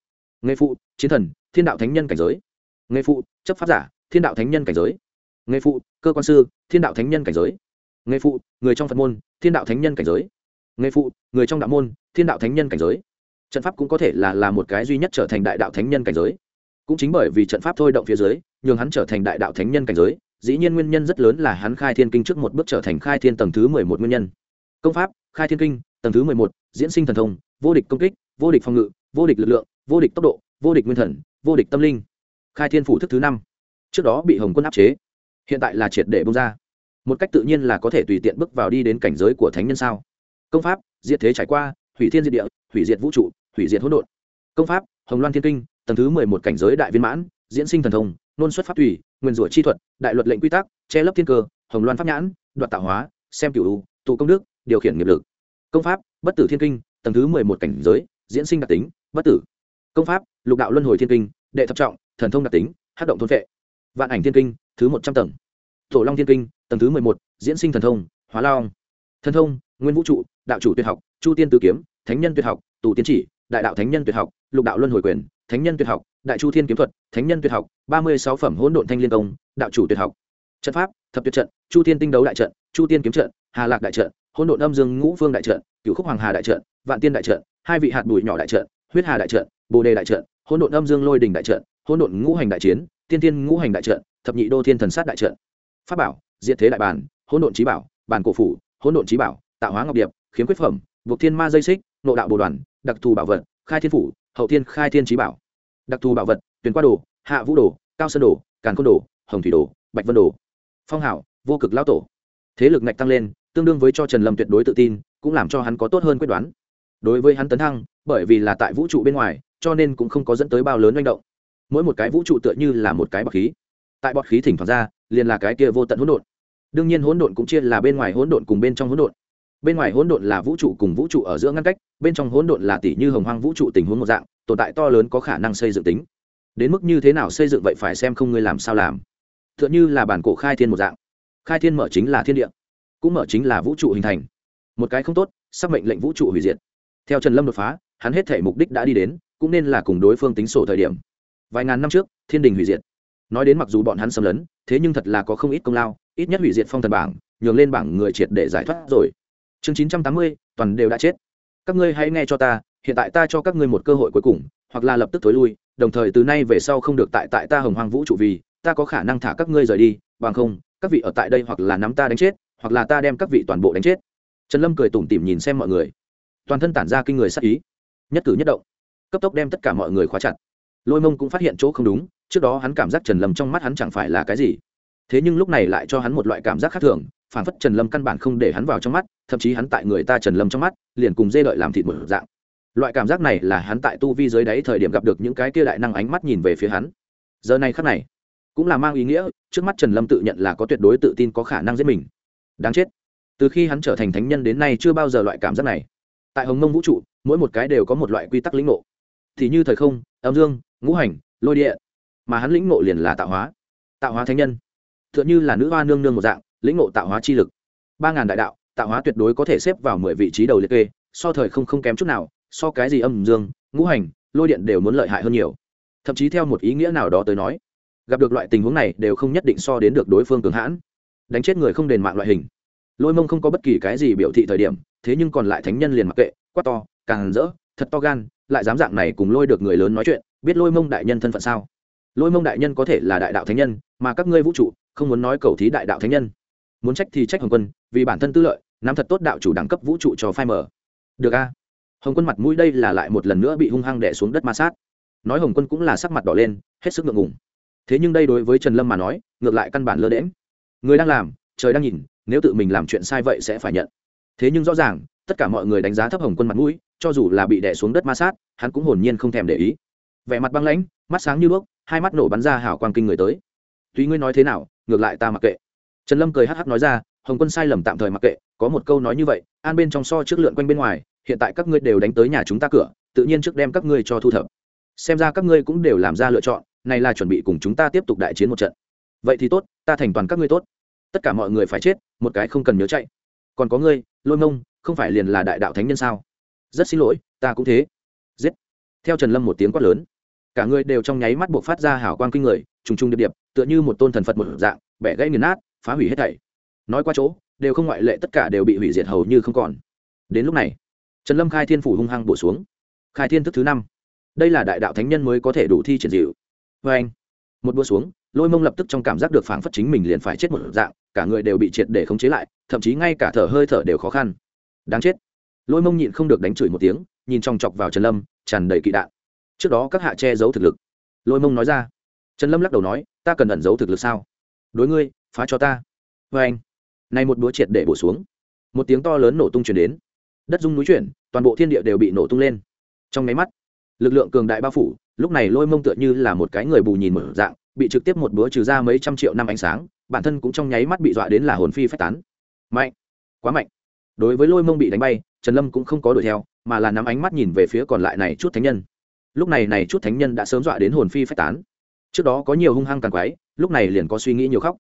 nghề phụ chiến thần thiên đạo thánh nhân cảnh giới nghề phụ chấp pháp giả thiên đạo thánh nhân cảnh giới. Nghề phụ, cơ quan sư, thiên đạo thánh nhân cảnh giới. Nghề phụ, người trong phật môn, thiên đạo thánh nhân cảnh giới. Nghề phụ, người trong đạo môn, thiên đạo thánh nhân cảnh giới. Trận pháp cũng có thể là là một cái duy nhất trở thành đại đạo thánh nhân cảnh giới. Cũng chính bởi vì trận pháp thôi động phía dưới, nhường hắn trở thành đại đạo thánh nhân cảnh giới, dĩ nhiên nguyên nhân rất lớn là hắn khai thiên kinh trước một bước trở thành khai thiên tầng thứ mười một nguyên nhân. Công pháp, khai thiên kinh, tầng thứ mười một, diễn sinh thần thông, vô địch công kích, vô địch phòng ngự, vô địch lực lượng, vô địch tốc độ, vô địch nguyên thần, vô địch tâm linh. Khai thiên phủ thức thứ năm trước đó bị hồng quân áp chế hiện tại là triệt để bông ra một cách tự nhiên là có thể tùy tiện bước vào đi đến cảnh giới của thánh nhân sao công pháp diệt thế trải qua hủy thiên diệt địa hủy diệt vũ trụ hủy diệt hỗn độn công pháp hồng loan thiên kinh tầng thứ mười một cảnh giới đại viên mãn diễn sinh thần thông nôn xuất pháp thủy nguyên rủa chi thuật đại luật lệnh quy tắc che lấp thiên cơ hồng loan pháp nhãn đoạt tạo hóa xem cựu tụ công đức điều khiển nghiệp lực công pháp bất tử thiên kinh tầng thứ mười một cảnh giới diễn sinh đặc tính bất tử công pháp lục đạo luân hồi thiên kinh đệ thập trọng thần thông đặc tính hát động thôn vệ vạn ảnh thiên kinh, thứ một trăm tầng. Tổ long thiên kinh, tầng thứ mười một, diễn sinh thần thông, hóa long. Thần thông, nguyên vũ trụ, đạo chủ tuyệt học, chu tiên tử kiếm, thánh nhân tuyệt học, tù tiến chỉ, đại đạo thánh nhân tuyệt học, lục đạo luân hồi quyền, thánh nhân tuyệt học, đại chu thiên kiếm thuật, thánh nhân tuyệt học, ba mươi sáu phẩm hỗn độn thanh liên công, đạo chủ tuyệt học. Trận pháp, thập tuyệt trận, chu Tiên tinh đấu đại trận, chu tiên kiếm trận, hà lạc đại trận, hỗn độn âm dương ngũ phương đại trận cựu khúc hoàng hà đại trận, vạn tiên đại trận, hai vị hạt bụi nhỏ đại trận, huyết hà đại trận, bồ đề đại trận, hỗn độn âm dương lôi đình đại trận hỗn độn ngũ hành đại chiến, tiên tiên ngũ hành đại trận, thập nhị đô thiên thần sát đại trận. Pháp bảo, diệt thế đại bản, hỗn độn trí bảo, bản cổ phủ, hỗn độn trí bảo, tạo hóa ngọc điệp, khiếm quyết phẩm, buộc thiên ma dây xích nội đạo bồ đoàn, đặc thù bảo vật, khai thiên phủ, hậu thiên khai thiên trí bảo. Đặc thù bảo vật tuyển qua đồ, hạ vũ đồ, cao sơn đồ, càn côn đồ, hồng thủy đồ, bạch vân đồ. Phong hảo, vô cực lao tổ. Thế lực ngạch tăng lên, tương đương với cho trần lâm tuyệt đối tự tin, cũng làm cho hắn có tốt hơn quyết đoán. Đối với hắn tấn thăng, bởi vì là tại vũ trụ bên ngoài, cho nên cũng không có dẫn tới bao lớn manh động mỗi một cái vũ trụ tựa như là một cái bọt khí. Tại bọt khí thỉnh thoảng ra, liền là cái kia vô tận hỗn độn. Đương nhiên hỗn độn cũng chia là bên ngoài hỗn độn cùng bên trong hỗn độn. Bên ngoài hỗn độn là vũ trụ cùng vũ trụ ở giữa ngăn cách, bên trong hỗn độn là tỷ như hồng hoang vũ trụ tình huống một dạng, tồn tại to lớn có khả năng xây dựng tính. Đến mức như thế nào xây dựng vậy phải xem không ngươi làm sao làm. T h ư ợ n h ư là bản cổ khai thiên một dạng. Khai thiên mở chính là thiên địa, cũng mở chính là vũ trụ hình thành. Một cái không tốt xác mệnh lệnh vũ trụ hủy diệt. Theo trần lâm đột phá, hắn hết thể mục đích đã đi đến, cũng nên là cùng đối phương tính sổ thời điểm vài ngàn năm trước, thiên đình hủy diệt. Nói đến mặc dù bọn hắn xâm lấn, thế nhưng thật là có không ít công lao, ít nhất hủy diệt phong thần bảng, nhường lên bảng người triệt để giải thoát rồi. Chương chín trăm tám mươi, toàn đều đã chết. Các ngươi hãy nghe cho ta, hiện tại ta cho các ngươi một cơ hội cuối cùng, hoặc là lập tức thối lui, đồng thời từ nay về sau không được tại tại ta hồng hoang vũ trụ vì, ta có khả năng thả các ngươi rời đi, bằng không, các vị ở tại đây hoặc là nắm ta đánh chết, hoặc là ta đem các vị toàn bộ đánh chết. Trần lâm cười tủm tỉm nhìn xem mọi người. Toàn thân tản ra kinh người sắc ý. Nhất cử nhất động. Cấp tốc đem tất cả mọi người khóa chặt lôi mông cũng phát hiện chỗ không đúng, trước đó hắn cảm giác trần lâm trong mắt hắn chẳng phải là cái gì. Thế nhưng lúc này lại cho hắn một loại cảm giác khác thường phản phất trần lâm căn bản không để hắn vào trong mắt, thậm chí hắn tại người ta trần lâm trong mắt, liền cùng dê đợi làm thịt một dạng. Loại cảm giác này là hắn tại tu vi dưới đáy thời điểm gặp được những cái kia đại năng ánh mắt nhìn về phía hắn. Giờ này khắc này, cũng là mang ý nghĩa, trước mắt trần lâm tự nhận là có tuyệt đối tự tin có khả năng giết mình. Đáng chết. Từ khi hắn trở thành thánh nhân đến nay chưa bao giờ loại cảm giác này. Tại hồng mông vũ trụ, mỗi một cái đều có một loại quy tắc lĩnh ngộ. Thì như thời không, âm dương ngũ hành, lôi địa mà hắn lĩnh ngộ liền là tạo hóa. Tạo hóa thánh nhân. T h ư ợ n như là nữ hoa nương nương một dạng, lĩnh ngộ tạo hóa chi lực. Ba ngàn đại đạo, tạo hóa tuyệt đối có thể xếp vào mười vị trí đầu liệt kê, so thời không không kém chút nào, so cái gì âm dương, ngũ hành, lôi điện đều muốn lợi hại hơn nhiều. Thậm chí theo một ý nghĩa nào đó tới nói, gặp được loại tình huống này đều không nhất định so đến được đối phương cường hãn. Đánh chết người không đền mạng loại hình. Lôi mông không có bất kỳ cái gì biểu thị thời điểm, thế nhưng còn lại thánh nhân liền mặc kệ, quát to, càng rỡ, thật to gan, lại dám dạng này cùng lôi được người lớn nói chuyện biết lôi mông đại nhân thân phận sao? Lôi mông đại nhân có thể là đại đạo thánh nhân, mà các ngươi vũ trụ, không muốn nói cầu thí đại đạo thánh nhân. Muốn trách thì trách hồng quân, vì bản thân tư lợi, nắm thật tốt đạo chủ đẳng cấp vũ trụ cho phai mở được a. Hồng quân mặt mũi đây là lại một lần nữa bị hung hăng đẻ xuống đất ma sát. Nói hồng quân cũng là sắc mặt đỏ lên, hết sức ngượng ngùng. Thế nhưng đây đối với trần lâm mà nói, ngược lại căn bản lơ đễm người đang làm, trời đang nhìn, nếu tự mình làm chuyện sai vậy sẽ phải nhận. Thế nhưng rõ ràng, tất cả mọi người đánh giá thấp hồng quân mặt mũi, cho dù là bị đẻ xuống đất ma sát, hắn cũng hồn nhiên không thèm để ý vẻ mặt băng lãnh, mắt sáng như đuốc, hai mắt nổ bắn ra hảo quang kinh người tới. Tuy ngươi nói thế nào, ngược lại ta mặc kệ. Trần lâm cười hắc hắc nói ra, hồng quân sai lầm tạm thời mặc kệ, có một câu nói như vậy, an bên trong so trước lượn quanh bên ngoài, hiện tại các ngươi đều đánh tới nhà chúng ta cửa, tự nhiên trước đem các ngươi cho thu thập. Xem ra các ngươi cũng đều làm ra lựa chọn, này là chuẩn bị cùng chúng ta tiếp tục đại chiến một trận. Vậy thì tốt, ta thành toàn các ngươi tốt. Tất cả mọi người phải chết, một cái không cần nhớ chạy. Còn có ngươi, lôi mông, không phải liền là đại đạo thánh nhân sao? Rất xin lỗi, ta cũng thế theo trần lâm một tiếng quát lớn, cả người đều trong nháy mắt buộc phát ra hào quang kinh người, trùng trùng điệp điệp, tựa như một tôn thần phật một dạng, bẻ gãy nghiền nát, phá hủy hết thảy. Nói qua chỗ, đều không ngoại lệ, tất cả đều bị hủy diệt hầu như không còn. Đến lúc này, trần lâm khai thiên phủ hung hăng bổ xuống. Khai thiên thức thứ năm. Đây là đại đạo thánh nhân mới có thể đủ thi triển dịu vê anh, một búa xuống, lôi mông lập tức trong cảm giác được phảng phất chính mình liền phải chết một dạng, cả người đều bị triệt để khống chế lại, thậm chí ngay cả thở hơi thở đều khó khăn. Đáng chết lôi mông nhịn không được đánh chửi một tiếng, nhìn trong chọc vào trần lâm, tràn đầy kỵ đạn. Trước đó các hạ che giấu thực lực. Lôi mông nói ra. Trần lâm lắc đầu nói, ta cần ẩn giấu thực lực sao? Đối ngươi, phá cho ta. Vê anh này một búa triệt để bổ xuống. Một tiếng to lớn nổ tung chuyển đến. Đất rung núi chuyển, toàn bộ thiên địa đều bị nổ tung lên. Trong nháy mắt, lực lượng cường đại bao phủ, lúc này lôi mông tựa như là một cái người bù nhìn mở dạng, bị trực tiếp một búa trừ ra mấy trăm triệu năm ánh sáng, bản thân cũng trong nháy mắt bị dọa đến là hồn phi phách tán. Mạnh, quá mạnh. Đối với lôi mông bị đánh bay trần lâm cũng không có đuổi theo, mà là nắm ánh mắt nhìn về phía còn lại này chút thánh nhân. Lúc này này chút thánh nhân đã sớm dọa đến hồn phi phách tán. Trước đó có nhiều hung hăng càng quái, lúc này liền có suy nghĩ nhiều khóc.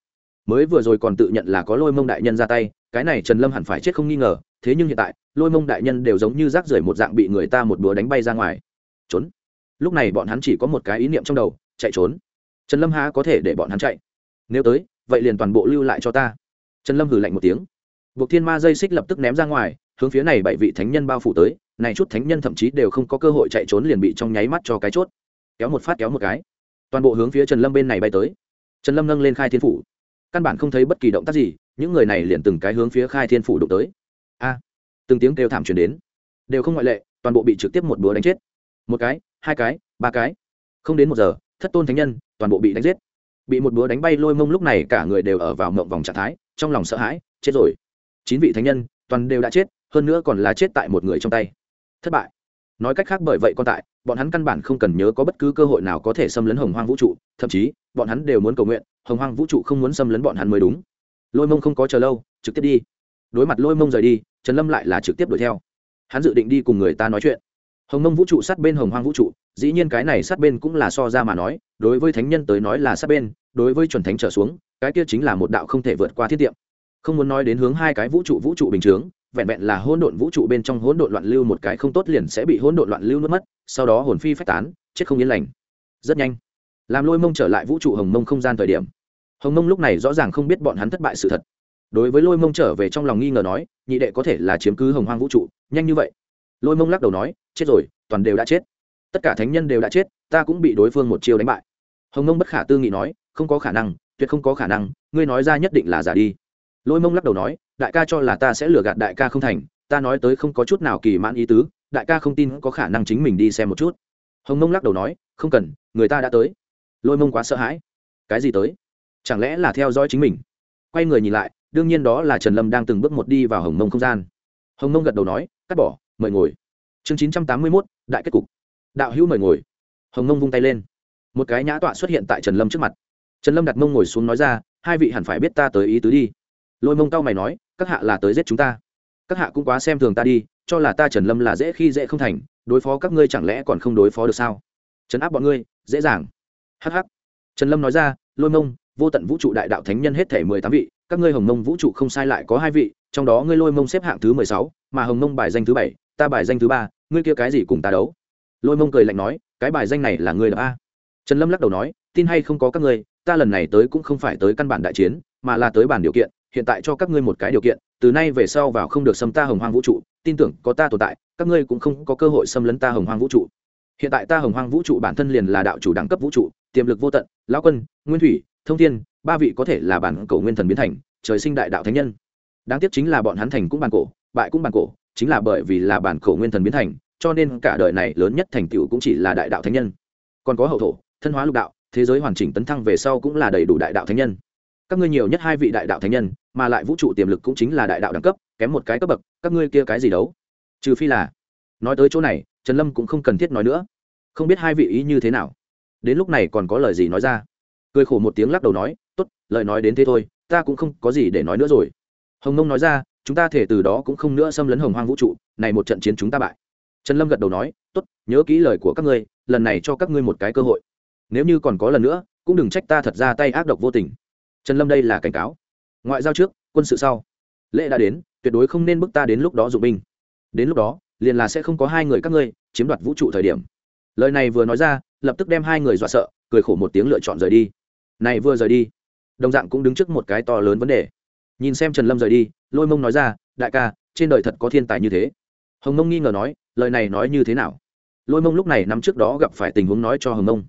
Mới vừa rồi còn tự nhận là có lôi mông đại nhân ra tay, cái này trần lâm hẳn phải chết không nghi ngờ, thế nhưng hiện tại, lôi mông đại nhân đều giống như rác rưởi một dạng bị người ta một búa đánh bay ra ngoài. Trốn. Lúc này bọn hắn chỉ có một cái ý niệm trong đầu, chạy trốn. Trần lâm há có thể để bọn hắn chạy? Nếu tới, vậy liền toàn bộ lưu lại cho ta. Trần lâm hử lạnh một tiếng. Buộc thiên ma dây xích lập tức ném ra ngoài hướng phía này bảy vị thánh nhân bao phủ tới, này chút thánh nhân thậm chí đều không có cơ hội chạy trốn liền bị trong nháy mắt cho cái chốt. Kéo một phát kéo một cái. Toàn bộ hướng phía trần lâm bên này bay tới. Trần lâm nâng lên khai thiên phủ. Căn bản không thấy bất kỳ động tác gì, những người này liền từng cái hướng phía khai thiên phủ đụng tới. A! Từng tiếng kêu thảm truyền đến. Đều không ngoại lệ, toàn bộ bị trực tiếp một búa đánh chết. Một cái, hai cái, ba cái. Không đến một giờ, thất tôn thánh nhân toàn bộ bị đánh giết. Bị một búa đánh bay lôi mông lúc này cả người đều ở vào mộng vòng trạng thái, trong lòng sợ hãi, chết rồi. Chín vị thánh nhân toàn đều đã chết hơn nữa còn là chết tại một người trong tay. Thất bại. Nói cách khác bởi vậy còn tại, bọn hắn căn bản không cần nhớ có bất cứ cơ hội nào có thể xâm lấn hồng hoang vũ trụ, thậm chí, bọn hắn đều muốn cầu nguyện, hồng hoang vũ trụ không muốn xâm lấn bọn hắn mới đúng. Lôi mông không có chờ lâu, trực tiếp đi. Đối mặt lôi mông rời đi, trần lâm lại là trực tiếp đuổi theo. Hắn dự định đi cùng người ta nói chuyện. Hồng mông vũ trụ sát bên hồng hoang vũ trụ, dĩ nhiên cái này sát bên cũng là so ra mà nói, đối với thánh nhân tới nói là sát bên, đối với chuẩn thánh trở xuống, cái kia chính là một đạo không thể vượt qua thiết tiệm. Không muốn nói đến hướng hai cái vũ trụ vũ trụ bình chướng vẹn vẹn là hỗn độn vũ trụ bên trong hỗn độn loạn lưu một cái không tốt liền sẽ bị hỗn độn loạn lưu nuốt mất, sau đó hồn phi phách tán, chết không yên lành. Rất nhanh, làm lôi mông trở lại vũ trụ hồng mông không gian thời điểm, hồng mông lúc này rõ ràng không biết bọn hắn thất bại sự thật. Đối với lôi mông trở về trong lòng nghi ngờ nói, nhị đệ có thể là chiếm cứ hồng hoang vũ trụ, nhanh như vậy. Lôi mông lắc đầu nói, chết rồi, toàn đều đã chết. Tất cả thánh nhân đều đã chết, ta cũng bị đối phương một chiêu đánh bại. Hồng mông bất khả tư nghị nói, không có khả năng, tuyệt không có khả năng, ngươi nói ra nhất định là giả đi. Lôi mông lắc đầu nói đại ca cho là ta sẽ lừa gạt đại ca không thành, ta nói tới không có chút nào kỳ mãn ý tứ, đại ca không tin có khả năng chính mình đi xem một chút. Hồng mông lắc đầu nói, không cần, người ta đã tới. Lôi mông quá sợ hãi. Cái gì tới? Chẳng lẽ là theo dõi chính mình? Quay người nhìn lại, đương nhiên đó là trần lâm đang từng bước một đi vào hồng mông không gian. Hồng mông gật đầu nói, cắt bỏ, mời ngồi. Chương chín trăm tám mươi mốt, đại kết cục. Đạo hữu mời ngồi. Hồng mông vung tay lên. Một cái nhã tọa xuất hiện tại trần lâm trước mặt. Trần lâm đặt mông ngồi xuống nói ra, hai vị hẳn phải biết ta tới ý tứ đi. Lôi mông cao mày nói các hạ là tới giết chúng ta. Các hạ cũng quá xem thường ta đi, cho là ta trần lâm là dễ khi dễ không thành, đối phó các ngươi chẳng lẽ còn không đối phó được sao? Trấn áp bọn ngươi, dễ dàng. Hh trần lâm nói ra, lôi mông, vô tận vũ trụ đại đạo thánh nhân hết thể mười tám vị, các ngươi hồng mông vũ trụ không sai lại có hai vị, trong đó ngươi lôi mông xếp hạng thứ mười sáu, mà hồng mông bài danh thứ bảy, ta bài danh thứ ba, ngươi kia cái gì cùng ta đấu? Lôi mông cười lạnh nói, cái bài danh này là ngươi là a. Trần lâm lắc đầu nói, tin hay không có các ngươi, ta lần này tới cũng không phải tới căn bản đại chiến, mà là tới bản điều kiện hiện tại cho các ngươi một cái điều kiện, từ nay về sau vào không được xâm ta hồng hoang vũ trụ, tin tưởng có ta tồn tại, các ngươi cũng không có cơ hội xâm lấn ta hồng hoang vũ trụ. Hiện tại ta hồng hoang vũ trụ bản thân liền là đạo chủ đẳng cấp vũ trụ, tiềm lực vô tận, lão quân, nguyên thủy, thông thiên, ba vị có thể là bản cổ nguyên thần biến thành, trời sinh đại đạo thánh nhân. Đáng tiếc chính là bọn hắn thành cũng bản cổ, bại cũng bản cổ, chính là bởi vì là bản cổ nguyên thần biến thành, cho nên cả đời này lớn nhất thành tựu cũng chỉ là đại đạo thánh nhân. Còn có hậu thổ, thân hóa lục đạo, thế giới hoàn chỉnh tấn thăng về sau cũng là đầy đủ đại đạo thánh nhân các ngươi nhiều nhất hai vị đại đạo thánh nhân, mà lại vũ trụ tiềm lực cũng chính là đại đạo đẳng cấp, kém một cái cấp bậc, các ngươi kia cái gì đấu? Trừ phi là, nói tới chỗ này, trần lâm cũng không cần thiết nói nữa. Không biết hai vị ý như thế nào. Đến lúc này còn có lời gì nói ra? Cười khổ một tiếng lắc đầu nói, tốt, lời nói đến thế thôi, ta cũng không có gì để nói nữa rồi. Hồng nông nói ra, chúng ta thể từ đó cũng không nữa xâm lấn hồng hoang vũ trụ, này một trận chiến chúng ta bại. Trần lâm gật đầu nói, tốt, nhớ kỹ lời của các ngươi, lần này cho các ngươi một cái cơ hội. Nếu như còn có lần nữa, cũng đừng trách ta thật ra tay ác độc vô tình trần lâm đây là cảnh cáo. Ngoại giao trước, quân sự sau. Lễ đã đến, tuyệt đối không nên bức ta đến lúc đó dụng binh. Đến lúc đó, liền là sẽ không có hai người các ngươi chiếm đoạt vũ trụ thời điểm. Lời này vừa nói ra, lập tức đem hai người dọa sợ, cười khổ một tiếng lựa chọn rời đi. Này vừa rời đi, đồng dạng cũng đứng trước một cái to lớn vấn đề. Nhìn xem trần lâm rời đi, lôi mông nói ra, đại ca, trên đời thật có thiên tài như thế. Hồng mông nghi ngờ nói, lời này nói như thế nào? Lôi mông lúc này năm trước đó gặp phải tình huống nói cho hồng mông.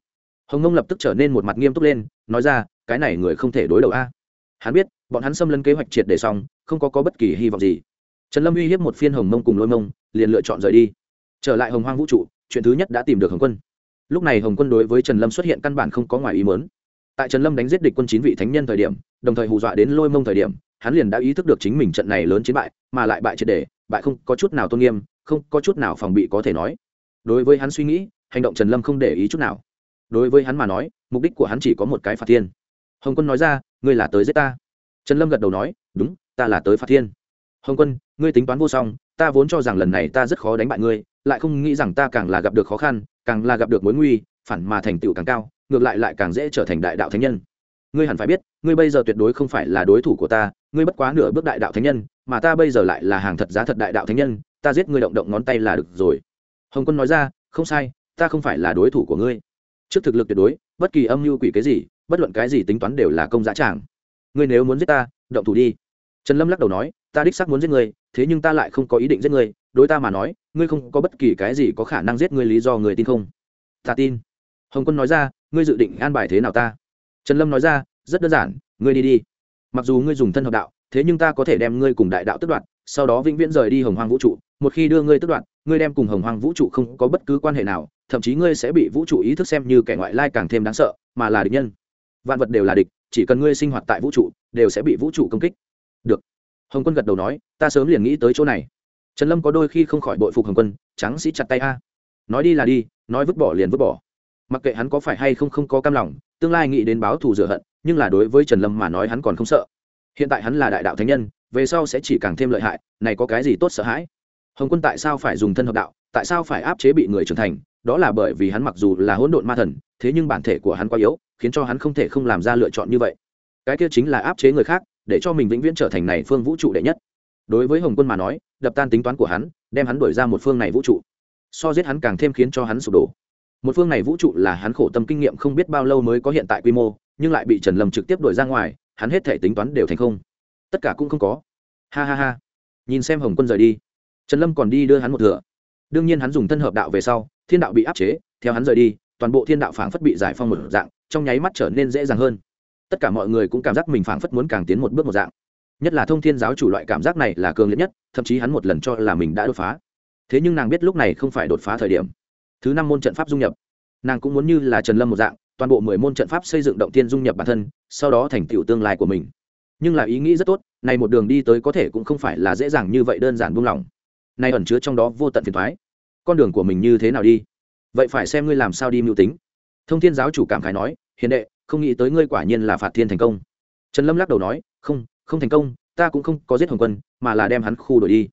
Hồng mông lập tức trở nên một mặt nghiêm túc lên, nói ra cái này người không thể đối đầu a. Hắn biết bọn hắn xâm lấn kế hoạch triệt để xong không có, có bất kỳ hy vọng gì. Trần lâm uy hiếp một phiên hồng mông cùng lôi mông liền lựa chọn rời đi. Trở lại hồng hoang vũ trụ chuyện thứ nhất đã tìm được hồng quân. Lúc này hồng quân đối với trần lâm xuất hiện căn bản không có ngoài ý mớn tại trần lâm đánh giết địch quân chín vị thánh nhân thời điểm đồng thời hù dọa đến lôi mông thời điểm hắn liền đã ý thức được chính mình trận này lớn chiến bại mà lại bại triệt để bại không có chút nào tôn nghiêm không có chút nào phòng bị có thể nói. Đối với hắn suy nghĩ hành động trần lâm không để ý chút nào. Đối với hắn mà nói mục đích của hắn chỉ có một cái phạt thiên hồng quân nói ra, ngươi là tới giết ta. Trần lâm gật đầu nói, đúng, ta là tới phạt thiên. Hồng quân, ngươi tính toán vô song, ta vốn cho rằng lần này ta rất khó đánh bại ngươi, lại không nghĩ rằng ta càng là gặp được khó khăn, càng là gặp được mối nguy, phản mà thành tựu càng cao, ngược lại lại càng dễ trở thành đại đạo thánh nhân. Ngươi hẳn phải biết, ngươi bây giờ tuyệt đối không phải là đối thủ của ta, ngươi bất quá nửa bước đại đạo thánh nhân, mà ta bây giờ lại là hàng thật giá thật đại đạo thánh nhân, ta giết ngươi động động ngón tay là được rồi. Hồng quân nói ra, không sai, ta không phải là đối thủ của ngươi. Trước thực lực tuyệt đối, bất kỳ âm mưu quỷ cái gì bất luận cái gì tính toán đều là công giá tràng. Ngươi nếu muốn giết ta, động thủ đi. Trần lâm lắc đầu nói, ta đích xác muốn giết ngươi, thế nhưng ta lại không có ý định giết ngươi. Đối ta mà nói, ngươi không có bất kỳ cái gì có khả năng giết ngươi lý do người tin không? Ta tin. Hồng quân nói ra, ngươi dự định an bài thế nào ta? Trần lâm nói ra, rất đơn giản, ngươi đi đi. Mặc dù ngươi dùng thân hợp đạo, thế nhưng ta có thể đem ngươi cùng đại đạo tức đoạt, sau đó vĩnh viễn rời đi hồng hoang vũ trụ. Một khi đưa ngươi tức đoạt, ngươi đem cùng hồng hoang vũ trụ không có bất cứ quan hệ nào, thậm chí ngươi sẽ bị vũ trụ ý thức xem như kẻ ngoại lai càng thêm đáng sợ, mà là địch nhân vạn vật đều là địch, chỉ cần ngươi sinh hoạt tại vũ trụ, đều sẽ bị vũ trụ công kích. Được. Hồng quân gật đầu nói, ta sớm liền nghĩ tới chỗ này. Trần lâm có đôi khi không khỏi bội phục hồng quân, trắng sĩ chặt tay a. Nói đi là đi, nói vứt bỏ liền vứt bỏ. Mặc kệ hắn có phải hay không không có cam lòng, tương lai nghĩ đến báo thù rửa hận, nhưng là đối với trần lâm mà nói hắn còn không sợ. Hiện tại hắn là đại đạo thánh nhân, về sau sẽ chỉ càng thêm lợi hại, này có cái gì tốt sợ hãi? Hồng quân tại sao phải dùng thân hợp đạo, tại sao phải áp chế bị người trưởng thành? Đó là bởi vì hắn mặc dù là hỗn độn ma thần, thế nhưng bản thể của hắn quá yếu khiến cho hắn không thể không làm ra lựa chọn như vậy. Cái kia chính là áp chế người khác, để cho mình vĩnh viễn trở thành này phương vũ trụ đệ nhất. Đối với hồng quân mà nói, đập tan tính toán của hắn, đem hắn đuổi ra một phương này vũ trụ. So giết hắn càng thêm khiến cho hắn sụp đổ. Một phương này vũ trụ là hắn khổ tâm kinh nghiệm không biết bao lâu mới có hiện tại quy mô, nhưng lại bị trần lâm trực tiếp đuổi ra ngoài, hắn hết thể tính toán đều thành không. Tất cả cũng không có. Ha ha ha. Nhìn xem hồng quân rời đi. Trần lâm còn đi đưa hắn một thừa đương nhiên hắn dùng thân hợp đạo về sau, thiên đạo bị áp chế, theo hắn rời đi toàn bộ thiên đạo phảng phất bị giải phong một dạng, trong nháy mắt trở nên dễ dàng hơn. Tất cả mọi người cũng cảm giác mình phảng phất muốn càng tiến một bước một dạng. Nhất là thông thiên giáo chủ loại cảm giác này là cường liệt nhất, thậm chí hắn một lần cho là mình đã đột phá. Thế nhưng nàng biết lúc này không phải đột phá thời điểm. Thứ năm môn trận pháp dung nhập. Nàng cũng muốn như là trần lâm một dạng, toàn bộ mười môn trận pháp xây dựng động tiên dung nhập bản thân, sau đó thành tựu tương lai của mình. Nhưng là ý nghĩ rất tốt, này một đường đi tới có thể cũng không phải là dễ dàng như vậy đơn giản buông lỏng. Nay ẩn chứa trong đó vô tận phiền thoái con đường của mình như thế nào đi? Vậy phải xem ngươi làm sao đi mưu tính. Thông thiên giáo chủ cảm khái nói, hiền đệ, không nghĩ tới ngươi quả nhiên là phạt thiên thành công. Trần lâm lắc đầu nói, không không thành công, ta cũng không có giết hồng quân, mà là đem hắn khu đổi đi.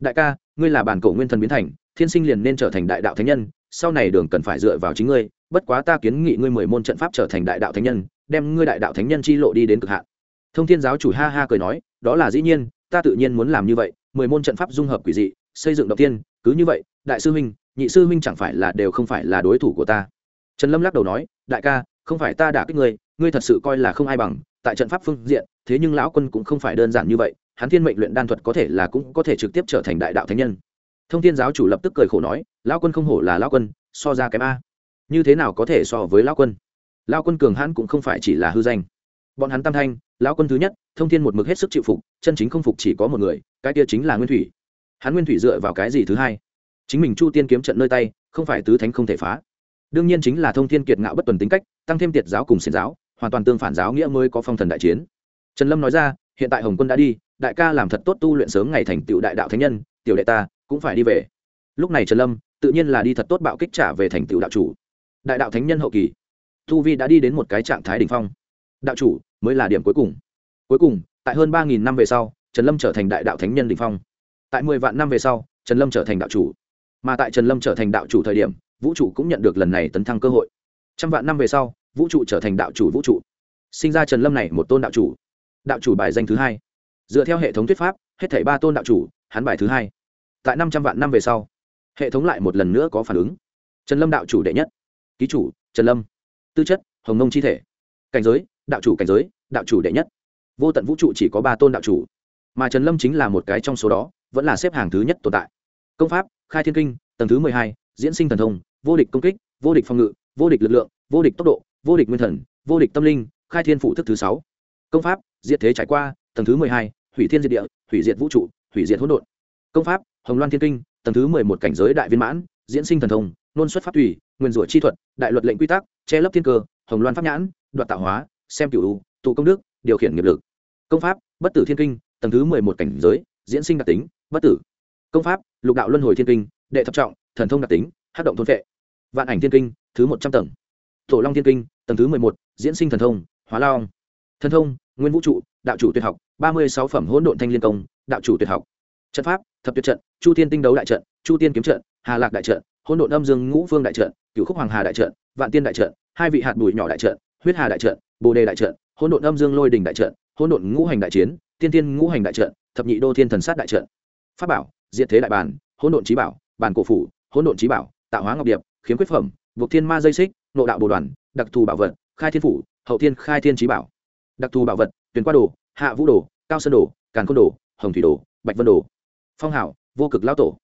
Đại ca, ngươi là bản cổ nguyên thần biến thành, thiên sinh liền nên trở thành đại đạo thánh nhân, sau này đường cần phải dựa vào chính ngươi, bất quá ta kiến nghị ngươi mười môn trận pháp trở thành đại đạo thánh nhân, đem ngươi đại đạo thánh nhân chi lộ đi đến cực hạn. Thông thiên giáo chủ ha ha cười nói, đó là dĩ nhiên, ta tự nhiên muốn làm như vậy, mười môn trận pháp dung hợp quỷ dị, xây dựng đầu tiên cứ như vậy, đại sư huynh nhị sư huynh chẳng phải là đều không phải là đối thủ của ta. Trần lâm lắc đầu nói, đại ca, không phải ta đả kích ngươi ngươi thật sự coi là không ai bằng, tại trận pháp phương diện, thế nhưng lão quân cũng không phải đơn giản như vậy, hắn thiên mệnh luyện đan thuật có thể là cũng có thể trực tiếp trở thành đại đạo thánh nhân. Thông thiên giáo chủ lập tức cười khổ nói, lão quân không hổ là lão quân, so ra kém a. Như thế nào có thể so với lão quân? Lão quân cường hãn cũng không phải chỉ là hư danh. Bọn hắn tam thanh, lão quân thứ nhất, thông thiên một mực hết sức chịu phục, chân chính không phục chỉ có một người, cái kia chính là nguyên thủy. Hắn nguyên thủy dựa vào cái gì thứ hai? Chính mình chu tiên kiếm trận nơi tay, không phải tứ thánh không thể phá. Đương nhiên chính là thông thiên kiệt ngạo bất tuần tính cách, tăng thêm tiệt giáo cùng xiển giáo, hoàn toàn tương phản giáo nghĩa mới có phong thần đại chiến. Trần lâm nói ra, hiện tại hồng quân đã đi, đại ca làm thật tốt tu luyện sớm ngày thành tựu đại đạo thánh nhân, tiểu đệ ta, cũng phải đi về. Lúc này trần lâm, tự nhiên là đi thật tốt bạo kích trả về thành tựu đạo chủ. Đại đạo thánh nhân hậu kỳ. Thu vi đã đi đến một cái trạng thái đ ỉ n h phong. Đạo chủ, mới là điểm cuối cùng. Cuối cùng, tại hơn ba nghìn năm về sau, trần lâm trở thành đại đạo thánh nhân đ ỉ n h phong. Tại mười vạn năm về sau, trần lâm trở thành đạo chủ mà tại trần lâm trở thành đạo chủ thời điểm, vũ trụ cũng nhận được lần này tấn thăng cơ hội. Trăm vạn năm về sau, vũ trụ trở thành đạo chủ vũ trụ. Sinh ra trần lâm này một tôn đạo chủ. Đạo chủ bài danh thứ hai. Dựa theo hệ thống thuyết pháp, hết thảy ba tôn đạo chủ, hắn bài thứ hai. Tại năm trăm vạn năm về sau, hệ thống lại một lần nữa có phản ứng. Trần lâm đạo chủ đệ nhất. Ký chủ, trần lâm. Tư chất, hồng nông chi thể. Cảnh giới, đạo chủ cảnh giới, đạo chủ đệ nhất. Vô tận vũ trụ chỉ có ba tôn đạo chủ. Mà trần lâm chính là một cái trong số đó, vẫn là xếp hàng thứ nhất tồn tại công pháp, khai thiên kinh, tầng thứ mười hai, diễn sinh thần thông, vô địch công kích, vô địch phòng ngự, vô địch lực lượng, vô địch tốc độ, vô địch nguyên thần, vô địch tâm linh, khai thiên phụ thức thứ sáu. Công pháp, diệt thế trải qua, tầng thứ mười hai, hủy thiên diệt địa, hủy diệt vũ trụ, hủy diệt hỗn độn. Công pháp, hồng loan thiên kinh, tầng thứ mười một, cảnh giới đại viên mãn, diễn sinh thần thông, nôn xuất pháp thủy nguyên rủa chi thuật, đại luật lệnh quy tắc, che lấp thiên cơ, hồng loan pháp nhãn, đoạt tạo hóa, xem cựu tụ công đức, điều khiển nghiệp lực. Công pháp, bất tử thiên kinh, tầng thứ mười một, cảnh giới, diễn sinh đặc tính, bất tử công pháp lục đạo luân hồi thiên kinh đệ thập trọng thần thông đặc tính hát động thôn vệ vạn ảnh thiên kinh thứ một trăm tầng tổ long thiên kinh tầng thứ mười một diễn sinh thần thông hóa lao thần thông nguyên vũ trụ đạo chủ tuyệt học ba mươi sáu phẩm hỗn độn thanh liên công đạo chủ tuyệt học trận pháp thập tuyệt trận chu thiên tinh đấu đại trận chu tiên kiếm trận hà lạc đại trận hỗn độn âm dương ngũ phương đại trận cựu khúc hoàng hà đại trận vạn tiên đại trận hai vị hạt bụi nhỏ đại trận huyết hà đại trận bồ đề đại trận hỗn độn âm dương lôi đình đại trận hỗn độn ngũ hành đại chiến tiên tiên ngũ hành đại trận thập nhị đô thiên thần sát đại trận pháp bảo diệt thế đại bản, hỗn độn trí bảo, bản cổ phủ, hỗn độn trí bảo, tạo hóa ngọc điệp, khiếm quyết phẩm, buộc thiên ma dây xích nộ đạo bồ đoàn, đặc thù bảo vật, khai thiên phủ, hậu thiên khai thiên trí bảo. Đặc thù bảo vật, tuyển qua đồ, hạ vũ đồ, cao sơn đồ, càn côn đồ, hồng thủy đồ, bạch vân đồ. Phong hảo, vô cực lao tổ.